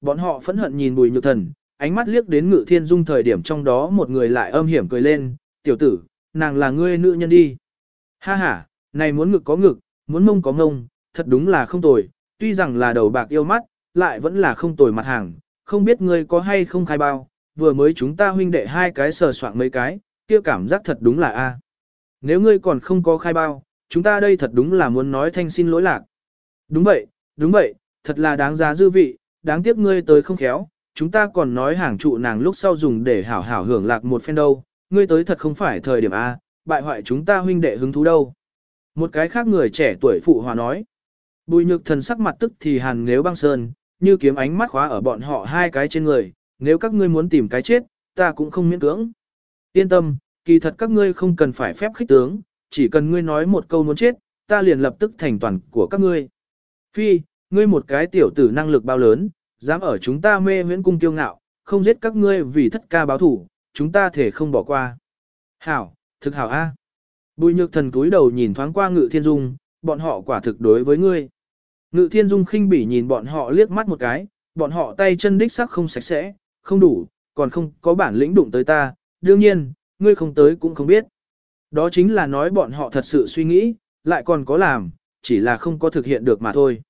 Bọn họ phẫn hận nhìn bùi nhược thần, ánh mắt liếc đến ngự thiên dung thời điểm trong đó một người lại âm hiểm cười lên, tiểu tử, nàng là ngươi nữ nhân đi. Ha ha, này muốn ngực có ngực, muốn mông có mông, thật đúng là không tồi, tuy rằng là đầu bạc yêu mắt, lại vẫn là không tồi mặt hàng, không biết ngươi có hay không khai bao, vừa mới chúng ta huynh đệ hai cái sờ soạn mấy cái, kia cảm giác thật đúng là a. Nếu ngươi còn không có khai bao, chúng ta đây thật đúng là muốn nói thanh xin lỗi lạc. Đúng vậy, đúng vậy, thật là đáng giá dư vị, đáng tiếc ngươi tới không khéo, chúng ta còn nói hàng trụ nàng lúc sau dùng để hảo hảo hưởng lạc một phen đâu, ngươi tới thật không phải thời điểm A, bại hoại chúng ta huynh đệ hứng thú đâu. Một cái khác người trẻ tuổi phụ hòa nói. Bùi nhược thần sắc mặt tức thì hàn nếu băng sơn, như kiếm ánh mắt khóa ở bọn họ hai cái trên người, nếu các ngươi muốn tìm cái chết, ta cũng không miễn cưỡng. Yên tâm, kỳ thật các ngươi không cần phải phép khích tướng, chỉ cần ngươi nói một câu muốn chết, ta liền lập tức thành toàn của các ngươi. Phi, ngươi một cái tiểu tử năng lực bao lớn, dám ở chúng ta mê huyễn cung kiêu ngạo, không giết các ngươi vì thất ca báo thủ, chúng ta thể không bỏ qua. Hảo, thực hảo A. À. Bùi nhược thần cúi đầu nhìn thoáng qua ngự thiên dung, bọn họ quả thực đối với ngươi. Ngự thiên dung khinh bỉ nhìn bọn họ liếc mắt một cái, bọn họ tay chân đích sắc không sạch sẽ, không đủ, còn không có bản lĩnh đụng tới ta, đương nhiên, ngươi không tới cũng không biết. Đó chính là nói bọn họ thật sự suy nghĩ, lại còn có làm, chỉ là không có thực hiện được mà thôi.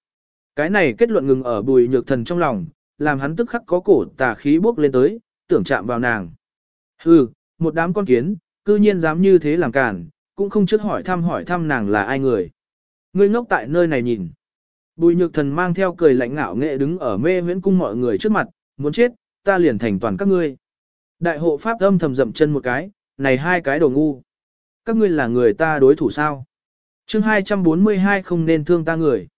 Cái này kết luận ngừng ở bùi nhược thần trong lòng, làm hắn tức khắc có cổ tà khí bốc lên tới, tưởng chạm vào nàng. Hừ, một đám con kiến, cư nhiên dám như thế làm cản, cũng không trước hỏi thăm hỏi thăm nàng là ai người. Ngươi ngốc tại nơi này nhìn. Bùi nhược thần mang theo cười lạnh ngạo nghệ đứng ở mê huyễn cung mọi người trước mặt, muốn chết, ta liền thành toàn các ngươi. Đại hộ pháp âm thầm dậm chân một cái, này hai cái đồ ngu. Các ngươi là người ta đối thủ sao? chương 242 không nên thương ta người.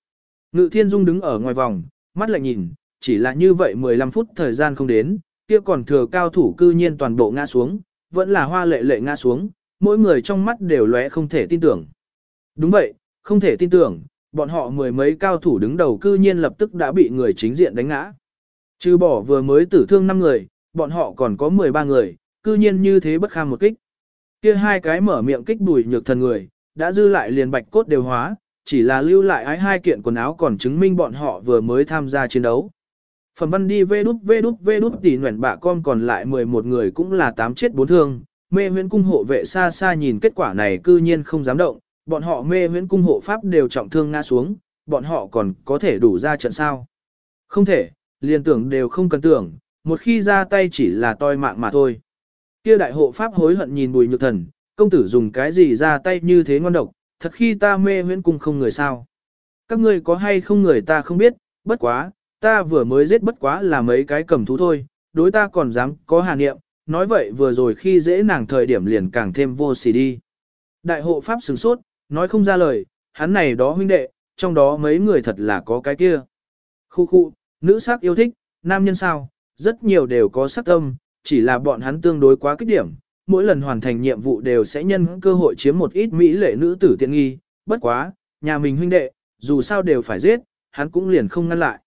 Ngự thiên dung đứng ở ngoài vòng, mắt lạnh nhìn, chỉ là như vậy 15 phút thời gian không đến, kia còn thừa cao thủ cư nhiên toàn bộ ngã xuống, vẫn là hoa lệ lệ ngã xuống, mỗi người trong mắt đều lóe không thể tin tưởng. Đúng vậy, không thể tin tưởng, bọn họ mười mấy cao thủ đứng đầu cư nhiên lập tức đã bị người chính diện đánh ngã. Trừ bỏ vừa mới tử thương 5 người, bọn họ còn có 13 người, cư nhiên như thế bất kham một kích. Kia hai cái mở miệng kích đùi nhược thần người, đã dư lại liền bạch cốt đều hóa, chỉ là lưu lại ái hai kiện quần áo còn chứng minh bọn họ vừa mới tham gia chiến đấu. Phẩm văn đi vê đút vê đút vê đút tỉ nguyện bạ con còn lại 11 người cũng là tám chết bốn thương. Mê huyễn cung hộ vệ xa xa nhìn kết quả này cư nhiên không dám động, bọn họ mê huyễn cung hộ pháp đều trọng thương ngã xuống, bọn họ còn có thể đủ ra trận sao. Không thể, liền tưởng đều không cần tưởng, một khi ra tay chỉ là toi mạng mà thôi. Kia đại hộ pháp hối hận nhìn bùi nhược thần, công tử dùng cái gì ra tay như thế ngon độc, thật khi ta mê huyễn cung không người sao. Các ngươi có hay không người ta không biết, bất quá, ta vừa mới giết bất quá là mấy cái cầm thú thôi, đối ta còn dám có hà niệm, nói vậy vừa rồi khi dễ nàng thời điểm liền càng thêm vô xỉ đi. Đại hộ pháp sừng sốt, nói không ra lời, hắn này đó huynh đệ, trong đó mấy người thật là có cái kia. Khu khu, nữ sắc yêu thích, nam nhân sao, rất nhiều đều có sắc tâm, chỉ là bọn hắn tương đối quá kích điểm, mỗi lần hoàn thành nhiệm vụ đều sẽ nhân cơ hội chiếm một ít mỹ lệ nữ tử tiện nghi, bất quá, nhà mình huynh đệ, dù sao đều phải giết, hắn cũng liền không ngăn lại.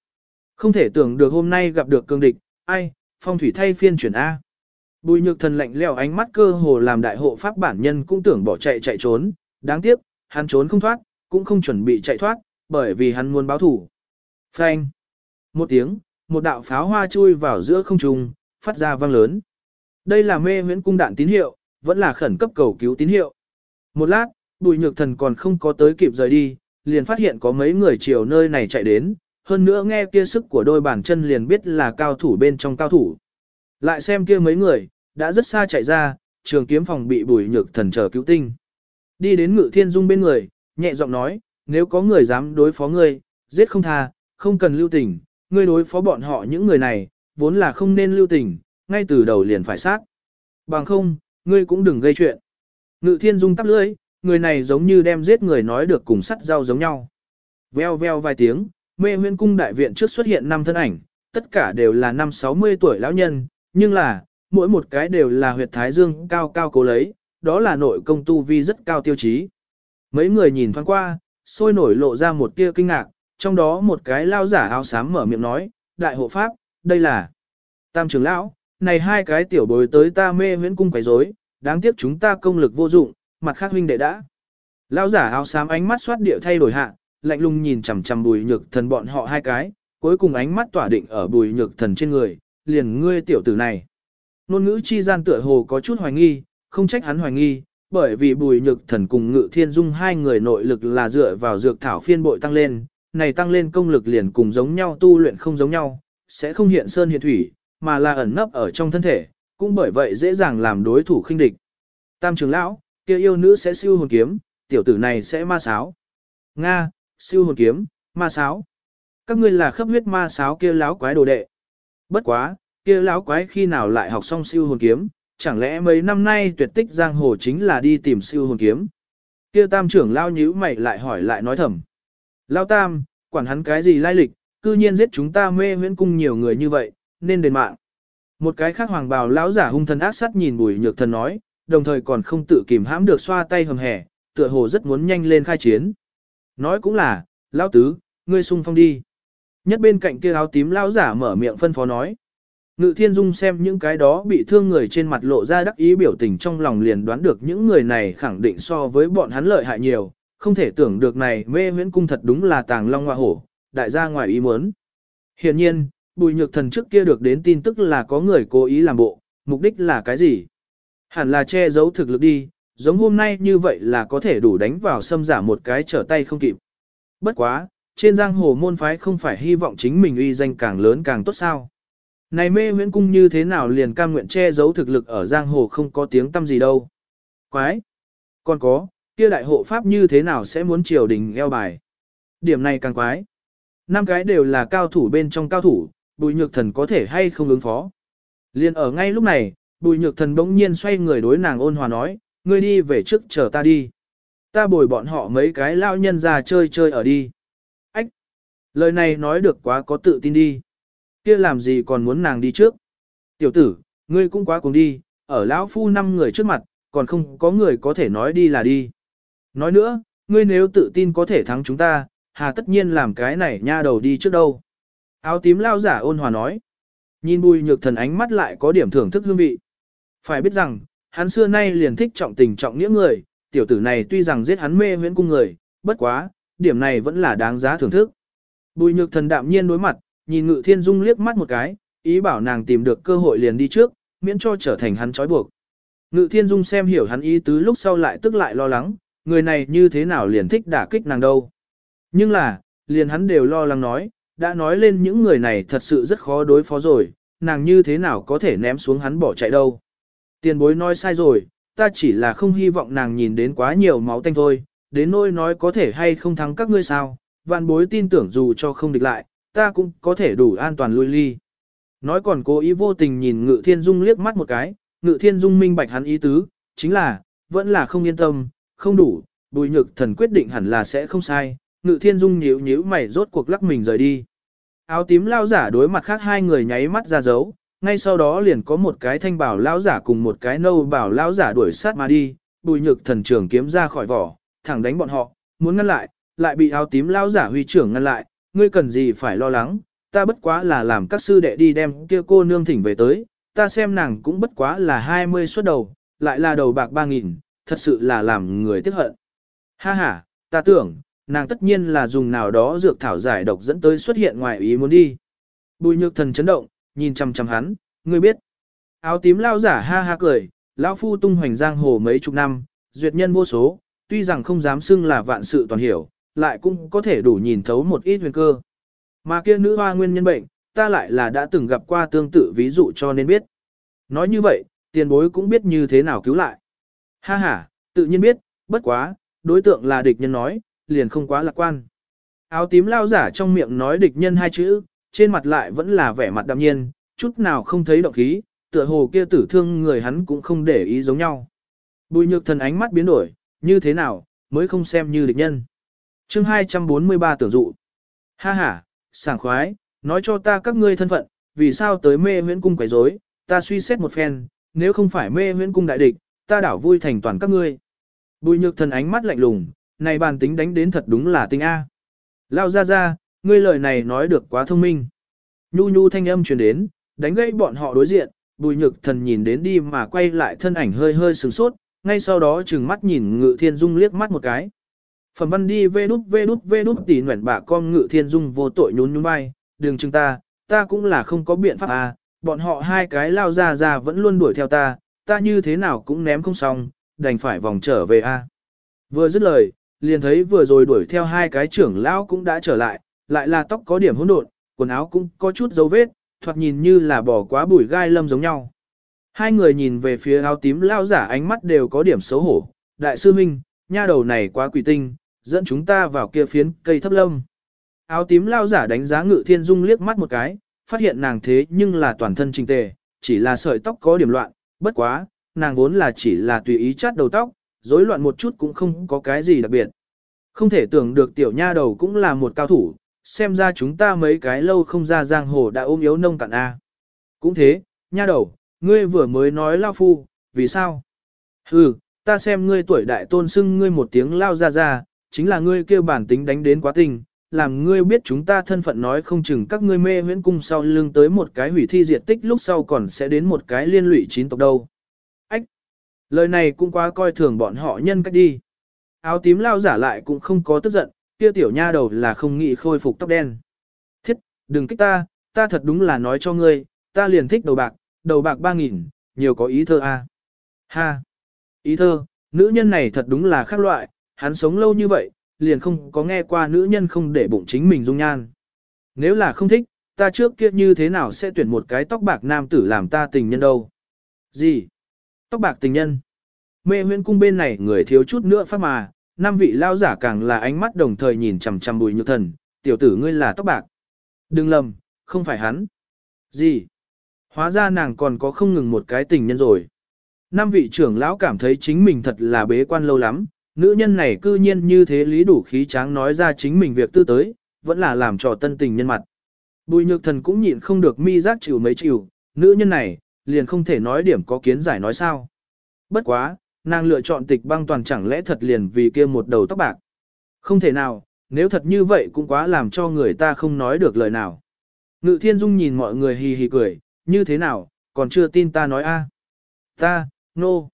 Không thể tưởng được hôm nay gặp được cương địch, ai, phong thủy thay phiên chuyển A. Bùi nhược thần lạnh leo ánh mắt cơ hồ làm đại hộ pháp bản nhân cũng tưởng bỏ chạy chạy trốn, đáng tiếc, hắn trốn không thoát, cũng không chuẩn bị chạy thoát, bởi vì hắn muốn báo thủ. Phanh. Một tiếng, một đạo pháo hoa chui vào giữa không trung, phát ra vang lớn. Đây là mê huyễn cung đạn tín hiệu, vẫn là khẩn cấp cầu cứu tín hiệu. Một lát, bùi nhược thần còn không có tới kịp rời đi, liền phát hiện có mấy người chiều nơi này chạy đến, hơn nữa nghe kia sức của đôi bàn chân liền biết là cao thủ bên trong cao thủ. Lại xem kia mấy người, đã rất xa chạy ra, trường kiếm phòng bị bùi nhược thần chờ cứu tinh. Đi đến ngự thiên dung bên người, nhẹ giọng nói, nếu có người dám đối phó ngươi, giết không tha, không cần lưu tình, ngươi đối phó bọn họ những người này, vốn là không nên lưu tình, ngay từ đầu liền phải sát. Bằng không, ngươi cũng đừng gây chuyện. Ngự thiên dung tắp lưỡi, người này giống như đem giết người nói được cùng sắt rau giống nhau. Veo veo vài tiếng, mê huyên cung đại viện trước xuất hiện năm thân ảnh, tất cả đều là năm 60 tuổi lão nhân, nhưng là, mỗi một cái đều là huyệt thái dương cao cao cố lấy, đó là nội công tu vi rất cao tiêu chí. Mấy người nhìn thoáng qua, sôi nổi lộ ra một tia kinh ngạc, trong đó một cái lao giả áo xám mở miệng nói, đại hộ pháp, đây là tam trưởng lão, này hai cái tiểu bối tới ta mê huyễn cung quấy rối, đáng tiếc chúng ta công lực vô dụng, mặt khác huynh đệ đã. Lão giả áo xám ánh mắt xoát địa thay đổi hạ, lạnh lùng nhìn chằm chằm bùi nhược thần bọn họ hai cái, cuối cùng ánh mắt tỏa định ở bùi nhược thần trên người, liền ngươi tiểu tử này. Nôn ngữ chi gian tựa hồ có chút hoài nghi, không trách hắn hoài nghi, bởi vì bùi nhược thần cùng ngự thiên dung hai người nội lực là dựa vào dược thảo phiên bội tăng lên, này tăng lên công lực liền cùng giống nhau tu luyện không giống nhau, sẽ không hiện sơn hiện thủy, mà là ẩn nấp ở trong thân thể, cũng bởi vậy dễ dàng làm đối thủ khinh địch. Tam trưởng lão, kia yêu nữ sẽ siêu hồn kiếm, tiểu tử này sẽ ma sáo. Nga, siêu hồn kiếm, ma sáo. Các ngươi là khắp huyết ma sáo kia lão quái đồ đệ. Bất quá, kia lão quái khi nào lại học xong siêu hồn kiếm, chẳng lẽ mấy năm nay tuyệt tích giang hồ chính là đi tìm siêu hồn kiếm. Kia tam trưởng lao nhíu mày lại hỏi lại nói thầm. Lao tam, quản hắn cái gì lai lịch, cư nhiên giết chúng ta mê huyễn cung nhiều người như vậy, nên đền mạng. Một cái khác hoàng bào lão giả hung thần ác sát nhìn bùi nhược thần nói, đồng thời còn không tự kìm hãm được xoa tay hầm hẻ, tựa hồ rất muốn nhanh lên khai chiến. Nói cũng là, lão tứ, ngươi xung phong đi. Nhất bên cạnh kia áo tím lão giả mở miệng phân phó nói. Ngự thiên dung xem những cái đó bị thương người trên mặt lộ ra đắc ý biểu tình trong lòng liền đoán được những người này khẳng định so với bọn hắn lợi hại nhiều, không thể tưởng được này mê huyễn cung thật đúng là tàng long hoa hổ, đại gia ngoài ý muốn. Hiện nhiên, bùi nhược thần trước kia được đến tin tức là có người cố ý làm bộ, mục đích là cái gì? Hẳn là che giấu thực lực đi, giống hôm nay như vậy là có thể đủ đánh vào xâm giả một cái trở tay không kịp. Bất quá, trên giang hồ môn phái không phải hy vọng chính mình uy danh càng lớn càng tốt sao. Này mê huyễn cung như thế nào liền cam nguyện che giấu thực lực ở giang hồ không có tiếng tâm gì đâu. Quái! Còn có, kia đại hộ pháp như thế nào sẽ muốn triều đình eo bài. Điểm này càng quái. Năm cái đều là cao thủ bên trong cao thủ, bùi nhược thần có thể hay không ứng phó. Liên ở ngay lúc này, bùi nhược thần bỗng nhiên xoay người đối nàng ôn hòa nói, ngươi đi về trước chờ ta đi. Ta bồi bọn họ mấy cái lao nhân ra chơi chơi ở đi. Ách! Lời này nói được quá có tự tin đi. kia làm gì còn muốn nàng đi trước. Tiểu tử, ngươi cũng quá cùng đi, ở lão phu năm người trước mặt, còn không có người có thể nói đi là đi. Nói nữa, ngươi nếu tự tin có thể thắng chúng ta, hà tất nhiên làm cái này nha đầu đi trước đâu. Áo tím lao giả ôn hòa nói. Nhìn bùi nhược thần ánh mắt lại có điểm thưởng thức hương vị. Phải biết rằng, hắn xưa nay liền thích trọng tình trọng nghĩa người, tiểu tử này tuy rằng giết hắn mê huyễn cung người, bất quá, điểm này vẫn là đáng giá thưởng thức. Bùi nhược thần đạm nhiên đối mặt, nhìn ngự thiên dung liếc mắt một cái, ý bảo nàng tìm được cơ hội liền đi trước, miễn cho trở thành hắn trói buộc. Ngự thiên dung xem hiểu hắn ý tứ lúc sau lại tức lại lo lắng, người này như thế nào liền thích đả kích nàng đâu. Nhưng là, liền hắn đều lo lắng nói, đã nói lên những người này thật sự rất khó đối phó rồi, nàng như thế nào có thể ném xuống hắn bỏ chạy đâu. Tiền bối nói sai rồi, ta chỉ là không hy vọng nàng nhìn đến quá nhiều máu tanh thôi, đến nỗi nói có thể hay không thắng các ngươi sao, vạn bối tin tưởng dù cho không địch lại, ta cũng có thể đủ an toàn lui ly. Nói còn cố ý vô tình nhìn Ngự Thiên Dung liếc mắt một cái, Ngự Thiên Dung minh bạch hắn ý tứ, chính là, vẫn là không yên tâm, không đủ, bùi nhược thần quyết định hẳn là sẽ không sai, ngự thiên dung nhíu nhíu mày rốt cuộc lắc mình rời đi. Áo tím lao giả đối mặt khác hai người nháy mắt ra dấu, ngay sau đó liền có một cái thanh bảo lao giả cùng một cái nâu bảo lao giả đuổi sát mà đi, bùi nhược thần trưởng kiếm ra khỏi vỏ, thẳng đánh bọn họ, muốn ngăn lại, lại bị áo tím lao giả huy trưởng ngăn lại, ngươi cần gì phải lo lắng, ta bất quá là làm các sư đệ đi đem kia cô nương thỉnh về tới, ta xem nàng cũng bất quá là 20 suất đầu, lại là đầu bạc 3.000, thật sự là làm người tiếc hận. Ha ha, ta tưởng, nàng tất nhiên là dùng nào đó dược thảo giải độc dẫn tới xuất hiện ngoài ý muốn đi. Bùi nhược thần chấn động, nhìn chăm chăm hắn, ngươi biết. Áo tím lao giả ha ha cười, lão phu tung hoành giang hồ mấy chục năm, duyệt nhân vô số, tuy rằng không dám xưng là vạn sự toàn hiểu, lại cũng có thể đủ nhìn thấu một ít huyền cơ. Mà kia nữ hoa nguyên nhân bệnh, ta lại là đã từng gặp qua tương tự ví dụ cho nên biết. Nói như vậy, tiền bối cũng biết như thế nào cứu lại. Ha ha, tự nhiên biết, bất quá, đối tượng là địch nhân nói, liền không quá lạc quan. Áo tím lao giả trong miệng nói địch nhân hai chữ, trên mặt lại vẫn là vẻ mặt đạm nhiên, chút nào không thấy động khí, tựa hồ kia tử thương người hắn cũng không để ý giống nhau. Bùi nhược thần ánh mắt biến đổi, như thế nào, mới không xem như địch nhân. chương 243 tưởng dụ. Ha ha, sảng khoái, nói cho ta các ngươi thân phận, vì sao tới mê huyễn cung quấy rối, ta suy xét một phen, nếu không phải mê huyễn cung đại địch, ta đảo vui thành toàn các ngươi. Bùi nhược thần ánh mắt lạnh lùng, này bàn tính đánh đến thật đúng là tinh A. Lao ra ra, ngươi lời này nói được quá thông minh. Nhu nhu thanh âm truyền đến, đánh gãy bọn họ đối diện, bùi nhược thần nhìn đến đi mà quay lại thân ảnh hơi hơi sừng sốt, ngay sau đó trừng mắt nhìn ngự thiên dung liếc mắt một cái. Phẩm văn đi vê đút vê đút vê đút tỉ nguyện bà con ngự thiên dung vô tội nhún nhún vai, đừng chừng ta, ta cũng là không có biện pháp à, bọn họ hai cái lao ra ra vẫn luôn đuổi theo ta, ta như thế nào cũng ném không xong, đành phải vòng trở về a. À. Vừa dứt lời, liền thấy vừa rồi đuổi theo hai cái trưởng lão cũng đã trở lại, lại là tóc có điểm hỗn độn, quần áo cũng có chút dấu vết, thoạt nhìn như là bỏ quá bụi gai lâm giống nhau. Hai người nhìn về phía áo tím lao giả ánh mắt đều có điểm xấu hổ, đại sư huynh, nha đầu này quá quỷ tinh, dẫn chúng ta vào kia phiến cây thấp lâm. Áo tím lao giả đánh giá ngự thiên dung liếc mắt một cái, phát hiện nàng thế nhưng là toàn thân trình tề, chỉ là sợi tóc có điểm loạn, bất quá, nàng vốn là chỉ là tùy ý chát đầu tóc, rối loạn một chút cũng không có cái gì đặc biệt. Không thể tưởng được tiểu nha đầu cũng là một cao thủ, xem ra chúng ta mấy cái lâu không ra giang hồ đã ôm yếu nông cạn A. Cũng thế, nha đầu, ngươi vừa mới nói lao phu, vì sao? Hừ, ta xem ngươi tuổi đại tôn xưng ngươi một tiếng lao ra ra, chính là ngươi kêu bản tính đánh đến quá tình, làm ngươi biết chúng ta thân phận nói không chừng các ngươi mê huyễn cung sau lưng tới một cái hủy thi diệt tích lúc sau còn sẽ đến một cái liên lụy chín tộc đâu. Lời này cũng quá coi thường bọn họ nhân cách đi. Áo tím lao giả lại cũng không có tức giận, kia tiểu nha đầu là không nghĩ khôi phục tóc đen. Thiết, đừng kích ta, ta thật đúng là nói cho ngươi, ta liền thích đầu bạc, đầu bạc ba nghìn, nhiều có ý thơ a. À. Ha! Ý thơ, nữ nhân này thật đúng là khác loại, hắn sống lâu như vậy, liền không có nghe qua nữ nhân không để bụng chính mình dung nhan. Nếu là không thích, ta trước kia như thế nào sẽ tuyển một cái tóc bạc nam tử làm ta tình nhân đâu? Gì? Tóc bạc tình nhân? Mê huyễn cung bên này người thiếu chút nữa phát mà, năm vị lao giả càng là ánh mắt đồng thời nhìn chằm chằm bùi nhược thần, tiểu tử ngươi là tóc bạc. Đừng lầm, không phải hắn. Gì? Hóa ra nàng còn có không ngừng một cái tình nhân rồi. Năm vị trưởng lão cảm thấy chính mình thật là bế quan lâu lắm, nữ nhân này cư nhiên như thế lý đủ khí tráng nói ra chính mình việc tư tới, vẫn là làm trò tân tình nhân mặt. Bùi nhược thần cũng nhịn không được mi giác chịu mấy chịu, nữ nhân này, liền không thể nói điểm có kiến giải nói sao. Bất quá, nàng lựa chọn tịch băng toàn chẳng lẽ thật liền vì kia một đầu tóc bạc. Không thể nào, nếu thật như vậy cũng quá làm cho người ta không nói được lời nào. Ngự thiên dung nhìn mọi người hì hì cười, như thế nào, còn chưa tin ta nói a Ta, nô. No.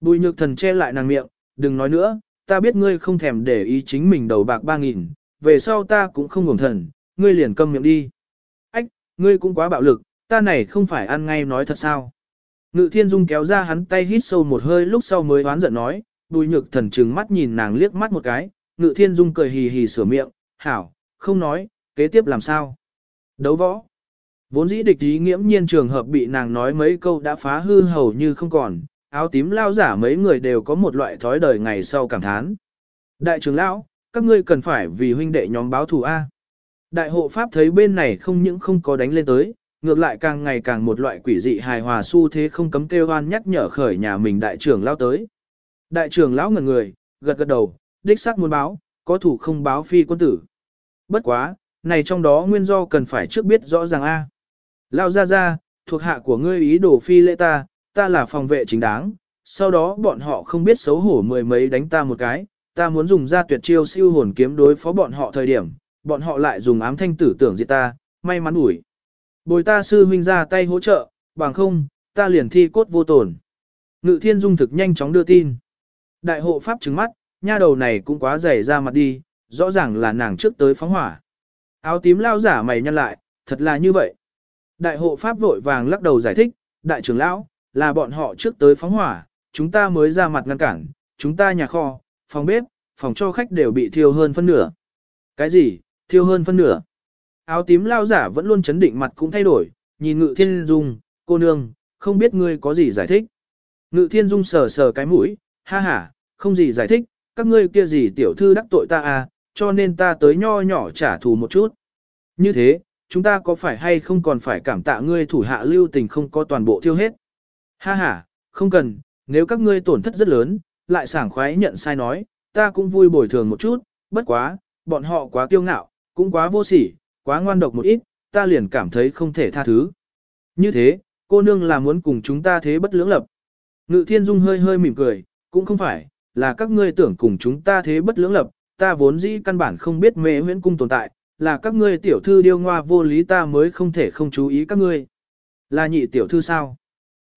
Bùi nhược thần che lại nàng miệng, đừng nói nữa, ta biết ngươi không thèm để ý chính mình đầu bạc ba nghìn, về sau ta cũng không ngủng thần, ngươi liền câm miệng đi. Ách, ngươi cũng quá bạo lực, ta này không phải ăn ngay nói thật sao. Ngự thiên dung kéo ra hắn tay hít sâu một hơi lúc sau mới oán giận nói, bùi nhược thần trừng mắt nhìn nàng liếc mắt một cái, ngự thiên dung cười hì hì sửa miệng, hảo, không nói, kế tiếp làm sao. Đấu võ. Vốn dĩ địch ý nghiễm nhiên trường hợp bị nàng nói mấy câu đã phá hư hầu như không còn, áo tím lao giả mấy người đều có một loại thói đời ngày sau cảm thán. Đại trưởng lão, các ngươi cần phải vì huynh đệ nhóm báo thù A. Đại hộ pháp thấy bên này không những không có đánh lên tới, ngược lại càng ngày càng một loại quỷ dị hài hòa xu thế không cấm kêu oan nhắc nhở khởi nhà mình đại trưởng lão tới. Đại trưởng lão ngẩn người, gật gật đầu, đích xác muốn báo, có thủ không báo phi quân tử. Bất quá, này trong đó nguyên do cần phải trước biết rõ ràng A. À. Lao ra ra, thuộc hạ của ngươi ý đồ phi lễ ta, ta là phòng vệ chính đáng, sau đó bọn họ không biết xấu hổ mười mấy đánh ta một cái, ta muốn dùng ra tuyệt chiêu siêu hồn kiếm đối phó bọn họ thời điểm, bọn họ lại dùng ám thanh tử tưởng diệt ta, may mắn ủi. Bồi ta sư huynh ra tay hỗ trợ, bằng không, ta liền thi cốt vô tổn. Ngự thiên dung thực nhanh chóng đưa tin. Đại hộ pháp trứng mắt, nha đầu này cũng quá dày ra mặt đi, rõ ràng là nàng trước tới phóng hỏa. Áo tím lao giả mày nhăn lại, thật là như vậy. Đại hộ pháp vội vàng lắc đầu giải thích, đại trưởng lão, là bọn họ trước tới phóng hỏa, chúng ta mới ra mặt ngăn cản, chúng ta nhà kho, phòng bếp, phòng cho khách đều bị thiêu hơn phân nửa. Cái gì, thiêu hơn phân nửa? Áo tím lao giả vẫn luôn chấn định mặt cũng thay đổi, nhìn ngự thiên dung, cô nương, không biết ngươi có gì giải thích. Ngự thiên dung sờ sờ cái mũi, ha ha, không gì giải thích, các ngươi kia gì tiểu thư đắc tội ta à, cho nên ta tới nho nhỏ trả thù một chút. Như thế, chúng ta có phải hay không còn phải cảm tạ ngươi thủ hạ lưu tình không có toàn bộ tiêu hết. Ha ha, không cần, nếu các ngươi tổn thất rất lớn, lại sảng khoái nhận sai nói, ta cũng vui bồi thường một chút, bất quá, bọn họ quá kiêu ngạo, cũng quá vô sỉ, quá ngoan độc một ít, ta liền cảm thấy không thể tha thứ. Như thế, cô nương là muốn cùng chúng ta thế bất lưỡng lập. Ngự thiên dung hơi hơi mỉm cười, cũng không phải, là các ngươi tưởng cùng chúng ta thế bất lưỡng lập, ta vốn dĩ căn bản không biết mê huyễn cung tồn tại, là các ngươi tiểu thư điêu ngoa vô lý ta mới không thể không chú ý các ngươi. Là nhị tiểu thư sao?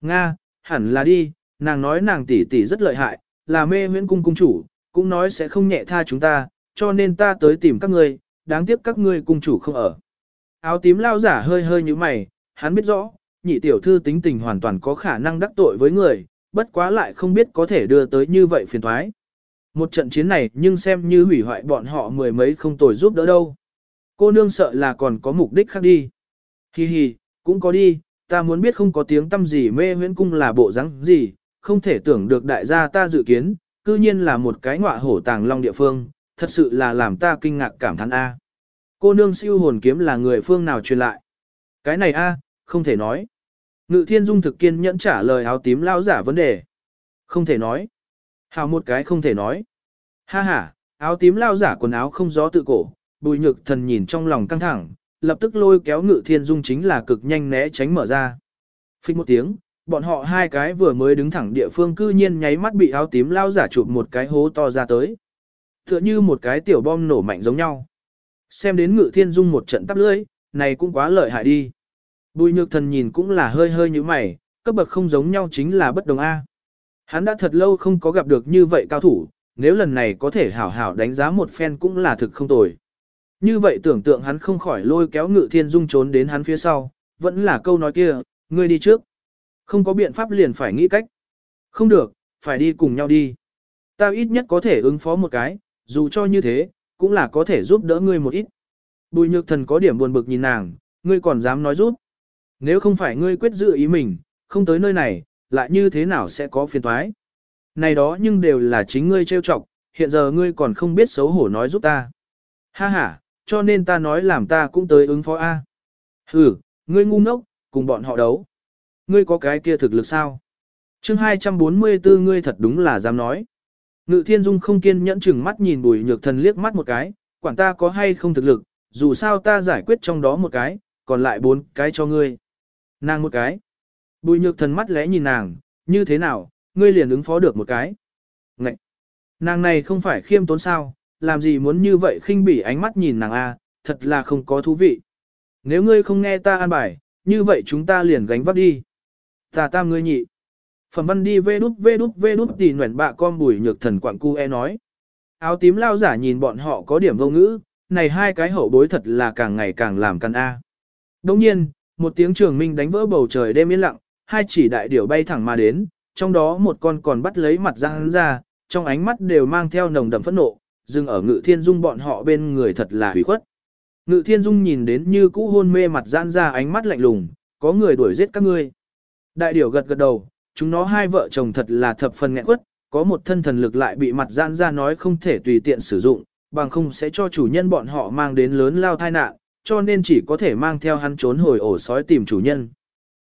Nga, hẳn là đi, nàng nói nàng tỷ tỷ rất lợi hại, là mê huyễn cung cung chủ, cũng nói sẽ không nhẹ tha chúng ta, cho nên ta tới tìm các ngươi, đáng tiếc các ngươi cung chủ không ở. Áo tím lao giả hơi hơi như mày, hắn biết rõ, nhị tiểu thư tính tình hoàn toàn có khả năng đắc tội với người, bất quá lại không biết có thể đưa tới như vậy phiền thoái. Một trận chiến này nhưng xem như hủy hoại bọn họ mười mấy không tồi giúp đỡ đâu. Cô nương sợ là còn có mục đích khác đi. Hi hi, cũng có đi, ta muốn biết không có tiếng tâm gì mê huyễn cung là bộ dáng gì, không thể tưởng được đại gia ta dự kiến, cư nhiên là một cái ngọa hổ tàng long địa phương, thật sự là làm ta kinh ngạc cảm thán A. Cô nương siêu hồn kiếm là người phương nào truyền lại? Cái này A, không thể nói. Ngự thiên dung thực kiên nhẫn trả lời áo tím lao giả vấn đề. Không thể nói. Hào một cái không thể nói. Ha ha, áo tím lao giả quần áo không gió tự cổ, bùi nhược thần nhìn trong lòng căng thẳng, lập tức lôi kéo ngự thiên dung chính là cực nhanh né tránh mở ra. Phích một tiếng, bọn họ hai cái vừa mới đứng thẳng địa phương cư nhiên nháy mắt bị áo tím lao giả chụp một cái hố to ra tới. Tựa như một cái tiểu bom nổ mạnh giống nhau. Xem đến ngự thiên dung một trận tắp lưỡi, này cũng quá lợi hại đi. Bùi nhược thần nhìn cũng là hơi hơi như mày, cấp bậc không giống nhau chính là bất đồng A. Hắn đã thật lâu không có gặp được như vậy cao thủ, nếu lần này có thể hảo hảo đánh giá một phen cũng là thực không tồi. Như vậy tưởng tượng hắn không khỏi lôi kéo ngự thiên dung trốn đến hắn phía sau, vẫn là câu nói kia, ngươi đi trước. Không có biện pháp liền phải nghĩ cách. Không được, phải đi cùng nhau đi. Ta ít nhất có thể ứng phó một cái, dù cho như thế, cũng là có thể giúp đỡ ngươi một ít. Bùi nhược thần có điểm buồn bực nhìn nàng, ngươi còn dám nói giúp. Nếu không phải ngươi quyết giữ ý mình, không tới nơi này, lại như thế nào sẽ có phiền toái. Này đó nhưng đều là chính ngươi trêu chọc, hiện giờ ngươi còn không biết xấu hổ nói giúp ta. Ha ha, cho nên ta nói làm ta cũng tới ứng phó A. Ừ, ngươi ngu ngốc, cùng bọn họ đấu. Ngươi có cái kia thực lực sao? chương 244 ngươi thật đúng là dám nói. Ngự thiên dung không kiên nhẫn chừng mắt nhìn bùi nhược thần liếc mắt một cái, quản ta có hay không thực lực, dù sao ta giải quyết trong đó một cái, còn lại bốn cái cho ngươi. Nàng một cái. Bùi nhược thần mắt lẽ nhìn nàng, như thế nào, ngươi liền ứng phó được một cái. Ngậy! Nàng này không phải khiêm tốn sao, làm gì muốn như vậy khinh bỉ ánh mắt nhìn nàng a, thật là không có thú vị. Nếu ngươi không nghe ta an bài, như vậy chúng ta liền gánh vác đi. Ta tam ngươi nhị. Phẩm văn đi vê đút vê đút vê đút tì nguyện bạ con bùi nhược thần quặng cu e nói. Áo tím lao giả nhìn bọn họ có điểm vô ngữ, này hai cái hậu bối thật là càng ngày càng làm căn A. Đồng nhiên, một tiếng trường minh đánh vỡ bầu trời đêm yên lặng, hai chỉ đại điểu bay thẳng mà đến, trong đó một con còn bắt lấy mặt ra hắn ra, trong ánh mắt đều mang theo nồng đậm phẫn nộ, dừng ở ngự thiên dung bọn họ bên người thật là hủy khuất. Ngự thiên dung nhìn đến như cũ hôn mê mặt giãn ra ánh mắt lạnh lùng, có người đuổi giết các ngươi. Đại điểu gật gật đầu, chúng nó hai vợ chồng thật là thập phần nghẹn quất, có một thân thần lực lại bị mặt giãn ra nói không thể tùy tiện sử dụng, bằng không sẽ cho chủ nhân bọn họ mang đến lớn lao tai nạn, cho nên chỉ có thể mang theo hắn trốn hồi ổ sói tìm chủ nhân.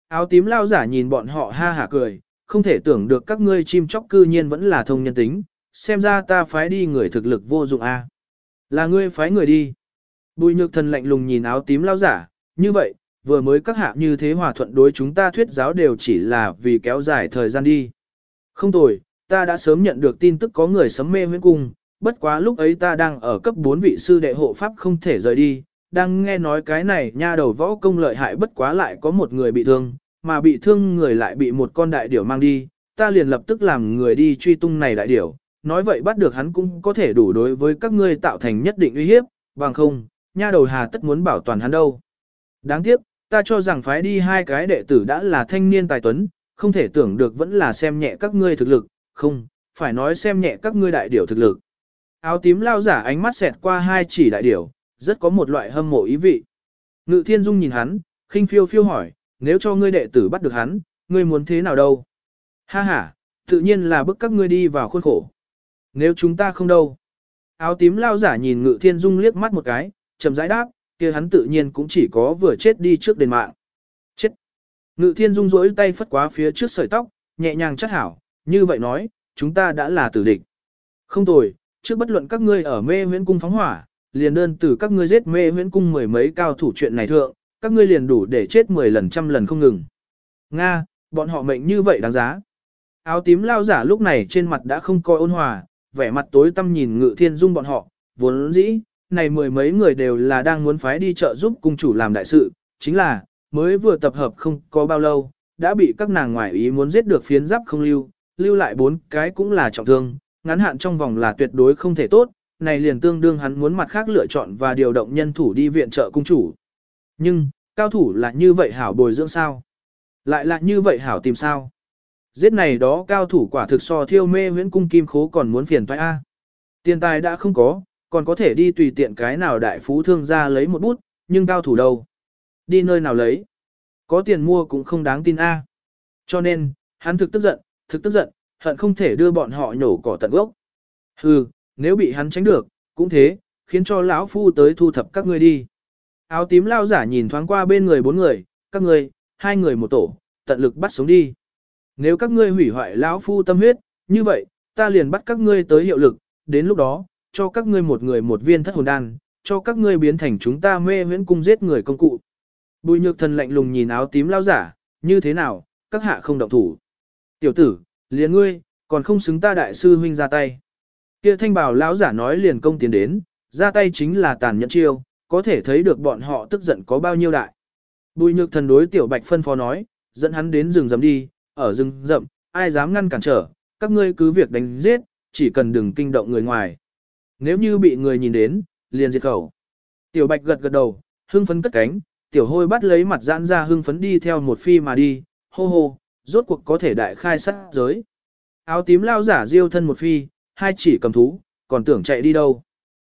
Áo tím lao giả nhìn bọn họ ha hả cười, không thể tưởng được các ngươi chim chóc cư nhiên vẫn là thông nhân tính, xem ra ta phái đi người thực lực vô dụng a. Là ngươi phái người đi. Bùi nhược thần lạnh lùng nhìn áo tím lao giả, như vậy, vừa mới các hạ như thế hòa thuận đối chúng ta thuyết giáo đều chỉ là vì kéo dài thời gian đi. Không tồi, ta đã sớm nhận được tin tức có người sấm mê huyễn cung, bất quá lúc ấy ta đang ở cấp 4 vị sư đệ hộ pháp không thể rời đi, đang nghe nói cái này nha đầu võ công lợi hại bất quá lại có một người bị thương, mà bị thương người lại bị một con đại điểu mang đi, ta liền lập tức làm người đi truy tung này đại điểu, nói vậy bắt được hắn cũng có thể đủ đối với các ngươi tạo thành nhất định uy hiếp, bằng không, nha đầu hà tất muốn bảo toàn hắn đâu. Đáng tiếc, ta cho rằng phái đi hai cái đệ tử đã là thanh niên tài tuấn, không thể tưởng được vẫn là xem nhẹ các ngươi thực lực, không, phải nói xem nhẹ các ngươi đại điểu thực lực. Áo tím lao giả ánh mắt xẹt qua hai chỉ đại điểu, rất có một loại hâm mộ ý vị. Ngự thiên dung nhìn hắn, khinh phiêu phiêu hỏi, nếu cho ngươi đệ tử bắt được hắn, ngươi muốn thế nào đâu? Ha ha, tự nhiên là bức các ngươi đi vào khuôn khổ. Nếu chúng ta không đâu. Áo tím lao giả nhìn ngự thiên dung liếc mắt một cái, chậm rãi đáp, kia hắn tự nhiên cũng chỉ có vừa chết đi trước đền mạng. Chết. Ngự thiên dung rỗi tay phất quá phía trước sợi tóc, nhẹ nhàng chắc hảo, như vậy nói, chúng ta đã là tử địch. Không tồi, trước bất luận các ngươi ở mê huyễn cung phóng hỏa, liền đơn từ các ngươi giết mê huyễn cung mười mấy cao thủ chuyện này thượng, các ngươi liền đủ để chết mười lần trăm lần không ngừng. Nga, bọn họ mệnh như vậy đáng giá. Áo tím lao giả lúc này trên mặt đã không coi ôn hòa, vẻ mặt tối tăm nhìn ngự thiên dung bọn họ, vốn dĩ, này mười mấy người đều là đang muốn phái đi chợ giúp cung chủ làm đại sự, chính là, mới vừa tập hợp không có bao lâu, đã bị các nàng ngoại ý muốn giết được phiến giáp không lưu, lưu lại bốn cái cũng là trọng thương, ngắn hạn trong vòng là tuyệt đối không thể tốt, này liền tương đương hắn muốn mặt khác lựa chọn và điều động nhân thủ đi viện trợ cung chủ. Nhưng, cao thủ là như vậy hảo bồi dưỡng sao? Lại là như vậy hảo tìm sao? Giết này đó cao thủ quả thực so thiêu mê huyễn cung kim khố còn muốn phiền toái A. Tiền tài đã không có, còn có thể đi tùy tiện cái nào đại phú thương ra lấy một bút, nhưng cao thủ đâu? Đi nơi nào lấy? Có tiền mua cũng không đáng tin A. Cho nên, hắn thực tức giận, thực tức giận, hận không thể đưa bọn họ nhổ cỏ tận gốc. Hừ, nếu bị hắn tránh được, cũng thế, khiến cho lão phu tới thu thập các ngươi đi. Áo tím lao giả nhìn thoáng qua bên người bốn người, các ngươi, hai người một tổ, tận lực bắt sống đi. Nếu các ngươi hủy hoại lão phu tâm huyết, như vậy, ta liền bắt các ngươi tới hiệu lực, đến lúc đó, cho các ngươi một người một viên thất hồn đan, cho các ngươi biến thành chúng ta mê huyễn cung giết người công cụ. Bùi nhược thần lạnh lùng nhìn áo tím lao giả, như thế nào, các hạ không động thủ. Tiểu tử, liền ngươi, còn không xứng ta đại sư huynh ra tay. Kia thanh bảo lão giả nói liền công tiến đến, ra tay chính là tàn nhẫn chiêu, có thể thấy được bọn họ tức giận có bao nhiêu đại. Bùi nhược thần đối tiểu bạch phân phó nói, dẫn hắn đến rừng rậm đi, ở rừng rậm, ai dám ngăn cản trở, các ngươi cứ việc đánh giết, chỉ cần đừng kinh động người ngoài. Nếu như bị người nhìn đến, liền diệt khẩu. Tiểu bạch gật gật đầu, hưng phấn cất cánh, tiểu hôi bắt lấy mặt giãn ra hưng phấn đi theo một phi mà đi, hô hô, rốt cuộc có thể đại khai sát giới. Áo tím lao giả diêu thân một phi, hai chỉ cầm thú, còn tưởng chạy đi đâu.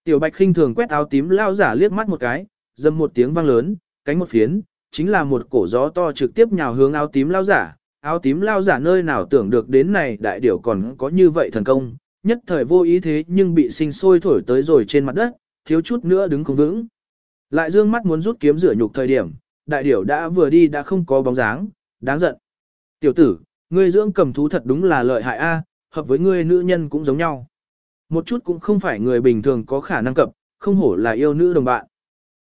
Tiểu bạch khinh thường quét áo tím lao giả liếc mắt một cái, dầm một tiếng vang lớn, cánh một phiến, chính là một cổ gió to trực tiếp nhào hướng áo tím lao giả. Áo tím lao giả nơi nào tưởng được đến này đại điểu còn có như vậy thần công, nhất thời vô ý thế nhưng bị sinh sôi thổi tới rồi trên mặt đất, thiếu chút nữa đứng không vững. Lại dương mắt muốn rút kiếm rửa nhục thời điểm, đại điểu đã vừa đi đã không có bóng dáng, đáng giận. Tiểu tử, ngươi dưỡng cầm thú thật đúng là lợi hại a, hợp với ngươi nữ nhân cũng giống nhau. Một chút cũng không phải người bình thường có khả năng cập, không hổ là yêu nữ đồng bạn.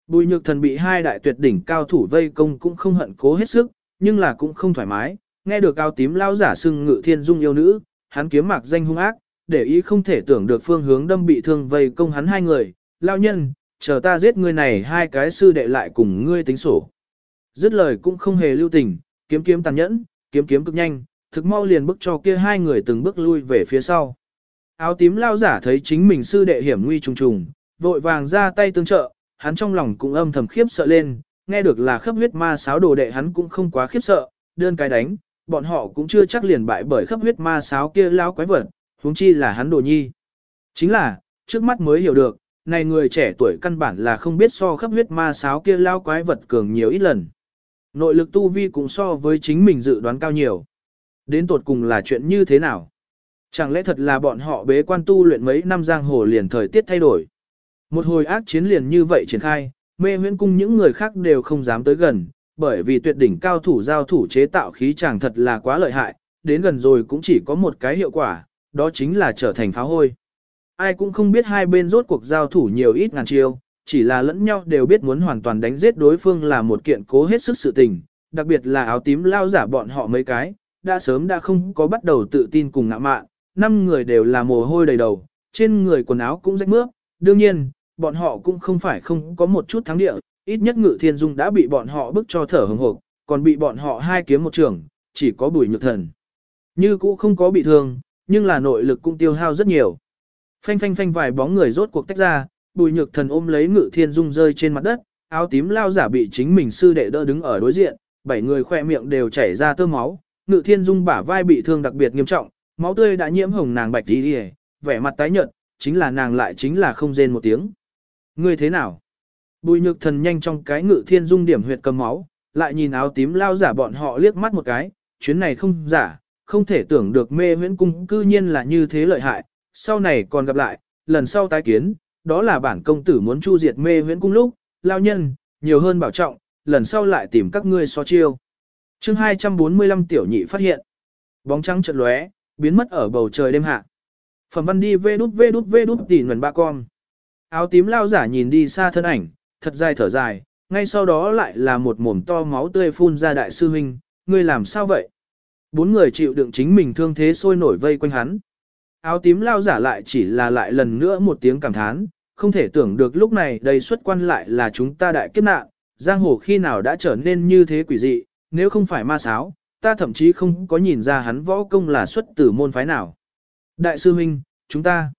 Bùi nhược thần bị hai đại tuyệt đỉnh cao thủ vây công cũng không hận cố hết sức, nhưng là cũng không thoải mái, nghe được cao tím lao giả sưng ngự thiên dung yêu nữ, hắn kiếm mạc danh hung ác, để ý không thể tưởng được phương hướng đâm bị thương vây công hắn hai người, lao nhân, chờ ta giết ngươi này hai cái sư đệ lại cùng ngươi tính sổ. Dứt lời cũng không hề lưu tình, kiếm kiếm tàn nhẫn, kiếm kiếm cực nhanh, thực mau liền bức cho kia hai người từng bước lui về phía sau. Áo tím lao giả thấy chính mình sư đệ hiểm nguy trùng trùng, vội vàng ra tay tương trợ, hắn trong lòng cũng âm thầm khiếp sợ lên, nghe được là khắp huyết ma sáo đồ đệ hắn cũng không quá khiếp sợ, đơn cái đánh, bọn họ cũng chưa chắc liền bại bởi khắp huyết ma sáo kia lao quái vật, huống chi là hắn đồ nhi. Chính là, trước mắt mới hiểu được, này người trẻ tuổi căn bản là không biết so khắp huyết ma sáo kia lao quái vật cường nhiều ít lần. Nội lực tu vi cũng so với chính mình dự đoán cao nhiều. Đến tột cùng là chuyện như thế nào? Chẳng lẽ thật là bọn họ bế quan tu luyện mấy năm giang hồ liền thời tiết thay đổi? Một hồi ác chiến liền như vậy triển khai, mê huyễn cung những người khác đều không dám tới gần, bởi vì tuyệt đỉnh cao thủ giao thủ chế tạo khí chàng thật là quá lợi hại, đến gần rồi cũng chỉ có một cái hiệu quả, đó chính là trở thành pháo hôi. Ai cũng không biết hai bên rốt cuộc giao thủ nhiều ít ngàn chiêu, chỉ là lẫn nhau đều biết muốn hoàn toàn đánh giết đối phương là một kiện cố hết sức sự tình, đặc biệt là áo tím lao giả bọn họ mấy cái, đã sớm đã không có bắt đầu tự tin cùng ngạ mạn, năm người đều là mồ hôi đầy đầu, trên người quần áo cũng rách mướp, đương nhiên, bọn họ cũng không phải không có một chút thắng địa, ít nhất ngự thiên dung đã bị bọn họ bức cho thở hừng hộp, còn bị bọn họ hai kiếm một trường, chỉ có bùi nhược thần. Như cũ không có bị thương, nhưng là nội lực cũng tiêu hao rất nhiều. Phanh phanh phanh vài bóng người rốt cuộc tách ra, bùi nhược thần ôm lấy ngự thiên dung rơi trên mặt đất, áo tím lao giả bị chính mình sư đệ đỡ đứng ở đối diện, bảy người khoe miệng đều chảy ra tơ máu, ngự thiên dung bả vai bị thương đặc biệt nghiêm trọng, máu tươi đã nhiễm hồng nàng bạch đi đi vẻ mặt tái nhợt, chính là nàng lại chính là không rên một tiếng. Ngươi thế nào? Bùi nhược thần nhanh trong cái ngự thiên dung điểm huyệt cầm máu, lại nhìn áo tím lao giả bọn họ liếc mắt một cái, chuyến này không giả, không thể tưởng được mê huyễn cung cư nhiên là như thế lợi hại, sau này còn gặp lại, lần sau tái kiến, đó là bản công tử muốn chu diệt mê huyễn cung lúc, lao nhân, nhiều hơn bảo trọng, lần sau lại tìm các ngươi so chiêu. chương 245 tiểu nhị phát hiện, bóng trắng chợt lóe, biến mất ở bầu trời đêm hạ. Phẩm văn đi vê đút vê đút vê đút tỉ nguồn ba con. Áo tím lao giả nhìn đi xa thân ảnh, thật dài thở dài, ngay sau đó lại là một mồm to máu tươi phun ra đại sư huynh, ngươi làm sao vậy? Bốn người chịu đựng chính mình thương thế sôi nổi vây quanh hắn. Áo tím lao giả lại chỉ là lại lần nữa một tiếng cảm thán, không thể tưởng được lúc này đây xuất quan lại là chúng ta đại kiếp nạn, giang hồ khi nào đã trở nên như thế quỷ dị, nếu không phải ma sáo, ta thậm chí không có nhìn ra hắn võ công là xuất từ môn phái nào. Đại sư huynh, chúng ta,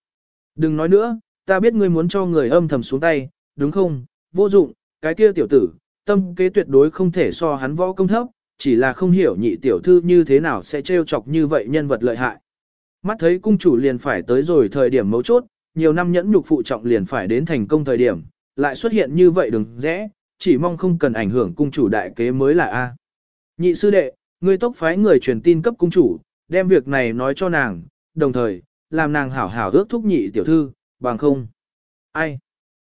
đừng nói nữa, ta biết ngươi muốn cho người âm thầm xuống tay, đúng không, vô dụng, cái kia tiểu tử, tâm kế tuyệt đối không thể so hắn võ công thấp, chỉ là không hiểu nhị tiểu thư như thế nào sẽ trêu chọc như vậy nhân vật lợi hại. Mắt thấy cung chủ liền phải tới rồi thời điểm mấu chốt, nhiều năm nhẫn nhục phụ trọng liền phải đến thành công thời điểm, lại xuất hiện như vậy đừng rẽ, chỉ mong không cần ảnh hưởng cung chủ đại kế mới là A. Nhị sư đệ, ngươi tốc phái người truyền tin cấp cung chủ, đem việc này nói cho nàng, đồng thời, làm nàng hảo hảo ước thúc nhị tiểu thư, bằng không. Ai?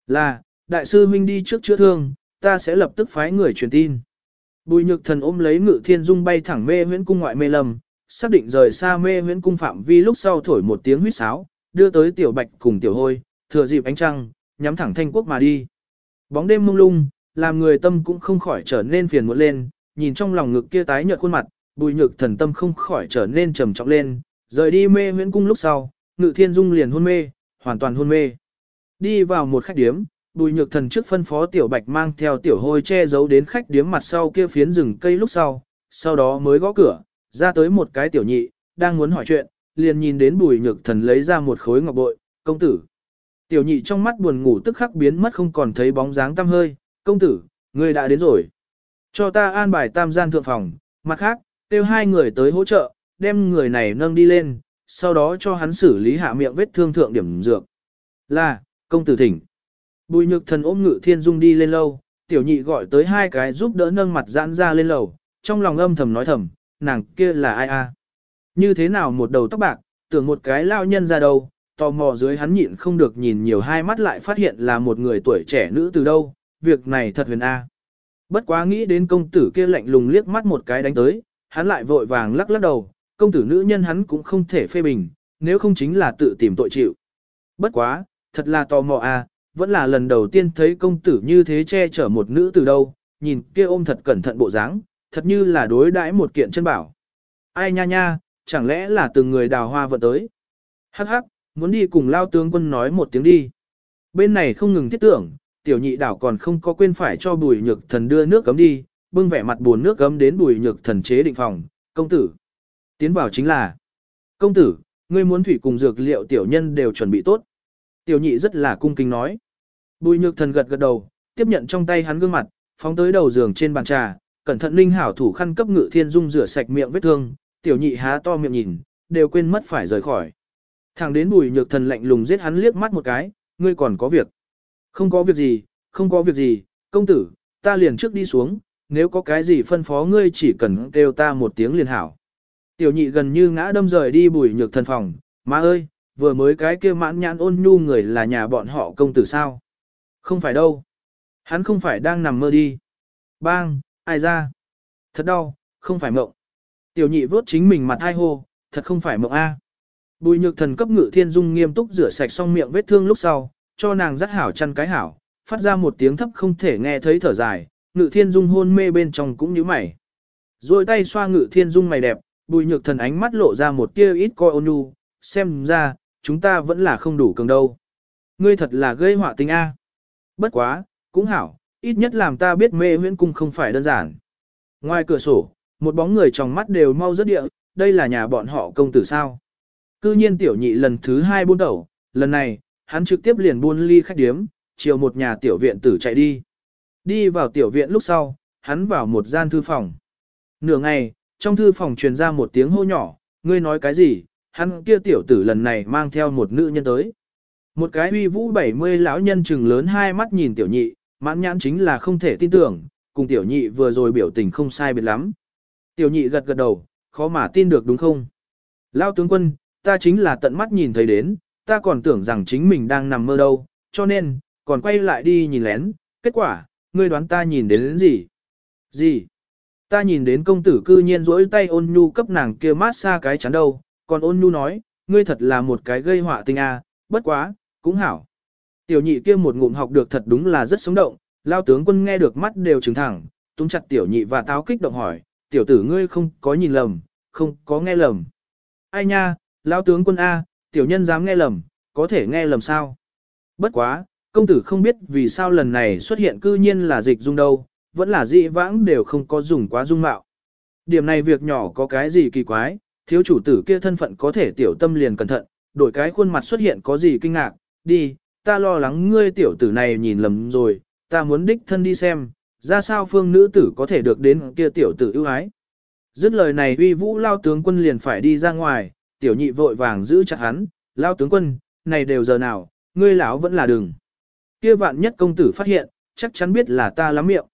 Là, đại sư huynh đi trước chữa thương, ta sẽ lập tức phái người truyền tin. Bùi nhược thần ôm lấy ngự thiên dung bay thẳng mê huyễn cung ngoại mê lầm, xác định rời xa mê huyễn cung phạm vi lúc sau thổi một tiếng huýt sáo, đưa tới tiểu bạch cùng tiểu hôi, thừa dịp ánh trăng, nhắm thẳng thanh quốc mà đi. Bóng đêm mông lung, làm người tâm cũng không khỏi trở nên phiền muộn lên, nhìn trong lòng ngực kia tái nhợt khuôn mặt, bùi nhược thần tâm không khỏi trở nên trầm trọng lên, rời đi mê huyễn cung lúc sau, ngự thiên dung liền hôn mê, hoàn toàn hôn mê. Đi vào một khách điếm, bùi nhược thần trước phân phó tiểu bạch mang theo tiểu hôi che giấu đến khách điếm mặt sau kia phiến rừng cây lúc sau, sau đó mới gõ cửa, ra tới một cái tiểu nhị, đang muốn hỏi chuyện, liền nhìn đến bùi nhược thần lấy ra một khối ngọc bội, công tử. Tiểu nhị trong mắt buồn ngủ tức khắc biến mất không còn thấy bóng dáng tăm hơi, công tử, người đã đến rồi. Cho ta an bài tam gian thượng phòng, mặt khác, kêu hai người tới hỗ trợ, đem người này nâng đi lên, sau đó cho hắn xử lý hạ miệng vết thương thượng điểm dược. Là, công tử thỉnh. Bùi nhược thần ôm ngự thiên dung đi lên lâu, tiểu nhị gọi tới hai cái giúp đỡ nâng mặt giãn ra lên lầu, trong lòng âm thầm nói thầm, nàng kia là ai a? Như thế nào một đầu tóc bạc, tưởng một cái lao nhân ra đâu, tò mò dưới hắn nhịn không được nhìn nhiều hai mắt lại phát hiện là một người tuổi trẻ nữ từ đâu, việc này thật huyền a. Bất quá nghĩ đến công tử kia lạnh lùng liếc mắt một cái đánh tới, hắn lại vội vàng lắc lắc đầu, công tử nữ nhân hắn cũng không thể phê bình, nếu không chính là tự tìm tội chịu. Bất quá, thật là tò mò a, vẫn là lần đầu tiên thấy công tử như thế che chở một nữ từ đâu, nhìn kia ôm thật cẩn thận bộ dáng, thật như là đối đãi một kiện chân bảo. Ai nha nha, chẳng lẽ là từng người đào hoa vận tới. Hắc hắc, muốn đi cùng lao tướng quân nói một tiếng đi. Bên này không ngừng thiết tưởng, tiểu nhị đảo còn không có quên phải cho bùi nhược thần đưa nước cấm đi, bưng vẻ mặt buồn nước cấm đến bùi nhược thần chế định phòng, công tử. Tiến vào chính là, công tử, ngươi muốn thủy cùng dược liệu tiểu nhân đều chuẩn bị tốt. Tiểu nhị rất là cung kính nói. Bùi nhược thần gật gật đầu, tiếp nhận trong tay hắn gương mặt, phóng tới đầu giường trên bàn trà, cẩn thận linh hảo thủ khăn cấp ngự thiên dung rửa sạch miệng vết thương, tiểu nhị há to miệng nhìn, đều quên mất phải rời khỏi. Thẳng đến bùi nhược thần lạnh lùng giết hắn liếc mắt một cái, ngươi còn có việc. Không có việc gì, không có việc gì, công tử, ta liền trước đi xuống, nếu có cái gì phân phó ngươi chỉ cần kêu ta một tiếng liền hảo. Tiểu nhị gần như ngã đâm rời đi bùi nhược thần phòng, má ơi, vừa mới cái kia mãn nhãn ôn nhu người là nhà bọn họ công tử sao. Không phải đâu. Hắn không phải đang nằm mơ đi. Bang, ai ra? Thật đau, không phải mộng. Tiểu nhị vớt chính mình mặt hai hô, thật không phải mộng A. Bùi nhược thần cấp ngự thiên dung nghiêm túc rửa sạch xong miệng vết thương lúc sau, cho nàng dắt hảo chăn cái hảo, phát ra một tiếng thấp không thể nghe thấy thở dài, ngự thiên dung hôn mê bên trong cũng như mày. Rồi tay xoa ngự thiên dung mày đẹp, bùi nhược thần ánh mắt lộ ra một tia ít coi ôn nhu, xem ra, chúng ta vẫn là không đủ cường đâu. Ngươi thật là gây họa tình A. Bất quá, cũng hảo, ít nhất làm ta biết mê huyễn cung không phải đơn giản. Ngoài cửa sổ, một bóng người trong mắt đều mau rất địa, đây là nhà bọn họ công tử sao. Cư nhiên tiểu nhị lần thứ hai buôn đầu, lần này, hắn trực tiếp liền buôn ly khách điếm, chiều một nhà tiểu viện tử chạy đi. Đi vào tiểu viện lúc sau, hắn vào một gian thư phòng. Nửa ngày, trong thư phòng truyền ra một tiếng hô nhỏ, ngươi nói cái gì, hắn kia tiểu tử lần này mang theo một nữ nhân tới. Một cái uy vũ 70 lão nhân trừng lớn hai mắt nhìn tiểu nhị, mãn nhãn chính là không thể tin tưởng, cùng tiểu nhị vừa rồi biểu tình không sai biệt lắm. Tiểu nhị gật gật đầu, khó mà tin được đúng không? Lão tướng quân, ta chính là tận mắt nhìn thấy đến, ta còn tưởng rằng chính mình đang nằm mơ đâu, cho nên, còn quay lại đi nhìn lén, kết quả, ngươi đoán ta nhìn đến, đến gì? Gì? Ta nhìn đến công tử cư nhiên rỗi tay ôn nhu cấp nàng kia mát xa cái chắn đâu, còn ôn nhu nói, ngươi thật là một cái gây họa tình a, bất quá, cũng hảo. Tiểu nhị kia một ngụm học được thật đúng là rất sống động, lao tướng quân nghe được mắt đều trừng thẳng, túm chặt tiểu nhị và táo kích động hỏi, tiểu tử ngươi không có nhìn lầm, không có nghe lầm. Ai nha, lao tướng quân A, tiểu nhân dám nghe lầm, có thể nghe lầm sao? Bất quá, công tử không biết vì sao lần này xuất hiện cư nhiên là dịch dung đâu, vẫn là dị vãng đều không có dùng quá dung mạo. Điểm này việc nhỏ có cái gì kỳ quái, thiếu chủ tử kia thân phận có thể tiểu tâm liền cẩn thận, đổi cái khuôn mặt xuất hiện có gì kinh ngạc, đi, ta lo lắng ngươi tiểu tử này nhìn lầm rồi, ta muốn đích thân đi xem, ra sao phương nữ tử có thể được đến kia tiểu tử ưu ái. Dứt lời này uy vũ lao tướng quân liền phải đi ra ngoài, tiểu nhị vội vàng giữ chặt hắn, lao tướng quân, này đều giờ nào, ngươi lão vẫn là đừng. Kia vạn nhất công tử phát hiện, chắc chắn biết là ta lắm miệng.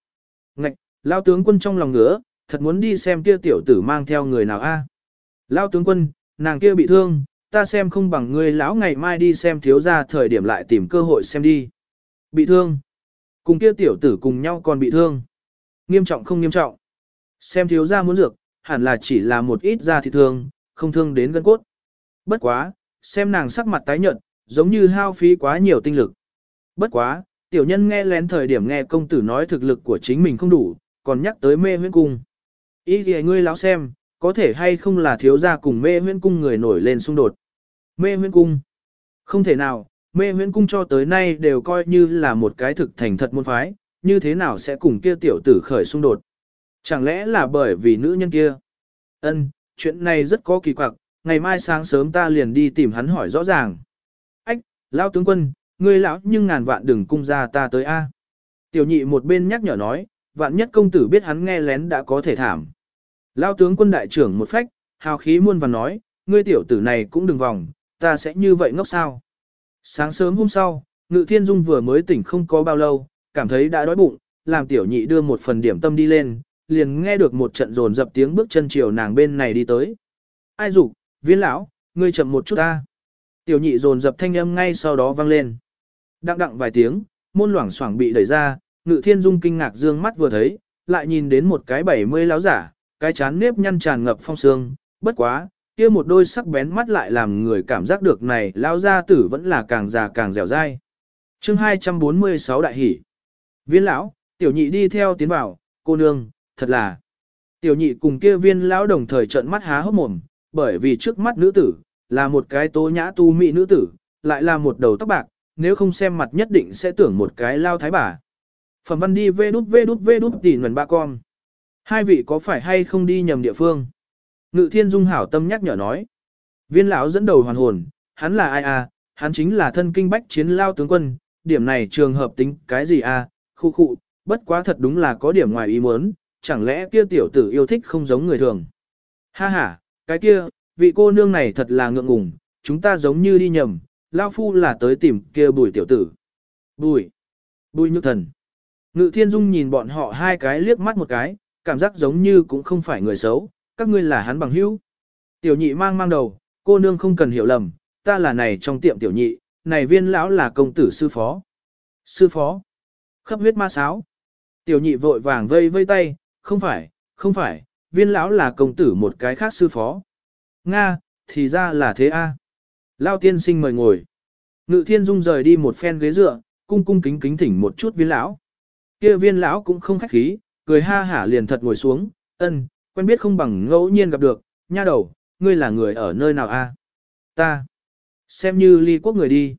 Ngạch, lao tướng quân trong lòng ngứa, thật muốn đi xem kia tiểu tử mang theo người nào a. Lao tướng quân, nàng kia bị thương, ta xem không bằng ngươi lão ngày mai đi xem thiếu ra thời điểm lại tìm cơ hội xem đi. Bị thương. Cùng kia tiểu tử cùng nhau còn bị thương. Nghiêm trọng không nghiêm trọng. Xem thiếu ra muốn dược, hẳn là chỉ là một ít da thịt thương, không thương đến gân cốt. Bất quá, xem nàng sắc mặt tái nhợt, giống như hao phí quá nhiều tinh lực. Bất quá, tiểu nhân nghe lén thời điểm nghe công tử nói thực lực của chính mình không đủ, còn nhắc tới mê huyễn cung. Ý thì ngươi lão xem, có thể hay không là thiếu gia cùng mê huyễn cung người nổi lên xung đột. Mê huyễn cung. Không thể nào, mê huyễn cung cho tới nay đều coi như là một cái thực thành thật môn phái, như thế nào sẽ cùng kia tiểu tử khởi xung đột. Chẳng lẽ là bởi vì nữ nhân kia? Ân, chuyện này rất có kỳ quặc, ngày mai sáng sớm ta liền đi tìm hắn hỏi rõ ràng. Ách, lão tướng quân, ngươi lão nhưng ngàn vạn đừng cung ra ta tới a. Tiểu nhị một bên nhắc nhở nói, vạn nhất công tử biết hắn nghe lén đã có thể thảm. Lão tướng quân đại trưởng một phách, hào khí muôn và nói, ngươi tiểu tử này cũng đừng vòng, ta sẽ như vậy ngốc sao. Sáng sớm hôm sau, Ngự Thiên Dung vừa mới tỉnh không có bao lâu, cảm thấy đã đói bụng, làm tiểu nhị đưa một phần điểm tâm đi lên, liền nghe được một trận rồn dập tiếng bước chân chiều nàng bên này đi tới. Ai dục, viên lão, ngươi chậm một chút ta. Tiểu nhị rồn dập thanh âm ngay sau đó vang lên. Đặng đặng vài tiếng, môn loảng xoảng bị đẩy ra, ngự thiên dung kinh ngạc dương mắt vừa thấy, lại nhìn đến một cái bảy mươi láo giả, cái chán nếp nhăn tràn ngập phong sương, bất quá, kia một đôi sắc bén mắt lại làm người cảm giác được này lao gia tử vẫn là càng già càng dẻo dai. chương 246 đại hỷ. Viên lão, tiểu nhị đi theo tiến vào, cô nương, thật là. Tiểu nhị cùng kia viên lão đồng thời trợn mắt há hốc mồm, bởi vì trước mắt nữ tử, là một cái tố nhã tu mỹ nữ tử, lại là một đầu tóc bạc, nếu không xem mặt nhất định sẽ tưởng một cái lao thái bà. Phẩm văn đi vê đút vê đút vê đút tỉ nguồn ba con. Hai vị có phải hay không đi nhầm địa phương? Ngự thiên dung hảo tâm nhắc nhở nói. Viên lão dẫn đầu hoàn hồn, hắn là ai à, hắn chính là thân kinh bách chiến lao tướng quân, điểm này trường hợp tính cái gì à, khu khu, bất quá thật đúng là có điểm ngoài ý muốn, chẳng lẽ kia tiểu tử yêu thích không giống người thường. Ha ha, cái kia, vị cô nương này thật là ngượng ngùng, chúng ta giống như đi nhầm, lao phu là tới tìm kia bùi tiểu tử. Bùi, bùi nhược thần. Ngự thiên dung nhìn bọn họ hai cái liếc mắt một cái, cảm giác giống như cũng không phải người xấu, các ngươi là hắn bằng hữu. Tiểu nhị mang mang đầu, cô nương không cần hiểu lầm, ta là này trong tiệm tiểu nhị, này viên lão là công tử sư phó. Sư phó. Khắp huyết ma sáo. Tiểu nhị vội vàng vây vây tay, không phải, không phải, viên lão là công tử một cái khác sư phó. Nga, thì ra là thế a. Lao tiên sinh mời ngồi. Ngự thiên dung rời đi một phen ghế dựa, cung cung kính kính thỉnh một chút viên lão. Kia viên lão cũng không khách khí, cười ha hả liền thật ngồi xuống, ân, quen biết không bằng ngẫu nhiên gặp được, nha đầu, ngươi là người ở nơi nào a? Ta. Xem như ly quốc người đi.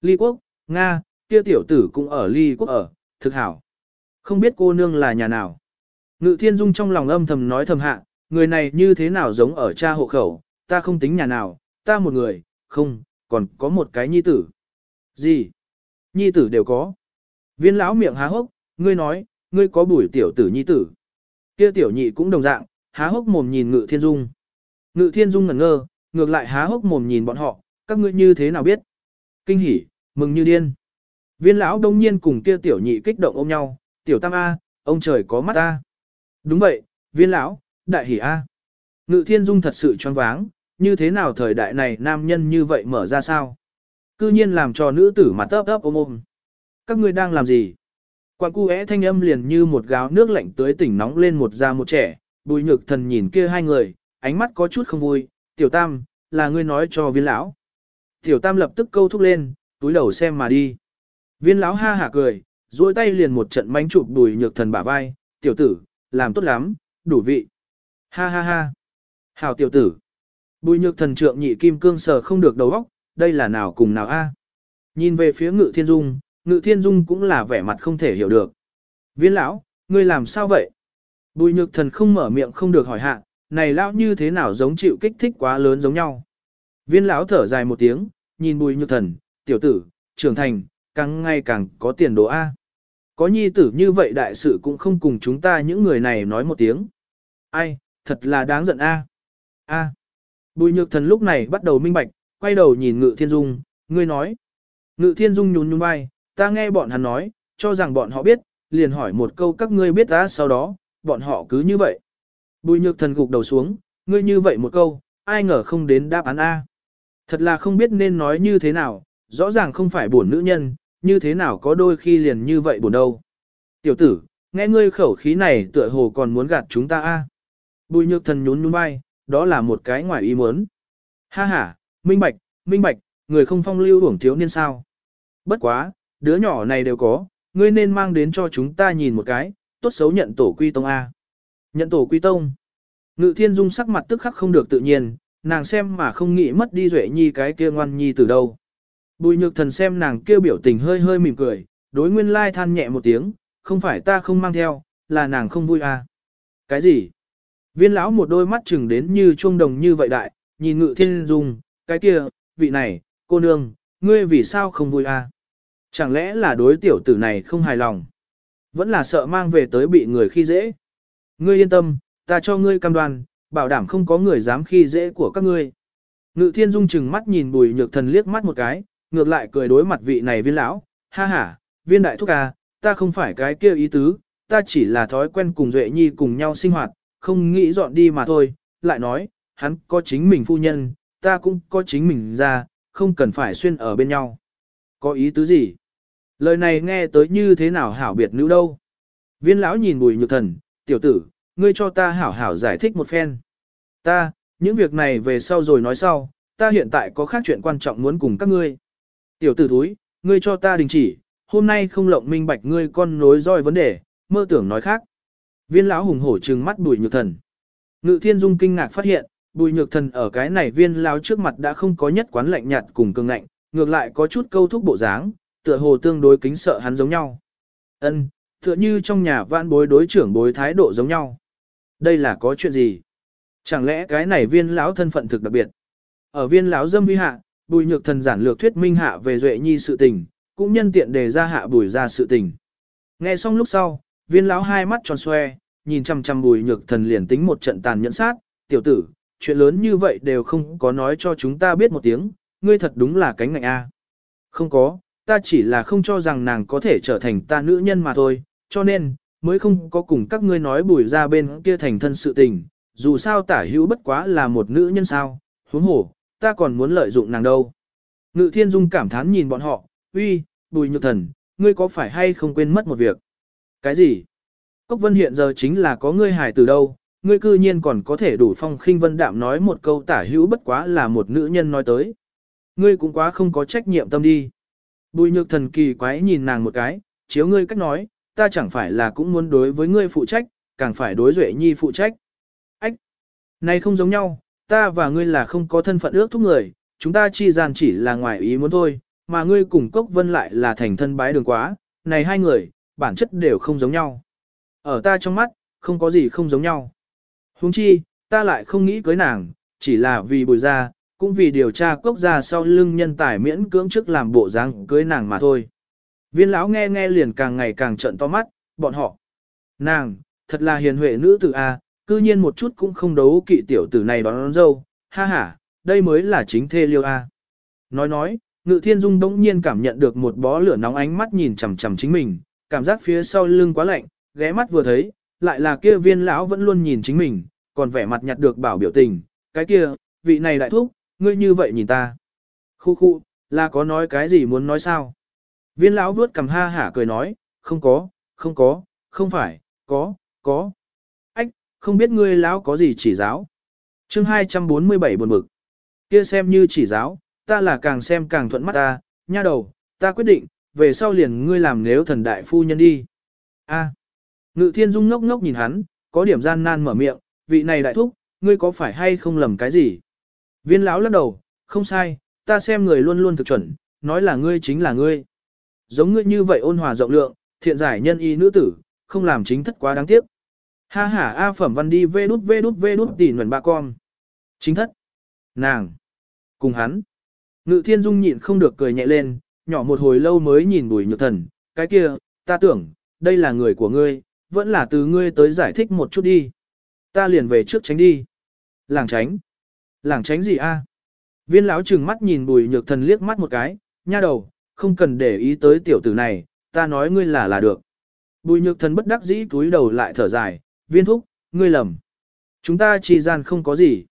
Ly quốc, Nga, kia tiểu tử cũng ở ly quốc ở, thực hảo. Không biết cô nương là nhà nào. Ngự thiên dung trong lòng âm thầm nói thầm hạ, người này như thế nào giống ở cha hộ khẩu, ta không tính nhà nào, ta một người, không, còn có một cái nhi tử. Gì? Nhi tử đều có. Viên lão miệng há hốc, ngươi nói, ngươi có bùi tiểu tử nhi tử. Kia tiểu nhị cũng đồng dạng, há hốc mồm nhìn ngự thiên dung. Ngự thiên dung ngẩn ngơ, ngược lại há hốc mồm nhìn bọn họ, các ngươi như thế nào biết. Kinh hỉ, mừng như điên. Viên lão đông nhiên cùng kia tiểu nhị kích động ôm nhau, tiểu tam A, ông trời có mắt A. Đúng vậy, viên lão, đại hỉ A. Ngự thiên dung thật sự choáng váng, như thế nào thời đại này nam nhân như vậy mở ra sao? Cư nhiên làm cho nữ tử mặt ấp ấp ôm ôm. Các ngươi đang làm gì? Quan cu é thanh âm liền như một gáo nước lạnh tới tỉnh nóng lên một da một trẻ, bùi nhược thần nhìn kia hai người, ánh mắt có chút không vui, tiểu tam, là ngươi nói cho viên lão. Tiểu tam lập tức câu thúc lên, túi đầu xem mà đi. Viên lão ha hả cười, duỗi tay liền một trận mánh chụp bùi nhược thần bả vai, tiểu tử, làm tốt lắm, đủ vị. Ha ha ha. Hào tiểu tử. Bùi nhược thần trượng nhị kim cương sờ không được đầu óc, đây là nào cùng nào a? Nhìn về phía ngự thiên dung, ngự thiên dung cũng là vẻ mặt không thể hiểu được. Viên lão, ngươi làm sao vậy? Bùi nhược thần không mở miệng không được hỏi hạ, này lão như thế nào giống chịu kích thích quá lớn giống nhau. Viên lão thở dài một tiếng, nhìn bùi nhược thần, tiểu tử, trưởng thành, càng ngày càng có tiền đồ A. Có nhi tử như vậy đại sự cũng không cùng chúng ta những người này nói một tiếng. Ai, thật là đáng giận a. A. Bùi nhược thần lúc này bắt đầu minh bạch, quay đầu nhìn ngự thiên dung, ngươi nói. Ngự thiên dung nhún nhún vai, ta nghe bọn hắn nói, cho rằng bọn họ biết, liền hỏi một câu các ngươi biết ta sau đó, bọn họ cứ như vậy. Bùi nhược thần gục đầu xuống, ngươi như vậy một câu, ai ngờ không đến đáp án A. Thật là không biết nên nói như thế nào, rõ ràng không phải buồn nữ nhân, như thế nào có đôi khi liền như vậy buồn đâu. Tiểu tử, nghe ngươi khẩu khí này tựa hồ còn muốn gạt chúng ta A. Bùi nhược thần nhún nhún vai, đó là một cái ngoài ý muốn. Ha ha, minh bạch, minh bạch, người không phong lưu hưởng thiếu niên sao. Bất quá, đứa nhỏ này đều có, ngươi nên mang đến cho chúng ta nhìn một cái, tốt xấu nhận tổ quy tông A. Nhận tổ quy tông. Ngự thiên dung sắc mặt tức khắc không được tự nhiên, nàng xem mà không nghĩ mất đi duệ nhi cái kia ngoan nhi từ đâu. Bùi nhược thần xem nàng kêu biểu tình hơi hơi mỉm cười, đối nguyên lai than nhẹ một tiếng, không phải ta không mang theo, là nàng không vui à. Cái gì? Viên lão một đôi mắt chừng đến như chuông đồng như vậy đại, nhìn ngự thiên dung, cái kia, vị này, cô nương, ngươi vì sao không vui à? Chẳng lẽ là đối tiểu tử này không hài lòng? Vẫn là sợ mang về tới bị người khi dễ. Ngươi yên tâm, ta cho ngươi cam đoan, bảo đảm không có người dám khi dễ của các ngươi. Ngự thiên dung chừng mắt nhìn bùi nhược thần liếc mắt một cái, ngược lại cười đối mặt vị này viên lão, ha ha, viên đại thúc à, ta không phải cái kia ý tứ, ta chỉ là thói quen cùng Duệ Nhi cùng nhau sinh hoạt, không nghĩ dọn đi mà thôi, lại nói, hắn có chính mình phu nhân, ta cũng có chính mình ra, không cần phải xuyên ở bên nhau. Có ý tứ gì? Lời này nghe tới như thế nào hảo biệt nữ đâu? Viên lão nhìn bùi nhược thần, tiểu tử, ngươi cho ta hảo hảo giải thích một phen. Ta, những việc này về sau rồi nói sau, ta hiện tại có khác chuyện quan trọng muốn cùng các ngươi. Tiểu tử thúi, ngươi cho ta đình chỉ, hôm nay không lộng minh bạch ngươi con nối roi vấn đề, mơ tưởng nói khác. Viên lão hùng hổ trừng mắt bùi nhược thần. Ngự thiên dung kinh ngạc phát hiện, bùi nhược thần ở cái này viên lão trước mặt đã không có nhất quán lạnh nhạt cùng cường ngạnh, ngược lại có chút câu thúc bộ dáng, tựa hồ tương đối kính sợ hắn giống nhau. Ân, tựa như trong nhà vãn bối đối trưởng bối thái độ giống nhau. Đây là có chuyện gì? Chẳng lẽ cái này viên lão thân phận thực đặc biệt? Ở viên lão dâm huy hạ, bùi nhược thần giản lược thuyết minh hạ về duệ nhi sự tình, cũng nhân tiện đề ra hạ bùi ra sự tình. Nghe xong lúc sau, viên lão hai mắt tròn xoe, nhìn chăm chăm bùi nhược thần liền tính một trận tàn nhẫn sát, tiểu tử, chuyện lớn như vậy đều không có nói cho chúng ta biết một tiếng, ngươi thật đúng là cánh ngạnh A. Không có, ta chỉ là không cho rằng nàng có thể trở thành ta nữ nhân mà thôi, cho nên, mới không có cùng các ngươi nói bùi ra bên kia thành thân sự tình, dù sao tả hữu bất quá là một nữ nhân sao, huống hổ, ta còn muốn lợi dụng nàng đâu. Ngự thiên dung cảm thán nhìn bọn họ, uy, bùi nhược thần, ngươi có phải hay không quên mất một việc? Cái gì? Cốc vân hiện giờ chính là có ngươi hài từ đâu, ngươi cư nhiên còn có thể đủ phong khinh vân đạm nói một câu tả hữu bất quá là một nữ nhân nói tới. Ngươi cũng quá không có trách nhiệm tâm đi. Bùi nhược thần kỳ quái nhìn nàng một cái, chiếu ngươi cách nói, ta chẳng phải là cũng muốn đối với ngươi phụ trách, càng phải đối duệ nhi phụ trách. Ách! Này không giống nhau, ta và ngươi là không có thân phận ước thúc người, chúng ta chi gian chỉ là ngoài ý muốn thôi, mà ngươi cùng Cốc Vân lại là thành thân bái đường quá, này hai người, bản chất đều không giống nhau. Ở ta trong mắt, không có gì không giống nhau. Huống chi, ta lại không nghĩ cưới nàng, chỉ là vì Bùi ra, cũng vì điều tra cốc ra sau lưng nhân tài miễn cưỡng trước làm bộ dáng cưới nàng mà thôi. Viên lão nghe nghe liền càng ngày càng trận to mắt, bọn họ. Nàng, thật là hiền huệ nữ tử A, cư nhiên một chút cũng không đấu kỵ tiểu tử này đón, đón dâu, ha ha, đây mới là chính thê liêu A. Nói nói, ngự thiên dung đống nhiên cảm nhận được một bó lửa nóng ánh mắt nhìn chằm chằm chính mình, cảm giác phía sau lưng quá lạnh, ghé mắt vừa thấy, lại là kia viên lão vẫn luôn nhìn chính mình, còn vẻ mặt nhặt được bảo biểu tình, cái kia, vị này đại thúc, ngươi như vậy nhìn ta. Khu khu, là có nói cái gì muốn nói sao? Viên lão vuốt cầm ha hả cười nói, không có, không có, không phải, có, có. Ách, không biết ngươi lão có gì chỉ giáo. chương 247 buồn bực. Kia xem như chỉ giáo, ta là càng xem càng thuận mắt ta, nha đầu, ta quyết định, về sau liền ngươi làm nếu thần đại phu nhân đi. A. Ngự thiên dung ngốc ngốc nhìn hắn, có điểm gian nan mở miệng, vị này đại thúc, ngươi có phải hay không lầm cái gì? Viên lão lắc đầu, không sai, ta xem người luôn luôn thực chuẩn, nói là ngươi chính là ngươi. Giống ngươi như vậy ôn hòa rộng lượng, thiện giải nhân y nữ tử, không làm chính thất quá đáng tiếc. Ha ha A phẩm văn đi vê đút vê đút vê đút tỉ nguồn ba con. Chính thất. Nàng. Cùng hắn. Ngự thiên dung nhịn không được cười nhẹ lên, nhỏ một hồi lâu mới nhìn bùi nhược thần, cái kia, ta tưởng, đây là người của ngươi, vẫn là từ ngươi tới giải thích một chút đi. Ta liền về trước tránh đi. Làng tránh. Làng tránh gì a? Viên lão trừng mắt nhìn bùi nhược thần liếc mắt một cái, nha đầu, không cần để ý tới tiểu tử này, ta nói ngươi là là được. Bùi nhược thần bất đắc dĩ túi đầu lại thở dài, viên thúc, ngươi lầm. Chúng ta chỉ gian không có gì.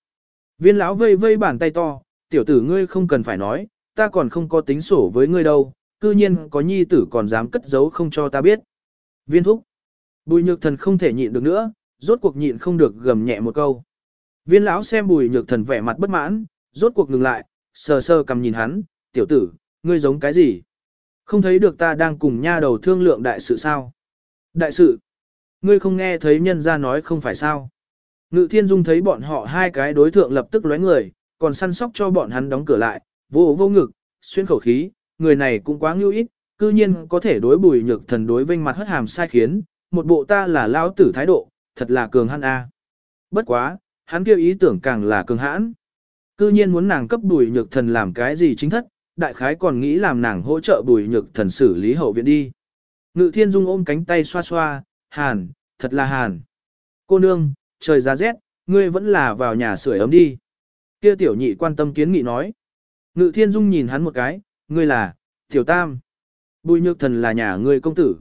Viên lão vây vây bàn tay to, tiểu tử ngươi không cần phải nói, ta còn không có tính sổ với ngươi đâu, cư nhiên có nhi tử còn dám cất giấu không cho ta biết. Viên thúc. Bùi nhược thần không thể nhịn được nữa, rốt cuộc nhịn không được gầm nhẹ một câu. Viên lão xem bùi nhược thần vẻ mặt bất mãn, rốt cuộc ngừng lại, sờ sờ cầm nhìn hắn, tiểu tử, ngươi giống cái gì? Không thấy được ta đang cùng nha đầu thương lượng đại sự sao? Đại sự? Ngươi không nghe thấy nhân ra nói không phải sao? Ngự thiên dung thấy bọn họ hai cái đối thượng lập tức lóe người, còn săn sóc cho bọn hắn đóng cửa lại, vô vô ngực, xuyên khẩu khí, người này cũng quá ngưu ít, cư nhiên có thể đối bùi nhược thần đối vinh mặt hất hàm sai khiến, một bộ ta là lao tử thái độ, thật là cường hắn a. Bất quá, hắn kêu ý tưởng càng là cường hãn. Cư nhiên muốn nàng cấp bùi nhược thần làm cái gì chính thất, đại khái còn nghĩ làm nàng hỗ trợ bùi nhược thần xử lý hậu viện đi. Ngự thiên dung ôm cánh tay xoa xoa, hàn, thật là hàn. Cô nương, trời ra rét, ngươi vẫn là vào nhà sưởi ấm đi. Kia tiểu nhị quan tâm kiến nghị nói. Ngự thiên dung nhìn hắn một cái, ngươi là, tiểu tam. Bùi nhược thần là nhà ngươi công tử.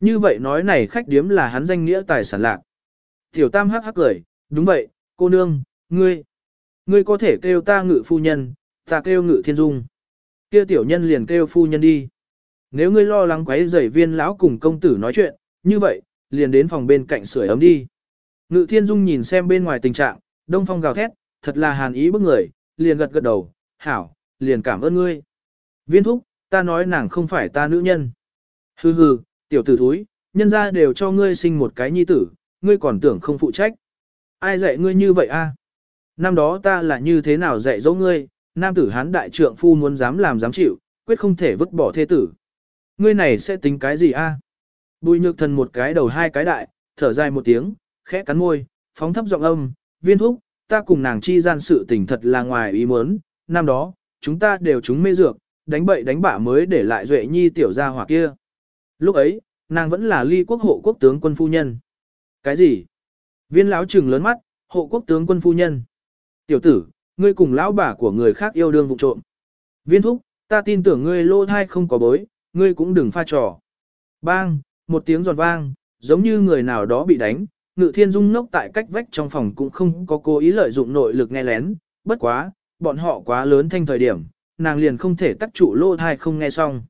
Như vậy nói này khách điếm là hắn danh nghĩa tài sản lạc. Tiểu tam hắc hắc cười, đúng vậy, cô nương, ngươi. Ngươi có thể kêu ta ngự phu nhân, ta kêu ngự thiên dung. Kia tiểu nhân liền kêu phu nhân đi. Nếu ngươi lo lắng quấy rầy viên lão cùng công tử nói chuyện, như vậy, liền đến phòng bên cạnh sưởi ấm đi. Ngự thiên dung nhìn xem bên ngoài tình trạng, đông phong gào thét, thật là hàn ý bức người, liền gật gật đầu, hảo, liền cảm ơn ngươi. Viên thúc, ta nói nàng không phải ta nữ nhân. Hừ hừ, tiểu tử thúi, nhân ra đều cho ngươi sinh một cái nhi tử, ngươi còn tưởng không phụ trách. Ai dạy ngươi như vậy a? Năm đó ta là như thế nào dạy dỗ ngươi, nam tử hán đại trượng phu muốn dám làm dám chịu, quyết không thể vứt bỏ thê tử. Ngươi này sẽ tính cái gì a? Bùi nhược thần một cái đầu hai cái đại, thở dài một tiếng, khẽ cắn môi, phóng thấp giọng âm, viên thúc, ta cùng nàng chi gian sự tình thật là ngoài ý muốn, năm đó, chúng ta đều chúng mê dược, đánh bậy đánh bạ mới để lại duệ nhi tiểu gia hỏa kia. Lúc ấy, nàng vẫn là ly quốc hộ quốc tướng quân phu nhân. Cái gì? Viên lão trừng lớn mắt, hộ quốc tướng quân phu nhân. Tiểu tử, ngươi cùng lão bà của người khác yêu đương vụ trộm. Viên thúc, ta tin tưởng ngươi lô thai không có bối, ngươi cũng đừng pha trò. Bang, một tiếng giòn vang, giống như người nào đó bị đánh, ngự thiên dung nốc tại cách vách trong phòng cũng không có cố ý lợi dụng nội lực nghe lén, bất quá, bọn họ quá lớn thanh thời điểm, nàng liền không thể tắt trụ lô thai không nghe xong.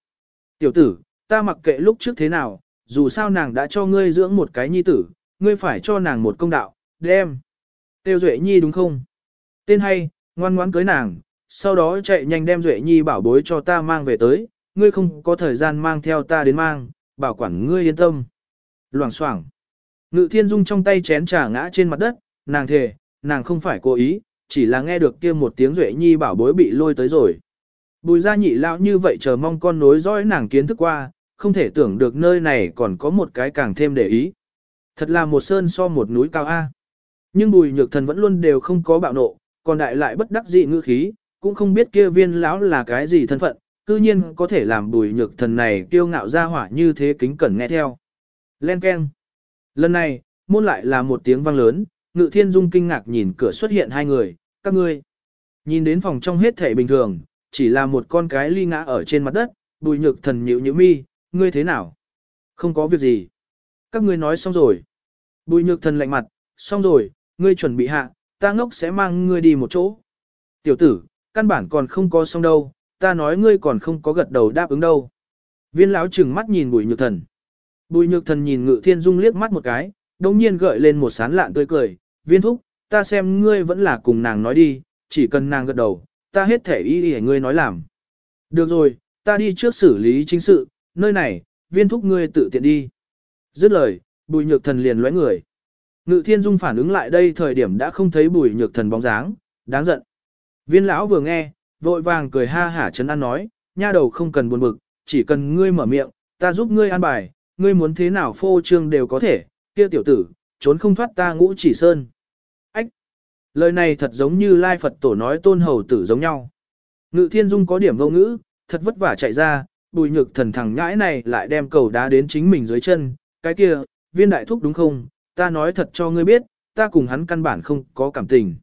Tiểu tử, ta mặc kệ lúc trước thế nào, dù sao nàng đã cho ngươi dưỡng một cái nhi tử, ngươi phải cho nàng một công đạo, đem. Tiêu Duệ Nhi đúng không? Tên hay, ngoan ngoãn cưới nàng, sau đó chạy nhanh đem Duệ Nhi bảo bối cho ta mang về tới, ngươi không có thời gian mang theo ta đến mang, bảo quản ngươi yên tâm. Loảng xoảng. Ngự thiên dung trong tay chén trà ngã trên mặt đất, nàng thề, nàng không phải cố ý, chỉ là nghe được kia một tiếng Duệ Nhi bảo bối bị lôi tới rồi. Bùi gia nhị lão như vậy chờ mong con nối dõi nàng kiến thức qua, không thể tưởng được nơi này còn có một cái càng thêm để ý. Thật là một sơn so một núi cao A. Nhưng bùi nhược thần vẫn luôn đều không có bạo nộ, còn đại lại bất đắc dị ngữ khí, cũng không biết kia viên lão là cái gì thân phận, cư nhiên có thể làm bùi nhược thần này kiêu ngạo ra hỏa như thế kính cẩn nghe theo. Len Ken. Lần này, môn lại là một tiếng vang lớn, ngự thiên dung kinh ngạc nhìn cửa xuất hiện hai người, các ngươi. Nhìn đến phòng trong hết thể bình thường, chỉ là một con cái ly ngã ở trên mặt đất, bùi nhược thần nhịu nhịu mi, ngươi thế nào? Không có việc gì. Các ngươi nói xong rồi. Bùi nhược thần lạnh mặt, xong rồi, ngươi chuẩn bị hạ, ta ngốc sẽ mang ngươi đi một chỗ. Tiểu tử, căn bản còn không có xong đâu, ta nói ngươi còn không có gật đầu đáp ứng đâu. Viên lão trừng mắt nhìn bùi nhược thần. Bùi nhược thần nhìn ngự thiên dung liếc mắt một cái, đồng nhiên gợi lên một sán lạn tươi cười, viên thúc, ta xem ngươi vẫn là cùng nàng nói đi, chỉ cần nàng gật đầu, ta hết thể ý để ngươi nói làm. Được rồi, ta đi trước xử lý chính sự, nơi này, viên thúc ngươi tự tiện đi. Dứt lời, bùi nhược thần liền lóe người. Ngự thiên dung phản ứng lại đây thời điểm đã không thấy bùi nhược thần bóng dáng, đáng giận. Viên lão vừa nghe, vội vàng cười ha hả chấn an nói, nha đầu không cần buồn bực, chỉ cần ngươi mở miệng, ta giúp ngươi an bài, ngươi muốn thế nào phô trương đều có thể, kia tiểu tử, trốn không thoát ta ngũ chỉ sơn. Ách! Lời này thật giống như Lai Phật tổ nói tôn hầu tử giống nhau. Ngự thiên dung có điểm vô ngữ, thật vất vả chạy ra, bùi nhược thần thẳng nhãi này lại đem cầu đá đến chính mình dưới chân, cái kia, viên đại thúc đúng không, ta nói thật cho ngươi biết, ta cùng hắn căn bản không có cảm tình.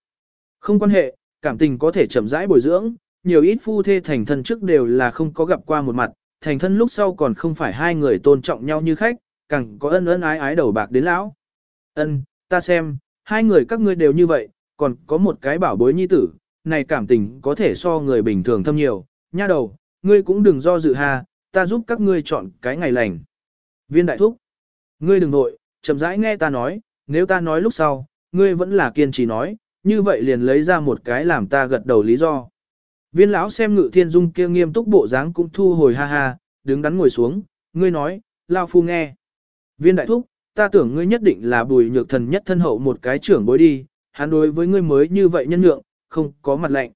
Không quan hệ, cảm tình có thể chậm rãi bồi dưỡng, nhiều ít phu thê thành thân trước đều là không có gặp qua một mặt, thành thân lúc sau còn không phải hai người tôn trọng nhau như khách, càng có ân ân ái ái đầu bạc đến lão. Ân, ta xem, hai người các ngươi đều như vậy, còn có một cái bảo bối nhi tử, này cảm tình có thể so người bình thường thâm nhiều, nha đầu, ngươi cũng đừng do dự hà, ta giúp các ngươi chọn cái ngày lành. Viên đại thúc, ngươi đừng nội, chậm rãi nghe ta nói, nếu ta nói lúc sau, ngươi vẫn là kiên trì nói, như vậy liền lấy ra một cái làm ta gật đầu lý do. Viên lão xem ngự thiên dung kia nghiêm túc bộ dáng cũng thu hồi ha ha, đứng đắn ngồi xuống, ngươi nói, lao phu nghe. Viên đại thúc, ta tưởng ngươi nhất định là bùi nhược thần nhất thân hậu một cái trưởng bối đi, hắn đối với ngươi mới như vậy nhân nhượng, không có mặt lạnh.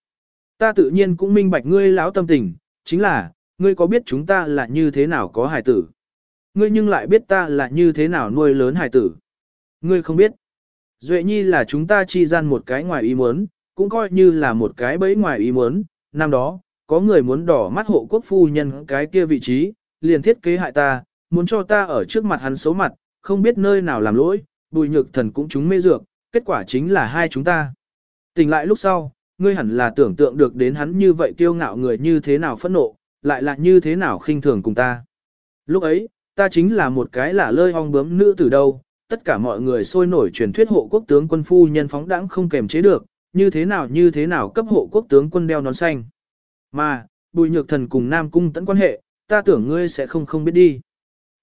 Ta tự nhiên cũng minh bạch ngươi lão tâm tình, chính là, ngươi có biết chúng ta là như thế nào có hài tử. Ngươi nhưng lại biết ta là như thế nào nuôi lớn hài tử. Ngươi không biết. Duệ nhi là chúng ta chi gian một cái ngoài ý muốn, cũng coi như là một cái bẫy ngoài ý muốn. Năm đó, có người muốn đỏ mắt hộ quốc phu nhân cái kia vị trí, liền thiết kế hại ta, muốn cho ta ở trước mặt hắn xấu mặt, không biết nơi nào làm lỗi, bùi nhược thần cũng chúng mê dược, kết quả chính là hai chúng ta. Tỉnh lại lúc sau, ngươi hẳn là tưởng tượng được đến hắn như vậy kiêu ngạo người như thế nào phẫn nộ, lại là như thế nào khinh thường cùng ta. Lúc ấy, ta chính là một cái là lơi ong bướm nữ từ đâu, tất cả mọi người sôi nổi truyền thuyết hộ quốc tướng quân phu nhân phóng đãng không kềm chế được, như thế nào như thế nào cấp hộ quốc tướng quân đeo nón xanh. Mà, bùi nhược thần cùng Nam Cung tẫn quan hệ, ta tưởng ngươi sẽ không không biết đi.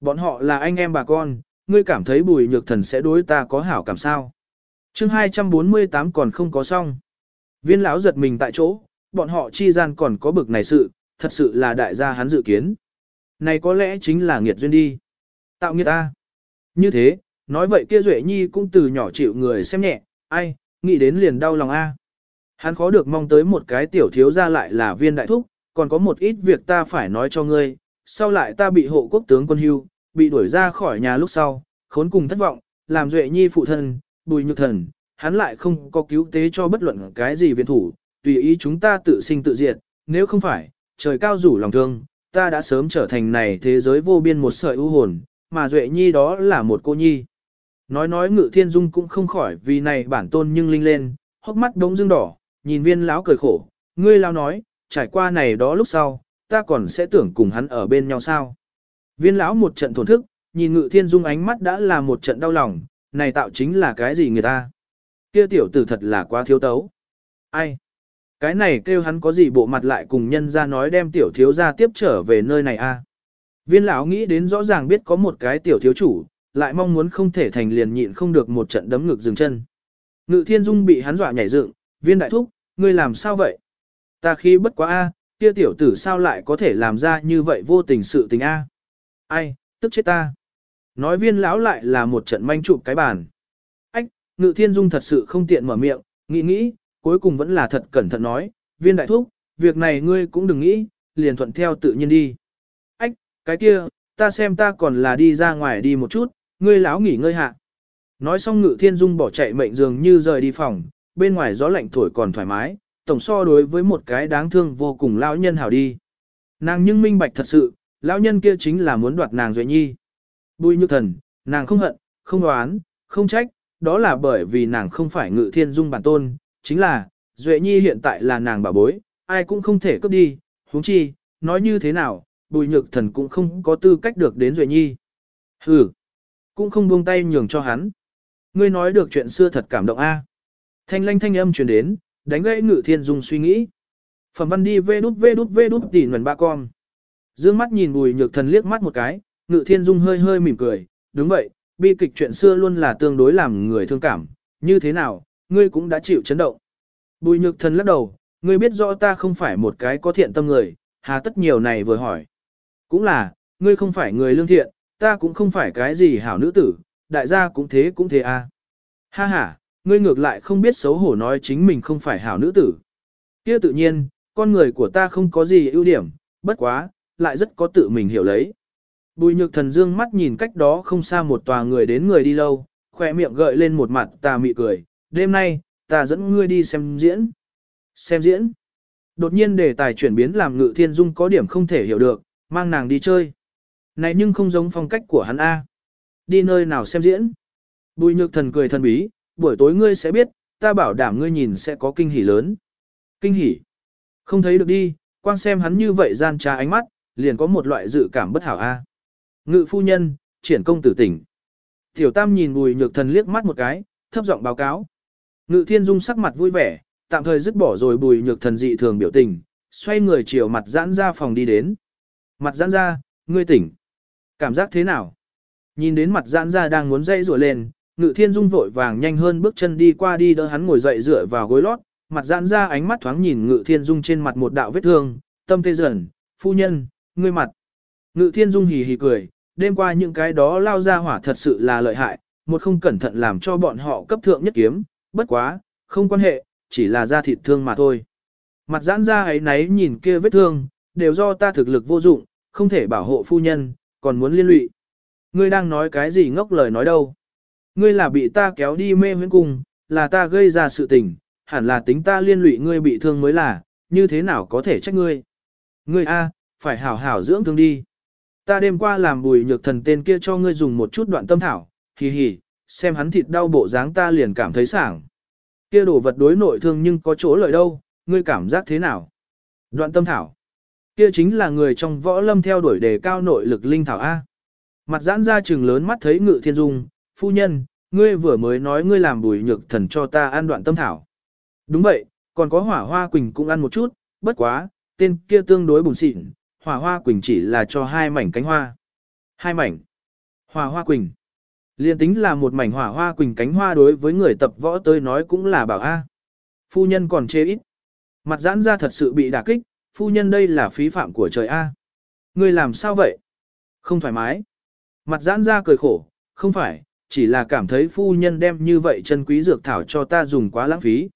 Bọn họ là anh em bà con, ngươi cảm thấy bùi nhược thần sẽ đối ta có hảo cảm sao. chương 248 còn không có xong. Viên lão giật mình tại chỗ, bọn họ chi gian còn có bực này sự, thật sự là đại gia hắn dự kiến. Này có lẽ chính là nghiệt duyên đi. Tạo nghiệt ta. Như thế, nói vậy kia Duệ Nhi cũng từ nhỏ chịu người xem nhẹ, ai, nghĩ đến liền đau lòng a. Hắn khó được mong tới một cái tiểu thiếu ra lại là viên đại thúc, còn có một ít việc ta phải nói cho ngươi, sau lại ta bị hộ quốc tướng quân hưu, bị đuổi ra khỏi nhà lúc sau, khốn cùng thất vọng, làm Duệ Nhi phụ thân, bùi nhược thần, hắn lại không có cứu tế cho bất luận cái gì viện thủ, tùy ý chúng ta tự sinh tự diệt, nếu không phải, trời cao rủ lòng thương, ta đã sớm trở thành này thế giới vô biên một sợi ưu hồn, mà Duệ Nhi đó là một cô nhi. Nói nói ngự thiên dung cũng không khỏi vì này bản tôn nhưng linh lên, hốc mắt đống dương đỏ, nhìn viên lão cười khổ, ngươi lão nói, trải qua này đó lúc sau, ta còn sẽ tưởng cùng hắn ở bên nhau sao. Viên lão một trận thổn thức, nhìn ngự thiên dung ánh mắt đã là một trận đau lòng, này tạo chính là cái gì người ta. Kia tiểu tử thật là quá thiếu tấu. Ai? Cái này kêu hắn có gì bộ mặt lại cùng nhân ra nói đem tiểu thiếu ra tiếp trở về nơi này a? Viên lão nghĩ đến rõ ràng biết có một cái tiểu thiếu chủ, lại mong muốn không thể thành liền nhịn không được một trận đấm ngực dừng chân. Ngự thiên dung bị hắn dọa nhảy dựng, viên đại thúc, ngươi làm sao vậy? Ta khi bất quá a, kia tiểu tử sao lại có thể làm ra như vậy vô tình sự tình a? Ai, tức chết ta. Nói viên lão lại là một trận manh chụp cái bàn. Ách, ngự thiên dung thật sự không tiện mở miệng, nghĩ nghĩ, cuối cùng vẫn là thật cẩn thận nói, viên đại thúc, việc này ngươi cũng đừng nghĩ, liền thuận theo tự nhiên đi. Ách, cái kia, ta xem ta còn là đi ra ngoài đi một chút, ngươi láo nghỉ ngơi hạ. Nói xong ngự thiên dung bỏ chạy mệnh dường như rời đi phòng, bên ngoài gió lạnh thổi còn thoải mái, tổng so đối với một cái đáng thương vô cùng lão nhân hảo đi. Nàng nhưng minh bạch thật sự, lão nhân kia chính là muốn đoạt nàng Duệ Nhi. Bùi như thần, nàng không hận, không đoán, không trách, đó là bởi vì nàng không phải ngự thiên dung bản tôn, chính là, Duệ Nhi hiện tại là nàng bà bối, ai cũng không thể cướp đi, huống chi, nói như thế nào, bùi nhược thần cũng không có tư cách được đến Duệ Nhi. Hừ, cũng không buông tay nhường cho hắn. Ngươi nói được chuyện xưa thật cảm động a. Thanh lanh thanh âm truyền đến, đánh gãy ngự thiên dung suy nghĩ. Phẩm văn đi vê đút vê đút vê đút tỉ nguồn ba con. Dương mắt nhìn bùi nhược thần liếc mắt một cái, ngự thiên dung hơi hơi mỉm cười, đúng vậy, bi kịch chuyện xưa luôn là tương đối làm người thương cảm, như thế nào, ngươi cũng đã chịu chấn động. Bùi nhược thần lắc đầu, ngươi biết rõ ta không phải một cái có thiện tâm người, hà tất nhiều này vừa hỏi. Cũng là, ngươi không phải người lương thiện, ta cũng không phải cái gì hảo nữ tử, đại gia cũng thế cũng thế. À. Ha ha, ngươi ngược lại không biết xấu hổ nói chính mình không phải hảo nữ tử. Kia tự nhiên, con người của ta không có gì ưu điểm, bất quá, lại rất có tự mình hiểu lấy. Bùi nhược thần dương mắt nhìn cách đó không xa một tòa người đến người đi lâu, khỏe miệng gợi lên một mặt tà mị cười, đêm nay, ta dẫn ngươi đi xem diễn. Xem diễn. Đột nhiên đề tài chuyển biến làm ngự thiên dung có điểm không thể hiểu được, mang nàng đi chơi. Này nhưng không giống phong cách của hắn A. đi nơi nào xem diễn. Bùi nhược thần cười thần bí, buổi tối ngươi sẽ biết, ta bảo đảm ngươi nhìn sẽ có kinh hỉ lớn. Kinh hỉ. Không thấy được đi, quan xem hắn như vậy gian trá ánh mắt, liền có một loại dự cảm bất hảo a. Ngự phu nhân, triển công tử tỉnh. Tiểu Tam nhìn Bùi Nhược Thần liếc mắt một cái, thấp giọng báo cáo. Ngự Thiên Dung sắc mặt vui vẻ, tạm thời dứt bỏ rồi Bùi Nhược Thần dị thường biểu tình, xoay người chiều mặt giãn ra phòng đi đến. Mặt giãn ra, ngươi tỉnh. Cảm giác thế nào? Nhìn đến mặt giãn ra đang muốn dậy rồi lên, Ngự Thiên Dung vội vàng nhanh hơn bước chân đi qua đi đỡ hắn ngồi dậy dựa vào gối lót, mặt giãn ra ánh mắt thoáng nhìn Ngự Thiên Dung trên mặt một đạo vết thương, tâm tê dần, phu nhân, ngươi mặt. Ngự Thiên Dung hì hì cười, đêm qua những cái đó lao ra hỏa thật sự là lợi hại, một không cẩn thận làm cho bọn họ cấp thượng nhất kiếm, bất quá, không quan hệ, chỉ là da thịt thương mà thôi. Mặt giãn ra ấy náy nhìn kia vết thương, đều do ta thực lực vô dụng, không thể bảo hộ phu nhân, còn muốn liên lụy. Ngươi đang nói cái gì ngốc lời nói đâu. Ngươi là bị ta kéo đi mê huyễn cung, là ta gây ra sự tình, hẳn là tính ta liên lụy ngươi bị thương mới là, như thế nào có thể trách ngươi. Ngươi A, phải hảo hảo dưỡng thương đi. Ta đêm qua làm bùi nhược thần tên kia cho ngươi dùng một chút đoạn tâm thảo, hì hì, xem hắn thịt đau bộ dáng ta liền cảm thấy sảng. Kia đổ vật đối nội thương nhưng có chỗ lợi đâu, ngươi cảm giác thế nào? Đoạn tâm thảo. Kia chính là người trong võ lâm theo đuổi đề cao nội lực linh thảo A. Mặt giãn ra trừng lớn mắt thấy ngự thiên dung, phu nhân, ngươi vừa mới nói ngươi làm bùi nhược thần cho ta ăn đoạn tâm thảo. Đúng vậy, còn có hỏa hoa quỳnh cũng ăn một chút, bất quá, tên kia tương đối bùn xịn, hỏa hoa quỳnh chỉ là cho hai mảnh cánh hoa. Hai mảnh. Hỏa hoa quỳnh. Liên tính là một mảnh hỏa hoa quỳnh cánh hoa đối với người tập võ tới nói cũng là bảo A. Phu nhân còn chê ít. Mặt giãn ra thật sự bị đả kích, phu nhân đây là phí phạm của trời A. Ngươi làm sao vậy? Không thoải mái. Mặt giãn ra cười khổ, không phải, chỉ là cảm thấy phu nhân đem như vậy chân quý dược thảo cho ta dùng quá lãng phí.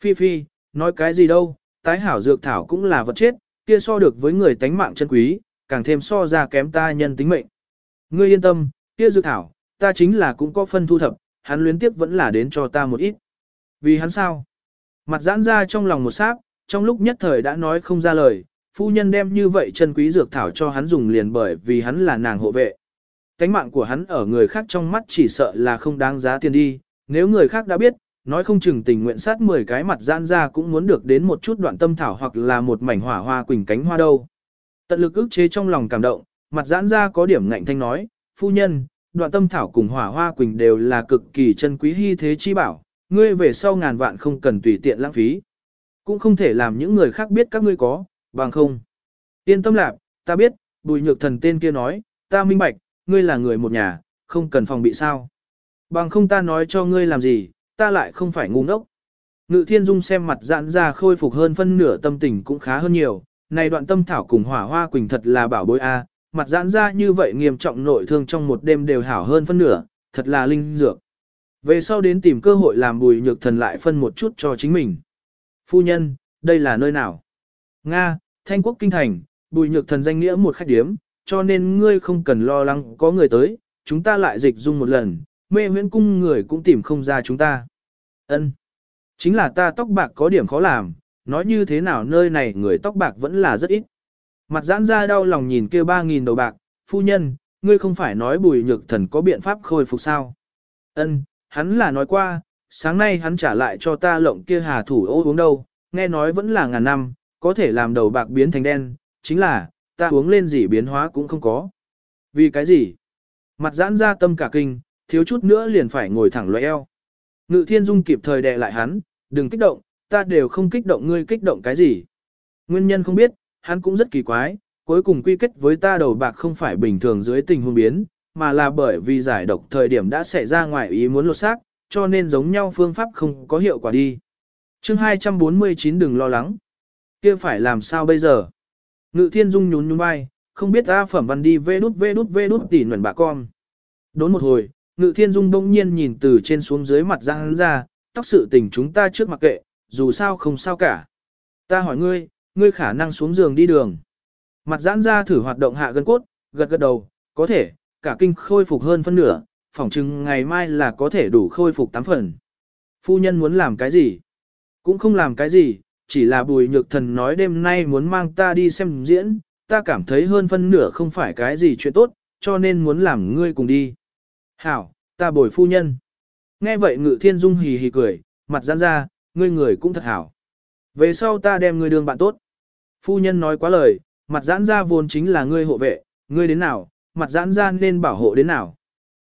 Phi Phi, nói cái gì đâu, tái hảo dược thảo cũng là vật chết, kia so được với người tánh mạng chân quý, càng thêm so ra kém ta nhân tính mệnh. Ngươi yên tâm, kia dược thảo, ta chính là cũng có phân thu thập, hắn luyến tiếp vẫn là đến cho ta một ít. Vì hắn sao? Mặt giãn ra trong lòng một sát, trong lúc nhất thời đã nói không ra lời, phu nhân đem như vậy chân quý dược thảo cho hắn dùng liền bởi vì hắn là nàng hộ vệ. Cánh mạng của hắn ở người khác trong mắt chỉ sợ là không đáng giá tiền đi, nếu người khác đã biết, nói không chừng tình nguyện sát 10 cái mặt giãn ra cũng muốn được đến một chút đoạn tâm thảo hoặc là một mảnh hỏa hoa quỳnh cánh hoa đâu. Tận lực ức chế trong lòng cảm động, mặt giãn ra có điểm ngạnh thanh nói, phu nhân, đoạn tâm thảo cùng hỏa hoa quỳnh đều là cực kỳ chân quý hy thế chi bảo, ngươi về sau ngàn vạn không cần tùy tiện lãng phí. Cũng không thể làm những người khác biết các ngươi có, bằng không. Yên tâm lạc, ta biết, bùi nhược thần tên kia nói, ta minh bạch, ngươi là người một nhà, không cần phòng bị sao. Bằng không ta nói cho ngươi làm gì, ta lại không phải ngu ngốc. Ngự thiên dung xem mặt giãn ra khôi phục hơn phân nửa tâm tình cũng khá hơn nhiều, này đoạn tâm thảo cùng hỏa hoa quỳnh thật là bảo bối a, mặt giãn ra như vậy nghiêm trọng nội thương trong một đêm đều hảo hơn phân nửa, thật là linh dược. Về sau đến tìm cơ hội làm bùi nhược thần lại phân một chút cho chính mình. Phu nhân, đây là nơi nào? Nga, Thanh Quốc Kinh Thành, bùi nhược thần danh nghĩa một khách điếm, cho nên ngươi không cần lo lắng có người tới, chúng ta lại dịch dung một lần, mê huyễn cung người cũng tìm không ra chúng ta. Ân, Chính là ta tóc bạc có điểm khó làm, nói như thế nào nơi này người tóc bạc vẫn là rất ít. Mặt giãn ra đau lòng nhìn kêu ba nghìn đầu bạc, phu nhân, ngươi không phải nói bùi nhược thần có biện pháp khôi phục sao. Ân, hắn là nói qua, sáng nay hắn trả lại cho ta lộng kia hà thủ ô uống đâu, nghe nói vẫn là ngàn năm, có thể làm đầu bạc biến thành đen, chính là, ta uống lên gì biến hóa cũng không có. Vì cái gì? Mặt giãn ra tâm cả kinh, thiếu chút nữa liền phải ngồi thẳng loại eo. Ngự thiên dung kịp thời đè lại hắn, đừng kích động, ta đều không kích động ngươi kích động cái gì. Nguyên nhân không biết, hắn cũng rất kỳ quái, cuối cùng quy kết với ta đầu bạc không phải bình thường dưới tình huống biến, mà là bởi vì giải độc thời điểm đã xảy ra ngoài ý muốn lột xác, cho nên giống nhau phương pháp không có hiệu quả đi. chương 249 đừng lo lắng. kia phải làm sao bây giờ? Ngự thiên dung nhún nhún vai, không biết ta phẩm văn đi vê đút vê đút vê đút tỉ nguồn bà con. Đốn một hồi, ngự thiên dung đông nhiên nhìn từ trên xuống dưới mặt ra hắn ra, tóc sự tình chúng ta trước mặc kệ, dù sao không sao cả. Ta hỏi ngươi, ngươi khả năng xuống giường đi đường. Mặt giãn ra thử hoạt động hạ gân cốt, gật gật đầu, có thể, cả kinh khôi phục hơn phân nửa, phỏng chừng ngày mai là có thể đủ khôi phục tám phần. Phu nhân muốn làm cái gì? Cũng không làm cái gì, chỉ là bùi nhược thần nói đêm nay muốn mang ta đi xem diễn, ta cảm thấy hơn phân nửa không phải cái gì chuyện tốt, cho nên muốn làm ngươi cùng đi. Hảo, ta bồi phu nhân. Nghe vậy ngự thiên dung hì hì cười, mặt giãn ra, ngươi người cũng thật hảo. Về sau ta đem ngươi đường bạn tốt. Phu nhân nói quá lời, mặt giãn ra vốn chính là ngươi hộ vệ, ngươi đến nào, mặt giãn ra nên bảo hộ đến nào.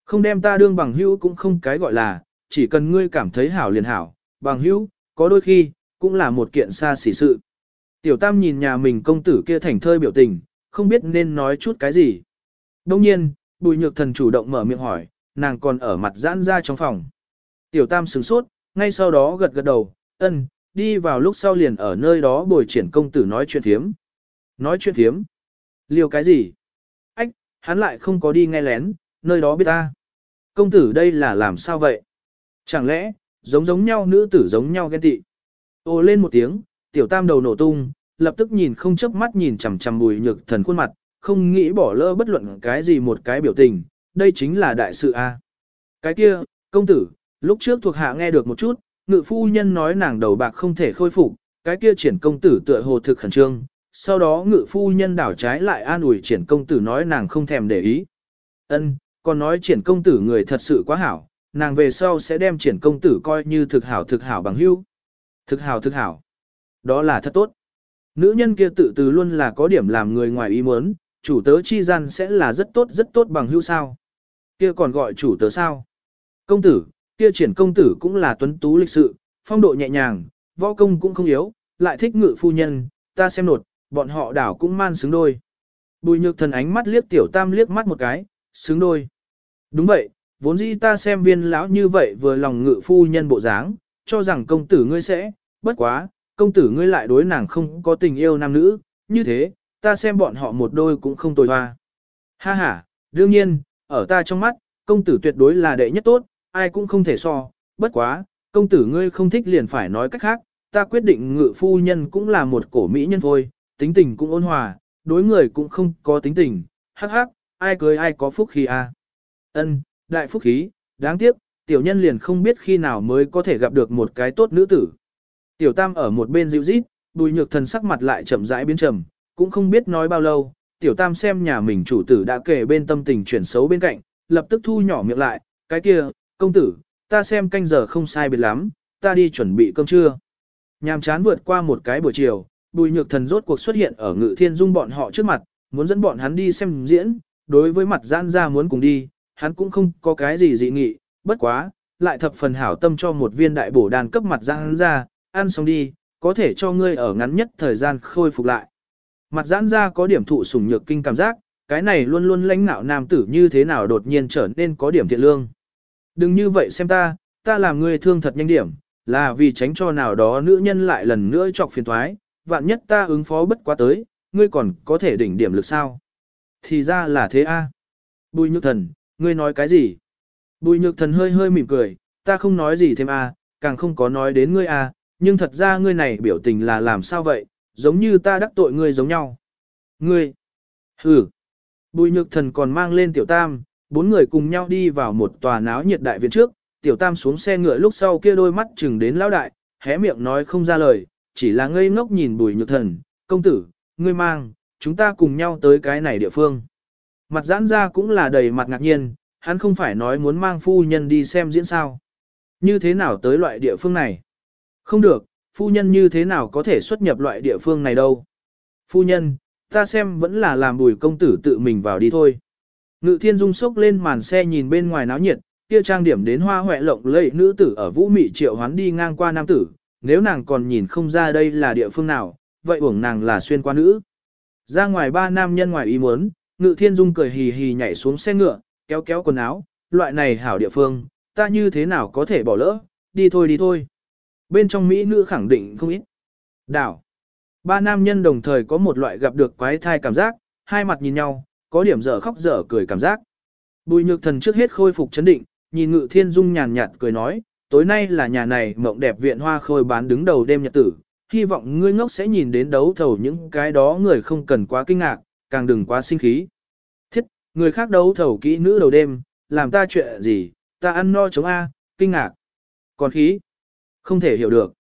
Không đem ta đương bằng hữu cũng không cái gọi là, chỉ cần ngươi cảm thấy hảo liền hảo, bằng hữu, có đôi khi, cũng là một kiện xa xỉ sự. Tiểu Tam nhìn nhà mình công tử kia thành thơi biểu tình, không biết nên nói chút cái gì. Đông nhiên, bùi nhược thần chủ động mở miệng hỏi, nàng còn ở mặt giãn ra trong phòng. Tiểu Tam sửng sốt, ngay sau đó gật gật đầu, ân, đi vào lúc sau liền ở nơi đó bồi triển công tử nói chuyện thiếm. Nói chuyện thiếm? Liều cái gì? Ách, hắn lại không có đi nghe lén, nơi đó biết ta. Công tử đây là làm sao vậy? Chẳng lẽ, giống giống nhau nữ tử giống nhau ghen tị? Ô lên một tiếng, tiểu tam đầu nổ tung, lập tức nhìn không chớp mắt nhìn chằm chằm bùi nhược thần khuôn mặt, không nghĩ bỏ lỡ bất luận cái gì một cái biểu tình, đây chính là đại sự a. Cái kia, công tử, lúc trước thuộc hạ nghe được một chút, ngự phu nhân nói nàng đầu bạc không thể khôi phục, cái kia triển công tử tựa hồ thực khẩn trương, sau đó ngự phu nhân đảo trái lại an ủi triển công tử nói nàng không thèm để ý. Ân, còn nói triển công tử người thật sự quá hảo, nàng về sau sẽ đem triển công tử coi như thực hảo thực hảo bằng hữu. Thực hảo thực hảo. Đó là thật tốt. Nữ nhân kia tự từ luôn là có điểm làm người ngoài ý muốn, chủ tớ chi gian sẽ là rất tốt rất tốt bằng hữu sao. Kia còn gọi chủ tớ sao. Công tử, kia triển công tử cũng là tuấn tú lịch sự, phong độ nhẹ nhàng, võ công cũng không yếu, lại thích ngự phu nhân, ta xem nột, bọn họ đảo cũng man xứng đôi. Bùi nhược thần ánh mắt liếc tiểu tam liếc mắt một cái, xứng đôi. Đúng vậy, vốn dĩ ta xem viên lão như vậy vừa lòng ngự phu nhân bộ dáng, cho rằng công tử ngươi sẽ, bất quá, công tử ngươi lại đối nàng không có tình yêu nam nữ, như thế, ta xem bọn họ một đôi cũng không tồi hoa. Ha ha, đương nhiên, ở ta trong mắt, công tử tuyệt đối là đệ nhất tốt, ai cũng không thể so, bất quá, công tử ngươi không thích liền phải nói cách khác, ta quyết định ngự phu nhân cũng là một cổ mỹ nhân thôi, tính tình cũng ôn hòa, đối người cũng không có tính tình, hắc hắc, ai cưới ai có phúc khí à? Ân, đại phúc khí, đáng tiếc, tiểu nhân liền không biết khi nào mới có thể gặp được một cái tốt nữ tử. Tiểu tam ở một bên dịu rít, bùi nhược thần sắc mặt lại chậm rãi biến trầm, cũng không biết nói bao lâu, tiểu tam xem nhà mình chủ tử đã kể bên tâm tình chuyển xấu bên cạnh, lập tức thu nhỏ miệng lại, cái kia, công tử, ta xem canh giờ không sai biệt lắm, ta đi chuẩn bị cơm trưa. Nhàm chán vượt qua một cái buổi chiều, bùi nhược thần rốt cuộc xuất hiện ở ngự thiên dung bọn họ trước mặt, muốn dẫn bọn hắn đi xem diễn, đối với mặt giãn ra muốn cùng đi, hắn cũng không có cái gì dị nghị, bất quá, lại thập phần hảo tâm cho một viên đại bổ đàn cấp mặt giãn ra, ăn xong đi, có thể cho ngươi ở ngắn nhất thời gian khôi phục lại. Mặt giãn ra có điểm thụ sủng nhược kinh cảm giác, cái này luôn luôn lãnh nạo nam tử như thế nào đột nhiên trở nên có điểm thiện lương. Đừng như vậy xem ta, ta làm ngươi thương thật nhanh điểm, là vì tránh cho nào đó nữ nhân lại lần nữa chọc phiền thoái, vạn nhất ta ứng phó bất quá tới, ngươi còn có thể đỉnh điểm lực sao. Thì ra là thế a. Bùi nhược thần, ngươi nói cái gì? Bùi nhược thần hơi hơi mỉm cười, ta không nói gì thêm a, càng không có nói đến ngươi a, nhưng thật ra ngươi này biểu tình là làm sao vậy, giống như ta đắc tội ngươi giống nhau. Ngươi, hừ, bùi nhược thần còn mang lên tiểu tam, bốn người cùng nhau đi vào một tòa náo nhiệt đại viện trước, tiểu tam xuống xe ngựa lúc sau kia đôi mắt chừng đến lão đại, hé miệng nói không ra lời, chỉ là ngây ngốc nhìn bùi nhược thần, công tử, ngươi mang, chúng ta cùng nhau tới cái này địa phương. Mặt giãn ra cũng là đầy mặt ngạc nhiên, hắn không phải nói muốn mang phu nhân đi xem diễn sao. Như thế nào tới loại địa phương này? Không được, phu nhân như thế nào có thể xuất nhập loại địa phương này đâu? Phu nhân, ta xem vẫn là làm bùi công tử tự mình vào đi thôi. Ngự thiên dung sốc lên màn xe nhìn bên ngoài náo nhiệt, kia trang điểm đến hoa hoẹ lộng lẫy nữ tử ở vũ mị triệu hoán đi ngang qua nam tử, nếu nàng còn nhìn không ra đây là địa phương nào, vậy uổng nàng là xuyên qua nữ. Ra ngoài ba nam nhân ngoài ý muốn, ngự thiên dung cười hì hì nhảy xuống xe ngựa, kéo kéo quần áo, loại này hảo địa phương, ta như thế nào có thể bỏ lỡ, đi thôi đi thôi. Bên trong Mỹ nữ khẳng định không ít. Đảo. Ba nam nhân đồng thời có một loại gặp được quái thai cảm giác, hai mặt nhìn nhau, có điểm dở khóc dở cười cảm giác. Bùi nhược thần trước hết khôi phục chấn định, nhìn ngự thiên dung nhàn nhạt cười nói, tối nay là nhà này mộng đẹp viện hoa khôi bán đứng đầu đêm nhật tử, hy vọng ngươi ngốc sẽ nhìn đến đấu thầu những cái đó người không cần quá kinh ngạc, càng đừng quá sinh khí. Thiết, người khác đấu thầu kỹ nữ đầu đêm, làm ta chuyện gì, ta ăn no chống A, kinh ngạc. Còn khí, không thể hiểu được.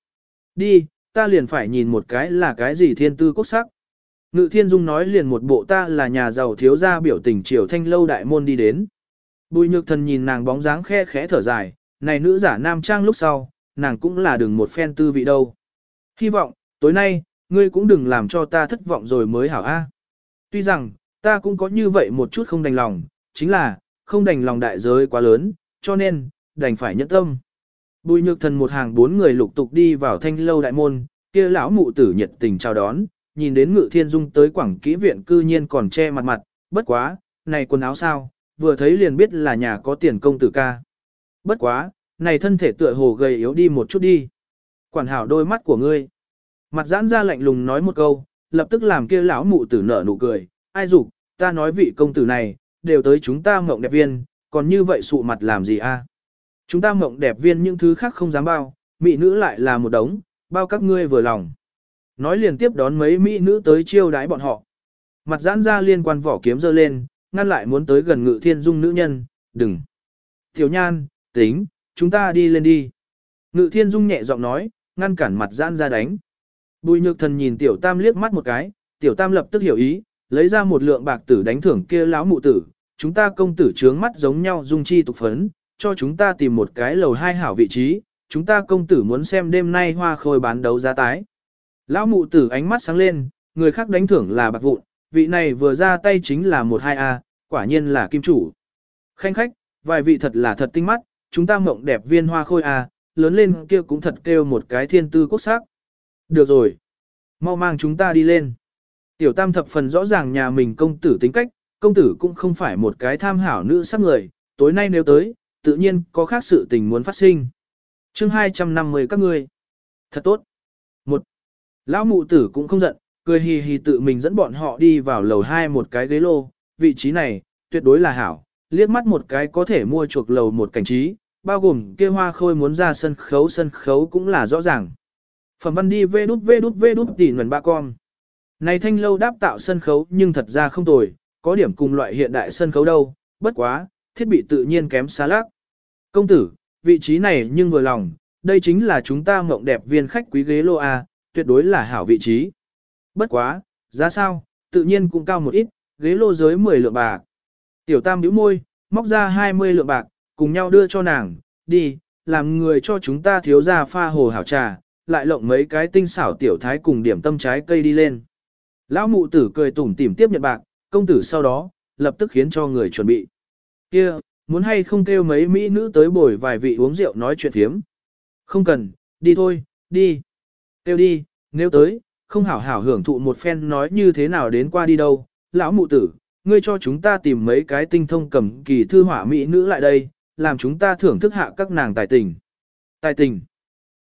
Đi, ta liền phải nhìn một cái là cái gì thiên tư quốc sắc. Ngự thiên dung nói liền một bộ ta là nhà giàu thiếu gia biểu tình triều thanh lâu đại môn đi đến. Bùi nhược thần nhìn nàng bóng dáng khe khẽ thở dài, này nữ giả nam trang lúc sau, nàng cũng là đừng một phen tư vị đâu. Hy vọng, tối nay, ngươi cũng đừng làm cho ta thất vọng rồi mới hảo a. Tuy rằng, ta cũng có như vậy một chút không đành lòng, chính là, không đành lòng đại giới quá lớn, cho nên, đành phải nhẫn tâm. Bùi nhược thần một hàng bốn người lục tục đi vào thanh lâu đại môn, kia lão mụ tử nhiệt tình chào đón, nhìn đến ngự thiên dung tới quảng kỹ viện cư nhiên còn che mặt mặt, bất quá, này quần áo sao, vừa thấy liền biết là nhà có tiền công tử ca. Bất quá, này thân thể tựa hồ gầy yếu đi một chút đi. Quản hảo đôi mắt của ngươi. Mặt giãn ra lạnh lùng nói một câu, lập tức làm kia lão mụ tử nở nụ cười, ai dục, ta nói vị công tử này, đều tới chúng ta mộng đẹp viên, còn như vậy sụ mặt làm gì a? Chúng ta mộng đẹp viên những thứ khác không dám bao, mỹ nữ lại là một đống, bao các ngươi vừa lòng. Nói liền tiếp đón mấy mỹ nữ tới chiêu đái bọn họ. Mặt giãn ra liên quan vỏ kiếm giơ lên, ngăn lại muốn tới gần ngự thiên dung nữ nhân, đừng. Tiểu nhan, tính, chúng ta đi lên đi. Ngự thiên dung nhẹ giọng nói, ngăn cản mặt giãn ra đánh. Bùi nhược thần nhìn tiểu tam liếc mắt một cái, tiểu tam lập tức hiểu ý, lấy ra một lượng bạc tử đánh thưởng kia lão mụ tử. Chúng ta công tử trướng mắt giống nhau dung chi tục phấn, cho chúng ta tìm một cái lầu hai hảo vị trí, chúng ta công tử muốn xem đêm nay hoa khôi bán đấu giá tái. Lão mụ tử ánh mắt sáng lên, người khác đánh thưởng là bạc vụn, vị này vừa ra tay chính là một hai a quả nhiên là kim chủ. Khanh khách, vài vị thật là thật tinh mắt, chúng ta mộng đẹp viên hoa khôi a lớn lên kia cũng thật kêu một cái thiên tư quốc sắc. Được rồi, mau mang chúng ta đi lên. Tiểu tam thập phần rõ ràng nhà mình công tử tính cách, công tử cũng không phải một cái tham hảo nữ sắc người, tối nay nếu tới, tự nhiên có khác sự tình muốn phát sinh. chương 250 các ngươi. Thật tốt. Lão mụ tử cũng không giận, cười hì hì tự mình dẫn bọn họ đi vào lầu hai một cái ghế lô, vị trí này, tuyệt đối là hảo, liếc mắt một cái có thể mua chuộc lầu một cảnh trí, bao gồm kia hoa khôi muốn ra sân khấu sân khấu cũng là rõ ràng. Phẩm văn đi vê đút vê đút vê đút tỉ nguồn ba con. Này thanh lâu đáp tạo sân khấu nhưng thật ra không tồi, có điểm cùng loại hiện đại sân khấu đâu, bất quá, thiết bị tự nhiên kém xa lác. Công tử, vị trí này nhưng vừa lòng, đây chính là chúng ta mộng đẹp viên khách quý ghế lô A, tuyệt đối là hảo vị trí. Bất quá, giá sao, tự nhiên cũng cao một ít, ghế lô giới 10 lượng bạc. Tiểu tam nhíu môi, móc ra 20 lượng bạc, cùng nhau đưa cho nàng, đi, làm người cho chúng ta thiếu ra pha hồ hảo trà, lại lộng mấy cái tinh xảo tiểu thái cùng điểm tâm trái cây đi lên. Lão mụ tử cười tủm tỉm tiếp nhận bạc, công tử sau đó, lập tức khiến cho người chuẩn bị. Kia, muốn hay không kêu mấy mỹ nữ tới bồi vài vị uống rượu nói chuyện thiếm. Không cần, đi thôi, đi. Tiêu đi, nếu tới, không hảo hảo hưởng thụ một phen nói như thế nào đến qua đi đâu. Lão mụ tử, ngươi cho chúng ta tìm mấy cái tinh thông cầm kỳ thư hỏa mỹ nữ lại đây, làm chúng ta thưởng thức hạ các nàng tài tình. Tài tình.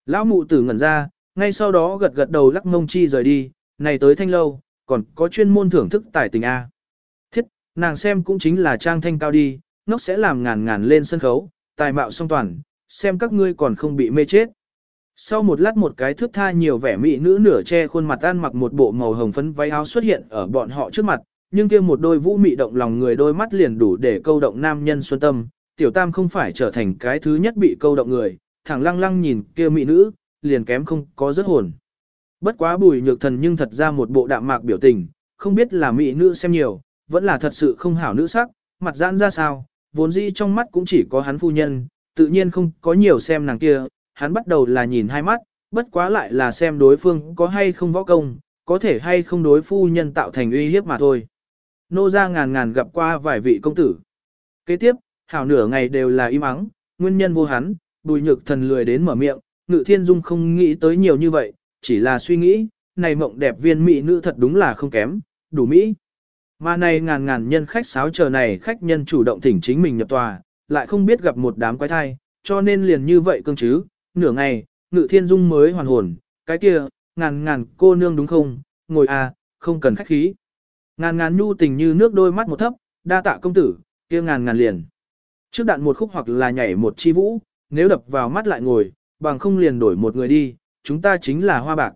Lão mụ tử ngẩn ra, ngay sau đó gật gật đầu lắc mông chi rời đi, này tới thanh lâu, còn có chuyên môn thưởng thức tài tình A. Thiết, nàng xem cũng chính là trang thanh cao đi, nó sẽ làm ngàn ngàn lên sân khấu, tài mạo song toàn, xem các ngươi còn không bị mê chết. Sau một lát một cái thước tha nhiều vẻ mỹ nữ nửa che khuôn mặt ăn mặc một bộ màu hồng phấn váy áo xuất hiện ở bọn họ trước mặt, nhưng kia một đôi vũ mị động lòng người đôi mắt liền đủ để câu động nam nhân xuân tâm, tiểu tam không phải trở thành cái thứ nhất bị câu động người, thẳng lăng lăng nhìn kia mỹ nữ, liền kém không có rất hồn. Bất quá bùi nhược thần nhưng thật ra một bộ đạm mạc biểu tình, không biết là mỹ nữ xem nhiều, vẫn là thật sự không hảo nữ sắc, mặt giãn ra sao, vốn dĩ trong mắt cũng chỉ có hắn phu nhân, tự nhiên không có nhiều xem nàng kia, hắn bắt đầu là nhìn hai mắt, bất quá lại là xem đối phương có hay không võ công, có thể hay không đối phu nhân tạo thành uy hiếp mà thôi. Nô ra ngàn ngàn gặp qua vài vị công tử. Kế tiếp, hảo nửa ngày đều là im ắng, nguyên nhân vô hắn, bùi nhược thần lười đến mở miệng, ngự thiên dung không nghĩ tới nhiều như vậy, chỉ là suy nghĩ, này mộng đẹp viên mỹ nữ thật đúng là không kém, đủ mỹ. Mà này ngàn ngàn nhân khách sáo chờ này khách nhân chủ động thỉnh chính mình nhập tòa, lại không biết gặp một đám quái thai, cho nên liền như vậy cương chứ, nửa ngày, ngự thiên dung mới hoàn hồn, cái kia, ngàn ngàn cô nương đúng không, ngồi à, không cần khách khí. Ngàn ngàn nhu tình như nước đôi mắt một thấp, đa tạ công tử, kia ngàn ngàn liền. Trước đạn một khúc hoặc là nhảy một chi vũ, nếu đập vào mắt lại ngồi, bằng không liền đổi một người đi, chúng ta chính là hoa bạc.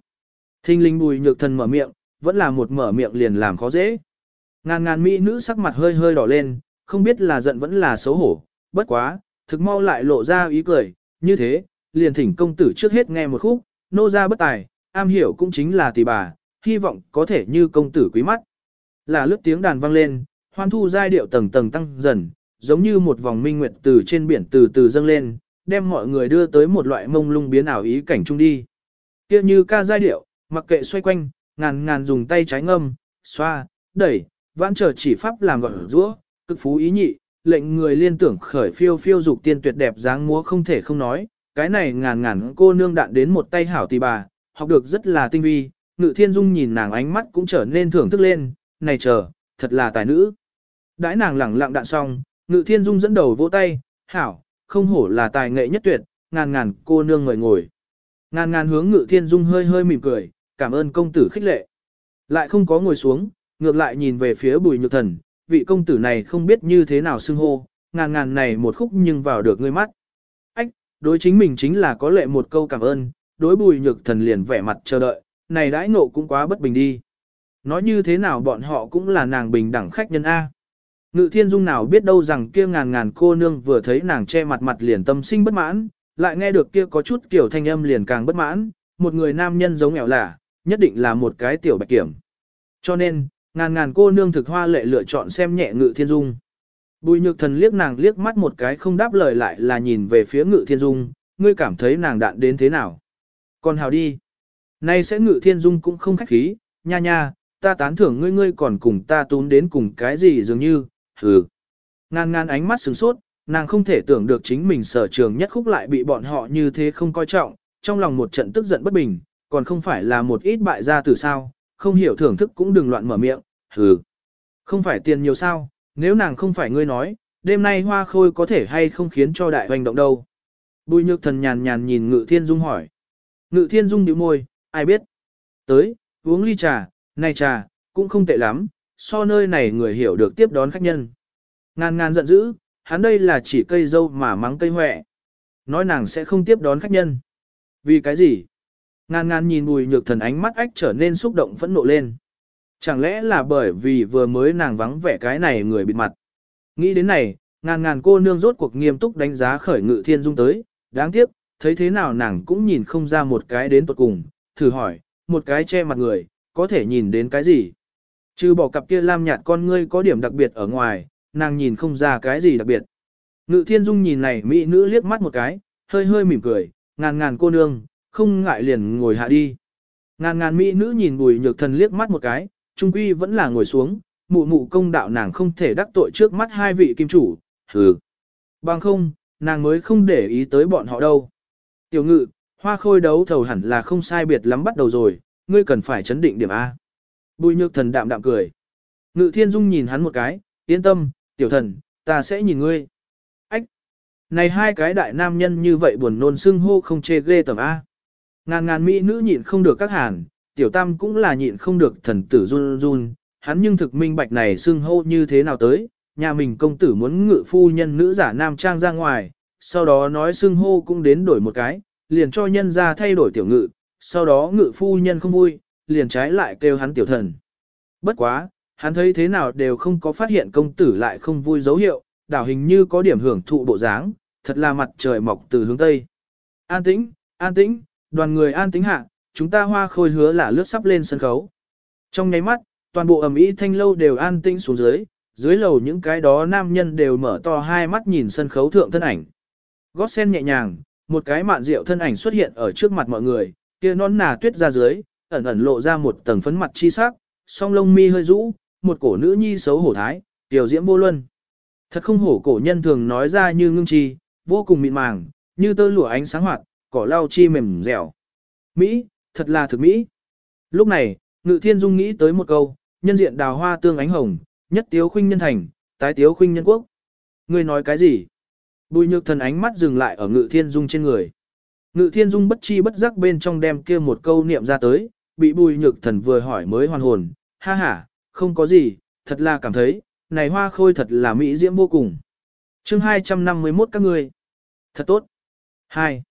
Thinh linh bùi nhược thần mở miệng, vẫn là một mở miệng liền làm khó dễ. Ngàn ngàn mỹ nữ sắc mặt hơi hơi đỏ lên, không biết là giận vẫn là xấu hổ, bất quá, thực mau lại lộ ra ý cười, như thế, liền thỉnh công tử trước hết nghe một khúc, nô ra bất tài, am hiểu cũng chính là tỷ bà, hy vọng có thể như công tử quý mắt. Là lướt tiếng đàn vang lên, hoan thu giai điệu tầng tầng tăng dần, giống như một vòng minh nguyệt từ trên biển từ từ dâng lên, đem mọi người đưa tới một loại mông lung biến ảo ý cảnh trung đi. Kia như ca giai điệu, mặc kệ xoay quanh, ngàn ngàn dùng tay trái ngâm, xoa, đẩy, vãn trở chỉ pháp làm gọi rũa, cực phú ý nhị, lệnh người liên tưởng khởi phiêu phiêu dục tiên tuyệt đẹp dáng múa không thể không nói, cái này ngàn ngàn cô nương đạn đến một tay hảo tỷ bà, học được rất là tinh vi, ngự thiên dung nhìn nàng ánh mắt cũng trở nên thưởng thức lên, này chờ, thật là tài nữ. Đãi nàng lẳng lặng đạn xong, ngự thiên dung dẫn đầu vỗ tay, hảo, không hổ là tài nghệ nhất tuyệt, ngàn ngàn cô nương ngồi ngồi. Ngàn ngàn hướng ngự thiên dung hơi hơi mỉm cười, cảm ơn công tử khích lệ. Lại không có ngồi xuống, ngược lại nhìn về phía bùi nhược thần, vị công tử này không biết như thế nào xưng hô, ngàn ngàn này một khúc nhưng vào được ngươi mắt. Đối chính mình chính là có lệ một câu cảm ơn, đối bùi nhược thần liền vẻ mặt chờ đợi, này đãi nộ cũng quá bất bình đi. Nói như thế nào bọn họ cũng là nàng bình đẳng khách nhân A. Ngự thiên dung nào biết đâu rằng kia ngàn ngàn cô nương vừa thấy nàng che mặt mặt liền tâm sinh bất mãn, lại nghe được kia có chút kiểu thanh âm liền càng bất mãn, một người nam nhân giống nghèo lả, nhất định là một cái tiểu bạch kiểm. Cho nên, ngàn ngàn cô nương thực hoa lệ lựa chọn xem nhẹ ngự thiên dung. Bùi nhược thần liếc nàng liếc mắt một cái không đáp lời lại là nhìn về phía ngự thiên dung, ngươi cảm thấy nàng đạn đến thế nào. Còn hào đi. Nay sẽ ngự thiên dung cũng không khách khí, nha nha, ta tán thưởng ngươi ngươi còn cùng ta tún đến cùng cái gì dường như, hừ. Ngan ngan ánh mắt sừng sốt, nàng không thể tưởng được chính mình sở trường nhất khúc lại bị bọn họ như thế không coi trọng, trong lòng một trận tức giận bất bình, còn không phải là một ít bại gia từ sao, không hiểu thưởng thức cũng đừng loạn mở miệng, hừ. Không phải tiền nhiều sao, nếu nàng không phải ngươi nói, đêm nay hoa khôi có thể hay không khiến cho đại hoành động đâu. Bùi nhược thần nhàn nhàn nhìn ngự thiên dung hỏi. Ngự thiên dung nhíu môi, ai biết. Tới, uống ly trà, này trà, cũng không tệ lắm, so nơi này người hiểu được tiếp đón khách nhân. Ngàn ngàn giận dữ, hắn đây là chỉ cây dâu mà mắng cây huệ. Nói nàng sẽ không tiếp đón khách nhân. Vì cái gì? Ngàn ngàn nhìn bùi nhược thần ánh mắt ách trở nên xúc động phẫn nộ lên. Chẳng lẽ là bởi vì vừa mới nàng vắng vẻ cái này người bịt mặt. Nghĩ đến này, ngàn ngàn cô nương rốt cuộc nghiêm túc đánh giá khởi ngự thiên dung tới. Đáng tiếc, thấy thế nào nàng cũng nhìn không ra một cái đến tuột cùng. Thử hỏi, một cái che mặt người, có thể nhìn đến cái gì? Trừ bỏ cặp kia lam nhạt con ngươi có điểm đặc biệt ở ngoài, nàng nhìn không ra cái gì đặc biệt. Ngự thiên dung nhìn này mỹ nữ liếc mắt một cái, hơi hơi mỉm cười, ngàn ngàn cô nương, không ngại liền ngồi hạ đi. Ngàn ngàn mỹ nữ nhìn bùi nhược thần liếc mắt một cái, trung quy vẫn là ngồi xuống, mụ mụ công đạo nàng không thể đắc tội trước mắt hai vị kim chủ, hừ. Bằng không, nàng mới không để ý tới bọn họ đâu. Tiểu ngự, hoa khôi đấu thầu hẳn là không sai biệt lắm bắt đầu rồi, ngươi cần phải chấn định điểm A. Bùi nhược thần đạm đạm cười. Ngự thiên dung nhìn hắn một cái, yên tâm, tiểu thần, ta sẽ nhìn ngươi. Ách! Này hai cái đại nam nhân như vậy buồn nôn xưng hô không chê ghê tầm A. Ngàn ngàn mỹ nữ nhịn không được các hàn, tiểu tam cũng là nhịn không được thần tử run run, hắn nhưng thực minh bạch này xưng hô như thế nào tới, nhà mình công tử muốn ngự phu nhân nữ giả nam trang ra ngoài, sau đó nói xưng hô cũng đến đổi một cái, liền cho nhân ra thay đổi tiểu ngự, sau đó ngự phu nhân không vui, liền trái lại kêu hắn tiểu thần. Bất quá, hắn thấy thế nào đều không có phát hiện công tử lại không vui dấu hiệu, đảo hình như có điểm hưởng thụ bộ dáng, thật là mặt trời mọc từ hướng tây. An tĩnh, an tĩnh, đoàn người an tĩnh hạ, chúng ta hoa khôi hứa là lướt sắp lên sân khấu. Trong nháy mắt, toàn bộ ẩm ý thanh lâu đều an tĩnh xuống dưới, dưới lầu những cái đó nam nhân đều mở to hai mắt nhìn sân khấu thượng thân ảnh. Gót sen nhẹ nhàng, một cái mạn rượu thân ảnh xuất hiện ở trước mặt mọi người, kia nón nà tuyết ra dưới, ẩn ẩn lộ ra một tầng phấn mặt chi sắc, song lông mi hơi rũ, một cổ nữ nhi xấu hổ thái, tiểu diễm vô luân. Thật không hổ cổ nhân thường nói ra như ngưng chi, vô cùng mịn màng, như tơ lụa ánh sáng hoạt, cỏ lau chi mềm dẻo. Mỹ, thật là thực Mỹ. Lúc này, Ngự Thiên Dung nghĩ tới một câu, nhân diện đào hoa tương ánh hồng, nhất tiếu khuynh nhân thành, tái tiếu khuynh nhân quốc. Ngươi nói cái gì? Bùi nhược thần ánh mắt dừng lại ở Ngự Thiên Dung trên người. Ngự Thiên Dung bất chi bất giác bên trong đem kia một câu niệm ra tới, bị bùi nhược thần vừa hỏi mới hoàn hồn, ha ha, không có gì, thật là cảm thấy, này hoa khôi thật là mỹ diễm vô cùng. chương 251 các ngươi. Thật tốt. 2.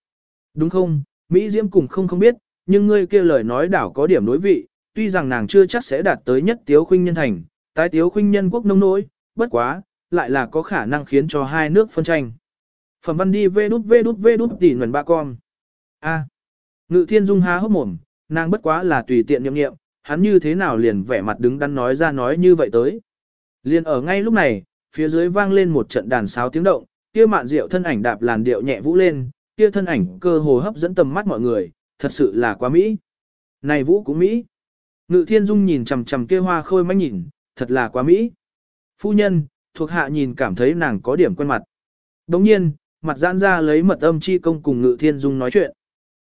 Đúng không, mỹ diễm cùng không không biết, nhưng ngươi kia lời nói đảo có điểm đối vị, tuy rằng nàng chưa chắc sẽ đạt tới nhất tiếu khuynh nhân thành, tái tiếu khuynh nhân quốc nông nỗi, bất quá, lại là có khả năng khiến cho hai nước phân tranh. Phẩm văn đi vê đút vê đút vê đút tỉ nguồn ba con. A. Ngự thiên dung há hốc mồm, nàng bất quá là tùy tiện nhậm nghiệm, hắn như thế nào liền vẻ mặt đứng đắn nói ra nói như vậy tới. Liền ở ngay lúc này, phía dưới vang lên một trận đàn sáo tiếng động, kia mạn rượu thân ảnh đạp làn điệu nhẹ vũ lên, kia thân ảnh cơ hồ hấp dẫn tầm mắt mọi người, thật sự là quá mỹ. Này vũ cũng mỹ. Ngự thiên dung nhìn chằm chằm kia hoa khôi mách nhìn, thật là quá mỹ. Phu nhân, thuộc hạ nhìn cảm thấy nàng có điểm quen mặt. Đồng nhiên, mặt giãn ra lấy mật âm chi công cùng ngự thiên dung nói chuyện.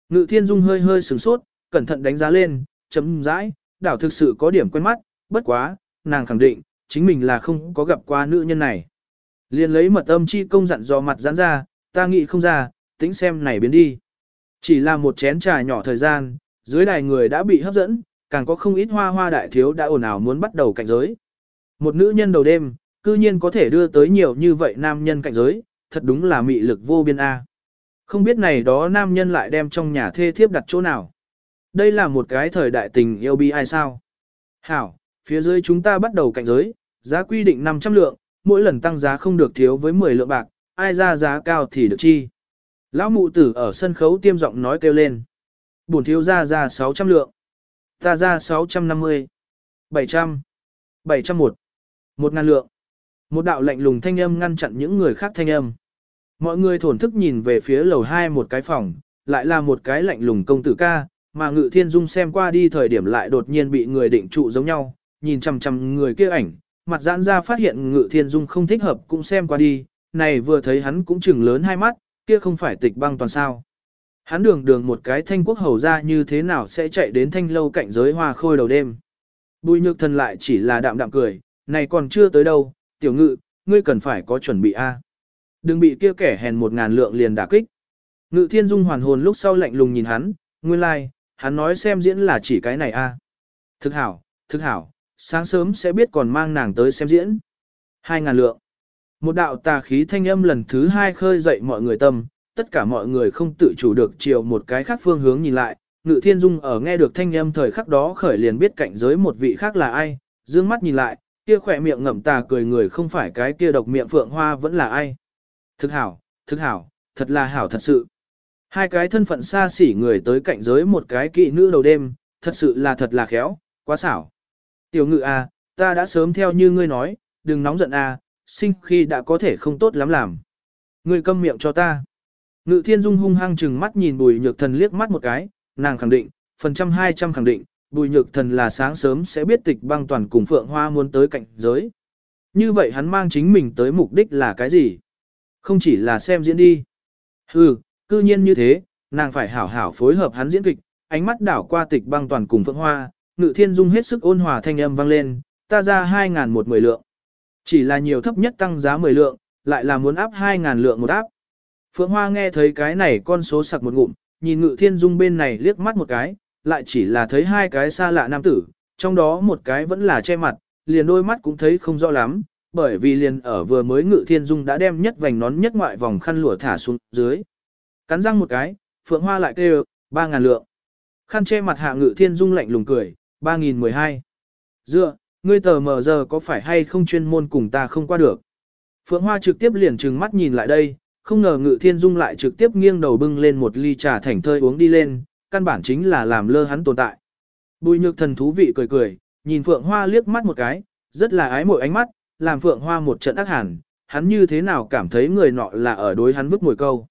Ngự thiên dung hơi hơi sửng sốt, cẩn thận đánh giá lên, chấm rãi, đảo thực sự có điểm quen mắt, bất quá, nàng khẳng định, chính mình là không có gặp qua nữ nhân này. Liền lấy mật âm chi công dặn dò mặt giãn ra, ta nghĩ không ra, tính xem này biến đi. Chỉ là một chén trà nhỏ thời gian, dưới đài người đã bị hấp dẫn, càng có không ít hoa hoa đại thiếu đã ồn ào muốn bắt đầu cạnh giới. Một nữ nhân đầu đêm, cư nhiên có thể đưa tới nhiều như vậy nam nhân cạnh giới, thật đúng là mị lực vô biên A. Không biết này đó nam nhân lại đem trong nhà thê thiếp đặt chỗ nào. Đây là một cái thời đại tình yêu bi ai sao. Hảo, phía dưới chúng ta bắt đầu cạnh giới, giá quy định 500 lượng, mỗi lần tăng giá không được thiếu với 10 lượng bạc, ai ra giá cao thì được chi. Lão mụ tử ở sân khấu tiêm giọng nói kêu lên. Bổn thiếu ra ra 600 lượng. Ta ra 650. 700. 701. Một ngàn lượng. Một đạo lạnh lùng thanh âm ngăn chặn những người khác thanh âm. Mọi người thổn thức nhìn về phía lầu hai một cái phòng, lại là một cái lạnh lùng công tử ca, mà Ngự Thiên Dung xem qua đi thời điểm lại đột nhiên bị người định trụ giống nhau, nhìn chằm chằm người kia ảnh, mặt giãn ra phát hiện Ngự Thiên Dung không thích hợp cũng xem qua đi, này vừa thấy hắn cũng chừng lớn hai mắt, kia không phải tịch băng toàn sao. Hắn đường đường một cái thanh quốc hầu ra như thế nào sẽ chạy đến thanh lâu cạnh giới hoa khôi đầu đêm. Bùi nhược thần lại chỉ là đạm đạm cười, này còn chưa tới đâu, tiểu ngự, ngươi cần phải có chuẩn bị a. Đừng bị kia kẻ hèn một ngàn lượng liền đả kích. Ngự thiên dung hoàn hồn lúc sau lạnh lùng nhìn hắn, nguyên lai, like, hắn nói xem diễn là chỉ cái này a. Thực hảo, thực hảo, sáng sớm sẽ biết còn mang nàng tới xem diễn. Hai ngàn lượng. Một đạo tà khí thanh âm lần thứ hai khơi dậy mọi người tâm, tất cả mọi người không tự chủ được chiều một cái khác phương hướng nhìn lại. Ngự thiên dung ở nghe được thanh âm thời khắc đó khởi liền biết cạnh giới một vị khác là ai, dương mắt nhìn lại, kia khỏe miệng ngậm tà cười người không phải cái kia độc miệng phượng hoa vẫn là ai. Thực hảo, thực hảo, thật là hảo thật sự. Hai cái thân phận xa xỉ người tới cạnh giới một cái kỵ nữ đầu đêm, thật sự là thật là khéo, quá xảo. Tiểu ngự à, ta đã sớm theo như ngươi nói, đừng nóng giận à, sinh khi đã có thể không tốt lắm làm. Ngươi câm miệng cho ta. Ngự thiên dung hung hăng chừng mắt nhìn bùi nhược thần liếc mắt một cái, nàng khẳng định, phần trăm hai trăm khẳng định, bùi nhược thần là sáng sớm sẽ biết tịch băng toàn cùng phượng hoa muốn tới cạnh giới. Như vậy hắn mang chính mình tới mục đích là cái gì? Không chỉ là xem diễn đi. Hừ, cư nhiên như thế, nàng phải hảo hảo phối hợp hắn diễn kịch, ánh mắt đảo qua tịch băng toàn cùng phượng hoa, ngự thiên dung hết sức ôn hòa thanh âm vang lên, ta ra hai ngàn một mười lượng. Chỉ là nhiều thấp nhất tăng giá 10 lượng, lại là muốn áp 2.000 lượng một áp. Phượng Hoa nghe thấy cái này con số sặc một ngụm, nhìn ngự thiên dung bên này liếc mắt một cái, lại chỉ là thấy hai cái xa lạ nam tử, trong đó một cái vẫn là che mặt, liền đôi mắt cũng thấy không rõ lắm, bởi vì liền ở vừa mới ngự thiên dung đã đem nhất vành nón nhất ngoại vòng khăn lụa thả xuống dưới. Cắn răng một cái, Phượng Hoa lại kêu, 3.000 lượng. Khăn che mặt hạ ngự thiên dung lạnh lùng cười, 3.012. Dựa, ngươi tờ mờ giờ có phải hay không chuyên môn cùng ta không qua được. Phượng Hoa trực tiếp liền trừng mắt nhìn lại đây, không ngờ ngự thiên dung lại trực tiếp nghiêng đầu bưng lên một ly trà thảnh thơi uống đi lên, căn bản chính là làm lơ hắn tồn tại. Bùi nhược thần thú vị cười cười, nhìn Phượng Hoa liếc mắt một cái, rất là ái mội ánh mắt, làm Phượng Hoa một trận ác hẳn, hắn như thế nào cảm thấy người nọ là ở đối hắn vứt mồi câu.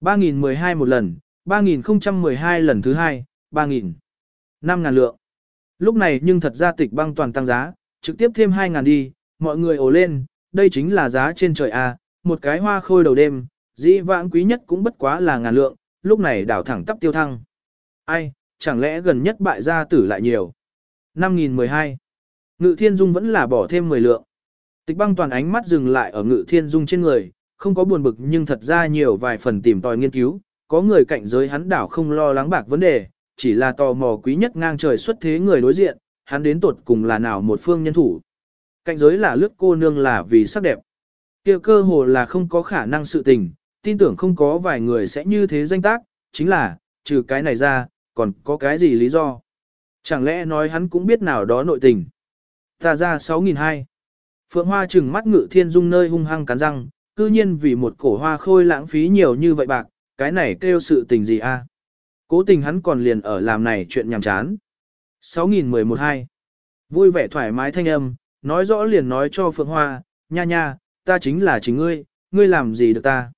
3012 một lần, 3012 lần thứ hai, 3000. 5.000 lượng. Lúc này nhưng thật ra tịch băng toàn tăng giá, trực tiếp thêm 2.000 đi, mọi người ồ lên, đây chính là giá trên trời A, một cái hoa khôi đầu đêm, dĩ vãng quý nhất cũng bất quá là ngàn lượng, lúc này đảo thẳng tắp tiêu thăng. Ai, chẳng lẽ gần nhất bại gia tử lại nhiều. 5.012. Ngự thiên dung vẫn là bỏ thêm 10 lượng. Tịch băng toàn ánh mắt dừng lại ở ngự thiên dung trên người, không có buồn bực nhưng thật ra nhiều vài phần tìm tòi nghiên cứu, có người cạnh giới hắn đảo không lo lắng bạc vấn đề, chỉ là tò mò quý nhất ngang trời xuất thế người đối diện, hắn đến tột cùng là nào một phương nhân thủ. Cạnh giới là lướt cô nương là vì sắc đẹp. kia cơ hồ là không có khả năng sự tình, tin tưởng không có vài người sẽ như thế danh tác, chính là, trừ cái này ra, còn có cái gì lý do? Chẳng lẽ nói hắn cũng biết nào đó nội tình? Ta ra 6.200. Phượng Hoa trừng mắt ngự thiên dung nơi hung hăng cắn răng, cư nhiên vì một cổ hoa khôi lãng phí nhiều như vậy bạc, cái này kêu sự tình gì a? Cố tình hắn còn liền ở làm này chuyện nhàm chán. 6.011-2 Vui vẻ thoải mái thanh âm, nói rõ liền nói cho Phượng Hoa, nha nha, ta chính là chính ngươi, ngươi làm gì được ta.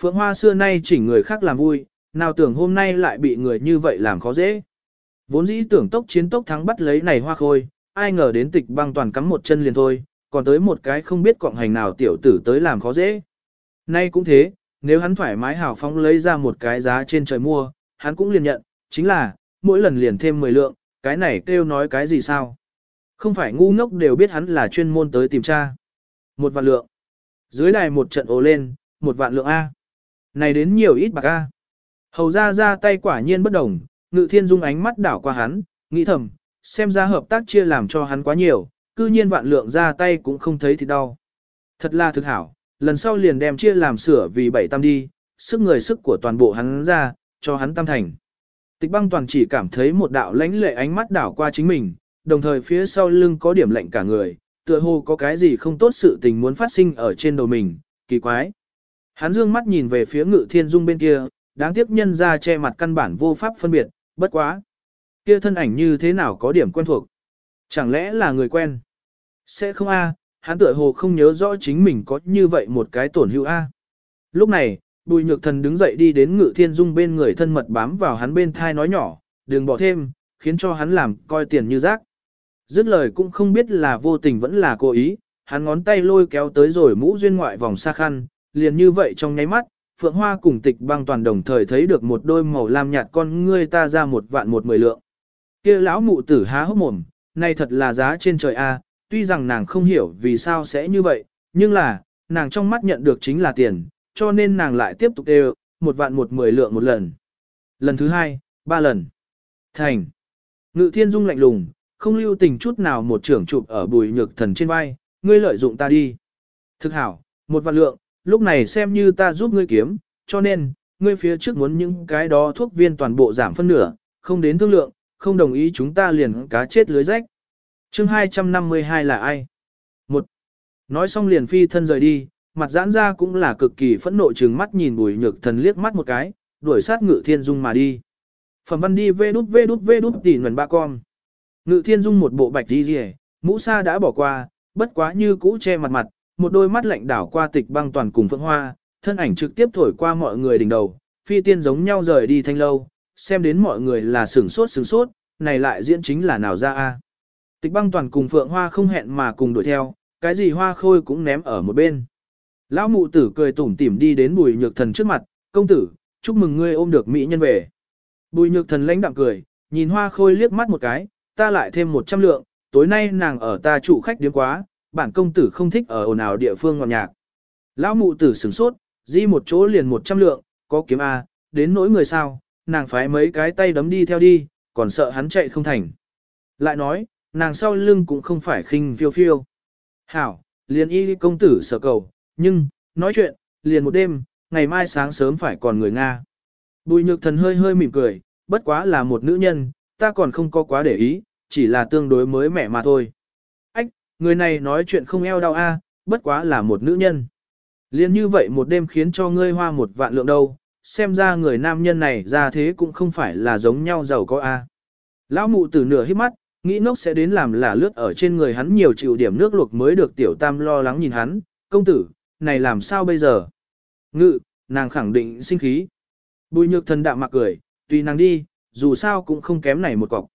Phượng Hoa xưa nay chỉnh người khác làm vui, nào tưởng hôm nay lại bị người như vậy làm khó dễ. Vốn dĩ tưởng tốc chiến tốc thắng bắt lấy này hoa khôi, ai ngờ đến tịch băng toàn cắm một chân liền thôi, còn tới một cái không biết quọng hành nào tiểu tử tới làm khó dễ. Nay cũng thế, nếu hắn thoải mái hào phóng lấy ra một cái giá trên trời mua, hắn cũng liền nhận, chính là, mỗi lần liền thêm 10 lượng, cái này kêu nói cái gì sao? Không phải ngu ngốc đều biết hắn là chuyên môn tới tìm tra. Một vạn lượng. Dưới đài một trận ồ lên, một vạn lượng A. Này đến nhiều ít bạc A. Hầu ra ra tay quả nhiên bất đồng, ngự thiên dung ánh mắt đảo qua hắn, nghĩ thầm, xem ra hợp tác chia làm cho hắn quá nhiều, cư nhiên vạn lượng ra tay cũng không thấy thì đau. Thật là thực hảo, lần sau liền đem chia làm sửa vì bảy tam đi, sức người sức của toàn bộ hắn ra, cho hắn tam thành. Tịch băng toàn chỉ cảm thấy một đạo lãnh lệ ánh mắt đảo qua chính mình, đồng thời phía sau lưng có điểm lạnh cả người, tựa hồ có cái gì không tốt sự tình muốn phát sinh ở trên đầu mình, kỳ quái. Hắn dương mắt nhìn về phía ngự thiên dung bên kia, đáng tiếc nhân ra che mặt căn bản vô pháp phân biệt, bất quá. Kia thân ảnh như thế nào có điểm quen thuộc? Chẳng lẽ là người quen? Sẽ không a, hắn tựa hồ không nhớ rõ chính mình có như vậy một cái tổn hữu a. Lúc này, bùi nhược thần đứng dậy đi đến ngự thiên dung bên người thân mật bám vào hắn bên thai nói nhỏ, đừng bỏ thêm, khiến cho hắn làm coi tiền như rác. Dứt lời cũng không biết là vô tình vẫn là cố ý, hắn ngón tay lôi kéo tới rồi mũ duyên ngoại vòng xa khăn, liền như vậy trong nháy mắt, Phượng Hoa cùng tịch băng toàn đồng thời thấy được một đôi màu lam nhạt con ngươi ta ra một vạn một mười lượng. kia lão mụ tử há hốc mồm, này thật là giá trên trời A, tuy rằng nàng không hiểu vì sao sẽ như vậy, nhưng là, nàng trong mắt nhận được chính là tiền, cho nên nàng lại tiếp tục đều, một vạn một mười lượng một lần. Lần thứ hai, ba lần. Thành. Ngự thiên dung lạnh lùng, không lưu tình chút nào một trưởng chụp ở bùi nhược thần trên vai, ngươi lợi dụng ta đi. Thực hảo, một vạn lượng, lúc này xem như ta giúp ngươi kiếm, cho nên, ngươi phía trước muốn những cái đó thuốc viên toàn bộ giảm phân nửa, không đến thương lượng, không đồng ý chúng ta liền cá chết lưới rách. chương 252 là ai? Một. Nói xong liền phi thân rời đi, mặt giãn ra cũng là cực kỳ phẫn nộ trừng mắt nhìn bùi nhược thần liếc mắt một cái, đuổi sát ngự thiên dung mà đi. Phẩm văn đi vê đút vê đút vê đút tỉ nguồn ba con. Ngự thiên dung một bộ bạch đi rìa, mũ sa đã bỏ qua, bất quá như cũ che mặt mặt, một đôi mắt lạnh đảo qua tịch băng toàn cùng phượng hoa, thân ảnh trực tiếp thổi qua mọi người đỉnh đầu, phi tiên giống nhau rời đi thanh lâu, xem đến mọi người là sửng sốt sửng sốt, này lại diễn chính là nào ra a? Tịch băng toàn cùng phượng hoa không hẹn mà cùng đuổi theo, cái gì hoa khôi cũng ném ở một bên. Lão mụ tử cười tủm tỉm đi đến bùi nhược thần trước mặt, công tử, chúc mừng ngươi ôm được mỹ nhân về. Bùi nhược thần lãnh đạm cười, nhìn hoa khôi liếc mắt một cái, ta lại thêm một trăm lượng, tối nay nàng ở ta chủ khách điếm quá, bản công tử không thích ở ồn ào địa phương ngọt nhạc. Lão mụ tử sửng sốt, di một chỗ liền một trăm lượng, có kiếm A, đến nỗi người sao, nàng phái mấy cái tay đấm đi theo đi, còn sợ hắn chạy không thành. Lại nói, nàng sau lưng cũng không phải khinh phiêu phiêu. Hảo, liền y công tử sợ cầu, nhưng, nói chuyện, liền một đêm, ngày mai sáng sớm phải còn người Nga. Bùi nhược thần hơi hơi mỉm cười, bất quá là một nữ nhân, ta còn không có quá để ý, chỉ là tương đối mới mẻ mà thôi. Ách, người này nói chuyện không eo đau a, bất quá là một nữ nhân. Liên như vậy một đêm khiến cho ngươi hoa một vạn lượng đâu, xem ra người nam nhân này ra thế cũng không phải là giống nhau giàu có a. Lão mụ từ nửa hít mắt, nghĩ nốc sẽ đến làm là lướt ở trên người hắn nhiều chịu điểm nước luộc mới được tiểu tam lo lắng nhìn hắn, công tử, này làm sao bây giờ? Ngự, nàng khẳng định sinh khí. Bùi nhược thần đạm mặc cười, tùy nàng đi, dù sao cũng không kém này một cọc.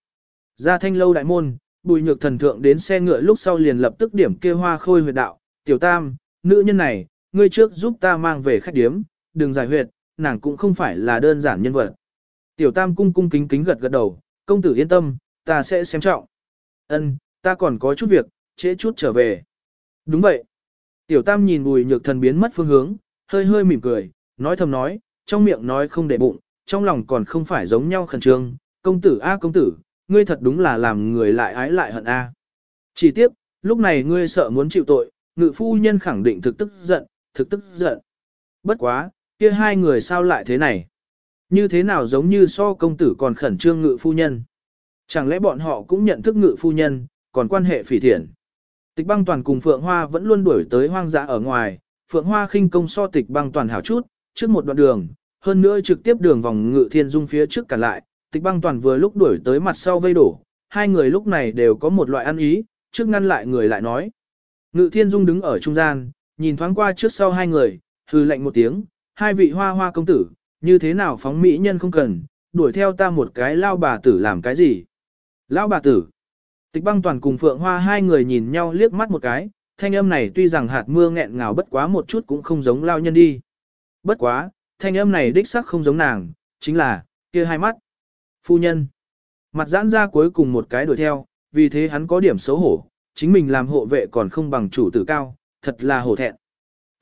Ra thanh lâu đại môn, bùi nhược thần thượng đến xe ngựa lúc sau liền lập tức điểm kê hoa khôi huyệt đạo, tiểu tam, nữ nhân này, ngươi trước giúp ta mang về khách điếm, đừng giải huyệt, nàng cũng không phải là đơn giản nhân vật. Tiểu tam cung cung kính kính gật gật đầu, công tử yên tâm, ta sẽ xem trọng. Ân, ta còn có chút việc, trễ chút trở về. Đúng vậy. Tiểu tam nhìn bùi nhược thần biến mất phương hướng, hơi hơi mỉm cười, nói thầm nói, trong miệng nói không để bụng, trong lòng còn không phải giống nhau khẩn trương, công tử a công tử, ngươi thật đúng là làm người lại ái lại hận a. Chỉ tiếc, lúc này ngươi sợ muốn chịu tội, ngự phu nhân khẳng định thực tức giận, thực tức giận. Bất quá, kia hai người sao lại thế này? Như thế nào giống như so công tử còn khẩn trương ngự phu nhân? Chẳng lẽ bọn họ cũng nhận thức ngự phu nhân, còn quan hệ phỉ thiện? Tịch băng toàn cùng Phượng Hoa vẫn luôn đuổi tới hoang dã ở ngoài, Phượng Hoa khinh công so tịch băng toàn hảo chút, trước một đoạn đường, hơn nữa trực tiếp đường vòng ngự thiên dung phía trước cả lại, tịch băng toàn vừa lúc đuổi tới mặt sau vây đổ, hai người lúc này đều có một loại ăn ý, trước ngăn lại người lại nói. Ngự thiên dung đứng ở trung gian, nhìn thoáng qua trước sau hai người, hư lạnh một tiếng, hai vị hoa hoa công tử, như thế nào phóng mỹ nhân không cần, đuổi theo ta một cái lao bà tử làm cái gì. Lao bà tử, tịch băng toàn cùng phượng hoa hai người nhìn nhau liếc mắt một cái, thanh âm này tuy rằng hạt mưa nghẹn ngào bất quá một chút cũng không giống lao nhân đi. Bất quá, thanh âm này đích sắc không giống nàng, chính là, kia hai mắt. Phu nhân. Mặt giãn ra cuối cùng một cái đuổi theo, vì thế hắn có điểm xấu hổ, chính mình làm hộ vệ còn không bằng chủ tử cao, thật là hổ thẹn.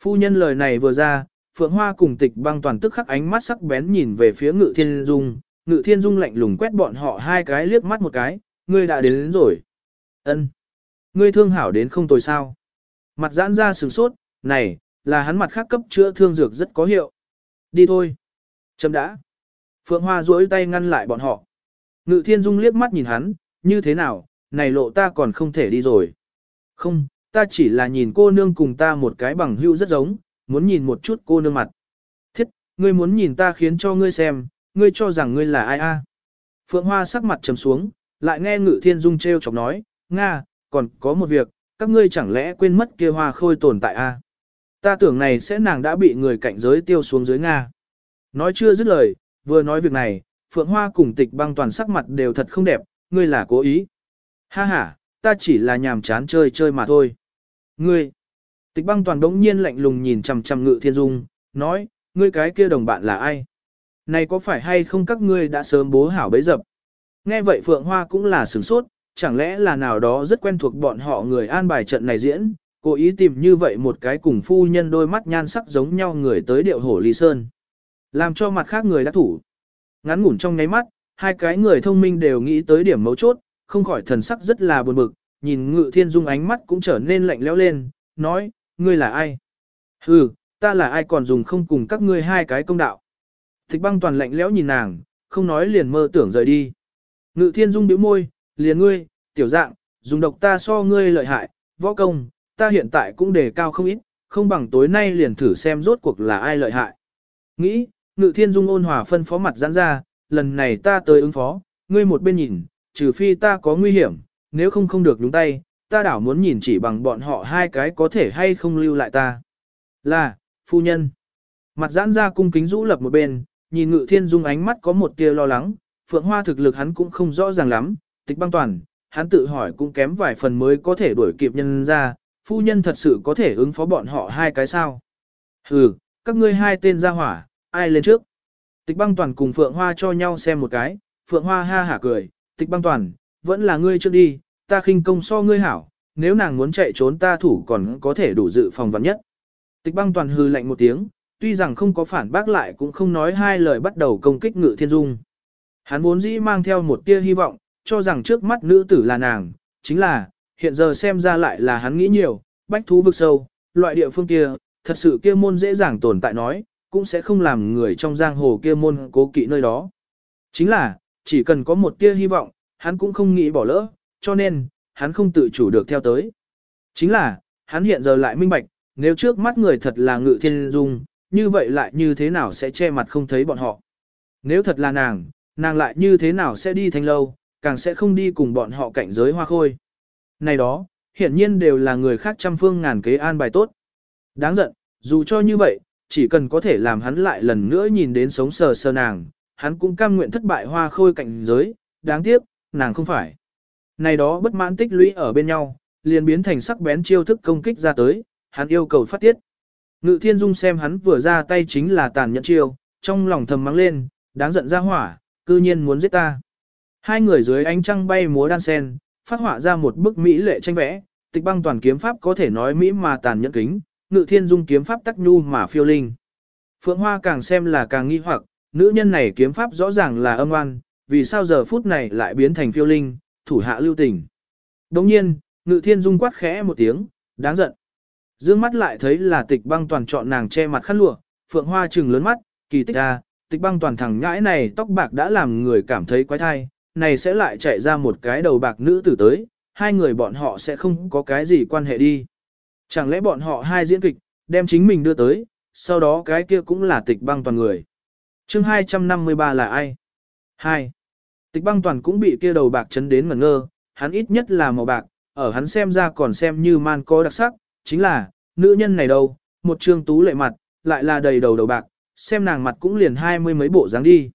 Phu nhân lời này vừa ra, Phượng Hoa cùng tịch băng toàn tức khắc ánh mắt sắc bén nhìn về phía Ngự Thiên Dung, Ngự Thiên Dung lạnh lùng quét bọn họ hai cái liếc mắt một cái, ngươi đã đến, đến rồi. Ân, Ngươi thương hảo đến không tồi sao. Mặt giãn ra sừng sốt, này, là hắn mặt khác cấp chữa thương dược rất có hiệu. Đi thôi. Chấm đã. Phượng Hoa duỗi tay ngăn lại bọn họ. Ngự Thiên Dung liếc mắt nhìn hắn, như thế nào, này lộ ta còn không thể đi rồi. Không, ta chỉ là nhìn cô nương cùng ta một cái bằng hữu rất giống, muốn nhìn một chút cô nương mặt. Thiết, ngươi muốn nhìn ta khiến cho ngươi xem, ngươi cho rằng ngươi là ai a? Phượng Hoa sắc mặt trầm xuống, lại nghe Ngự Thiên Dung treo chọc nói, Nga, còn có một việc, các ngươi chẳng lẽ quên mất kia hoa khôi tồn tại a? Ta tưởng này sẽ nàng đã bị người cạnh giới tiêu xuống dưới Nga. Nói chưa dứt lời, vừa nói việc này, Phượng Hoa cùng tịch băng toàn sắc mặt đều thật không đẹp, ngươi là cố ý. Ha ha, ta chỉ là nhàm chán chơi chơi mà thôi. Ngươi, tịch băng toàn đống nhiên lạnh lùng nhìn chằm chằm ngự thiên dung, nói, ngươi cái kia đồng bạn là ai? Này có phải hay không các ngươi đã sớm bố hảo bấy dập? Nghe vậy Phượng Hoa cũng là sửng sốt, chẳng lẽ là nào đó rất quen thuộc bọn họ người an bài trận này diễn, cố ý tìm như vậy một cái cùng phu nhân đôi mắt nhan sắc giống nhau người tới điệu hổ ly sơn. Làm cho mặt khác người đã thủ. Ngắn ngủn trong nháy mắt, hai cái người thông minh đều nghĩ tới điểm mấu chốt, không khỏi thần sắc rất là buồn bực, nhìn ngự thiên dung ánh mắt cũng trở nên lạnh lẽo lên, nói, ngươi là ai? ừ, ta là ai còn dùng không cùng các ngươi hai cái công đạo. Thích băng toàn lạnh lẽo nhìn nàng, không nói liền mơ tưởng rời đi. Ngự thiên dung bĩu môi, liền ngươi, tiểu dạng, dùng độc ta so ngươi lợi hại, võ công, ta hiện tại cũng đề cao không ít, không bằng tối nay liền thử xem rốt cuộc là ai lợi hại. Nghĩ, ngự thiên dung ôn hòa phân phó mặt giãn ra, lần này ta tới ứng phó, ngươi một bên nhìn, trừ phi ta có nguy hiểm, nếu không không được nhúng tay, ta đảo muốn nhìn chỉ bằng bọn họ hai cái có thể hay không lưu lại ta. Là, phu nhân. Mặt giãn ra cung kính rũ lập một bên, nhìn ngự thiên dung ánh mắt có một tia lo lắng, phượng hoa thực lực hắn cũng không rõ ràng lắm, tịch băng toàn, hắn tự hỏi cũng kém vài phần mới có thể đuổi kịp nhân ra, phu nhân thật sự có thể ứng phó bọn họ hai cái sao. Hừ, các ngươi hai tên ra hỏa, ai lên trước. Tịch băng toàn cùng Phượng Hoa cho nhau xem một cái, Phượng Hoa ha hả cười, tịch băng toàn, vẫn là ngươi trước đi, ta khinh công so ngươi hảo, nếu nàng muốn chạy trốn ta thủ còn có thể đủ dự phòng vắn nhất. Tịch băng toàn hư lạnh một tiếng, tuy rằng không có phản bác lại cũng không nói hai lời bắt đầu công kích ngự thiên dung. Hắn vốn dĩ mang theo một tia hy vọng, cho rằng trước mắt nữ tử là nàng, chính là, hiện giờ xem ra lại là hắn nghĩ nhiều, bách thú vực sâu, loại địa phương kia, thật sự kia môn dễ dàng tồn tại nói, cũng sẽ không làm người trong giang hồ kia môn cố kỵ nơi đó. Chính là, chỉ cần có một tia hy vọng, hắn cũng không nghĩ bỏ lỡ, cho nên, hắn không tự chủ được theo tới. Chính là, hắn hiện giờ lại minh bạch, nếu trước mắt người thật là ngự thiên dung, như vậy lại như thế nào sẽ che mặt không thấy bọn họ. Nếu thật là nàng, nàng lại như thế nào sẽ đi thanh lâu, càng sẽ không đi cùng bọn họ cảnh giới hoa khôi. Này đó, hiển nhiên đều là người khác trăm phương ngàn kế an bài tốt. Đáng giận, dù cho như vậy, chỉ cần có thể làm hắn lại lần nữa nhìn đến sống sờ sờ nàng, hắn cũng cam nguyện thất bại hoa khôi cảnh giới, đáng tiếc, nàng không phải. Này đó bất mãn tích lũy ở bên nhau, liền biến thành sắc bén chiêu thức công kích ra tới, hắn yêu cầu phát tiết. Ngự thiên dung xem hắn vừa ra tay chính là tàn nhẫn chiêu, trong lòng thầm mắng lên, đáng giận ra hỏa, cư nhiên muốn giết ta. Hai người dưới ánh trăng bay múa đan sen, phát họa ra một bức mỹ lệ tranh vẽ, tịch băng toàn kiếm pháp có thể nói mỹ mà tàn nhẫn kính, ngự thiên dung kiếm pháp tắc nhu mà phiêu linh. Phượng Hoa càng xem là càng nghi hoặc, nữ nhân này kiếm pháp rõ ràng là âm oan, vì sao giờ phút này lại biến thành phiêu linh, thủ hạ lưu tình. Đồng nhiên, ngự thiên dung quát khẽ một tiếng, đáng giận. Dương mắt lại thấy là tịch băng toàn chọn nàng che mặt khăn lụa, Phượng Hoa trừng lớn mắt, kỳ tích ra, tịch băng toàn thằng nhãi này tóc bạc đã làm người cảm thấy quái thai, này sẽ lại chạy ra một cái đầu bạc nữ tử tới, hai người bọn họ sẽ không có cái gì quan hệ đi. Chẳng lẽ bọn họ hai diễn kịch, đem chính mình đưa tới, sau đó cái kia cũng là tịch băng toàn người. chương 253 là ai? 2. Tịch băng toàn cũng bị kia đầu bạc chấn đến ngẩn ngơ, hắn ít nhất là màu bạc, ở hắn xem ra còn xem như man có đặc sắc, chính là, nữ nhân này đâu, một trương tú lệ mặt, lại là đầy đầu đầu bạc, xem nàng mặt cũng liền hai mươi mấy bộ dáng đi.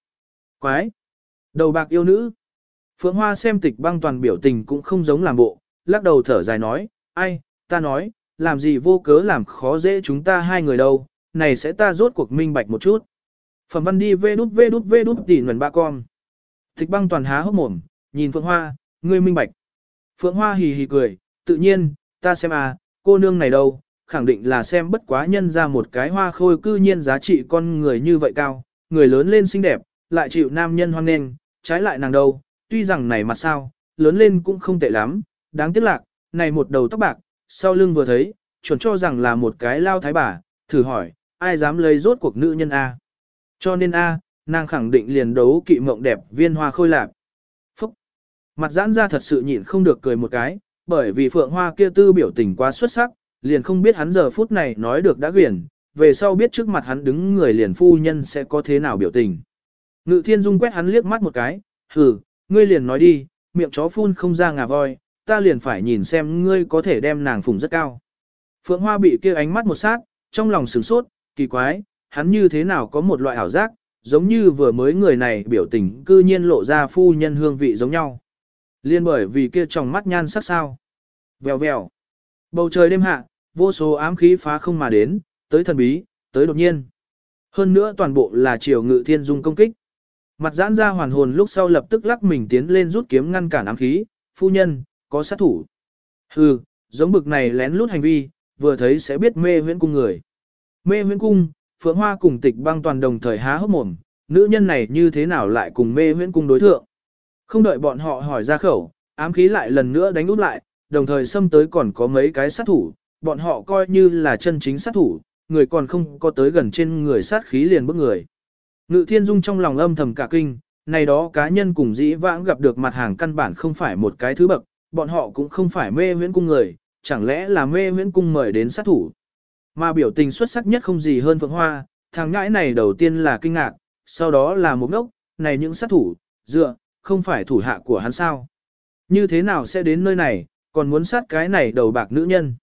Quái! Đầu bạc yêu nữ. Phượng Hoa xem tịch băng toàn biểu tình cũng không giống làm bộ, lắc đầu thở dài nói, ai, ta nói, làm gì vô cớ làm khó dễ chúng ta hai người đâu, này sẽ ta rốt cuộc minh bạch một chút. Phẩm văn đi vê đút vê đút vê đút tỉ nguồn ba con. Tịch băng toàn há hốc mồm, nhìn Phượng Hoa, ngươi minh bạch. Phượng Hoa hì hì cười, tự nhiên, ta xem à, cô nương này đâu, khẳng định là xem bất quá nhân ra một cái hoa khôi cư nhiên giá trị con người như vậy cao, người lớn lên xinh đẹp, lại chịu nam nhân hoang nên, trái lại nàng đâu, tuy rằng này mặt sao, lớn lên cũng không tệ lắm, đáng tiếc lạc, này một đầu tóc bạc, sau lưng vừa thấy, chuẩn cho rằng là một cái lao thái bà, thử hỏi, ai dám lấy rốt cuộc nữ nhân A. Cho nên A, nàng khẳng định liền đấu kỵ mộng đẹp viên hoa khôi lạc. Phúc! Mặt giãn ra thật sự nhịn không được cười một cái, bởi vì phượng hoa kia tư biểu tình quá xuất sắc, liền không biết hắn giờ phút này nói được đã quyển, về sau biết trước mặt hắn đứng người liền phu nhân sẽ có thế nào biểu tình. Ngự thiên dung quét hắn liếc mắt một cái, hừ, ngươi liền nói đi, miệng chó phun không ra ngà voi, ta liền phải nhìn xem ngươi có thể đem nàng phùng rất cao. Phượng Hoa bị kia ánh mắt một sát, trong lòng sửng sốt, kỳ quái, hắn như thế nào có một loại ảo giác, giống như vừa mới người này biểu tình cư nhiên lộ ra phu nhân hương vị giống nhau. Liên bởi vì kia tròng mắt nhan sắc sao. Vèo vèo. Bầu trời đêm hạ, vô số ám khí phá không mà đến, tới thần bí, tới đột nhiên. Hơn nữa toàn bộ là chiều ngự thiên dung công kích. Mặt giãn ra hoàn hồn lúc sau lập tức lắc mình tiến lên rút kiếm ngăn cản ám khí, phu nhân, có sát thủ. Hừ, giống bực này lén lút hành vi, vừa thấy sẽ biết mê huyễn cung người. Mê huyễn cung, phượng hoa cùng tịch băng toàn đồng thời há hốc mồm, nữ nhân này như thế nào lại cùng mê huyễn cung đối thượng. Không đợi bọn họ hỏi ra khẩu, ám khí lại lần nữa đánh út lại, đồng thời xâm tới còn có mấy cái sát thủ, bọn họ coi như là chân chính sát thủ, người còn không có tới gần trên người sát khí liền bức người. Ngự thiên dung trong lòng âm thầm cả kinh, này đó cá nhân cùng dĩ vãng gặp được mặt hàng căn bản không phải một cái thứ bậc, bọn họ cũng không phải mê huyễn cung người, chẳng lẽ là mê huyễn cung mời đến sát thủ. Mà biểu tình xuất sắc nhất không gì hơn Phượng Hoa, thằng ngãi này đầu tiên là kinh ngạc, sau đó là một ngốc, này những sát thủ, dựa, không phải thủ hạ của hắn sao. Như thế nào sẽ đến nơi này, còn muốn sát cái này đầu bạc nữ nhân.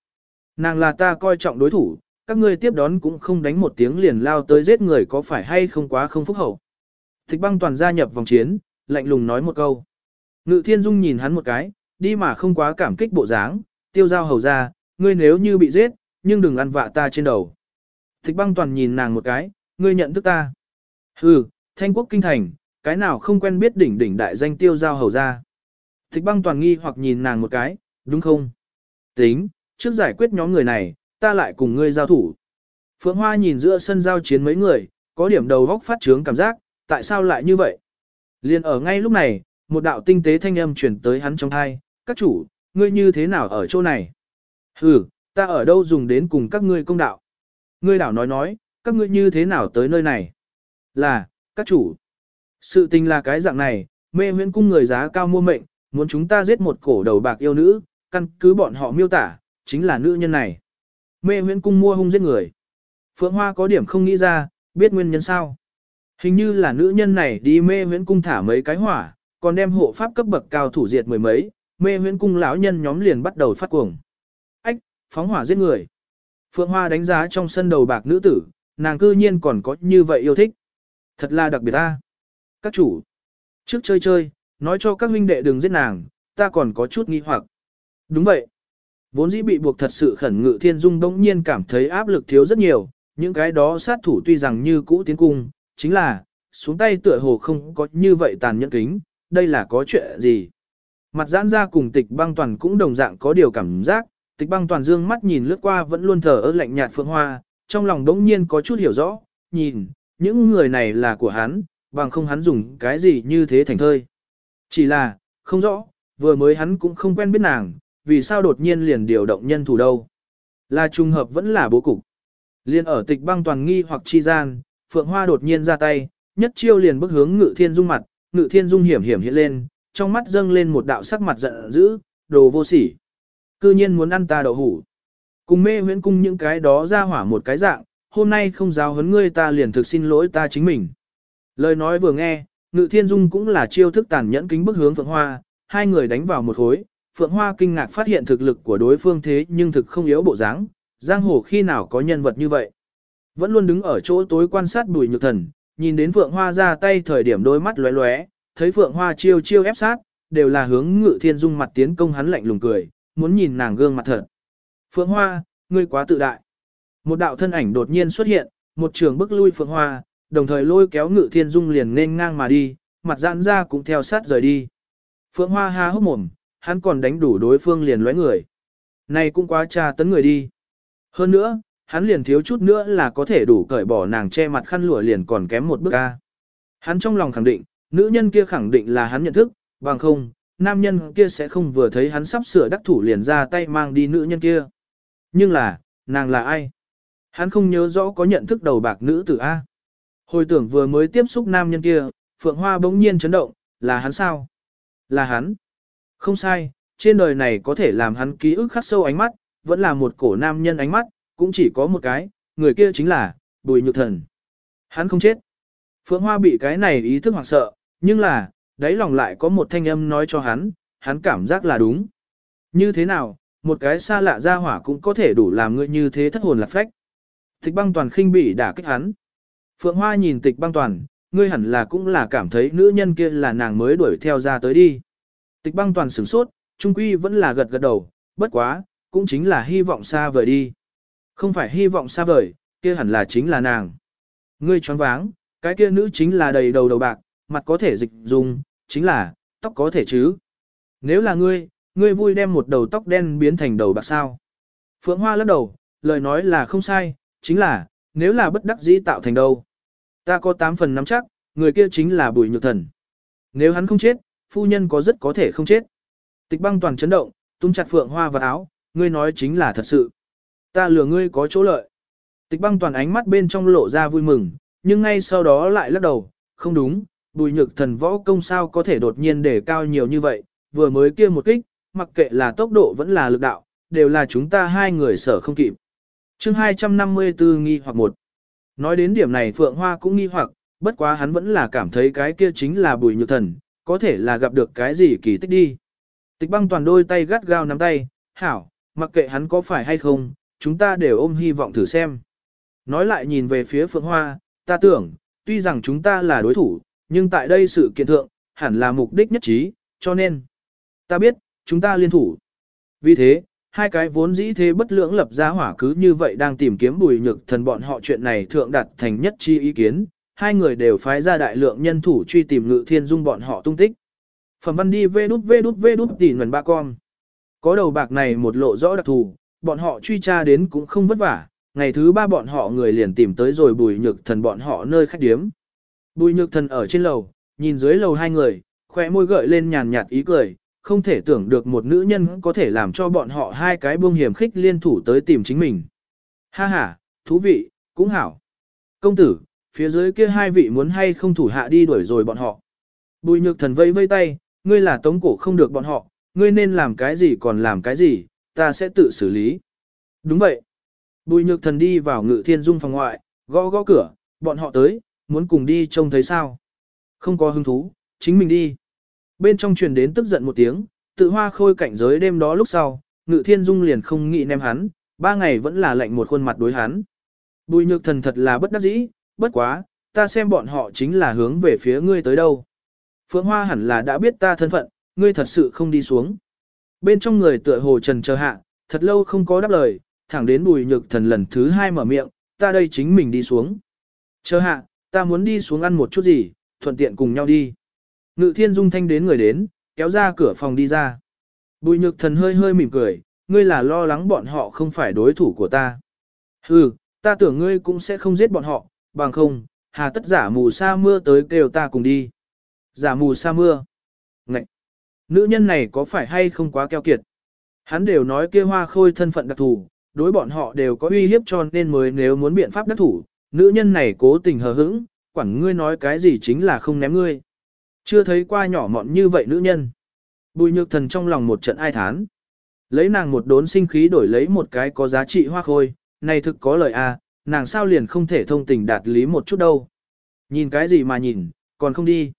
Nàng là ta coi trọng đối thủ, các ngươi tiếp đón cũng không đánh một tiếng liền lao tới giết người có phải hay không quá không phúc hậu. Thích băng toàn gia nhập vòng chiến, lạnh lùng nói một câu. Ngự thiên dung nhìn hắn một cái, đi mà không quá cảm kích bộ dáng, tiêu giao hầu ra, ngươi nếu như bị giết, nhưng đừng ăn vạ ta trên đầu. Thích băng toàn nhìn nàng một cái, ngươi nhận thức ta. Hừ, thanh quốc kinh thành, cái nào không quen biết đỉnh đỉnh đại danh tiêu giao hầu ra. Thích băng toàn nghi hoặc nhìn nàng một cái, đúng không? Tính, trước giải quyết nhóm người này, ta lại cùng ngươi giao thủ. Phượng Hoa nhìn giữa sân giao chiến mấy người, có điểm đầu góc phát trướng cảm giác, tại sao lại như vậy? Liên ở ngay lúc này, một đạo tinh tế thanh âm chuyển tới hắn trong thai, các chủ, ngươi như thế nào ở chỗ này? Hừ, ta ở đâu dùng đến cùng các ngươi công đạo? Ngươi đảo nói nói, các ngươi như thế nào tới nơi này? Là, các chủ. Sự tình là cái dạng này, mê huyễn cung người giá cao mua mệnh, muốn chúng ta giết một cổ đầu bạc yêu nữ, căn cứ bọn họ miêu tả, chính là nữ nhân này. Mê huyễn cung mua hung giết người. Phượng Hoa có điểm không nghĩ ra, biết nguyên nhân sao. Hình như là nữ nhân này đi mê huyễn cung thả mấy cái hỏa, còn đem hộ pháp cấp bậc cao thủ diệt mười mấy, mê huyễn cung lão nhân nhóm liền bắt đầu phát cuồng. Ách, phóng hỏa giết người. Phượng Hoa đánh giá trong sân đầu bạc nữ tử, nàng cư nhiên còn có như vậy yêu thích. Thật là đặc biệt ta. Các chủ, trước chơi chơi, nói cho các huynh đệ đừng giết nàng, ta còn có chút nghi hoặc. Đúng vậy. Vốn dĩ bị buộc thật sự khẩn ngự thiên dung đông nhiên cảm thấy áp lực thiếu rất nhiều, những cái đó sát thủ tuy rằng như cũ tiến cung, chính là, xuống tay tựa hồ không có như vậy tàn nhẫn kính, đây là có chuyện gì. Mặt giãn ra cùng tịch băng toàn cũng đồng dạng có điều cảm giác, tịch băng toàn dương mắt nhìn lướt qua vẫn luôn thở ơ lạnh nhạt phượng hoa, trong lòng đống nhiên có chút hiểu rõ, nhìn, những người này là của hắn, bằng không hắn dùng cái gì như thế thành thơi. Chỉ là, không rõ, vừa mới hắn cũng không quen biết nàng, vì sao đột nhiên liền điều động nhân thủ đâu. Là trùng hợp vẫn là bố cục. Liên ở tịch băng toàn nghi hoặc chi gian, Phượng Hoa đột nhiên ra tay, nhất chiêu liền bước hướng Ngự Thiên Dung mặt, Ngự Thiên Dung hiểm hiểm hiện lên, trong mắt dâng lên một đạo sắc mặt giận dữ, đồ vô sỉ. Cư nhiên muốn ăn ta đậu hủ. Cùng mê huyễn cung những cái đó ra hỏa một cái dạng, hôm nay không giáo huấn ngươi ta liền thực xin lỗi ta chính mình. Lời nói vừa nghe, Ngự Thiên Dung cũng là chiêu thức tàn nhẫn kính bức hướng Phượng Hoa, hai người đánh vào một khối, Phượng Hoa kinh ngạc phát hiện thực lực của đối phương thế nhưng thực không yếu bộ dáng, giang hồ khi nào có nhân vật như vậy. Vẫn luôn đứng ở chỗ tối quan sát bùi nhược thần, nhìn đến Phượng Hoa ra tay thời điểm đôi mắt lóe lóe, thấy Phượng Hoa chiêu chiêu ép sát, đều là hướng ngự thiên dung mặt tiến công hắn lạnh lùng cười, muốn nhìn nàng gương mặt thật. Phượng Hoa, ngươi quá tự đại. Một đạo thân ảnh đột nhiên xuất hiện, một trường bức lui Phượng Hoa, đồng thời lôi kéo ngự thiên dung liền nên ngang mà đi, mặt giãn ra cũng theo sát rời đi. Phượng Hoa ha hốc mồm, hắn còn đánh đủ đối phương liền lóe người. Này cũng quá tra tấn người đi. Hơn nữa, hắn liền thiếu chút nữa là có thể đủ cởi bỏ nàng che mặt khăn lụa liền còn kém một bước ca. Hắn trong lòng khẳng định, nữ nhân kia khẳng định là hắn nhận thức, bằng không, nam nhân kia sẽ không vừa thấy hắn sắp sửa đắc thủ liền ra tay mang đi nữ nhân kia. Nhưng là, nàng là ai? Hắn không nhớ rõ có nhận thức đầu bạc nữ tử A. Hồi tưởng vừa mới tiếp xúc nam nhân kia, Phượng Hoa bỗng nhiên chấn động, là hắn sao? Là hắn. Không sai, trên đời này có thể làm hắn ký ức khắc sâu ánh mắt, vẫn là một cổ nam nhân ánh mắt, cũng chỉ có một cái, người kia chính là, bùi nhược thần. Hắn không chết. Phượng Hoa bị cái này ý thức hoảng sợ, nhưng là, đáy lòng lại có một thanh âm nói cho hắn, hắn cảm giác là đúng. Như thế nào, một cái xa lạ ra hỏa cũng có thể đủ làm ngươi như thế thất hồn lạc phách. Tịch băng toàn khinh bị đả kích hắn. Phượng Hoa nhìn tịch băng toàn, ngươi hẳn là cũng là cảm thấy nữ nhân kia là nàng mới đuổi theo ra tới đi. Tịch băng toàn sửng sốt, trung quy vẫn là gật gật đầu, bất quá, cũng chính là hy vọng xa vời đi. Không phải hy vọng xa vời, kia hẳn là chính là nàng. Ngươi choáng váng, cái kia nữ chính là đầy đầu đầu bạc, mặt có thể dịch dùng, chính là, tóc có thể chứ. Nếu là ngươi, ngươi vui đem một đầu tóc đen biến thành đầu bạc sao. Phượng Hoa lắc đầu, lời nói là không sai, chính là, nếu là bất đắc dĩ tạo thành đâu. Ta có 8 phần nắm chắc, người kia chính là bùi nhược thần. Nếu hắn không chết, phu nhân có rất có thể không chết. Tịch băng toàn chấn động, tung chặt Phượng Hoa vào áo, ngươi nói chính là thật sự. Ta lừa ngươi có chỗ lợi. Tịch băng toàn ánh mắt bên trong lộ ra vui mừng, nhưng ngay sau đó lại lắc đầu, không đúng, bùi nhược thần võ công sao có thể đột nhiên để cao nhiều như vậy, vừa mới kia một kích, mặc kệ là tốc độ vẫn là lực đạo, đều là chúng ta hai người sở không kịp. chương 254 nghi hoặc một. Nói đến điểm này Phượng Hoa cũng nghi hoặc, bất quá hắn vẫn là cảm thấy cái kia chính là bùi nhược thần, có thể là gặp được cái gì kỳ tích đi. Tịch băng toàn đôi tay gắt gao nắm tay, hảo, mặc kệ hắn có phải hay không, chúng ta đều ôm hy vọng thử xem. Nói lại nhìn về phía Phượng Hoa, ta tưởng, tuy rằng chúng ta là đối thủ, nhưng tại đây sự kiện thượng, hẳn là mục đích nhất trí, cho nên, ta biết, chúng ta liên thủ. Vì thế, hai cái vốn dĩ thế bất lưỡng lập ra hỏa cứ như vậy đang tìm kiếm bùi nhược thần bọn họ chuyện này thượng đặt thành nhất chi ý kiến, hai người đều phái ra đại lượng nhân thủ truy tìm ngự thiên dung bọn họ tung tích. Phẩm văn đi vê đút vê đút vê đút tỉ nguồn ba con. Có đầu bạc này một lộ rõ đặc thù, bọn họ truy tra đến cũng không vất vả, ngày thứ ba bọn họ người liền tìm tới rồi bùi nhược thần bọn họ nơi khách điếm. Bùi nhược thần ở trên lầu, nhìn dưới lầu hai người, khỏe môi gợi lên nhàn nhạt ý cười, không thể tưởng được một nữ nhân có thể làm cho bọn họ hai cái buông hiểm khích liên thủ tới tìm chính mình. Ha ha, thú vị, cũng hảo. Công tử, phía dưới kia hai vị muốn hay không thủ hạ đi đuổi rồi bọn họ. Bùi nhược thần vây vây tay, ngươi là tống cổ không được bọn họ, ngươi nên làm cái gì còn làm cái gì, ta sẽ tự xử lý. Đúng vậy. Bùi nhược thần đi vào ngự thiên dung phòng ngoại, gõ gõ cửa, bọn họ tới, muốn cùng đi trông thấy sao. Không có hứng thú, chính mình đi. Bên trong truyền đến tức giận một tiếng, tự hoa khôi cảnh giới đêm đó lúc sau, ngự thiên dung liền không nghĩ nem hắn, ba ngày vẫn là lạnh một khuôn mặt đối hắn. Bùi nhược thần thật là bất đắc dĩ, bất quá, ta xem bọn họ chính là hướng về phía ngươi tới đâu. Phượng Hoa hẳn là đã biết ta thân phận, ngươi thật sự không đi xuống. Bên trong người tựa hồ trần chờ hạ, thật lâu không có đáp lời, thẳng đến bùi nhược thần lần thứ hai mở miệng, ta đây chính mình đi xuống. Chờ hạ, ta muốn đi xuống ăn một chút gì, thuận tiện cùng nhau đi. Ngự thiên dung thanh đến người đến, kéo ra cửa phòng đi ra. Bùi nhược thần hơi hơi mỉm cười, ngươi là lo lắng bọn họ không phải đối thủ của ta. Ừ, ta tưởng ngươi cũng sẽ không giết bọn họ, bằng không, hà tất giả mù sa mưa tới kêu ta cùng đi. Giả mù sa mưa. Ngậy! Nữ nhân này có phải hay không quá keo kiệt? Hắn đều nói kia hoa khôi thân phận đặc thủ, đối bọn họ đều có uy hiếp cho nên mới nếu muốn biện pháp đắc thủ, nữ nhân này cố tình hờ hững, quản ngươi nói cái gì chính là không ném ngươi. Chưa thấy qua nhỏ mọn như vậy nữ nhân. Bùi nhược thần trong lòng một trận ai thán. Lấy nàng một đốn sinh khí đổi lấy một cái có giá trị hoa khôi, này thực có lời à, nàng sao liền không thể thông tình đạt lý một chút đâu. Nhìn cái gì mà nhìn, còn không đi.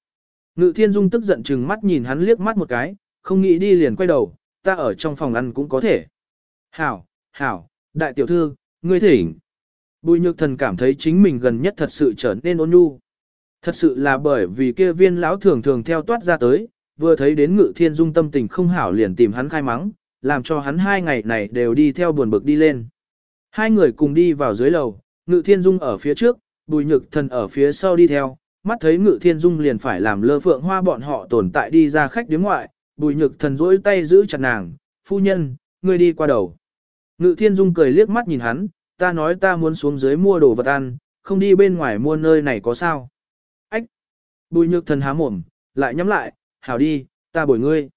Ngự thiên dung tức giận chừng mắt nhìn hắn liếc mắt một cái, không nghĩ đi liền quay đầu, ta ở trong phòng ăn cũng có thể. Hảo, hảo, Đại tiểu thư, ngươi thỉnh. Bùi nhược thần cảm thấy chính mình gần nhất thật sự trở nên ôn nhu. Thật sự là bởi vì kia viên lão thường thường theo toát ra tới, vừa thấy đến ngự thiên dung tâm tình không hảo liền tìm hắn khai mắng, làm cho hắn hai ngày này đều đi theo buồn bực đi lên. Hai người cùng đi vào dưới lầu, ngự thiên dung ở phía trước, bùi nhược thần ở phía sau đi theo, mắt thấy ngự thiên dung liền phải làm lơ phượng hoa bọn họ tồn tại đi ra khách điếm ngoại, bùi nhược thần rỗi tay giữ chặt nàng, phu nhân, ngươi đi qua đầu. Ngự thiên dung cười liếc mắt nhìn hắn, ta nói ta muốn xuống dưới mua đồ vật ăn, không đi bên ngoài mua nơi này có sao. Ách! Bùi nhược thần há mồm, lại nhắm lại, hảo đi, ta bồi ngươi.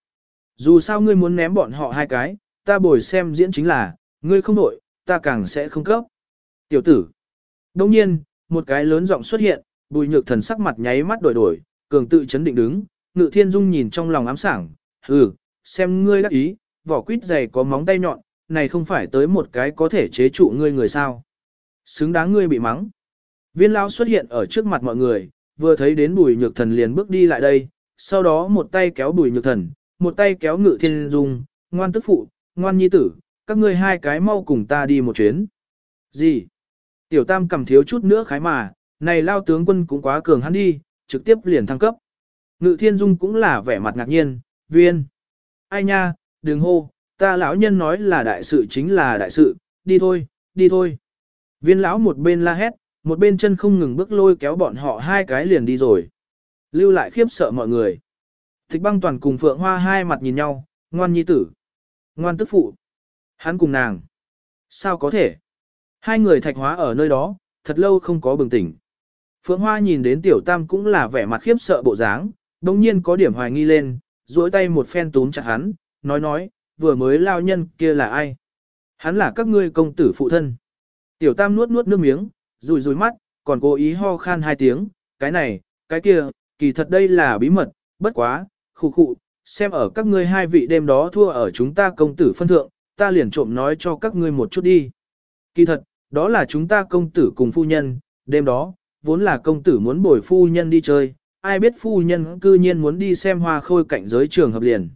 Dù sao ngươi muốn ném bọn họ hai cái, ta bồi xem diễn chính là, ngươi không đổi, ta càng sẽ không cấp. Tiểu tử! Đông nhiên, một cái lớn giọng xuất hiện, bùi nhược thần sắc mặt nháy mắt đổi đổi, cường tự chấn định đứng, ngự thiên dung nhìn trong lòng ám sảng, hừ, xem ngươi đắc ý, vỏ quýt dày có móng tay nhọn, này không phải tới một cái có thể chế trụ ngươi người sao. Xứng đáng ngươi bị mắng. Viên lao xuất hiện ở trước mặt mọi người, vừa thấy đến bùi nhược thần liền bước đi lại đây, sau đó một tay kéo bùi nhược thần, một tay kéo ngự thiên dung, ngoan tức phụ, ngoan nhi tử, các ngươi hai cái mau cùng ta đi một chuyến. Gì? Tiểu tam cầm thiếu chút nữa khái mà, này lao tướng quân cũng quá cường hắn đi, trực tiếp liền thăng cấp. Ngự thiên dung cũng là vẻ mặt ngạc nhiên, viên. Ai nha, đừng hô, ta lão nhân nói là đại sự chính là đại sự, đi thôi, đi thôi. Viên lão một bên la hét, một bên chân không ngừng bước lôi kéo bọn họ hai cái liền đi rồi. Lưu lại khiếp sợ mọi người. Thích băng toàn cùng phượng hoa hai mặt nhìn nhau, ngoan nhi tử. Ngoan tức phụ. Hắn cùng nàng. Sao có thể? Hai người thạch hóa ở nơi đó, thật lâu không có bừng tỉnh. Phượng Hoa nhìn đến tiểu tam cũng là vẻ mặt khiếp sợ bộ dáng, đồng nhiên có điểm hoài nghi lên, duỗi tay một phen túm chặt hắn, nói nói, vừa mới lao nhân kia là ai? Hắn là các ngươi công tử phụ thân. Tiểu tam nuốt nuốt nước miếng, rùi rùi mắt, còn cố ý ho khan hai tiếng, cái này, cái kia, kỳ thật đây là bí mật, bất quá, khu khụ, xem ở các ngươi hai vị đêm đó thua ở chúng ta công tử phân thượng, ta liền trộm nói cho các ngươi một chút đi. Kỳ thật, đó là chúng ta công tử cùng phu nhân, đêm đó, vốn là công tử muốn bồi phu nhân đi chơi, ai biết phu nhân cư nhiên muốn đi xem hoa khôi cảnh giới trường hợp liền.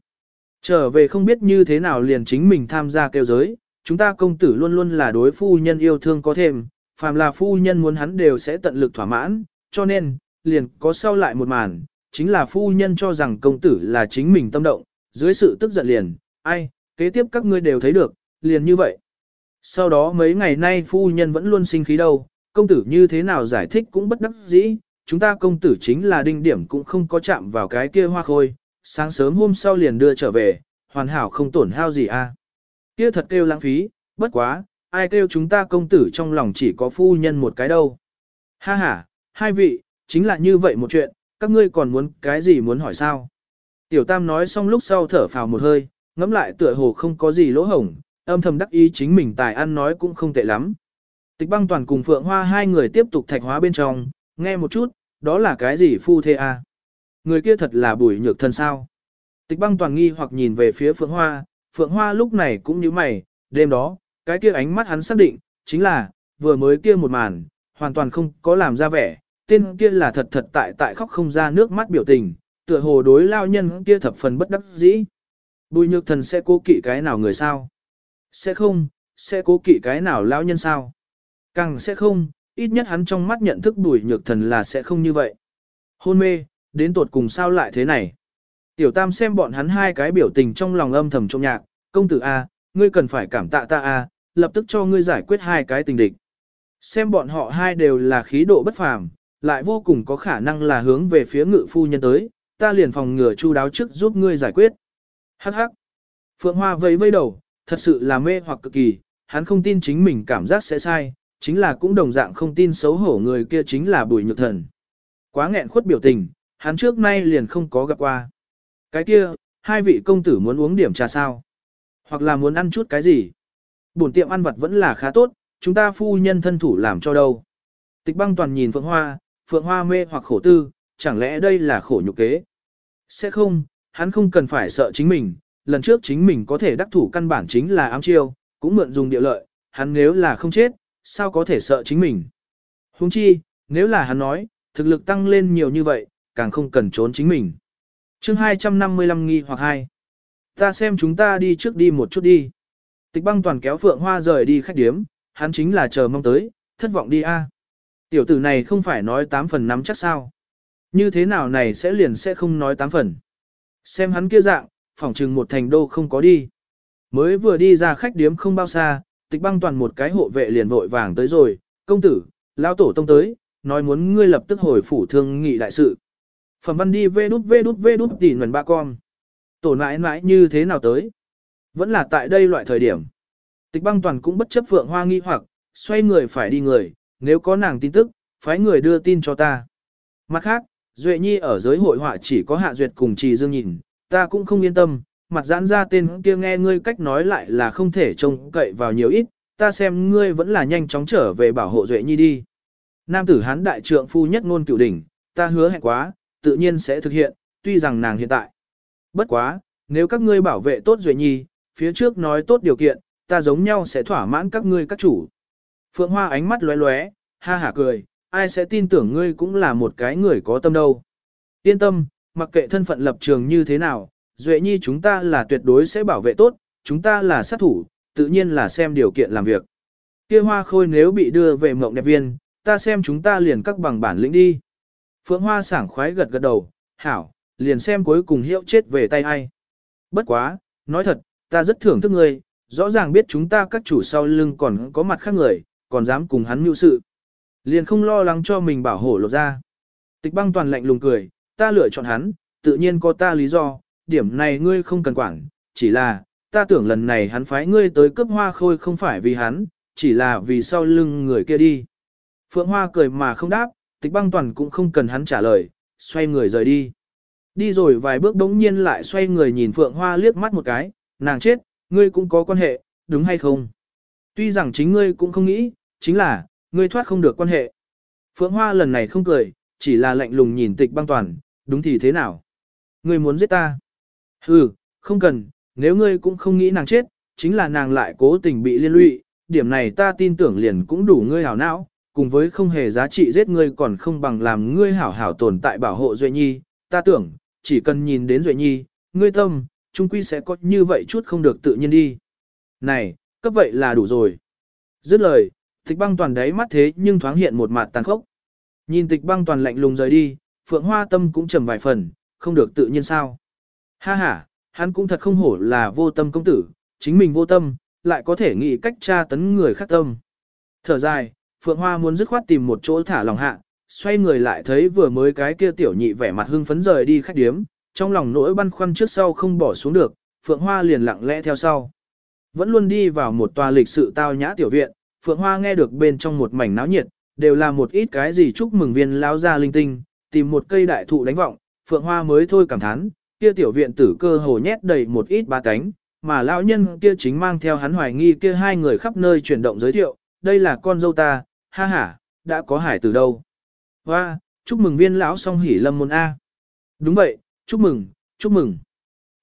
Trở về không biết như thế nào liền chính mình tham gia kêu giới, chúng ta công tử luôn luôn là đối phu nhân yêu thương có thêm, phàm là phu nhân muốn hắn đều sẽ tận lực thỏa mãn, cho nên, liền có sau lại một màn, chính là phu nhân cho rằng công tử là chính mình tâm động, dưới sự tức giận liền, ai, kế tiếp các ngươi đều thấy được, liền như vậy. Sau đó mấy ngày nay phu nhân vẫn luôn sinh khí đâu, công tử như thế nào giải thích cũng bất đắc dĩ, chúng ta công tử chính là đinh điểm cũng không có chạm vào cái kia hoa khôi, sáng sớm hôm sau liền đưa trở về, hoàn hảo không tổn hao gì a. À. Kia thật kêu lãng phí, bất quá, ai kêu chúng ta công tử trong lòng chỉ có phu nhân một cái đâu. Ha ha, hai vị, chính là như vậy một chuyện, các ngươi còn muốn cái gì muốn hỏi sao? Tiểu Tam nói xong lúc sau thở phào một hơi, ngẫm lại tựa hồ không có gì lỗ hổng, âm thầm đắc ý chính mình tài ăn nói cũng không tệ lắm. Tịch băng toàn cùng Phượng Hoa hai người tiếp tục thạch hóa bên trong, nghe một chút, đó là cái gì phu thê a? À? Người kia thật là bùi nhược thân sao? Tịch băng toàn nghi hoặc nhìn về phía Phượng Hoa, Phượng Hoa lúc này cũng như mày, đêm đó, cái kia ánh mắt hắn xác định, chính là, vừa mới kia một màn, hoàn toàn không có làm ra vẻ, tên kia là thật thật tại tại khóc không ra nước mắt biểu tình, tựa hồ đối lao nhân kia thập phần bất đắc dĩ. Bùi nhược thần sẽ cố kỵ cái nào người sao? Sẽ không, sẽ cố kỵ cái nào lão nhân sao? Càng sẽ không, ít nhất hắn trong mắt nhận thức bùi nhược thần là sẽ không như vậy. Hôn mê, đến tột cùng sao lại thế này? Tiểu tam xem bọn hắn hai cái biểu tình trong lòng âm thầm trong nhạc, công tử A, ngươi cần phải cảm tạ ta A, lập tức cho ngươi giải quyết hai cái tình địch. Xem bọn họ hai đều là khí độ bất phàm, lại vô cùng có khả năng là hướng về phía ngự phu nhân tới, ta liền phòng ngừa chu đáo trước giúp ngươi giải quyết. Hắc hắc. Phượng Hoa vẫy vây đầu, thật sự là mê hoặc cực kỳ, hắn không tin chính mình cảm giác sẽ sai, chính là cũng đồng dạng không tin xấu hổ người kia chính là bùi nhược thần. Quá nghẹn khuất biểu tình, hắn trước nay liền không có gặp qua. Cái kia, hai vị công tử muốn uống điểm trà sao? Hoặc là muốn ăn chút cái gì? Bổn tiệm ăn vặt vẫn là khá tốt, chúng ta phu nhân thân thủ làm cho đâu. Tịch băng toàn nhìn Phượng Hoa, Phượng Hoa mê hoặc khổ tư, chẳng lẽ đây là khổ nhục kế? Sẽ không, hắn không cần phải sợ chính mình, lần trước chính mình có thể đắc thủ căn bản chính là ám chiêu, cũng mượn dùng địa lợi, hắn nếu là không chết, sao có thể sợ chính mình? Huống chi, nếu là hắn nói, thực lực tăng lên nhiều như vậy, càng không cần trốn chính mình. chương 255 nghi hoặc 2. Ta xem chúng ta đi trước đi một chút đi. Tịch băng toàn kéo Phượng Hoa rời đi khách điếm, hắn chính là chờ mong tới, thất vọng đi a. Tiểu tử này không phải nói tám phần 5 chắc sao. Như thế nào này sẽ liền sẽ không nói tám phần. Xem hắn kia dạng, phỏng chừng một thành đô không có đi. Mới vừa đi ra khách điếm không bao xa, tịch băng toàn một cái hộ vệ liền vội vàng tới rồi, công tử, lão tổ tông tới, nói muốn ngươi lập tức hồi phủ thương nghị đại sự. Phẩm văn đi vê đút vê đút vê đút tỉ nguồn ba con. Tổ nãi nãi như thế nào tới? Vẫn là tại đây loại thời điểm. Tịch băng toàn cũng bất chấp phượng hoa nghi hoặc, xoay người phải đi người, nếu có nàng tin tức, phái người đưa tin cho ta. Mặt khác, Duệ Nhi ở giới hội họa chỉ có hạ duyệt cùng trì dương nhìn, ta cũng không yên tâm, mặt giãn ra tên kia nghe ngươi cách nói lại là không thể trông cậy vào nhiều ít, ta xem ngươi vẫn là nhanh chóng trở về bảo hộ Duệ Nhi đi. Nam tử hán đại trượng phu nhất ngôn cửu đỉnh, ta hứa hẹn quá, tự nhiên sẽ thực hiện, tuy rằng nàng hiện tại. Bất quá, nếu các ngươi bảo vệ tốt Duệ Nhi, phía trước nói tốt điều kiện, ta giống nhau sẽ thỏa mãn các ngươi các chủ. Phượng Hoa ánh mắt lóe lóe, ha hả cười, ai sẽ tin tưởng ngươi cũng là một cái người có tâm đâu. Yên tâm, mặc kệ thân phận lập trường như thế nào, Duệ Nhi chúng ta là tuyệt đối sẽ bảo vệ tốt, chúng ta là sát thủ, tự nhiên là xem điều kiện làm việc. Kia hoa khôi nếu bị đưa về mộng đẹp viên, ta xem chúng ta liền các bằng bản lĩnh đi. Phượng Hoa sảng khoái gật gật đầu, hảo, liền xem cuối cùng hiệu chết về tay ai. Bất quá, nói thật, ta rất thưởng thức ngươi, rõ ràng biết chúng ta các chủ sau lưng còn có mặt khác người, còn dám cùng hắn mưu sự. Liền không lo lắng cho mình bảo hộ lộ ra. Tịch băng toàn lạnh lùng cười, ta lựa chọn hắn, tự nhiên có ta lý do, điểm này ngươi không cần quản, chỉ là, ta tưởng lần này hắn phái ngươi tới cướp hoa khôi không phải vì hắn, chỉ là vì sau lưng người kia đi. Phượng Hoa cười mà không đáp, tịch băng toàn cũng không cần hắn trả lời, xoay người rời đi. Đi rồi vài bước đống nhiên lại xoay người nhìn Phượng Hoa liếc mắt một cái, nàng chết, ngươi cũng có quan hệ, đúng hay không? Tuy rằng chính ngươi cũng không nghĩ, chính là, ngươi thoát không được quan hệ. Phượng Hoa lần này không cười, chỉ là lạnh lùng nhìn tịch băng toàn, đúng thì thế nào? Ngươi muốn giết ta? Ừ, không cần, nếu ngươi cũng không nghĩ nàng chết, chính là nàng lại cố tình bị liên lụy, điểm này ta tin tưởng liền cũng đủ ngươi hảo não, cùng với không hề giá trị giết ngươi còn không bằng làm ngươi hảo hảo tồn tại bảo hộ Duệ Nhi, ta tưởng, chỉ cần nhìn đến Duệ Nhi, ngươi tâm, chung quy sẽ có như vậy chút không được tự nhiên đi. Này, cấp vậy là đủ rồi. Dứt lời, tịch băng toàn đáy mắt thế nhưng thoáng hiện một mặt tàn khốc. Nhìn tịch băng toàn lạnh lùng rời đi, phượng hoa tâm cũng trầm vài phần, không được tự nhiên sao. Ha ha, hắn cũng thật không hổ là vô tâm công tử, chính mình vô tâm, lại có thể nghĩ cách tra tấn người khác tâm. Thở dài, phượng hoa muốn dứt khoát tìm một chỗ thả lòng hạ, xoay người lại thấy vừa mới cái kia tiểu nhị vẻ mặt hưng phấn rời đi khách điếm, trong lòng nỗi băn khoăn trước sau không bỏ xuống được, Phượng Hoa liền lặng lẽ theo sau. Vẫn luôn đi vào một tòa lịch sự tao nhã tiểu viện, Phượng Hoa nghe được bên trong một mảnh náo nhiệt, đều là một ít cái gì chúc mừng viên lao ra linh tinh, tìm một cây đại thụ đánh vọng, Phượng Hoa mới thôi cảm thán, kia tiểu viện tử cơ hồ nhét đầy một ít ba cánh, mà lão nhân kia chính mang theo hắn hoài nghi kia hai người khắp nơi chuyển động giới thiệu, đây là con dâu ta, ha ha, đã có hải từ đâu. Hoa, chúc mừng viên lão song hỉ lâm môn A. Đúng vậy, chúc mừng, chúc mừng.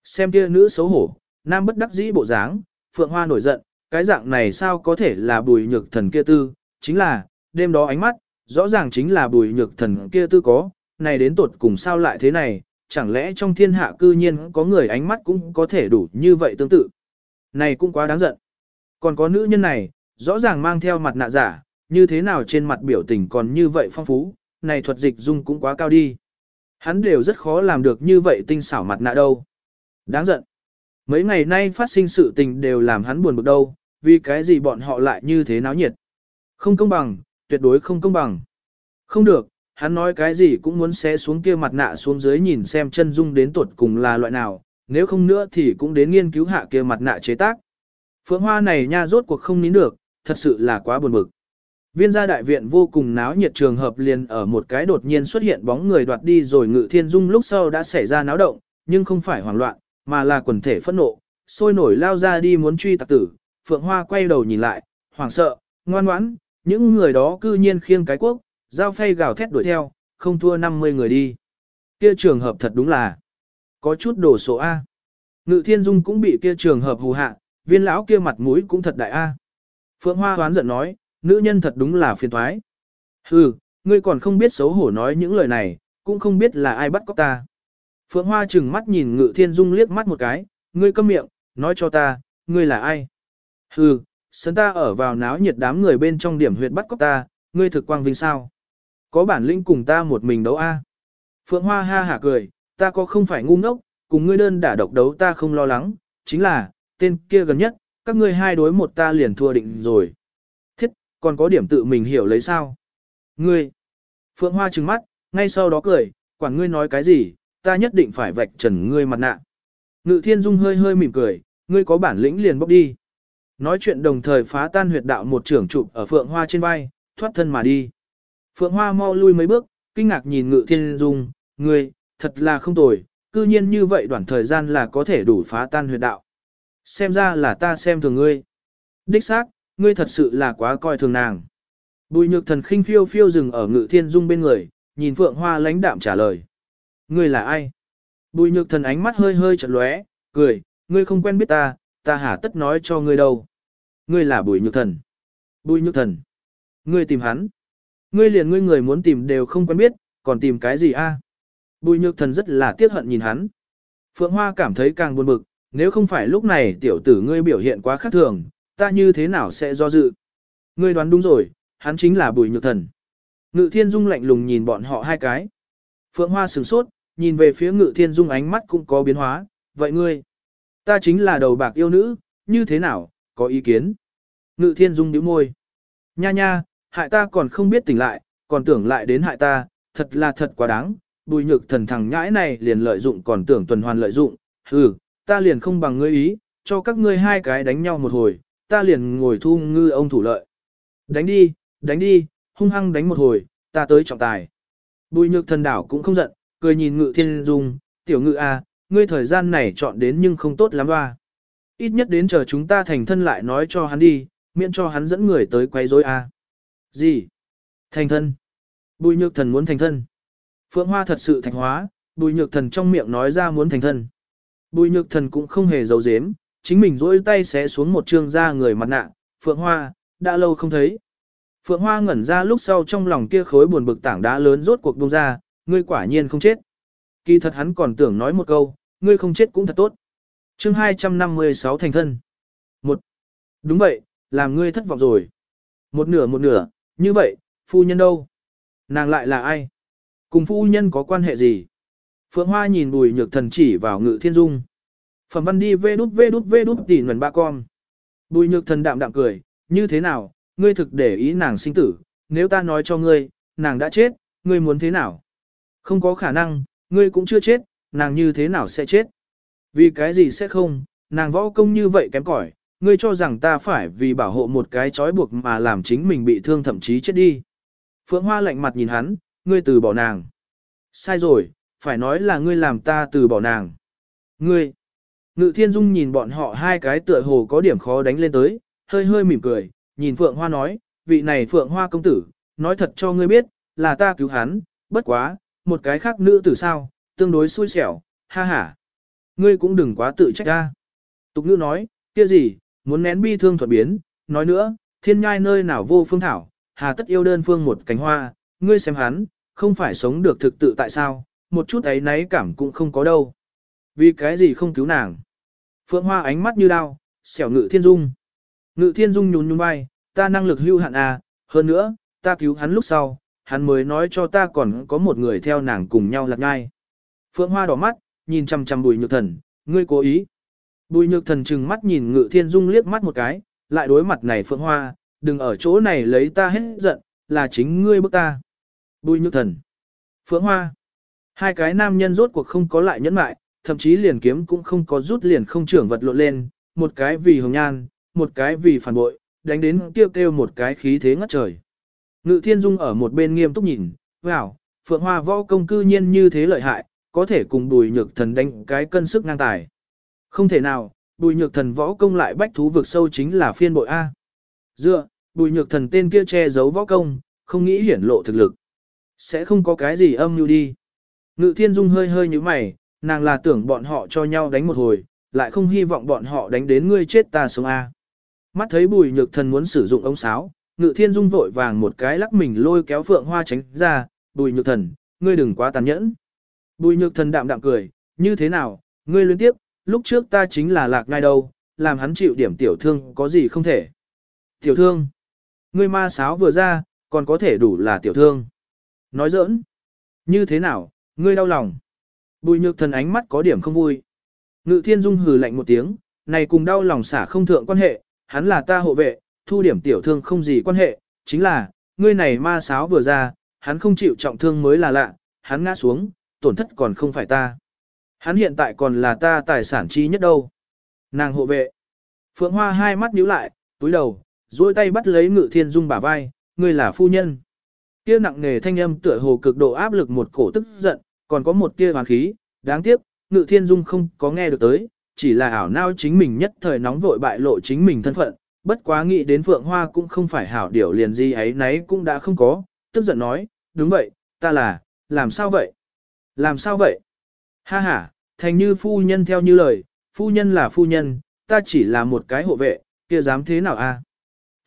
Xem kia nữ xấu hổ, nam bất đắc dĩ bộ dáng, Phượng Hoa nổi giận, cái dạng này sao có thể là bùi nhược thần kia tư, chính là, đêm đó ánh mắt, rõ ràng chính là bùi nhược thần kia tư có, này đến tột cùng sao lại thế này, chẳng lẽ trong thiên hạ cư nhiên có người ánh mắt cũng có thể đủ như vậy tương tự. Này cũng quá đáng giận. Còn có nữ nhân này, rõ ràng mang theo mặt nạ giả, như thế nào trên mặt biểu tình còn như vậy phong phú, này thuật dịch dung cũng quá cao đi. Hắn đều rất khó làm được như vậy tinh xảo mặt nạ đâu. Đáng giận. Mấy ngày nay phát sinh sự tình đều làm hắn buồn bực đâu, vì cái gì bọn họ lại như thế náo nhiệt. Không công bằng, tuyệt đối không công bằng. Không được, hắn nói cái gì cũng muốn xé xuống kia mặt nạ xuống dưới nhìn xem chân dung đến tuột cùng là loại nào, nếu không nữa thì cũng đến nghiên cứu hạ kia mặt nạ chế tác. Phượng hoa này nha rốt cuộc không nín được, thật sự là quá buồn bực. Viên gia đại viện vô cùng náo nhiệt trường hợp liền ở một cái đột nhiên xuất hiện bóng người đoạt đi rồi ngự thiên dung lúc sau đã xảy ra náo động, nhưng không phải hoảng loạn, mà là quần thể phẫn nộ, sôi nổi lao ra đi muốn truy tạc tử. Phượng Hoa quay đầu nhìn lại, hoảng sợ, ngoan ngoãn, những người đó cư nhiên khiêng cái quốc, giao phay gào thét đuổi theo, không thua 50 người đi. Kia trường hợp thật đúng là có chút đổ số A. Ngự thiên dung cũng bị kia trường hợp hù hạ, viên lão kia mặt mũi cũng thật đại A. Phượng Hoa hoán giận nói, nữ nhân thật đúng là phiền thoái. Hừ, ngươi còn không biết xấu hổ nói những lời này, cũng không biết là ai bắt cóc ta. Phượng Hoa chừng mắt nhìn Ngự Thiên Dung liếc mắt một cái, ngươi câm miệng, nói cho ta, ngươi là ai? Hừ, sân ta ở vào náo nhiệt đám người bên trong điểm huyệt bắt cóc ta, ngươi thực quang vinh sao. Có bản lĩnh cùng ta một mình đấu a. Phượng Hoa ha hả cười, ta có không phải ngu ngốc, cùng ngươi đơn đả độc đấu ta không lo lắng, chính là, tên kia gần nhất, các ngươi hai đối một ta liền thua định rồi. Thiết, còn có điểm tự mình hiểu lấy sao? Ngươi! Phượng Hoa trừng mắt, ngay sau đó cười, quản ngươi nói cái gì, ta nhất định phải vạch trần ngươi mặt nạ. Ngự thiên dung hơi hơi mỉm cười, ngươi có bản lĩnh liền bốc đi. Nói chuyện đồng thời phá tan huyệt đạo một trưởng trụ ở Phượng Hoa trên vai, thoát thân mà đi. Phượng Hoa mau lui mấy bước, kinh ngạc nhìn ngự thiên dung, người thật là không tồi, cư nhiên như vậy đoạn thời gian là có thể đủ phá tan huyệt đạo. Xem ra là ta xem thường ngươi. Đích xác, ngươi thật sự là quá coi thường nàng. Bùi nhược thần khinh phiêu phiêu dừng ở ngự thiên dung bên người, nhìn Phượng Hoa lãnh đạm trả lời. Ngươi là ai? Bùi nhược thần ánh mắt hơi hơi chật lóe, cười, ngươi không quen biết ta, ta hả tất nói cho ngươi đâu. Ngươi là bùi nhược thần. Bùi nhược thần. Ngươi tìm hắn. Ngươi liền ngươi người muốn tìm đều không quen biết, còn tìm cái gì a? Bùi nhược thần rất là tiếc hận nhìn hắn. Phượng Hoa cảm thấy càng buồn bực, nếu không phải lúc này tiểu tử ngươi biểu hiện quá khác thường, ta như thế nào sẽ do dự. Ngươi đoán đúng rồi, hắn chính là bùi nhược thần. Ngự thiên dung lạnh lùng nhìn bọn họ hai cái. Phượng Hoa sửng sốt, nhìn về phía ngự thiên dung ánh mắt cũng có biến hóa, vậy ngươi, ta chính là đầu bạc yêu nữ, như thế nào, có ý kiến. Ngự thiên dung nhíu môi. Nha nha, hại ta còn không biết tỉnh lại, còn tưởng lại đến hại ta, thật là thật quá đáng, bùi nhược thần thằng nhãi này liền lợi dụng còn tưởng tuần hoàn lợi dụng, hừ, ta liền không bằng ngươi ý, cho các ngươi hai cái đánh nhau một hồi, ta liền ngồi thu ngư ông thủ lợi. Đánh đi, đánh đi, hung hăng đánh một hồi, ta tới trọng tài. Bùi nhược thần đảo cũng không giận, cười nhìn ngự thiên dung, tiểu ngự a, à, ngươi thời gian này chọn đến nhưng không tốt lắm ba. Ít nhất đến chờ chúng ta thành thân lại nói cho hắn đi, miễn cho hắn dẫn người tới quấy rối a. À. Gì? Thành thân. Bùi nhược thần muốn thành thân. Phượng Hoa thật sự thành hóa, bùi nhược thần trong miệng nói ra muốn thành thân. Bùi nhược thần cũng không hề giấu giếm, chính mình rỗi tay xé xuống một trương da người mặt nạ, Phượng Hoa, đã lâu không thấy. Phượng Hoa ngẩn ra lúc sau trong lòng kia khối buồn bực tảng đá lớn rốt cuộc buông ra, ngươi quả nhiên không chết. Kỳ thật hắn còn tưởng nói một câu, ngươi không chết cũng thật tốt. chương 256 thành thân. Một. Đúng vậy, làm ngươi thất vọng rồi. Một nửa một nửa, như vậy, phu nhân đâu? Nàng lại là ai? Cùng phu nhân có quan hệ gì? Phượng Hoa nhìn bùi nhược thần chỉ vào ngự thiên dung. Phẩm văn đi vê đút vê đút vê đút tỉ nguồn ba con. Bùi nhược thần đạm đạm cười, như thế nào, ngươi thực để ý nàng sinh tử, nếu ta nói cho ngươi, nàng đã chết, ngươi muốn thế nào? Không có khả năng, ngươi cũng chưa chết, nàng như thế nào sẽ chết? Vì cái gì sẽ không, nàng võ công như vậy kém cỏi, ngươi cho rằng ta phải vì bảo hộ một cái trói buộc mà làm chính mình bị thương thậm chí chết đi. Phượng Hoa lạnh mặt nhìn hắn, ngươi từ bỏ nàng. Sai rồi, phải nói là ngươi làm ta từ bỏ nàng. Ngươi. Ngự thiên dung nhìn bọn họ hai cái tựa hồ có điểm khó đánh lên tới, hơi hơi mỉm cười, nhìn Phượng Hoa nói, vị này Phượng Hoa công tử, nói thật cho ngươi biết, là ta cứu hắn, bất quá, một cái khác nữ tử sao, tương đối xui xẻo, ha ha. Ngươi cũng đừng quá tự trách ta. Tục nữ nói, kia gì, muốn nén bi thương thuật biến, nói nữa, thiên nhai nơi nào vô phương thảo, hà tất yêu đơn phương một cánh hoa, ngươi xem hắn, không phải sống được thực tự tại sao, một chút ấy náy cảm cũng không có đâu. Vì cái gì không cứu nàng? Phượng Hoa ánh mắt như đao, xẻo ngự thiên dung. Ngự thiên dung nhún nhún vai, ta năng lực hưu hạn à, hơn nữa, ta cứu hắn lúc sau, hắn mới nói cho ta còn có một người theo nàng cùng nhau lạc ngai. Phượng Hoa đỏ mắt, nhìn chăm chăm bùi nhược thần, ngươi cố ý. Bùi nhược thần trừng mắt nhìn ngự thiên dung liếc mắt một cái, lại đối mặt này Phượng Hoa, đừng ở chỗ này lấy ta hết giận, là chính ngươi bức ta. Bùi nhược thần. Phượng Hoa. Hai cái nam nhân rốt cuộc không có lại nhẫn mại, thậm chí liền kiếm cũng không có rút liền không trưởng vật lộn lên, một cái vì hồng nhan, một cái vì phản bội, đánh đến kêu kêu một cái khí thế ngất trời. Ngự thiên dung ở một bên nghiêm túc nhìn, wow, phượng hoa võ công cư nhiên như thế lợi hại, có thể cùng bùi nhược thần đánh cái cân sức ngang tài. Không thể nào, bùi nhược thần võ công lại bách thú vực sâu chính là phiên bội A. Dựa, bùi nhược thần tên kia che giấu võ công, không nghĩ hiển lộ thực lực. Sẽ không có cái gì âm mưu đi. Ngự thiên dung hơi hơi như mày, nàng là tưởng bọn họ cho nhau đánh một hồi, lại không hy vọng bọn họ đánh đến ngươi chết ta sống A. Mắt thấy bùi nhược thần muốn sử dụng ống sáo, ngự thiên dung vội vàng một cái lắc mình lôi kéo phượng hoa tránh ra, bùi nhược thần, ngươi đừng quá tàn nhẫn. Bùi nhược thần đạm đạm cười, như thế nào, ngươi liên tiếp, lúc trước ta chính là lạc ngai đâu, làm hắn chịu điểm tiểu thương có gì không thể. Tiểu thương, ngươi ma sáo vừa ra, còn có thể đủ là tiểu thương. Nói giỡn, như thế nào, ngươi đau lòng. Bùi nhược thần ánh mắt có điểm không vui. Ngự thiên dung hừ lạnh một tiếng, này cùng đau lòng xả không thượng quan hệ, hắn là ta hộ vệ, thu điểm tiểu thương không gì quan hệ, chính là, ngươi này ma sáo vừa ra, hắn không chịu trọng thương mới là lạ, hắn ngã xuống, tổn thất còn không phải ta. Hắn hiện tại còn là ta tài sản chi nhất đâu. Nàng hộ vệ. Phượng Hoa hai mắt nhíu lại, túi đầu, duỗi tay bắt lấy Ngự Thiên Dung bả vai, ngươi là phu nhân. Kia nặng nề thanh âm tựa hồ cực độ áp lực một cổ tức giận, còn có một tia hoàn khí, đáng tiếc, Ngự Thiên Dung không có nghe được tới, chỉ là ảo nao chính mình nhất thời nóng vội bại lộ chính mình thân phận, bất quá nghĩ đến Phượng Hoa cũng không phải hảo điều liền gì ấy nấy cũng đã không có, tức giận nói, đúng vậy, ta là, làm sao vậy? Làm sao vậy? Ha ha, thành như phu nhân theo như lời, phu nhân là phu nhân, ta chỉ là một cái hộ vệ, kia dám thế nào a?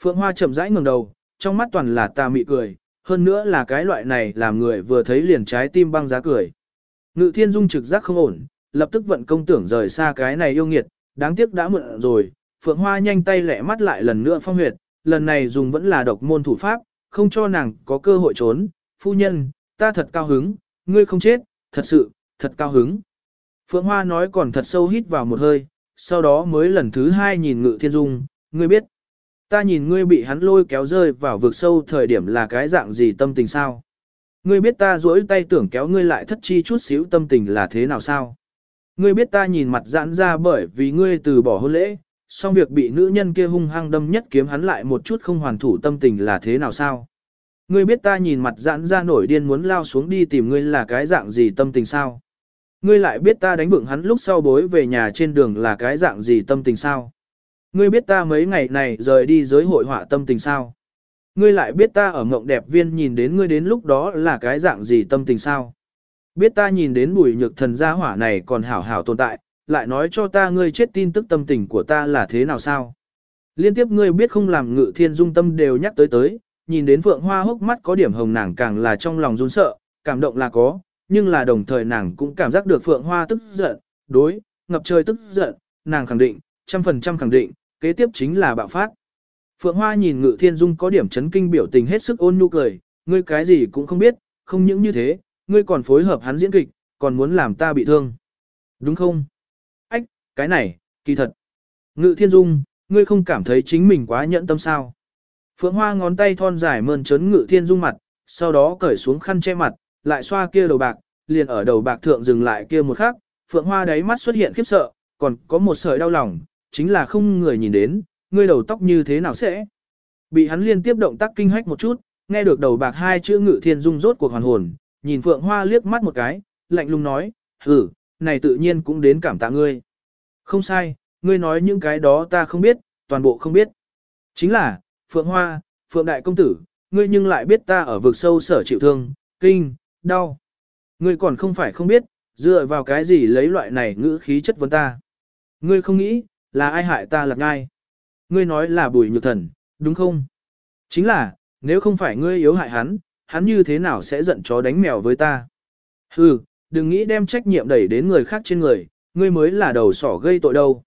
Phượng Hoa chậm rãi ngẩng đầu, trong mắt toàn là ta mị cười, hơn nữa là cái loại này làm người vừa thấy liền trái tim băng giá cười. Ngự thiên dung trực giác không ổn, lập tức vận công tưởng rời xa cái này yêu nghiệt, đáng tiếc đã muộn rồi, Phượng Hoa nhanh tay lẹ mắt lại lần nữa phong huyệt, lần này dùng vẫn là độc môn thủ pháp, không cho nàng có cơ hội trốn, phu nhân, ta thật cao hứng, ngươi không chết, thật sự, thật cao hứng. Phượng Hoa nói còn thật sâu hít vào một hơi, sau đó mới lần thứ hai nhìn ngự thiên dung, ngươi biết. Ta nhìn ngươi bị hắn lôi kéo rơi vào vực sâu thời điểm là cái dạng gì tâm tình sao? Ngươi biết ta duỗi tay tưởng kéo ngươi lại thất chi chút xíu tâm tình là thế nào sao? Ngươi biết ta nhìn mặt giãn ra bởi vì ngươi từ bỏ hôn lễ, song việc bị nữ nhân kia hung hăng đâm nhất kiếm hắn lại một chút không hoàn thủ tâm tình là thế nào sao? Ngươi biết ta nhìn mặt giãn ra nổi điên muốn lao xuống đi tìm ngươi là cái dạng gì tâm tình sao? Ngươi lại biết ta đánh vượng hắn lúc sau bối về nhà trên đường là cái dạng gì tâm tình sao? Ngươi biết ta mấy ngày này rời đi giới hội họa tâm tình sao? Ngươi lại biết ta ở mộng đẹp viên nhìn đến ngươi đến lúc đó là cái dạng gì tâm tình sao? Biết ta nhìn đến bùi nhược thần gia hỏa này còn hảo hảo tồn tại, lại nói cho ta ngươi chết tin tức tâm tình của ta là thế nào sao? Liên tiếp ngươi biết không làm ngự thiên dung tâm đều nhắc tới tới, nhìn đến phượng hoa hốc mắt có điểm hồng nàng càng là trong lòng run sợ, cảm động là có, nhưng là đồng thời nàng cũng cảm giác được phượng hoa tức giận, đối, ngập trời tức giận, nàng khẳng định, trăm phần trăm khẳng định, kế tiếp chính là bạo phát. Phượng Hoa nhìn Ngự Thiên Dung có điểm chấn kinh biểu tình hết sức ôn nhu cười, ngươi cái gì cũng không biết, không những như thế, ngươi còn phối hợp hắn diễn kịch, còn muốn làm ta bị thương. Đúng không? Ách, cái này, kỳ thật. Ngự Thiên Dung, ngươi không cảm thấy chính mình quá nhẫn tâm sao? Phượng Hoa ngón tay thon dài mơn trớn Ngự Thiên Dung mặt, sau đó cởi xuống khăn che mặt, lại xoa kia đầu bạc, liền ở đầu bạc thượng dừng lại kia một khắc, Phượng Hoa đáy mắt xuất hiện khiếp sợ, còn có một sợi đau lòng, chính là không người nhìn đến, ngươi đầu tóc như thế nào sẽ. Bị hắn liên tiếp động tác kinh hách một chút, nghe được đầu bạc hai chữ ngự thiên dung rốt cuộc hoàn hồn, nhìn Phượng Hoa liếc mắt một cái, lạnh lùng nói, "Ừ, này tự nhiên cũng đến cảm tạ ngươi. Không sai, ngươi nói những cái đó ta không biết, toàn bộ không biết. Chính là, Phượng Hoa, Phượng Đại Công Tử, ngươi nhưng lại biết ta ở vực sâu sở chịu thương, kinh, đau. Ngươi còn không phải không biết, dựa vào cái gì lấy loại này ngữ khí chất vấn ta. Ngươi không nghĩ, là ai hại ta lạc ngai? Ngươi nói là bùi nhược thần, đúng không? Chính là, nếu không phải ngươi yếu hại hắn, hắn như thế nào sẽ giận chó đánh mèo với ta? Hừ, đừng nghĩ đem trách nhiệm đẩy đến người khác trên người, ngươi mới là đầu sỏ gây tội đâu.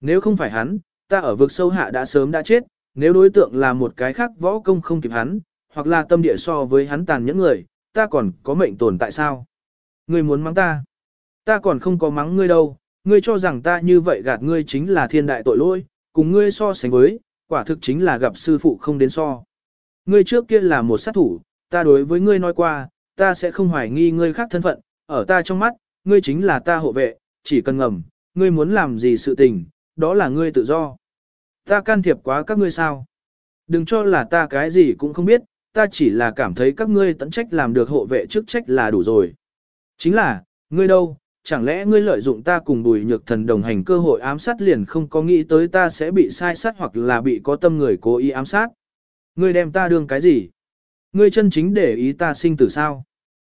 Nếu không phải hắn, ta ở vực sâu hạ đã sớm đã chết, nếu đối tượng là một cái khác võ công không kịp hắn, hoặc là tâm địa so với hắn tàn nhẫn người, ta còn có mệnh tồn tại sao? Ngươi muốn mắng ta? Ta còn không có mắng ngươi đâu, ngươi cho rằng ta như vậy gạt ngươi chính là thiên đại tội lỗi, cùng ngươi so sánh với, quả thực chính là gặp sư phụ không đến so. Ngươi trước kia là một sát thủ, ta đối với ngươi nói qua, ta sẽ không hoài nghi ngươi khác thân phận, ở ta trong mắt, ngươi chính là ta hộ vệ, chỉ cần ngầm, ngươi muốn làm gì sự tình, đó là ngươi tự do. Ta can thiệp quá các ngươi sao? Đừng cho là ta cái gì cũng không biết, ta chỉ là cảm thấy các ngươi tận trách làm được hộ vệ chức trách là đủ rồi. Chính là, ngươi đâu, chẳng lẽ ngươi lợi dụng ta cùng bùi nhược thần đồng hành cơ hội ám sát liền không có nghĩ tới ta sẽ bị sai sát hoặc là bị có tâm người cố ý ám sát? Ngươi đem ta đương cái gì? Ngươi chân chính để ý ta sinh tử sao?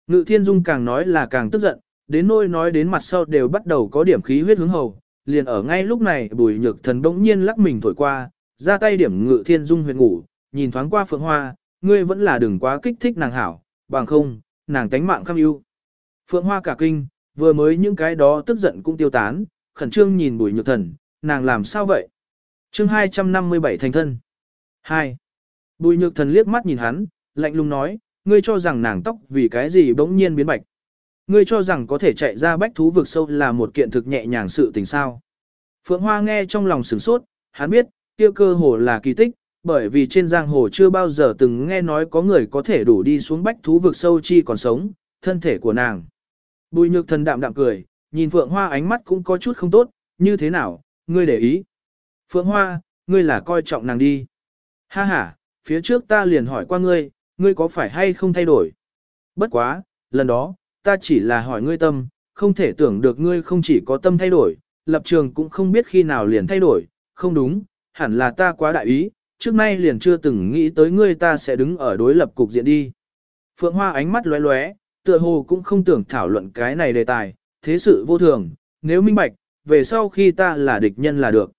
Ngự thiên dung càng nói là càng tức giận, đến nỗi nói đến mặt sau đều bắt đầu có điểm khí huyết hướng hầu, liền ở ngay lúc này bùi nhược thần bỗng nhiên lắc mình thổi qua, ra tay điểm ngự thiên dung huyệt ngủ, nhìn thoáng qua phượng hoa, ngươi vẫn là đừng quá kích thích nàng hảo, bằng không, nàng tánh mạng kham ưu. Phượng hoa cả kinh, vừa mới những cái đó tức giận cũng tiêu tán, khẩn trương nhìn bùi nhược thần, nàng làm sao vậy? chương 257 thành thân. 2. Bùi nhược thần liếc mắt nhìn hắn, lạnh lùng nói, ngươi cho rằng nàng tóc vì cái gì bỗng nhiên biến bạch. Ngươi cho rằng có thể chạy ra bách thú vực sâu là một kiện thực nhẹ nhàng sự tình sao. Phượng Hoa nghe trong lòng sửng sốt, hắn biết, kia cơ hồ là kỳ tích, bởi vì trên giang hồ chưa bao giờ từng nghe nói có người có thể đủ đi xuống bách thú vực sâu chi còn sống, thân thể của nàng. Bùi nhược thần đạm đạm cười, nhìn Phượng Hoa ánh mắt cũng có chút không tốt, như thế nào, ngươi để ý. Phượng Hoa, ngươi là coi trọng nàng đi. Ha ha, phía trước ta liền hỏi qua ngươi, ngươi có phải hay không thay đổi. Bất quá, lần đó, ta chỉ là hỏi ngươi tâm, không thể tưởng được ngươi không chỉ có tâm thay đổi, lập trường cũng không biết khi nào liền thay đổi, không đúng, hẳn là ta quá đại ý, trước nay liền chưa từng nghĩ tới ngươi ta sẽ đứng ở đối lập cục diện đi. Phượng Hoa ánh mắt lóe lóe, tựa hồ cũng không tưởng thảo luận cái này đề tài, thế sự vô thường, nếu minh bạch, về sau khi ta là địch nhân là được.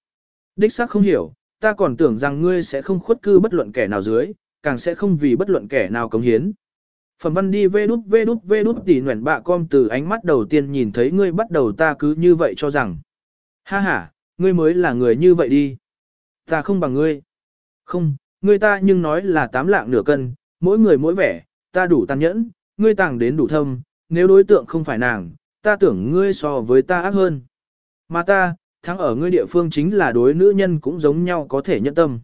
Đích xác không hiểu, ta còn tưởng rằng ngươi sẽ không khuất cư bất luận kẻ nào dưới, càng sẽ không vì bất luận kẻ nào cống hiến. Phẩm văn đi vê đút vê đút vê đút tỉ nguyện bạ com từ ánh mắt đầu tiên nhìn thấy ngươi bắt đầu ta cứ như vậy cho rằng. Ha ha, ngươi mới là người như vậy đi. Ta không bằng ngươi. Không, người ta nhưng nói là tám lạng nửa cân, mỗi người mỗi vẻ, ta đủ tàn nhẫn, ngươi tàng đến đủ thâm, nếu đối tượng không phải nàng, ta tưởng ngươi so với ta ác hơn. Mà ta, thắng ở ngươi địa phương chính là đối nữ nhân cũng giống nhau có thể nhận tâm.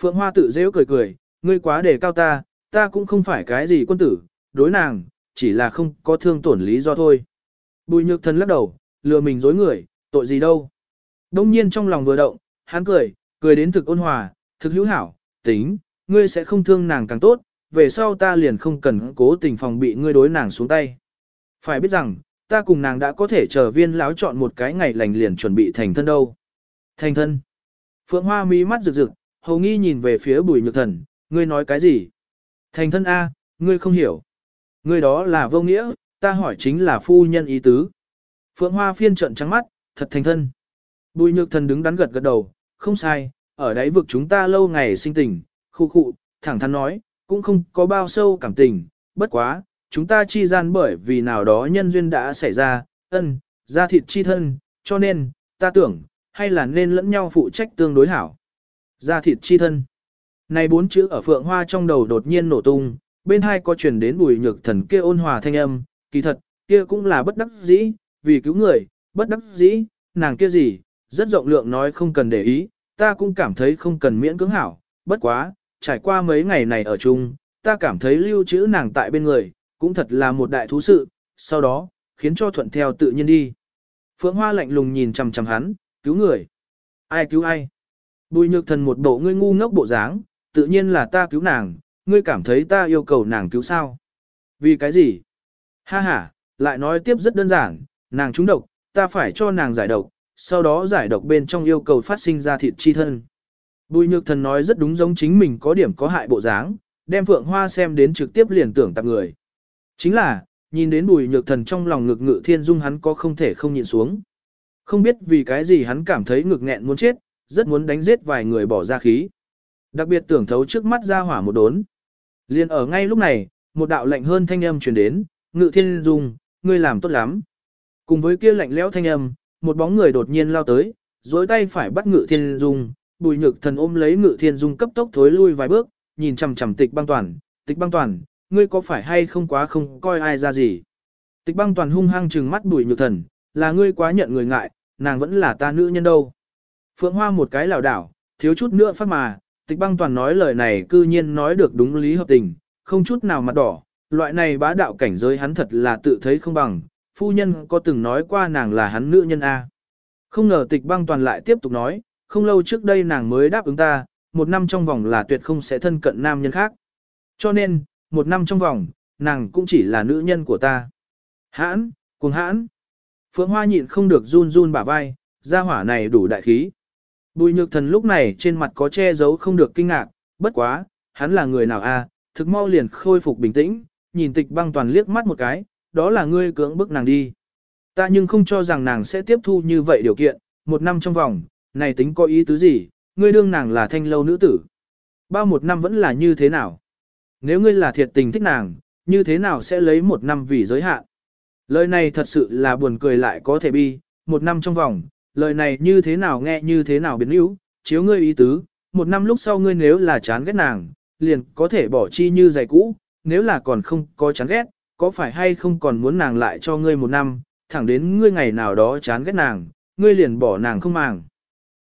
Phượng Hoa tự dễ cười cười, ngươi quá đề cao ta, ta cũng không phải cái gì quân tử, đối nàng, chỉ là không có thương tổn lý do thôi. Bùi nhược thần lắc đầu, lừa mình dối người, tội gì đâu. Đông nhiên trong lòng vừa động, hắn cười, cười đến thực ôn hòa, thực hữu hảo, tính, ngươi sẽ không thương nàng càng tốt, về sau ta liền không cần cố tình phòng bị ngươi đối nàng xuống tay. Phải biết rằng, ta cùng nàng đã có thể chờ viên láo chọn một cái ngày lành liền chuẩn bị thành thân đâu. Thành thân. Phượng Hoa mí mắt rực rực, hầu nghi nhìn về phía bùi nhược thần, ngươi nói cái gì? Thành thân A, ngươi không hiểu. Ngươi đó là vô nghĩa, ta hỏi chính là phu nhân ý tứ. Phượng Hoa phiên trận trắng mắt, thật thành thân. Bùi nhược thần đứng đắn gật gật đầu, không sai, ở đấy vực chúng ta lâu ngày sinh tình, khu khụ, thẳng thắn nói, cũng không có bao sâu cảm tình, bất quá, chúng ta chi gian bởi vì nào đó nhân duyên đã xảy ra, ân, ra thịt chi thân, cho nên, ta tưởng, hay là nên lẫn nhau phụ trách tương đối hảo. Ra thịt chi thân. Này bốn chữ ở phượng hoa trong đầu đột nhiên nổ tung, bên hai có truyền đến bùi nhược thần kia ôn hòa thanh âm, kỳ thật, kia cũng là bất đắc dĩ, vì cứu người, bất đắc dĩ, nàng kia gì, rất rộng lượng nói không cần để ý, ta cũng cảm thấy không cần miễn cưỡng hảo, bất quá, trải qua mấy ngày này ở chung, ta cảm thấy lưu trữ nàng tại bên người, cũng thật là một đại thú sự, sau đó, khiến cho thuận theo tự nhiên đi. Phượng Hoa lạnh lùng nhìn chằm chằm hắn, cứu người. Ai cứu ai? Bùi nhược thần một bộ ngươi ngu ngốc bộ dáng, tự nhiên là ta cứu nàng, ngươi cảm thấy ta yêu cầu nàng cứu sao? Vì cái gì? Ha ha, lại nói tiếp rất đơn giản, nàng trúng độc, ta phải cho nàng giải độc, sau đó giải độc bên trong yêu cầu phát sinh ra thịt chi thân. Bùi nhược thần nói rất đúng giống chính mình có điểm có hại bộ dáng, đem Phượng Hoa xem đến trực tiếp liền tưởng tạp người. Chính là, nhìn đến bùi nhược thần trong lòng ngực ngự thiên dung hắn có không thể không nhịn xuống. Không biết vì cái gì hắn cảm thấy ngực nghẹn muốn chết, rất muốn đánh giết vài người bỏ ra khí. Đặc biệt tưởng thấu trước mắt ra hỏa một đốn. Liên ở ngay lúc này, một đạo lạnh hơn thanh âm truyền đến, ngự thiên dung, ngươi làm tốt lắm. Cùng với kia lạnh lẽo thanh âm, một bóng người đột nhiên lao tới, dối tay phải bắt ngự thiên dung, bùi nhược thần ôm lấy ngự thiên dung cấp tốc thối lui vài bước, nhìn chằm chằm tịch băng toàn, tịch băng toàn, ngươi có phải hay không quá không coi ai ra gì. Tịch băng toàn hung hăng trừng mắt bùi nhược thần, là ngươi quá nhận người ngại, nàng vẫn là ta nữ nhân đâu. Phượng Hoa một cái lảo đảo, thiếu chút nữa phát mà, tịch băng toàn nói lời này cư nhiên nói được đúng lý hợp tình, không chút nào mặt đỏ, loại này bá đạo cảnh giới hắn thật là tự thấy không bằng, phu nhân có từng nói qua nàng là hắn nữ nhân A. Không ngờ tịch băng toàn lại tiếp tục nói, không lâu trước đây nàng mới đáp ứng ta, một năm trong vòng là tuyệt không sẽ thân cận nam nhân khác. Cho nên, một năm trong vòng, nàng cũng chỉ là nữ nhân của ta. Hãn, cuồng hãn. Phượng Hoa nhịn không được run run bả vai, gia hỏa này đủ đại khí. Bùi nhược thần lúc này trên mặt có che giấu không được kinh ngạc, bất quá, hắn là người nào a? thực mau liền khôi phục bình tĩnh, nhìn tịch băng toàn liếc mắt một cái, đó là ngươi cưỡng bức nàng đi. Ta nhưng không cho rằng nàng sẽ tiếp thu như vậy điều kiện, một năm trong vòng, này tính có ý tứ gì, ngươi đương nàng là thanh lâu nữ tử. Bao một năm vẫn là như thế nào? Nếu ngươi là thiệt tình thích nàng, như thế nào sẽ lấy một năm vì giới hạn? Lời này thật sự là buồn cười lại có thể bi, một năm trong vòng, lời này như thế nào nghe như thế nào biến yếu, chiếu ngươi ý tứ, một năm lúc sau ngươi nếu là chán ghét nàng, liền có thể bỏ chi như giày cũ, nếu là còn không có chán ghét, có phải hay không còn muốn nàng lại cho ngươi một năm, thẳng đến ngươi ngày nào đó chán ghét nàng, ngươi liền bỏ nàng không màng.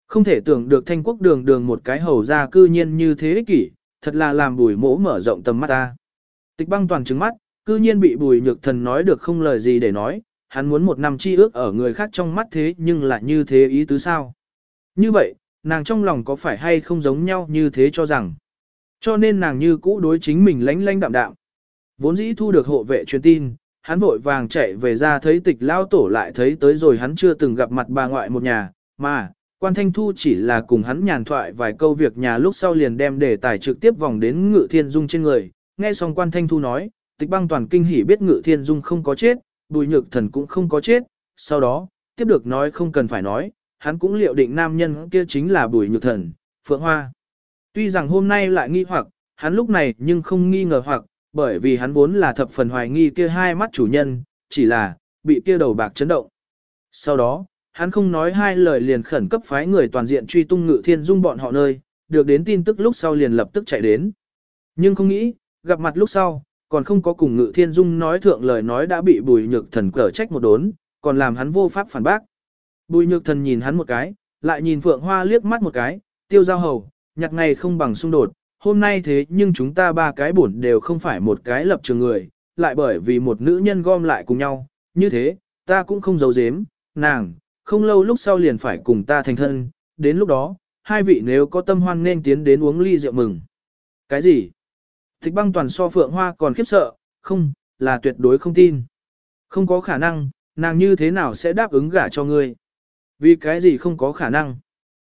Không thể tưởng được thanh quốc đường đường một cái hầu ra cư nhiên như thế ích kỷ, thật là làm bùi mỗ mở rộng tầm mắt ta. Tịch băng toàn trứng mắt, cư nhiên bị bùi nhược thần nói được không lời gì để nói, hắn muốn một năm chi ước ở người khác trong mắt thế nhưng lại như thế ý tứ sao. Như vậy, nàng trong lòng có phải hay không giống nhau như thế cho rằng. Cho nên nàng như cũ đối chính mình lánh lánh đạm đạm. Vốn dĩ thu được hộ vệ truyền tin, hắn vội vàng chạy về ra thấy tịch lao tổ lại thấy tới rồi hắn chưa từng gặp mặt bà ngoại một nhà, mà, quan thanh thu chỉ là cùng hắn nhàn thoại vài câu việc nhà lúc sau liền đem đề tài trực tiếp vòng đến ngự thiên dung trên người, nghe xong quan thanh thu nói, tịch băng toàn kinh hỉ biết ngự thiên dung không có chết, bùi nhược thần cũng không có chết, sau đó, tiếp được nói không cần phải nói, hắn cũng liệu định nam nhân kia chính là bùi nhược thần, phượng hoa. Tuy rằng hôm nay lại nghi hoặc, hắn lúc này nhưng không nghi ngờ hoặc, bởi vì hắn vốn là thập phần hoài nghi kia hai mắt chủ nhân, chỉ là, bị kia đầu bạc chấn động. Sau đó, hắn không nói hai lời liền khẩn cấp phái người toàn diện truy tung ngự thiên dung bọn họ nơi, được đến tin tức lúc sau liền lập tức chạy đến. Nhưng không nghĩ, gặp mặt lúc sau, còn không có cùng ngự thiên dung nói thượng lời nói đã bị bùi nhược thần cở trách một đốn, còn làm hắn vô pháp phản bác. Bùi nhược thần nhìn hắn một cái, lại nhìn phượng hoa liếc mắt một cái, tiêu giao hầu, nhặt ngày không bằng xung đột, hôm nay thế nhưng chúng ta ba cái bổn đều không phải một cái lập trường người, lại bởi vì một nữ nhân gom lại cùng nhau, như thế, ta cũng không giấu giếm, nàng, không lâu lúc sau liền phải cùng ta thành thân, đến lúc đó, hai vị nếu có tâm hoan nên tiến đến uống ly rượu mừng. Cái gì? Thích băng toàn so phượng hoa còn khiếp sợ, không, là tuyệt đối không tin. Không có khả năng, nàng như thế nào sẽ đáp ứng gả cho ngươi? Vì cái gì không có khả năng?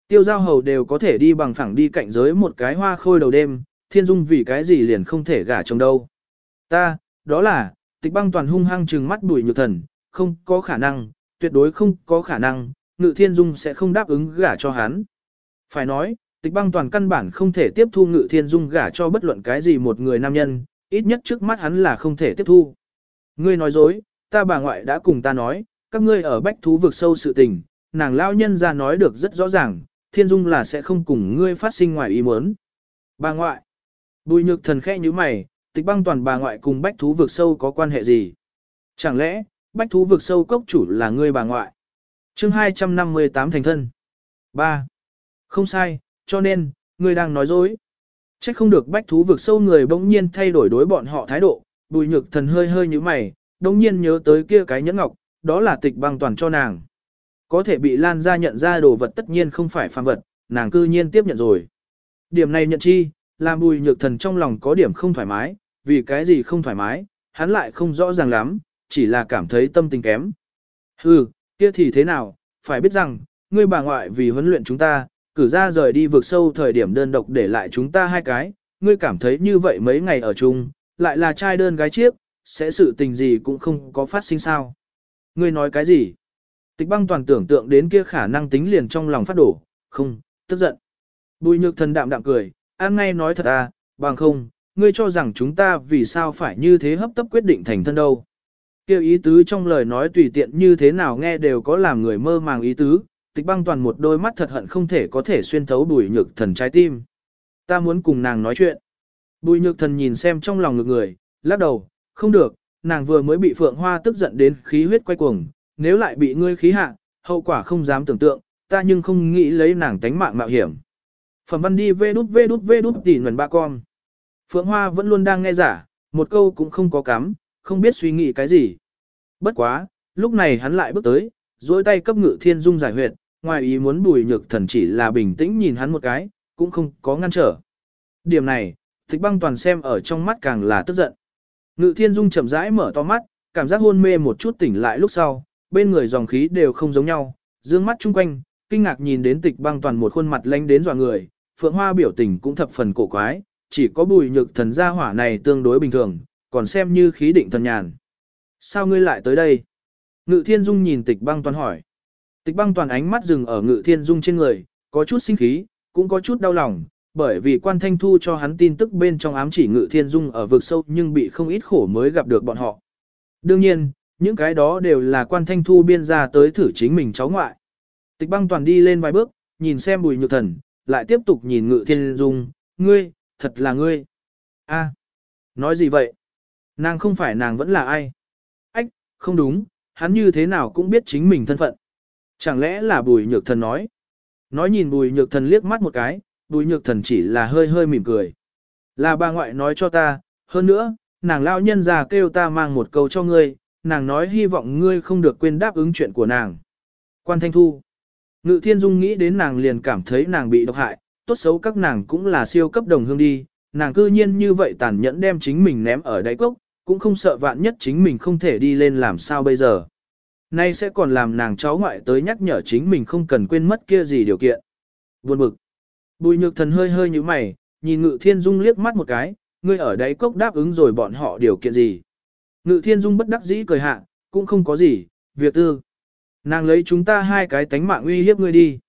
Tiêu giao hầu đều có thể đi bằng phẳng đi cạnh giới một cái hoa khôi đầu đêm, thiên dung vì cái gì liền không thể gả chồng đâu. Ta, đó là, tịch băng toàn hung hăng trừng mắt bùi nhược thần, không có khả năng, tuyệt đối không có khả năng, ngự thiên dung sẽ không đáp ứng gả cho hắn. Phải nói, tịch băng toàn căn bản không thể tiếp thu ngự thiên dung gả cho bất luận cái gì một người nam nhân, ít nhất trước mắt hắn là không thể tiếp thu. Ngươi nói dối, ta bà ngoại đã cùng ta nói, các ngươi ở bách thú vực sâu sự tình, nàng lao nhân ra nói được rất rõ ràng, thiên dung là sẽ không cùng ngươi phát sinh ngoài ý muốn. Bà ngoại, bùi nhược thần khẽ như mày, tịch băng toàn bà ngoại cùng bách thú vực sâu có quan hệ gì? Chẳng lẽ, bách thú vực sâu cốc chủ là ngươi bà ngoại? chương 258 thành thân. 3. Không sai, cho nên, ngươi đang nói dối. Chắc không được bách thú vực sâu người bỗng nhiên thay đổi đối bọn họ thái độ, bùi nhược thần hơi hơi như mày, bỗng nhiên nhớ tới kia cái nhẫn ngọc, đó là tịch băng toàn cho nàng. Có thể bị Lan ra nhận ra đồ vật tất nhiên không phải phàm vật, nàng cư nhiên tiếp nhận rồi. Điểm này nhận chi, làm bùi nhược thần trong lòng có điểm không thoải mái, vì cái gì không thoải mái, hắn lại không rõ ràng lắm, chỉ là cảm thấy tâm tình kém. Hừ, kia thì thế nào, phải biết rằng, ngươi bà ngoại vì huấn luyện chúng ta, cử ra rời đi vượt sâu thời điểm đơn độc để lại chúng ta hai cái, ngươi cảm thấy như vậy mấy ngày ở chung, lại là trai đơn gái chiếc, sẽ sự tình gì cũng không có phát sinh sao. Ngươi nói cái gì? Tịch băng toàn tưởng tượng đến kia khả năng tính liền trong lòng phát đổ, không, tức giận. Bùi nhược thần đạm đạm cười, an ngay nói thật à, bằng không, ngươi cho rằng chúng ta vì sao phải như thế hấp tấp quyết định thành thân đâu. Kêu ý tứ trong lời nói tùy tiện như thế nào nghe đều có làm người mơ màng ý tứ, tịch băng toàn một đôi mắt thật hận không thể có thể xuyên thấu bùi nhược thần trái tim. Ta muốn cùng nàng nói chuyện. Bùi nhược thần nhìn xem trong lòng ngược người, lắc đầu, không được, nàng vừa mới bị phượng hoa tức giận đến khí huyết quay cuồng, nếu lại bị ngươi khí hạ, hậu quả không dám tưởng tượng, ta nhưng không nghĩ lấy nàng tánh mạng mạo hiểm. Phẩm văn đi vê đút vê đút vê đút tỉ nguồn ba con. Phượng Hoa vẫn luôn đang nghe giả, một câu cũng không có cắm, không biết suy nghĩ cái gì. Bất quá, lúc này hắn lại bước tới, dối tay cấp ngự thiên dung giải huyệt, ngoài ý muốn bùi nhược thần chỉ là bình tĩnh nhìn hắn một cái, cũng không có ngăn trở. Điểm này, thích băng toàn xem ở trong mắt càng là tức giận. Ngự thiên dung chậm rãi mở to mắt, cảm giác hôn mê một chút tỉnh lại lúc sau, bên người dòng khí đều không giống nhau, dương mắt chung quanh, kinh ngạc nhìn đến tịch băng toàn một khuôn mặt lánh đến dọa người, phượng hoa biểu tình cũng thập phần cổ quái, chỉ có bùi nhược thần gia hỏa này tương đối bình thường, còn xem như khí định thần nhàn. Sao ngươi lại tới đây? Ngự thiên dung nhìn tịch băng toàn hỏi. Tịch băng toàn ánh mắt dừng ở ngự thiên dung trên người, có chút sinh khí, cũng có chút đau lòng, bởi vì quan thanh thu cho hắn tin tức bên trong ám chỉ ngự thiên dung ở vực sâu nhưng bị không ít khổ mới gặp được bọn họ. Đương nhiên, những cái đó đều là quan thanh thu biên ra tới thử chính mình cháu ngoại. Tịch băng toàn đi lên vài bước, nhìn xem bùi nhược thần, lại tiếp tục nhìn ngự thiên dung, ngươi, thật là ngươi. a nói gì vậy? Nàng không phải nàng vẫn là ai? Ách, không đúng, hắn như thế nào cũng biết chính mình thân phận. Chẳng lẽ là bùi nhược thần nói? Nói nhìn bùi nhược thần liếc mắt một cái, bùi nhược thần chỉ là hơi hơi mỉm cười. Là bà ngoại nói cho ta, hơn nữa, nàng lao nhân già kêu ta mang một câu cho ngươi, nàng nói hy vọng ngươi không được quên đáp ứng chuyện của nàng. Quan Thanh Thu Ngự Thiên Dung nghĩ đến nàng liền cảm thấy nàng bị độc hại, tốt xấu các nàng cũng là siêu cấp đồng hương đi, nàng cư nhiên như vậy tàn nhẫn đem chính mình ném ở đáy cốc, cũng không sợ vạn nhất chính mình không thể đi lên làm sao bây giờ. Nay sẽ còn làm nàng cháu ngoại tới nhắc nhở chính mình không cần quên mất kia gì điều kiện. Buồn bực. Bùi nhược thần hơi hơi như mày, nhìn ngự thiên dung liếc mắt một cái, ngươi ở đáy cốc đáp ứng rồi bọn họ điều kiện gì. Ngự thiên dung bất đắc dĩ cười hạ, cũng không có gì, việc tư. Nàng lấy chúng ta hai cái tánh mạng uy hiếp ngươi đi.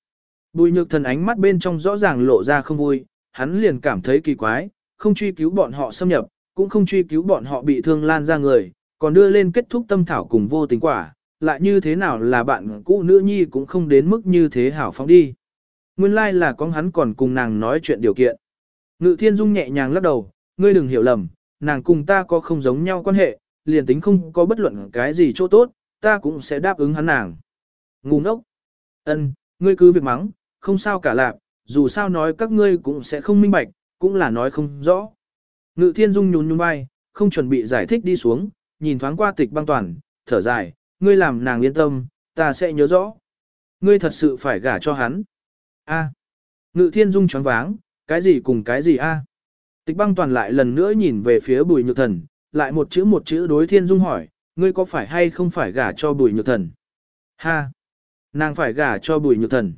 Bùi nhược thần ánh mắt bên trong rõ ràng lộ ra không vui, hắn liền cảm thấy kỳ quái, không truy cứu bọn họ xâm nhập, cũng không truy cứu bọn họ bị thương lan ra người, còn đưa lên kết thúc tâm thảo cùng vô tình quả, lại như thế nào là bạn cũ nữ nhi cũng không đến mức như thế hảo phóng đi. Nguyên lai like là con hắn còn cùng nàng nói chuyện điều kiện. Ngự thiên dung nhẹ nhàng lắc đầu, ngươi đừng hiểu lầm, nàng cùng ta có không giống nhau quan hệ, liền tính không có bất luận cái gì chỗ tốt, ta cũng sẽ đáp ứng hắn nàng. Ngu ngốc. Ân, ngươi cứ việc mắng, không sao cả lạp, dù sao nói các ngươi cũng sẽ không minh bạch, cũng là nói không rõ. Ngự thiên dung nhún nhún vai, không chuẩn bị giải thích đi xuống, nhìn thoáng qua tịch băng toàn, thở dài, ngươi làm nàng yên tâm, ta sẽ nhớ rõ. Ngươi thật sự phải gả cho hắn. A. Ngự thiên dung choáng váng, cái gì cùng cái gì a? Tịch băng toàn lại lần nữa nhìn về phía bùi nhược thần, lại một chữ một chữ đối thiên dung hỏi, ngươi có phải hay không phải gả cho bùi nhược thần? Ha! Nàng phải gả cho bùi nhược thần.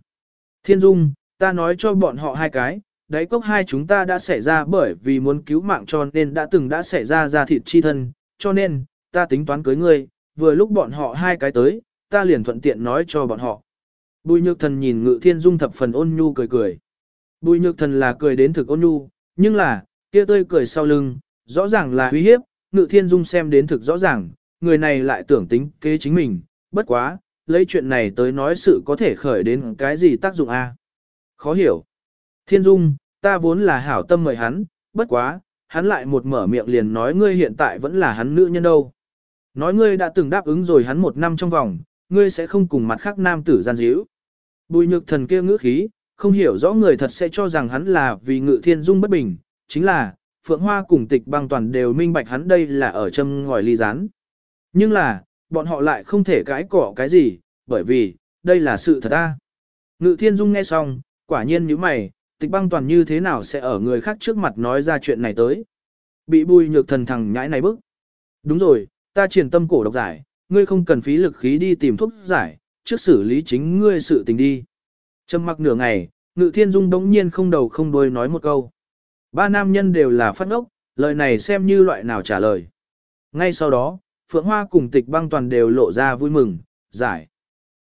Thiên dung, ta nói cho bọn họ hai cái, đáy cốc hai chúng ta đã xảy ra bởi vì muốn cứu mạng cho nên đã từng đã xảy ra ra thịt chi thân, cho nên, ta tính toán cưới ngươi, vừa lúc bọn họ hai cái tới, ta liền thuận tiện nói cho bọn họ. Bùi nhược thần nhìn ngự thiên dung thập phần ôn nhu cười cười. Bùi nhược thần là cười đến thực ôn nhu, nhưng là, kia tươi cười sau lưng, rõ ràng là uy hiếp, ngự thiên dung xem đến thực rõ ràng, người này lại tưởng tính kế chính mình, bất quá, lấy chuyện này tới nói sự có thể khởi đến cái gì tác dụng a? Khó hiểu. Thiên dung, ta vốn là hảo tâm mời hắn, bất quá, hắn lại một mở miệng liền nói ngươi hiện tại vẫn là hắn nữ nhân đâu. Nói ngươi đã từng đáp ứng rồi hắn một năm trong vòng, ngươi sẽ không cùng mặt khác nam tử gian díu. Bùi nhược thần kia ngữ khí, không hiểu rõ người thật sẽ cho rằng hắn là vì ngự thiên dung bất bình, chính là, Phượng Hoa cùng tịch băng toàn đều minh bạch hắn đây là ở châm ngòi ly rán. Nhưng là, bọn họ lại không thể cãi cỏ cái gì, bởi vì, đây là sự thật ta. Ngự thiên dung nghe xong, quả nhiên như mày, tịch băng toàn như thế nào sẽ ở người khác trước mặt nói ra chuyện này tới. Bị bùi nhược thần thằng nhãi này bức. Đúng rồi, ta triển tâm cổ độc giải, ngươi không cần phí lực khí đi tìm thuốc giải, trước xử lý chính ngươi sự tình đi. Trầm mặc nửa ngày, ngự thiên dung đống nhiên không đầu không đuôi nói một câu. Ba nam nhân đều là phát ngốc, lời này xem như loại nào trả lời. Ngay sau đó, Phượng Hoa cùng tịch băng toàn đều lộ ra vui mừng, giải.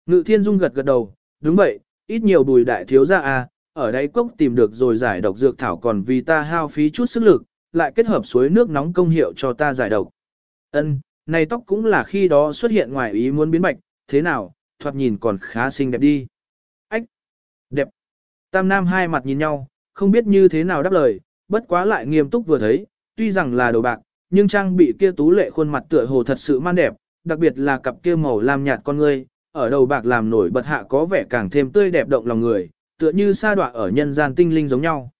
Ngự thiên dung gật gật đầu, đúng vậy, ít nhiều bùi đại thiếu ra à, ở đây cốc tìm được rồi giải độc dược thảo còn vì ta hao phí chút sức lực, lại kết hợp suối nước nóng công hiệu cho ta giải độc. Ân, này tóc cũng là khi đó xuất hiện ngoài ý muốn biến bạch, thế nào, thoạt nhìn còn khá xinh đẹp đi. Ách, đẹp. Tam Nam hai mặt nhìn nhau, không biết như thế nào đáp lời, bất quá lại nghiêm túc vừa thấy, tuy rằng là đầu bạc, nhưng trang bị kia tú lệ khuôn mặt tựa hồ thật sự man đẹp, đặc biệt là cặp kia màu lam nhạt con ngươi, ở đầu bạc làm nổi bật hạ có vẻ càng thêm tươi đẹp động lòng người, tựa như sa đọa ở nhân gian tinh linh giống nhau.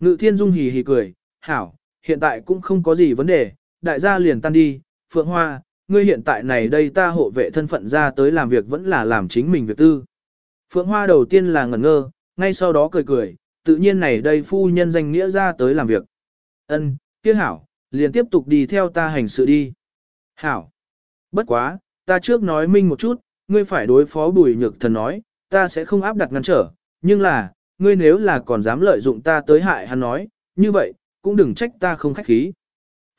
Ngự thiên dung hì hì cười, hảo, hiện tại cũng không có gì vấn đề, đại gia liền tan đi, Phượng Hoa, ngươi hiện tại này đây ta hộ vệ thân phận ra tới làm việc vẫn là làm chính mình việc tư. Phượng Hoa đầu tiên là ngẩn ngơ, ngay sau đó cười cười, tự nhiên này đây phu nhân danh nghĩa ra tới làm việc. Ân, kia hảo, liền tiếp tục đi theo ta hành sự đi. Hảo. Bất quá, ta trước nói minh một chút, ngươi phải đối phó bùi nhược thần nói, ta sẽ không áp đặt ngăn trở, nhưng là, ngươi nếu là còn dám lợi dụng ta tới hại hắn nói, như vậy, cũng đừng trách ta không khách khí.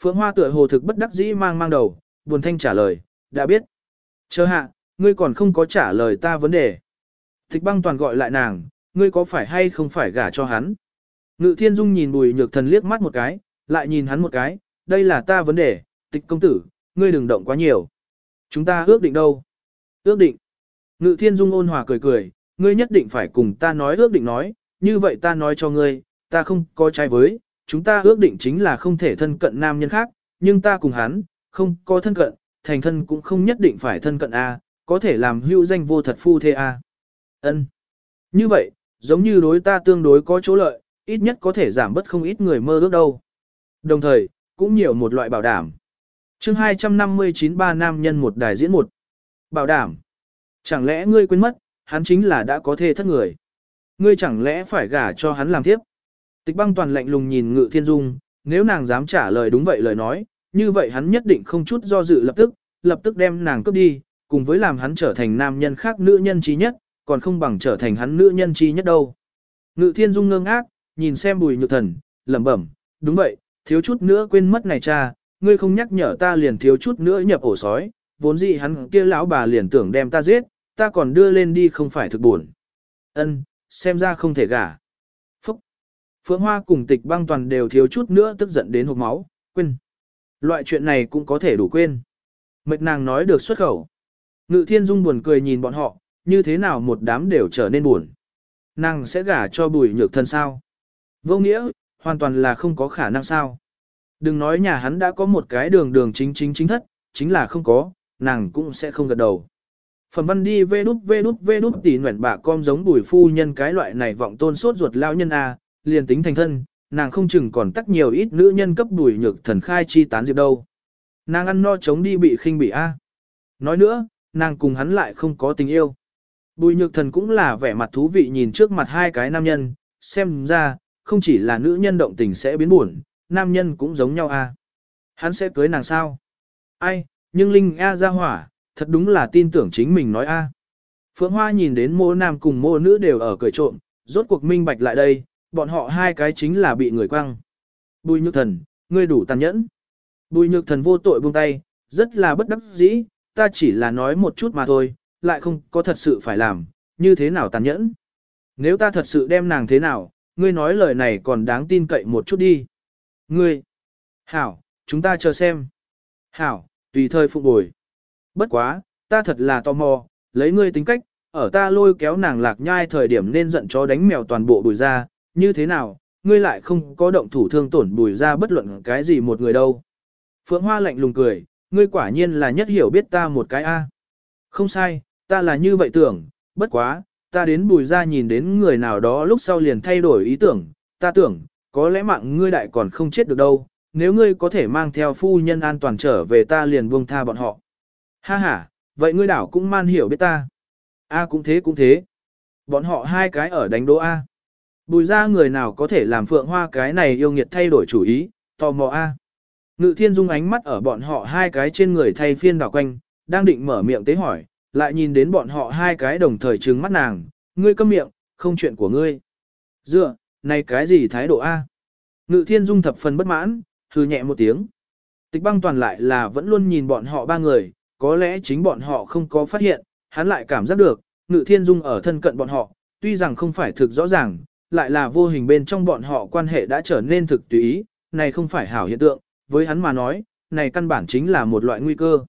Phượng Hoa tựa hồ thực bất đắc dĩ mang mang đầu, buồn thanh trả lời, đã biết. Chờ hạ, ngươi còn không có trả lời ta vấn đề. Tịch băng toàn gọi lại nàng, ngươi có phải hay không phải gả cho hắn? Ngự thiên dung nhìn bùi nhược thần liếc mắt một cái, lại nhìn hắn một cái, đây là ta vấn đề, tịch công tử, ngươi đừng động quá nhiều. Chúng ta ước định đâu? Ước định. Ngự thiên dung ôn hòa cười cười, ngươi nhất định phải cùng ta nói ước định nói, như vậy ta nói cho ngươi, ta không có trái với, chúng ta ước định chính là không thể thân cận nam nhân khác, nhưng ta cùng hắn, không có thân cận, thành thân cũng không nhất định phải thân cận A, có thể làm hữu danh vô thật phu thê A. Ân. Như vậy, giống như đối ta tương đối có chỗ lợi, ít nhất có thể giảm bớt không ít người mơ ước đâu. Đồng thời, cũng nhiều một loại bảo đảm. chương 259 ba nam nhân một đài diễn một. Bảo đảm. Chẳng lẽ ngươi quên mất, hắn chính là đã có thê thất người. Ngươi chẳng lẽ phải gả cho hắn làm tiếp. Tịch băng toàn lạnh lùng nhìn ngự thiên dung, nếu nàng dám trả lời đúng vậy lời nói, như vậy hắn nhất định không chút do dự lập tức, lập tức đem nàng cướp đi, cùng với làm hắn trở thành nam nhân khác nữ nhân trí nhất, còn không bằng trở thành hắn nữ nhân chi nhất đâu. Ngự thiên dung ngơ ngác, nhìn xem bùi nhược thần, lẩm bẩm, đúng vậy, thiếu chút nữa quên mất này cha, ngươi không nhắc nhở ta liền thiếu chút nữa nhập ổ sói, vốn dĩ hắn kia lão bà liền tưởng đem ta giết, ta còn đưa lên đi không phải thực buồn. Ân, xem ra không thể gả. Phúc. Phượng Hoa cùng tịch băng toàn đều thiếu chút nữa tức giận đến hộp máu, quên. Loại chuyện này cũng có thể đủ quên. Mệt nàng nói được xuất khẩu. Ngự thiên dung buồn cười nhìn bọn họ, như thế nào một đám đều trở nên buồn. Nàng sẽ gả cho bùi nhược thân sao? Vô nghĩa, hoàn toàn là không có khả năng sao. Đừng nói nhà hắn đã có một cái đường đường chính chính chính thất, chính là không có, nàng cũng sẽ không gật đầu. Phần văn đi vê đút vê đút vê đút tỉ nguyện bà com giống bùi phu nhân cái loại này vọng tôn suốt ruột lao nhân A, liền tính thành thân, nàng không chừng còn tắc nhiều ít nữ nhân cấp bùi nhược thần khai chi tán diệp đâu. Nàng ăn no chống đi bị khinh bị A. Nói nữa, nàng cùng hắn lại không có tình yêu. Bùi nhược thần cũng là vẻ mặt thú vị nhìn trước mặt hai cái nam nhân, xem ra, không chỉ là nữ nhân động tình sẽ biến buồn, nam nhân cũng giống nhau a. Hắn sẽ cưới nàng sao? Ai, nhưng Linh A ra hỏa, thật đúng là tin tưởng chính mình nói a. Phượng Hoa nhìn đến mô nam cùng mô nữ đều ở cười trộm, rốt cuộc minh bạch lại đây, bọn họ hai cái chính là bị người quăng. Bùi nhược thần, ngươi đủ tàn nhẫn. Bùi nhược thần vô tội buông tay, rất là bất đắc dĩ, ta chỉ là nói một chút mà thôi, lại không có thật sự phải làm, như thế nào tàn nhẫn. Nếu ta thật sự đem nàng thế nào, ngươi nói lời này còn đáng tin cậy một chút đi. Ngươi, hảo, chúng ta chờ xem. Hảo, tùy thời phục bồi. Bất quá, ta thật là tò mò, lấy ngươi tính cách, ở ta lôi kéo nàng lạc nhai thời điểm nên giận chó đánh mèo toàn bộ bùi ra, như thế nào, ngươi lại không có động thủ thương tổn bùi ra bất luận cái gì một người đâu. Phượng Hoa lạnh lùng cười, ngươi quả nhiên là nhất hiểu biết ta một cái A. Không sai, ta là như vậy tưởng, bất quá, ta đến bùi ra nhìn đến người nào đó lúc sau liền thay đổi ý tưởng, ta tưởng, có lẽ mạng ngươi đại còn không chết được đâu, nếu ngươi có thể mang theo phu nhân an toàn trở về ta liền buông tha bọn họ. Ha ha, vậy ngươi đảo cũng man hiểu biết ta. A cũng thế cũng thế. Bọn họ hai cái ở đánh đố A. Bùi ra người nào có thể làm phượng hoa cái này yêu nghiệt thay đổi chủ ý, tò mò A. Ngự thiên dung ánh mắt ở bọn họ hai cái trên người thay phiên đảo quanh, đang định mở miệng tế hỏi, lại nhìn đến bọn họ hai cái đồng thời trừng mắt nàng, ngươi câm miệng, không chuyện của ngươi. Dựa, này cái gì thái độ A? Ngự thiên dung thập phần bất mãn, hư nhẹ một tiếng. Tịch băng toàn lại là vẫn luôn nhìn bọn họ ba người, có lẽ chính bọn họ không có phát hiện, hắn lại cảm giác được, ngự thiên dung ở thân cận bọn họ, tuy rằng không phải thực rõ ràng, lại là vô hình bên trong bọn họ quan hệ đã trở nên thực tùy ý, này không phải hảo hiện tượng, với hắn mà nói, này căn bản chính là một loại nguy cơ.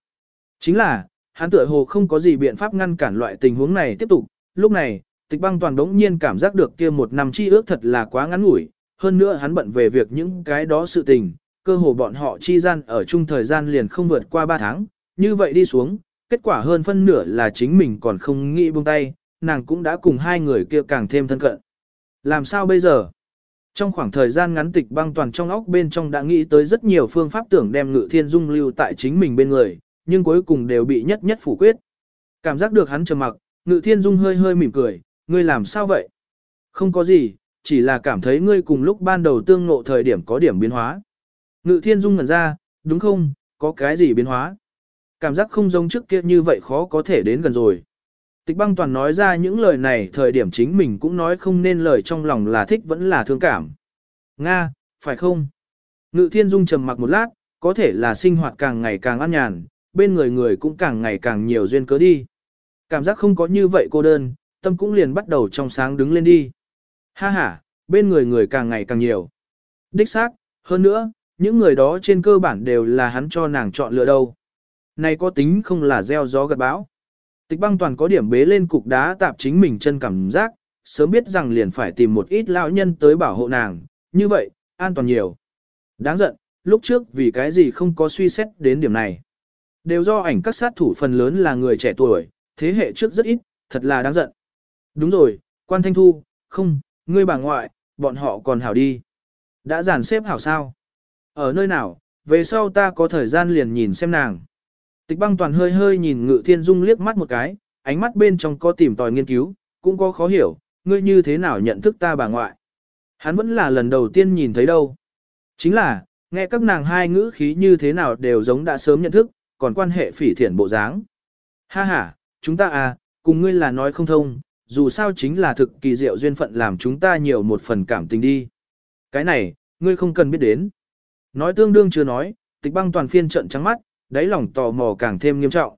Chính là, hắn tựa hồ không có gì biện pháp ngăn cản loại tình huống này tiếp tục, lúc này, tịch băng toàn đống nhiên cảm giác được kia một năm chi ước thật là quá ngắn ngủi, hơn nữa hắn bận về việc những cái đó sự tình, cơ hồ bọn họ chi gian ở chung thời gian liền không vượt qua 3 tháng, như vậy đi xuống, kết quả hơn phân nửa là chính mình còn không nghĩ buông tay, nàng cũng đã cùng hai người kia càng thêm thân cận. Làm sao bây giờ? Trong khoảng thời gian ngắn tịch băng toàn trong óc bên trong đã nghĩ tới rất nhiều phương pháp tưởng đem ngự thiên dung lưu tại chính mình bên người, nhưng cuối cùng đều bị nhất nhất phủ quyết. Cảm giác được hắn trầm mặc, ngự thiên dung hơi hơi mỉm cười, ngươi làm sao vậy? Không có gì, chỉ là cảm thấy ngươi cùng lúc ban đầu tương ngộ thời điểm có điểm biến hóa. Ngự thiên dung ngẩn ra, đúng không, có cái gì biến hóa? Cảm giác không giống trước kia như vậy khó có thể đến gần rồi. Tịch băng toàn nói ra những lời này thời điểm chính mình cũng nói không nên lời trong lòng là thích vẫn là thương cảm. Nga, phải không? Ngự thiên dung trầm mặc một lát, có thể là sinh hoạt càng ngày càng an nhàn, bên người người cũng càng ngày càng nhiều duyên cớ đi. Cảm giác không có như vậy cô đơn, tâm cũng liền bắt đầu trong sáng đứng lên đi. Ha ha, bên người người càng ngày càng nhiều. Đích xác, hơn nữa, những người đó trên cơ bản đều là hắn cho nàng chọn lựa đâu. Này có tính không là gieo gió gặt bão. Tịch băng toàn có điểm bế lên cục đá tạp chính mình chân cảm giác, sớm biết rằng liền phải tìm một ít lão nhân tới bảo hộ nàng, như vậy, an toàn nhiều. Đáng giận, lúc trước vì cái gì không có suy xét đến điểm này. Đều do ảnh các sát thủ phần lớn là người trẻ tuổi, thế hệ trước rất ít, thật là đáng giận. Đúng rồi, quan thanh thu, không, ngươi bà ngoại, bọn họ còn hảo đi. Đã giản xếp hảo sao? Ở nơi nào, về sau ta có thời gian liền nhìn xem nàng. Tịch băng toàn hơi hơi nhìn ngự thiên dung liếc mắt một cái, ánh mắt bên trong có tìm tòi nghiên cứu, cũng có khó hiểu, ngươi như thế nào nhận thức ta bà ngoại. Hắn vẫn là lần đầu tiên nhìn thấy đâu. Chính là, nghe các nàng hai ngữ khí như thế nào đều giống đã sớm nhận thức, còn quan hệ phỉ thiện bộ dáng. Ha ha, chúng ta à, cùng ngươi là nói không thông, dù sao chính là thực kỳ diệu duyên phận làm chúng ta nhiều một phần cảm tình đi. Cái này, ngươi không cần biết đến. Nói tương đương chưa nói, tịch băng toàn phiên trận trắng mắt, đáy lòng tò mò càng thêm nghiêm trọng.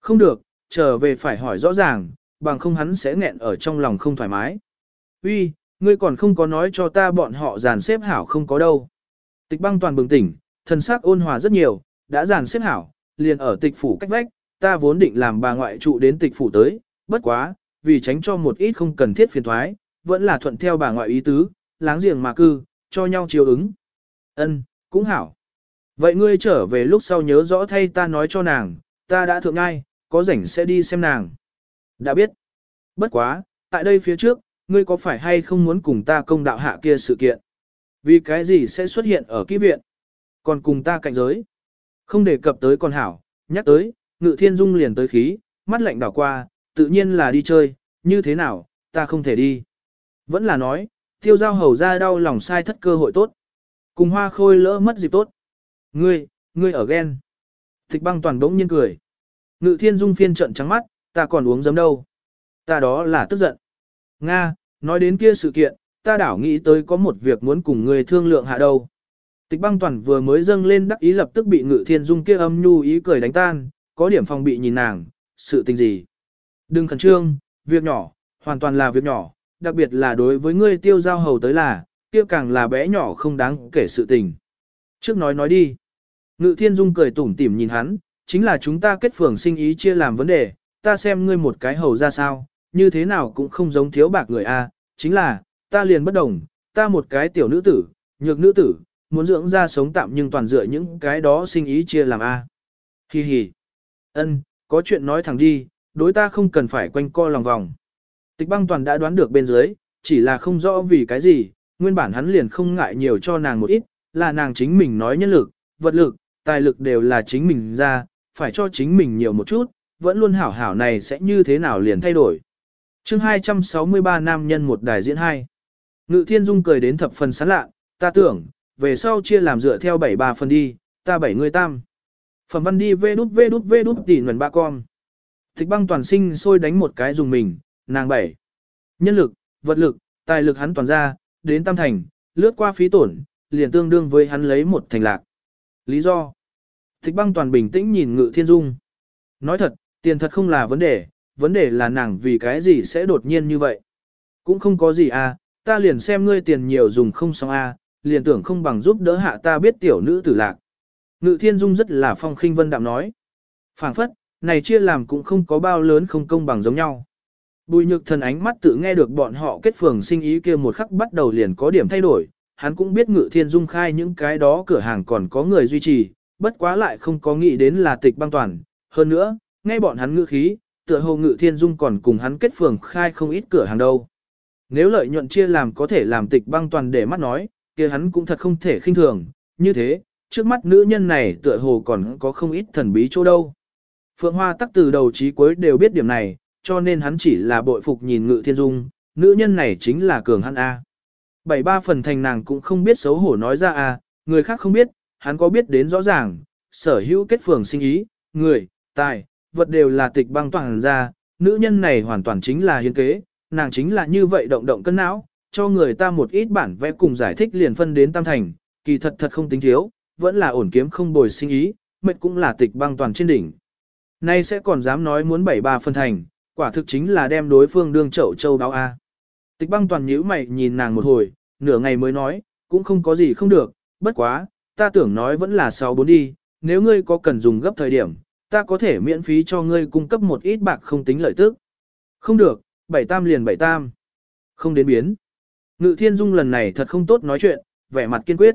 Không được, trở về phải hỏi rõ ràng, bằng không hắn sẽ nghẹn ở trong lòng không thoải mái. Uy, ngươi còn không có nói cho ta bọn họ dàn xếp hảo không có đâu. Tịch băng toàn bừng tỉnh, thần sắc ôn hòa rất nhiều, đã dàn xếp hảo, liền ở tịch phủ cách vách, ta vốn định làm bà ngoại trụ đến tịch phủ tới, bất quá, vì tránh cho một ít không cần thiết phiền thoái, vẫn là thuận theo bà ngoại ý tứ, láng giềng mà cư, cho nhau chiều ứng. Ân, cũng hảo. Vậy ngươi trở về lúc sau nhớ rõ thay ta nói cho nàng, ta đã thượng ngay, có rảnh sẽ đi xem nàng. Đã biết. Bất quá, tại đây phía trước, ngươi có phải hay không muốn cùng ta công đạo hạ kia sự kiện? Vì cái gì sẽ xuất hiện ở kỹ viện? Còn cùng ta cạnh giới? Không đề cập tới con hảo, nhắc tới, ngự thiên dung liền tới khí, mắt lạnh đảo qua, tự nhiên là đi chơi, như thế nào, ta không thể đi. Vẫn là nói, tiêu giao hầu ra đau lòng sai thất cơ hội tốt. Cùng hoa khôi lỡ mất dịp tốt. Ngươi, ngươi ở ghen. Thịch băng toàn bỗng nhiên cười. Ngự thiên dung phiên trận trắng mắt, ta còn uống giấm đâu. Ta đó là tức giận. Nga, nói đến kia sự kiện, ta đảo nghĩ tới có một việc muốn cùng ngươi thương lượng hạ đâu. Tịch băng toàn vừa mới dâng lên đắc ý lập tức bị ngự thiên dung kia âm nhu ý cười đánh tan, có điểm phòng bị nhìn nàng, sự tình gì. Đừng khẩn trương, việc nhỏ, hoàn toàn là việc nhỏ, đặc biệt là đối với ngươi tiêu giao hầu tới là, kia càng là bé nhỏ không đáng kể sự tình. Trước nói nói đi. Ngự thiên dung cười tủm tỉm nhìn hắn, chính là chúng ta kết phường sinh ý chia làm vấn đề, ta xem ngươi một cái hầu ra sao, như thế nào cũng không giống thiếu bạc người a. chính là, ta liền bất đồng, ta một cái tiểu nữ tử, nhược nữ tử, muốn dưỡng ra sống tạm nhưng toàn dựa những cái đó sinh ý chia làm a. Hi hi. Ân, có chuyện nói thẳng đi, đối ta không cần phải quanh co lòng vòng. Tịch băng toàn đã đoán được bên dưới, chỉ là không rõ vì cái gì, nguyên bản hắn liền không ngại nhiều cho nàng một ít, là nàng chính mình nói nhân lực, vật lực, tài lực đều là chính mình ra, phải cho chính mình nhiều một chút, vẫn luôn hảo hảo này sẽ như thế nào liền thay đổi. chương 263 nam nhân một đài diễn hai. Ngự thiên dung cười đến thập phần sán lạ, ta tưởng, về sau chia làm dựa theo bảy ba phần đi, ta bảy người tam. Phẩm văn đi vê đút vê đút vê đút tỉ nguồn ba con. Thích băng toàn sinh sôi đánh một cái dùng mình, nàng bảy. Nhân lực, vật lực, tài lực hắn toàn ra, đến tam thành, lướt qua phí tổn, liền tương đương với hắn lấy một thành lạc. Lý do? Thích băng toàn bình tĩnh nhìn ngự thiên dung. Nói thật, tiền thật không là vấn đề, vấn đề là nàng vì cái gì sẽ đột nhiên như vậy. Cũng không có gì à, ta liền xem ngươi tiền nhiều dùng không xong à, liền tưởng không bằng giúp đỡ hạ ta biết tiểu nữ tử lạc. Ngự thiên dung rất là phong khinh vân đạm nói. phảng phất, này chia làm cũng không có bao lớn không công bằng giống nhau. Bùi nhược thần ánh mắt tự nghe được bọn họ kết phường sinh ý kia một khắc bắt đầu liền có điểm thay đổi, hắn cũng biết ngự thiên dung khai những cái đó cửa hàng còn có người duy trì, bất quá lại không có nghĩ đến là tịch băng toàn. Hơn nữa, nghe bọn hắn ngự khí, tựa hồ ngự thiên dung còn cùng hắn kết phường khai không ít cửa hàng đâu. Nếu lợi nhuận chia làm có thể làm tịch băng toàn để mắt nói, kia hắn cũng thật không thể khinh thường, như thế, trước mắt nữ nhân này tựa hồ còn có không ít thần bí chỗ đâu. Phượng Hoa tắc từ đầu chí cuối đều biết điểm này, cho nên hắn chỉ là bội phục nhìn ngự thiên dung, nữ nhân này chính là cường hắn A. Bảy ba phần thành nàng cũng không biết xấu hổ nói ra A, người khác không biết, hắn có biết đến rõ ràng, sở hữu kết phường sinh ý, người, tài, vật đều là tịch băng toàn ra, nữ nhân này hoàn toàn chính là hiến kế, nàng chính là như vậy động động cân não, cho người ta một ít bản vẽ cùng giải thích liền phân đến tam thành, kỳ thật thật không tính thiếu, vẫn là ổn kiếm không bồi sinh ý, mệt cũng là tịch băng toàn trên đỉnh. Nay sẽ còn dám nói muốn bảy ba phân thành, quả thực chính là đem đối phương đương chậu châu báo A. Tịch băng toàn nhíu mày nhìn nàng một hồi, nửa ngày mới nói, cũng không có gì không được, bất quá, ta tưởng nói vẫn là sáu bốn đi, nếu ngươi có cần dùng gấp thời điểm, ta có thể miễn phí cho ngươi cung cấp một ít bạc không tính lợi tức. Không được, bảy tam liền bảy tam. Không đến biến. Ngự thiên dung lần này thật không tốt nói chuyện, vẻ mặt kiên quyết.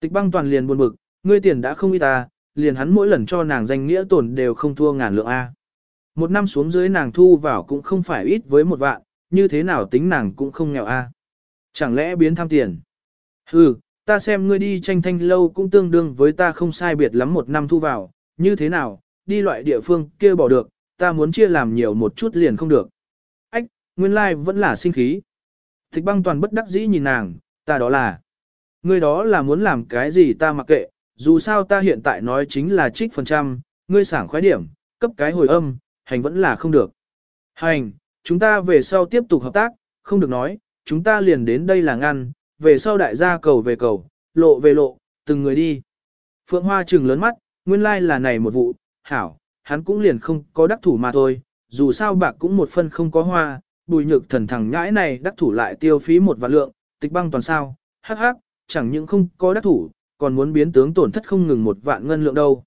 Tịch băng toàn liền buồn bực, ngươi tiền đã không ít ta, liền hắn mỗi lần cho nàng danh nghĩa tổn đều không thua ngàn lượng A. Một năm xuống dưới nàng thu vào cũng không phải ít với một vạn, như thế nào tính nàng cũng không nghèo A. Chẳng lẽ biến tham tiền? Hừ, ta xem ngươi đi tranh thanh lâu cũng tương đương với ta không sai biệt lắm một năm thu vào, như thế nào, đi loại địa phương kia bỏ được, ta muốn chia làm nhiều một chút liền không được. Ách, nguyên lai like vẫn là sinh khí. Tịch băng toàn bất đắc dĩ nhìn nàng, ta đó là. Ngươi đó là muốn làm cái gì ta mặc kệ, dù sao ta hiện tại nói chính là trích phần trăm, ngươi sảng khoái điểm, cấp cái hồi âm, hành vẫn là không được. Hành, chúng ta về sau tiếp tục hợp tác, không được nói, chúng ta liền đến đây là ngăn, về sau đại gia cầu về cầu, lộ về lộ, từng người đi. Phượng Hoa trừng lớn mắt, nguyên lai like là này một vụ, hảo, hắn cũng liền không có đắc thủ mà thôi, dù sao bạc cũng một phân không có hoa, bùi nhược thần thằng nhãi này đắc thủ lại tiêu phí một vạn lượng, tịch băng toàn sao, hắc hắc, chẳng những không có đắc thủ, còn muốn biến tướng tổn thất không ngừng một vạn ngân lượng đâu.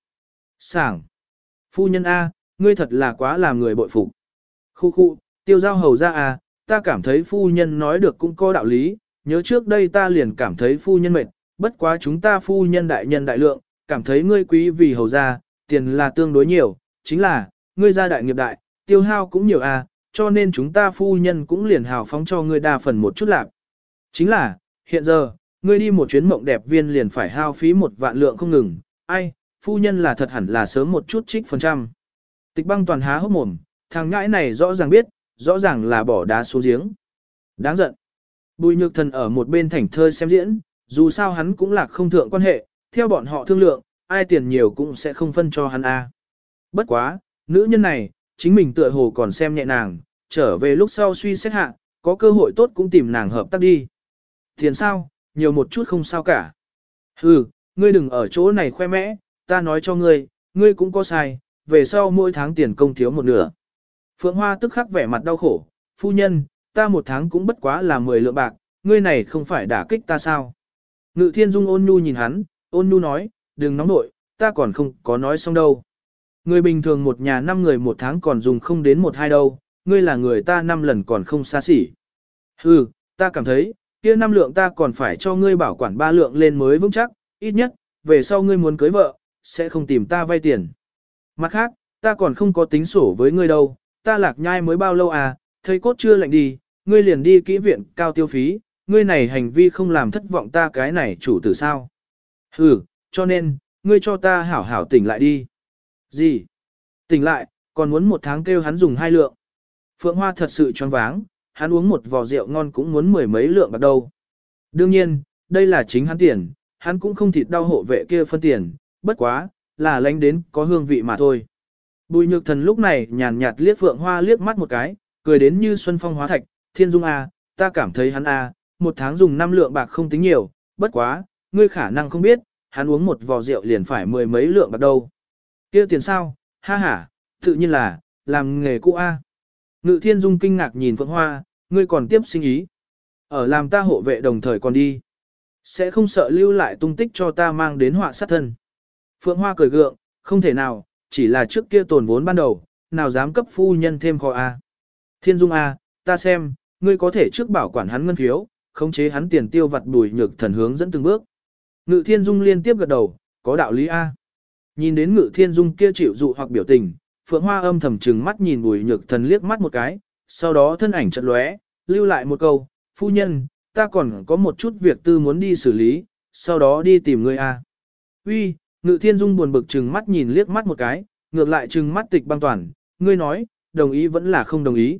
Sảng. Phu nhân A, ngươi thật là quá làm người bội phục. Khu khu, tiêu giao hầu ra A, ta cảm thấy phu nhân nói được cũng có đạo lý, nhớ trước đây ta liền cảm thấy phu nhân mệt, bất quá chúng ta phu nhân đại nhân đại lượng, cảm thấy ngươi quý vì hầu ra, tiền là tương đối nhiều, chính là, ngươi gia đại nghiệp đại, tiêu hao cũng nhiều A, cho nên chúng ta phu nhân cũng liền hào phóng cho ngươi đa phần một chút lạc. Chính là, hiện giờ, ngươi đi một chuyến mộng đẹp viên liền phải hao phí một vạn lượng không ngừng, ai, phu nhân là thật hẳn là sớm một chút trích phần trăm. Tịch băng toàn há hốc mồm, thằng ngãi này rõ ràng biết, rõ ràng là bỏ đá xuống giếng. Đáng giận. Bùi nhược thần ở một bên thảnh thơi xem diễn, dù sao hắn cũng là không thượng quan hệ, theo bọn họ thương lượng, ai tiền nhiều cũng sẽ không phân cho hắn a. Bất quá, nữ nhân này, chính mình tựa hồ còn xem nhẹ nàng, trở về lúc sau suy xét hạ, có cơ hội tốt cũng tìm nàng hợp tác đi. Tiền sao, nhiều một chút không sao cả. Hừ, ngươi đừng ở chỗ này khoe mẽ, ta nói cho ngươi, ngươi cũng có sai, về sau mỗi tháng tiền công thiếu một nửa. Phượng Hoa tức khắc vẻ mặt đau khổ, phu nhân, ta một tháng cũng bất quá là 10 lượng bạc, ngươi này không phải đả kích ta sao. Ngự thiên dung ôn nhu nhìn hắn, ôn nhu nói, đừng nóng nội, ta còn không có nói xong đâu. Người bình thường một nhà năm người một tháng còn dùng không đến một hai đâu, ngươi là người ta năm lần còn không xa xỉ. Hừ, ta cảm thấy, kia năm lượng ta còn phải cho ngươi bảo quản ba lượng lên mới vững chắc, ít nhất, về sau ngươi muốn cưới vợ, sẽ không tìm ta vay tiền. Mặt khác, ta còn không có tính sổ với ngươi đâu, ta lạc nhai mới bao lâu à, thấy cốt chưa lạnh đi, ngươi liền đi kỹ viện cao tiêu phí, ngươi này hành vi không làm thất vọng ta cái này chủ tử sao. Hừ, cho nên, ngươi cho ta hảo hảo tỉnh lại đi. Gì? Tỉnh lại, còn muốn một tháng kêu hắn dùng hai lượng. Phượng Hoa thật sự choáng váng, hắn uống một vò rượu ngon cũng muốn mười mấy lượng bạc đâu. Đương nhiên, đây là chính hắn tiền, hắn cũng không thịt đau hộ vệ kia phân tiền, bất quá, là lánh đến có hương vị mà thôi. Bùi nhược thần lúc này nhàn nhạt liếc Phượng Hoa liếc mắt một cái, cười đến như xuân phong hóa thạch, thiên dung a, ta cảm thấy hắn a, một tháng dùng năm lượng bạc không tính nhiều, bất quá, ngươi khả năng không biết, hắn uống một vò rượu liền phải mười mấy lượng bạc đâu. Kia tiền sao, ha ha, tự nhiên là, làm nghề cũ a. Ngự thiên dung kinh ngạc nhìn Phượng Hoa, ngươi còn tiếp sinh ý. Ở làm ta hộ vệ đồng thời còn đi. Sẽ không sợ lưu lại tung tích cho ta mang đến họa sát thân. Phượng Hoa cười gượng, không thể nào, chỉ là trước kia tồn vốn ban đầu, nào dám cấp phu nhân thêm kho A. Thiên Dung A, ta xem, ngươi có thể trước bảo quản hắn ngân phiếu, khống chế hắn tiền tiêu vặt bùi nhược thần hướng dẫn từng bước. Ngự Thiên Dung liên tiếp gật đầu, có đạo lý A. Nhìn đến Ngự Thiên Dung kia chịu dụ hoặc biểu tình, Phượng Hoa âm thầm trừng mắt nhìn bùi nhược thần liếc mắt một cái, sau đó thân ảnh chật lóe, lưu lại một câu, phu nhân, ta còn có một chút việc tư muốn đi xử lý, sau đó đi tìm ngươi a. Uy, Ngự Thiên Dung buồn bực trừng mắt nhìn liếc mắt một cái, ngược lại trừng mắt Tịch Băng Toàn, ngươi nói, đồng ý vẫn là không đồng ý.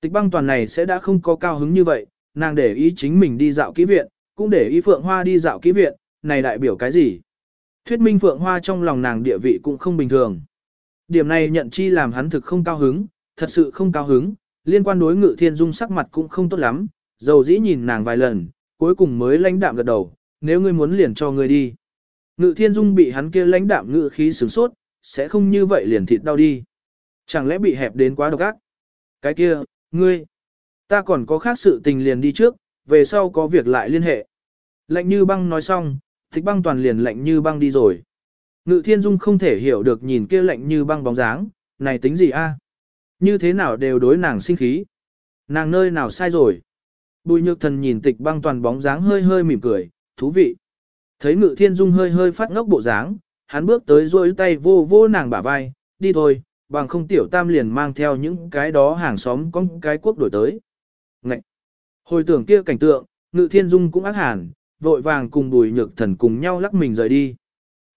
Tịch Băng Toàn này sẽ đã không có cao hứng như vậy, nàng để ý chính mình đi dạo ký viện, cũng để ý Phượng Hoa đi dạo ký viện, này đại biểu cái gì? Thuyết minh Phượng Hoa trong lòng nàng địa vị cũng không bình thường. Điểm này nhận chi làm hắn thực không cao hứng, thật sự không cao hứng, liên quan đối ngự thiên dung sắc mặt cũng không tốt lắm, dầu dĩ nhìn nàng vài lần, cuối cùng mới lãnh đạm gật đầu, nếu ngươi muốn liền cho ngươi đi. Ngự thiên dung bị hắn kia lãnh đạm ngự khí sướng sốt, sẽ không như vậy liền thịt đau đi. Chẳng lẽ bị hẹp đến quá độc ác? Cái kia, ngươi, ta còn có khác sự tình liền đi trước, về sau có việc lại liên hệ. Lạnh như băng nói xong, thích băng toàn liền lạnh như băng đi rồi. Ngự thiên dung không thể hiểu được nhìn kia lạnh như băng bóng dáng, này tính gì a? Như thế nào đều đối nàng sinh khí. Nàng nơi nào sai rồi. Bùi nhược thần nhìn tịch băng toàn bóng dáng hơi hơi mỉm cười, thú vị. Thấy ngự thiên dung hơi hơi phát ngốc bộ dáng, hắn bước tới rôi tay vô vô nàng bả vai, đi thôi, bằng không tiểu tam liền mang theo những cái đó hàng xóm có cái quốc đổi tới. Ngậy! Hồi tưởng kia cảnh tượng, ngự thiên dung cũng ác hàn, vội vàng cùng bùi nhược thần cùng nhau lắc mình rời đi.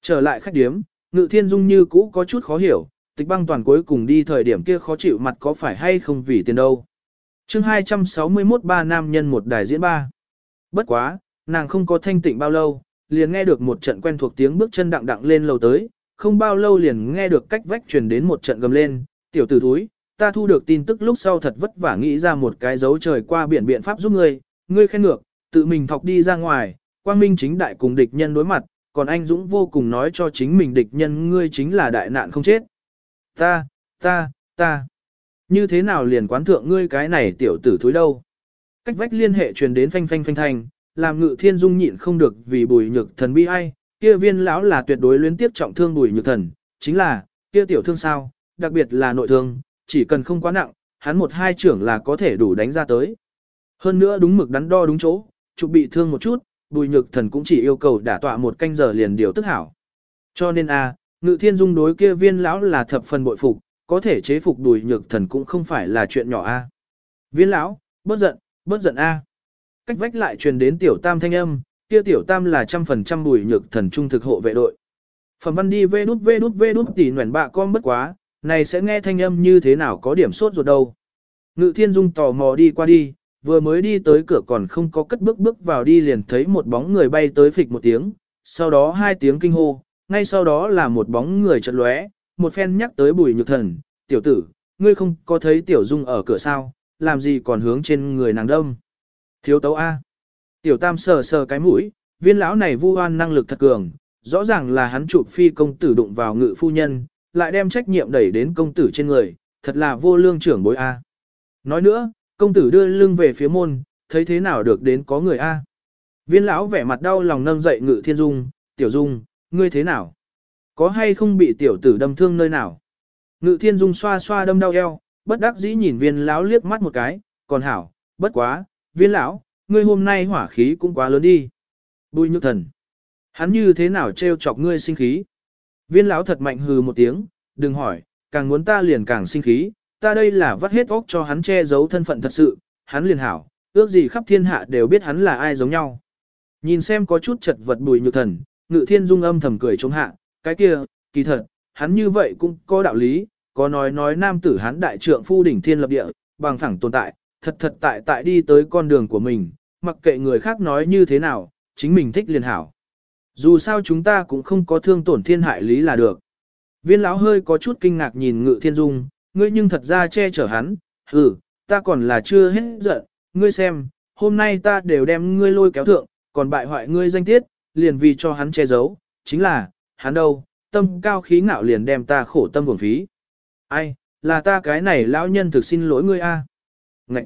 Trở lại khách điếm, ngự thiên dung như cũ có chút khó hiểu, tịch băng toàn cuối cùng đi thời điểm kia khó chịu mặt có phải hay không vì tiền đâu. chương 261 ba nam nhân một đài diễn ba. Bất quá, nàng không có thanh tịnh bao lâu, liền nghe được một trận quen thuộc tiếng bước chân đặng đặng lên lầu tới, không bao lâu liền nghe được cách vách truyền đến một trận gầm lên, tiểu tử thúi, ta thu được tin tức lúc sau thật vất vả nghĩ ra một cái dấu trời qua biển biện pháp giúp ngươi, ngươi khen ngược, tự mình thọc đi ra ngoài, quang minh chính đại cùng địch nhân đối mặt, còn anh Dũng vô cùng nói cho chính mình địch nhân ngươi chính là đại nạn không chết. Ta, ta, ta, như thế nào liền quán thượng ngươi cái này tiểu tử thối đâu. Cách vách liên hệ truyền đến phanh phanh phanh thanh, làm ngự thiên dung nhịn không được vì bùi nhược thần bi ai, kia viên lão là tuyệt đối luyến tiếp trọng thương bùi nhược thần, chính là, kia tiểu thương sao, đặc biệt là nội thương, chỉ cần không quá nặng, hắn một hai trưởng là có thể đủ đánh ra tới. Hơn nữa đúng mực đắn đo đúng chỗ, chụp bị thương một chút, bùi nhược thần cũng chỉ yêu cầu đả tọa một canh giờ liền điều tức hảo. Cho nên a, ngự thiên dung đối kia viên lão là thập phần bội phục, có thể chế phục bùi nhược thần cũng không phải là chuyện nhỏ a. Viên lão, bớt giận, bớt giận a. Cách vách lại truyền đến tiểu tam thanh âm, kia tiểu tam là trăm phần trăm bùi nhược thần trung thực hộ vệ đội. Phẩm văn đi vê đút vê đút vê đút tỉ nguyện bạ con bất quá, này sẽ nghe thanh âm như thế nào có điểm sốt ruột đâu. Ngự thiên dung tò mò đi qua đi, vừa mới đi tới cửa còn không có cất bước bước vào đi liền thấy một bóng người bay tới phịch một tiếng, sau đó hai tiếng kinh hô, ngay sau đó là một bóng người chợt lóe, một phen nhắc tới bùi nhược thần, tiểu tử, ngươi không có thấy tiểu dung ở cửa sao, làm gì còn hướng trên người nàng đông. Thiếu tấu A. Tiểu tam sờ sờ cái mũi, viên lão này vu oan năng lực thật cường, rõ ràng là hắn chụp phi công tử đụng vào ngự phu nhân, lại đem trách nhiệm đẩy đến công tử trên người, thật là vô lương trưởng bối A. Nói nữa, công tử đưa lưng về phía môn, thấy thế nào được đến có người A. Viên lão vẻ mặt đau lòng nâng dậy ngự thiên dung, tiểu dung, ngươi thế nào? Có hay không bị tiểu tử đâm thương nơi nào? Ngự thiên dung xoa xoa đâm đau eo, bất đắc dĩ nhìn viên lão liếc mắt một cái, còn hảo, bất quá, viên lão, ngươi hôm nay hỏa khí cũng quá lớn đi. Bùi nhược thần. Hắn như thế nào trêu chọc ngươi sinh khí? Viên lão thật mạnh hừ một tiếng, đừng hỏi, càng muốn ta liền càng sinh khí, ta đây là vắt hết óc cho hắn che giấu thân phận thật sự, hắn liền hảo, ước gì khắp thiên hạ đều biết hắn là ai giống nhau. Nhìn xem có chút chật vật bùi nhược thần, ngự thiên dung âm thầm cười chống hạ, cái kia, kỳ thật, hắn như vậy cũng có đạo lý, có nói nói nam tử hắn đại trượng phu đỉnh thiên lập địa, bằng phẳng tồn tại, thật thật tại tại đi tới con đường của mình, mặc kệ người khác nói như thế nào, chính mình thích liền hảo. Dù sao chúng ta cũng không có thương tổn thiên hại lý là được. Viên lão hơi có chút kinh ngạc nhìn ngự thiên dung, ngươi nhưng thật ra che chở hắn, ừ, ta còn là chưa hết giận, ngươi xem, hôm nay ta đều đem ngươi lôi kéo thượng, còn bại hoại ngươi danh tiết, liền vì cho hắn che giấu, chính là, hắn đâu, tâm cao khí ngạo liền đem ta khổ tâm buồn phí. Ai, là ta cái này lão nhân thực xin lỗi ngươi a. Ngậy!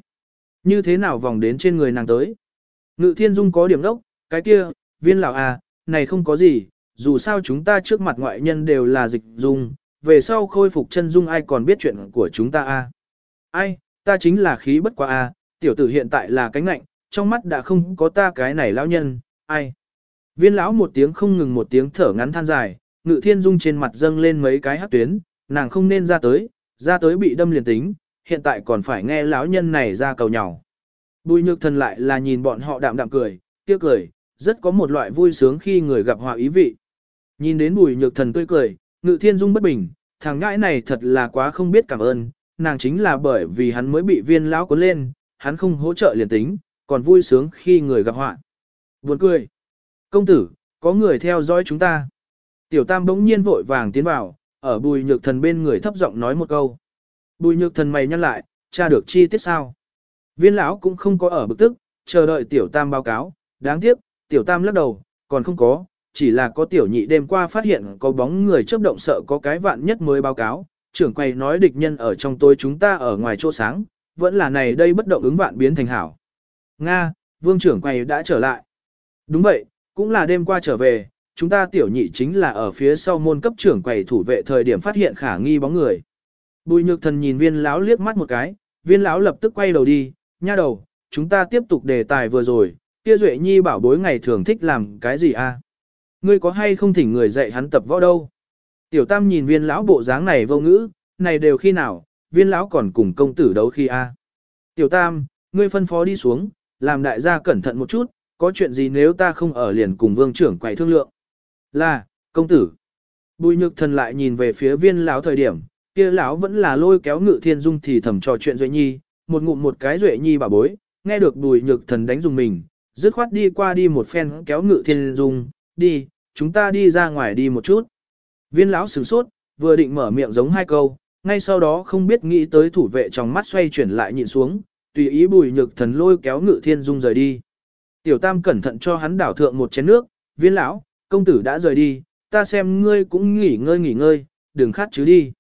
Như thế nào vòng đến trên người nàng tới? Ngự thiên dung có điểm đốc, cái kia, viên lão à, này không có gì, dù sao chúng ta trước mặt ngoại nhân đều là dịch dung, về sau khôi phục chân dung ai còn biết chuyện của chúng ta a? À? Ai, ta chính là khí bất quá a, à, tiểu tử hiện tại là cánh lạnh, trong mắt đã không có ta cái này lão nhân, ai? Viên lão một tiếng không ngừng một tiếng thở ngắn than dài, ngự thiên dung trên mặt dâng lên mấy cái hát tuyến, nàng không nên ra tới, ra tới bị đâm liền tính, hiện tại còn phải nghe lão nhân này ra cầu nhỏ. Bùi nhược thần lại là nhìn bọn họ đạm đạm cười, kia cười, rất có một loại vui sướng khi người gặp họa ý vị. Nhìn đến bùi nhược thần tươi cười, ngự thiên dung bất bình, thằng ngãi này thật là quá không biết cảm ơn, nàng chính là bởi vì hắn mới bị viên lão cuốn lên, hắn không hỗ trợ liền tính, còn vui sướng khi người gặp họa. Buồn cười. Công tử, có người theo dõi chúng ta. Tiểu tam bỗng nhiên vội vàng tiến vào, ở bùi nhược thần bên người thấp giọng nói một câu. Bùi nhược thần mày nhăn lại, tra được chi tiết sao. Viên lão cũng không có ở bực tức, chờ đợi tiểu tam báo cáo, đáng tiếc, tiểu tam lắc đầu, còn không có, chỉ là có tiểu nhị đêm qua phát hiện có bóng người chớp động sợ có cái vạn nhất mới báo cáo, trưởng quầy nói địch nhân ở trong tôi chúng ta ở ngoài chỗ sáng, vẫn là này đây bất động ứng vạn biến thành hảo. Nga, vương trưởng quầy đã trở lại. Đúng vậy, cũng là đêm qua trở về, chúng ta tiểu nhị chính là ở phía sau môn cấp trưởng quầy thủ vệ thời điểm phát hiện khả nghi bóng người. Bùi nhược thần nhìn viên lão liếc mắt một cái, viên lão lập tức quay đầu đi, nha đầu, chúng ta tiếp tục đề tài vừa rồi, kia duệ nhi bảo bối ngày thường thích làm cái gì a? Ngươi có hay không thỉnh người dạy hắn tập võ đâu? Tiểu tam nhìn viên lão bộ dáng này vô ngữ, này đều khi nào, viên lão còn cùng công tử đấu khi a? Tiểu tam, ngươi phân phó đi xuống, làm đại gia cẩn thận một chút, có chuyện gì nếu ta không ở liền cùng vương trưởng quầy thương lượng. Là, công tử. Bùi nhược thần lại nhìn về phía viên lão thời điểm, kia lão vẫn là lôi kéo ngự thiên dung thì thầm trò chuyện duệ nhi, một ngụm một cái duệ nhi bà bối, nghe được bùi nhược thần đánh dùng mình, dứt khoát đi qua đi một phen kéo ngự thiên dung, đi, chúng ta đi ra ngoài đi một chút. Viên lão sửng sốt, vừa định mở miệng giống hai câu, ngay sau đó không biết nghĩ tới thủ vệ trong mắt xoay chuyển lại nhìn xuống, tùy ý bùi nhược thần lôi kéo ngự thiên dung rời đi. Tiểu tam cẩn thận cho hắn đảo thượng một chén nước, viên lão, công tử đã rời đi, ta xem ngươi cũng nghỉ ngơi nghỉ ngơi, đừng khát chứ đi.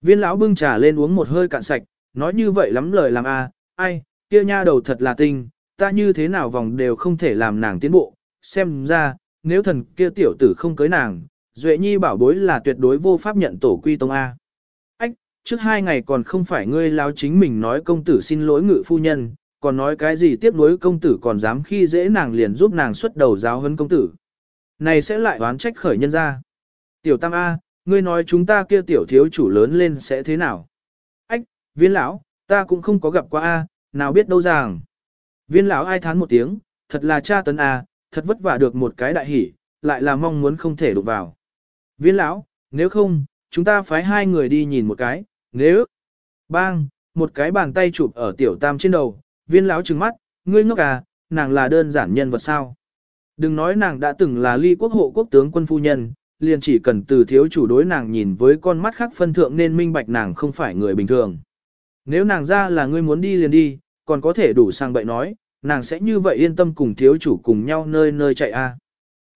Viên lão bưng trà lên uống một hơi cạn sạch, nói như vậy lắm lời làm a, à, ai, kia nha đầu thật là tinh, ta như thế nào vòng đều không thể làm nàng tiến bộ, xem ra, nếu thần kia tiểu tử không cưới nàng, Duệ Nhi bảo bối là tuyệt đối vô pháp nhận tổ quy tông A. Ách, trước hai ngày còn không phải ngươi lao chính mình nói công tử xin lỗi ngự phu nhân, còn nói cái gì tiếp nối công tử còn dám khi dễ nàng liền giúp nàng xuất đầu giáo hơn công tử. Này sẽ lại oán trách khởi nhân ra. Tiểu Tam A, ngươi nói chúng ta kia tiểu thiếu chủ lớn lên sẽ thế nào? Ách, viên lão, ta cũng không có gặp qua A, nào biết đâu rằng. Viên lão ai thán một tiếng, thật là cha tấn A, thật vất vả được một cái đại hỷ, lại là mong muốn không thể đụng vào. Viên lão, nếu không, chúng ta phái hai người đi nhìn một cái, nếu... Bang, một cái bàn tay chụp ở tiểu tam trên đầu, viên lão trừng mắt, ngươi ngốc à, nàng là đơn giản nhân vật sao. Đừng nói nàng đã từng là ly quốc hộ quốc tướng quân phu nhân, liền chỉ cần từ thiếu chủ đối nàng nhìn với con mắt khác phân thượng nên minh bạch nàng không phải người bình thường. Nếu nàng ra là ngươi muốn đi liền đi, còn có thể đủ sang bậy nói, nàng sẽ như vậy yên tâm cùng thiếu chủ cùng nhau nơi nơi chạy a.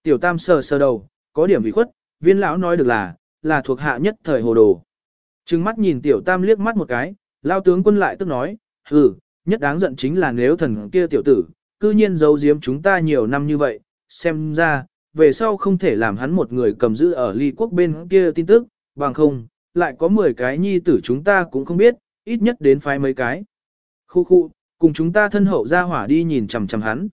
Tiểu tam sờ sờ đầu, có điểm bị khuất, viên lão nói được là, là thuộc hạ nhất thời hồ đồ. Trừng mắt nhìn tiểu tam liếc mắt một cái, lao tướng quân lại tức nói, hừ, nhất đáng giận chính là nếu thần kia tiểu tử, cư nhiên giấu giếm chúng ta nhiều năm như vậy, xem ra, về sau không thể làm hắn một người cầm giữ ở ly quốc bên kia tin tức, bằng không, lại có 10 cái nhi tử chúng ta cũng không biết, ít nhất đến phái mấy cái. Khu khu, cùng chúng ta thân hậu ra hỏa đi nhìn chằm chằm hắn.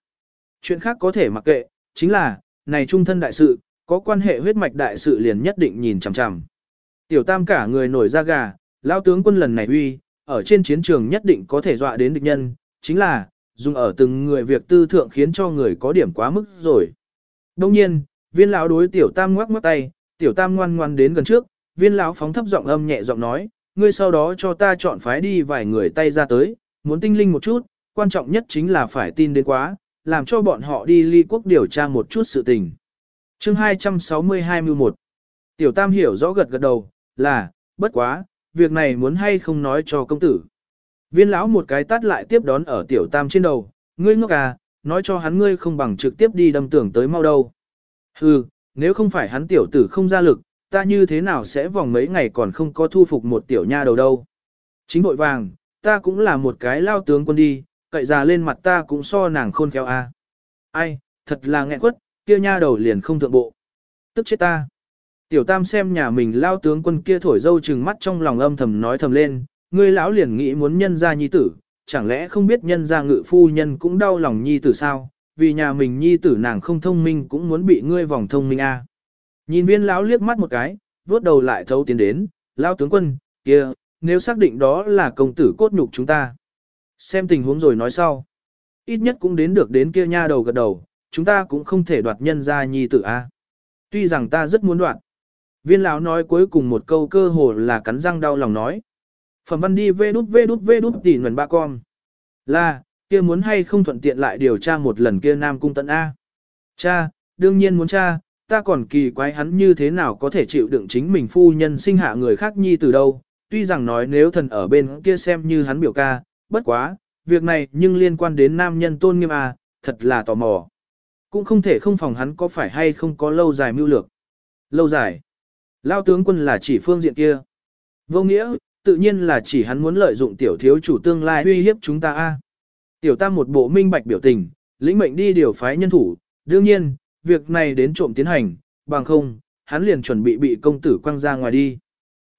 Chuyện khác có thể mặc kệ, chính là, này trung thân đại sự, có quan hệ huyết mạch đại sự liền nhất định nhìn chằm chằm. Tiểu tam cả người nổi da gà, lao tướng quân lần này uy, ở trên chiến trường nhất định có thể dọa đến địch nhân, chính là, dùng ở từng người việc tư thượng khiến cho người có điểm quá mức rồi. Đông nhiên, viên lão đối tiểu tam ngoắc ngoắc tay, tiểu tam ngoan ngoan đến gần trước, viên lão phóng thấp giọng âm nhẹ giọng nói, ngươi sau đó cho ta chọn phái đi vài người tay ra tới, muốn tinh linh một chút, quan trọng nhất chính là phải tin đến quá, làm cho bọn họ đi ly quốc điều tra một chút sự tình. chương 260-21 Tiểu Tam hiểu rõ gật gật đầu, là, bất quá, việc này muốn hay không nói cho công tử. Viên lão một cái tát lại tiếp đón ở Tiểu Tam trên đầu, ngươi ngốc à, nói cho hắn ngươi không bằng trực tiếp đi đâm tưởng tới mau đâu. Hừ, nếu không phải hắn tiểu tử không ra lực, ta như thế nào sẽ vòng mấy ngày còn không có thu phục một tiểu nha đầu đâu. Chính vội vàng, ta cũng là một cái lao tướng quân đi, cậy già lên mặt ta cũng so nàng khôn khéo a. Ai, thật là nghẹn quất, kia nha đầu liền không thượng bộ. Tức chết ta. Tiểu tam xem nhà mình lao tướng quân kia thổi dâu trừng mắt trong lòng âm thầm nói thầm lên, ngươi lão liền nghĩ muốn nhân ra nhi tử, chẳng lẽ không biết nhân ra ngự phu nhân cũng đau lòng nhi tử sao, vì nhà mình nhi tử nàng không thông minh cũng muốn bị ngươi vòng thông minh a. Nhìn viên lão liếc mắt một cái, vuốt đầu lại thấu tiến đến, lao tướng quân, kia, nếu xác định đó là công tử cốt nhục chúng ta. Xem tình huống rồi nói sau. Ít nhất cũng đến được đến kia nha đầu gật đầu, chúng ta cũng không thể đoạt nhân ra nhi tử a. Tuy rằng ta rất muốn đoạt. Viên lão nói cuối cùng một câu cơ hồ là cắn răng đau lòng nói. Phẩm văn đi vê đút vê đút vê đút tỉ nguồn ba con. Là, kia muốn hay không thuận tiện lại điều tra một lần kia Nam Cung Tận A. Cha, đương nhiên muốn cha, ta còn kỳ quái hắn như thế nào có thể chịu đựng chính mình phu nhân sinh hạ người khác nhi từ đâu, tuy rằng nói nếu thần ở bên kia xem như hắn biểu ca, bất quá, việc này nhưng liên quan đến nam nhân tôn nghiêm A, thật là tò mò. Cũng không thể không phòng hắn có phải hay không có lâu dài mưu lược. Lâu dài. Lao tướng quân là chỉ phương diện kia. Vô nghĩa, tự nhiên là chỉ hắn muốn lợi dụng tiểu thiếu chủ tương lai uy hiếp chúng ta a. Tiểu tam một bộ minh bạch biểu tình, lĩnh mệnh đi điều phái nhân thủ, đương nhiên, việc này đến trộm tiến hành, bằng không, hắn liền chuẩn bị bị công tử quăng ra ngoài đi.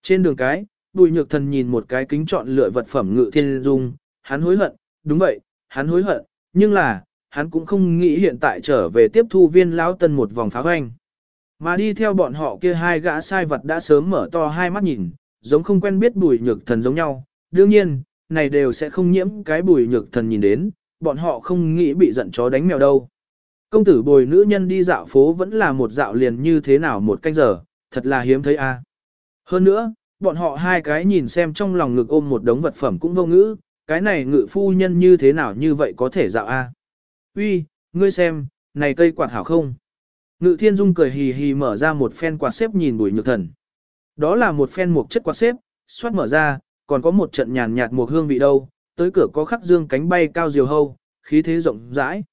Trên đường cái, bùi nhược thần nhìn một cái kính chọn lựa vật phẩm ngự thiên dung, hắn hối hận, đúng vậy, hắn hối hận, nhưng là, hắn cũng không nghĩ hiện tại trở về tiếp thu viên lão tân một vòng phá hoanh. Mà đi theo bọn họ kia hai gã sai vật đã sớm mở to hai mắt nhìn, giống không quen biết bùi nhược thần giống nhau. Đương nhiên, này đều sẽ không nhiễm cái bùi nhược thần nhìn đến, bọn họ không nghĩ bị giận chó đánh mèo đâu. Công tử bồi nữ nhân đi dạo phố vẫn là một dạo liền như thế nào một canh giờ, thật là hiếm thấy a. Hơn nữa, bọn họ hai cái nhìn xem trong lòng ngực ôm một đống vật phẩm cũng vô ngữ, cái này ngự phu nhân như thế nào như vậy có thể dạo a? Uy, ngươi xem, này cây quạt hảo không? Ngự thiên dung cười hì hì mở ra một phen quạt xếp nhìn bùi nhược thần. Đó là một phen mục chất quạt xếp, xoát mở ra, còn có một trận nhàn nhạt một hương vị đâu, tới cửa có khắc dương cánh bay cao diều hâu, khí thế rộng rãi.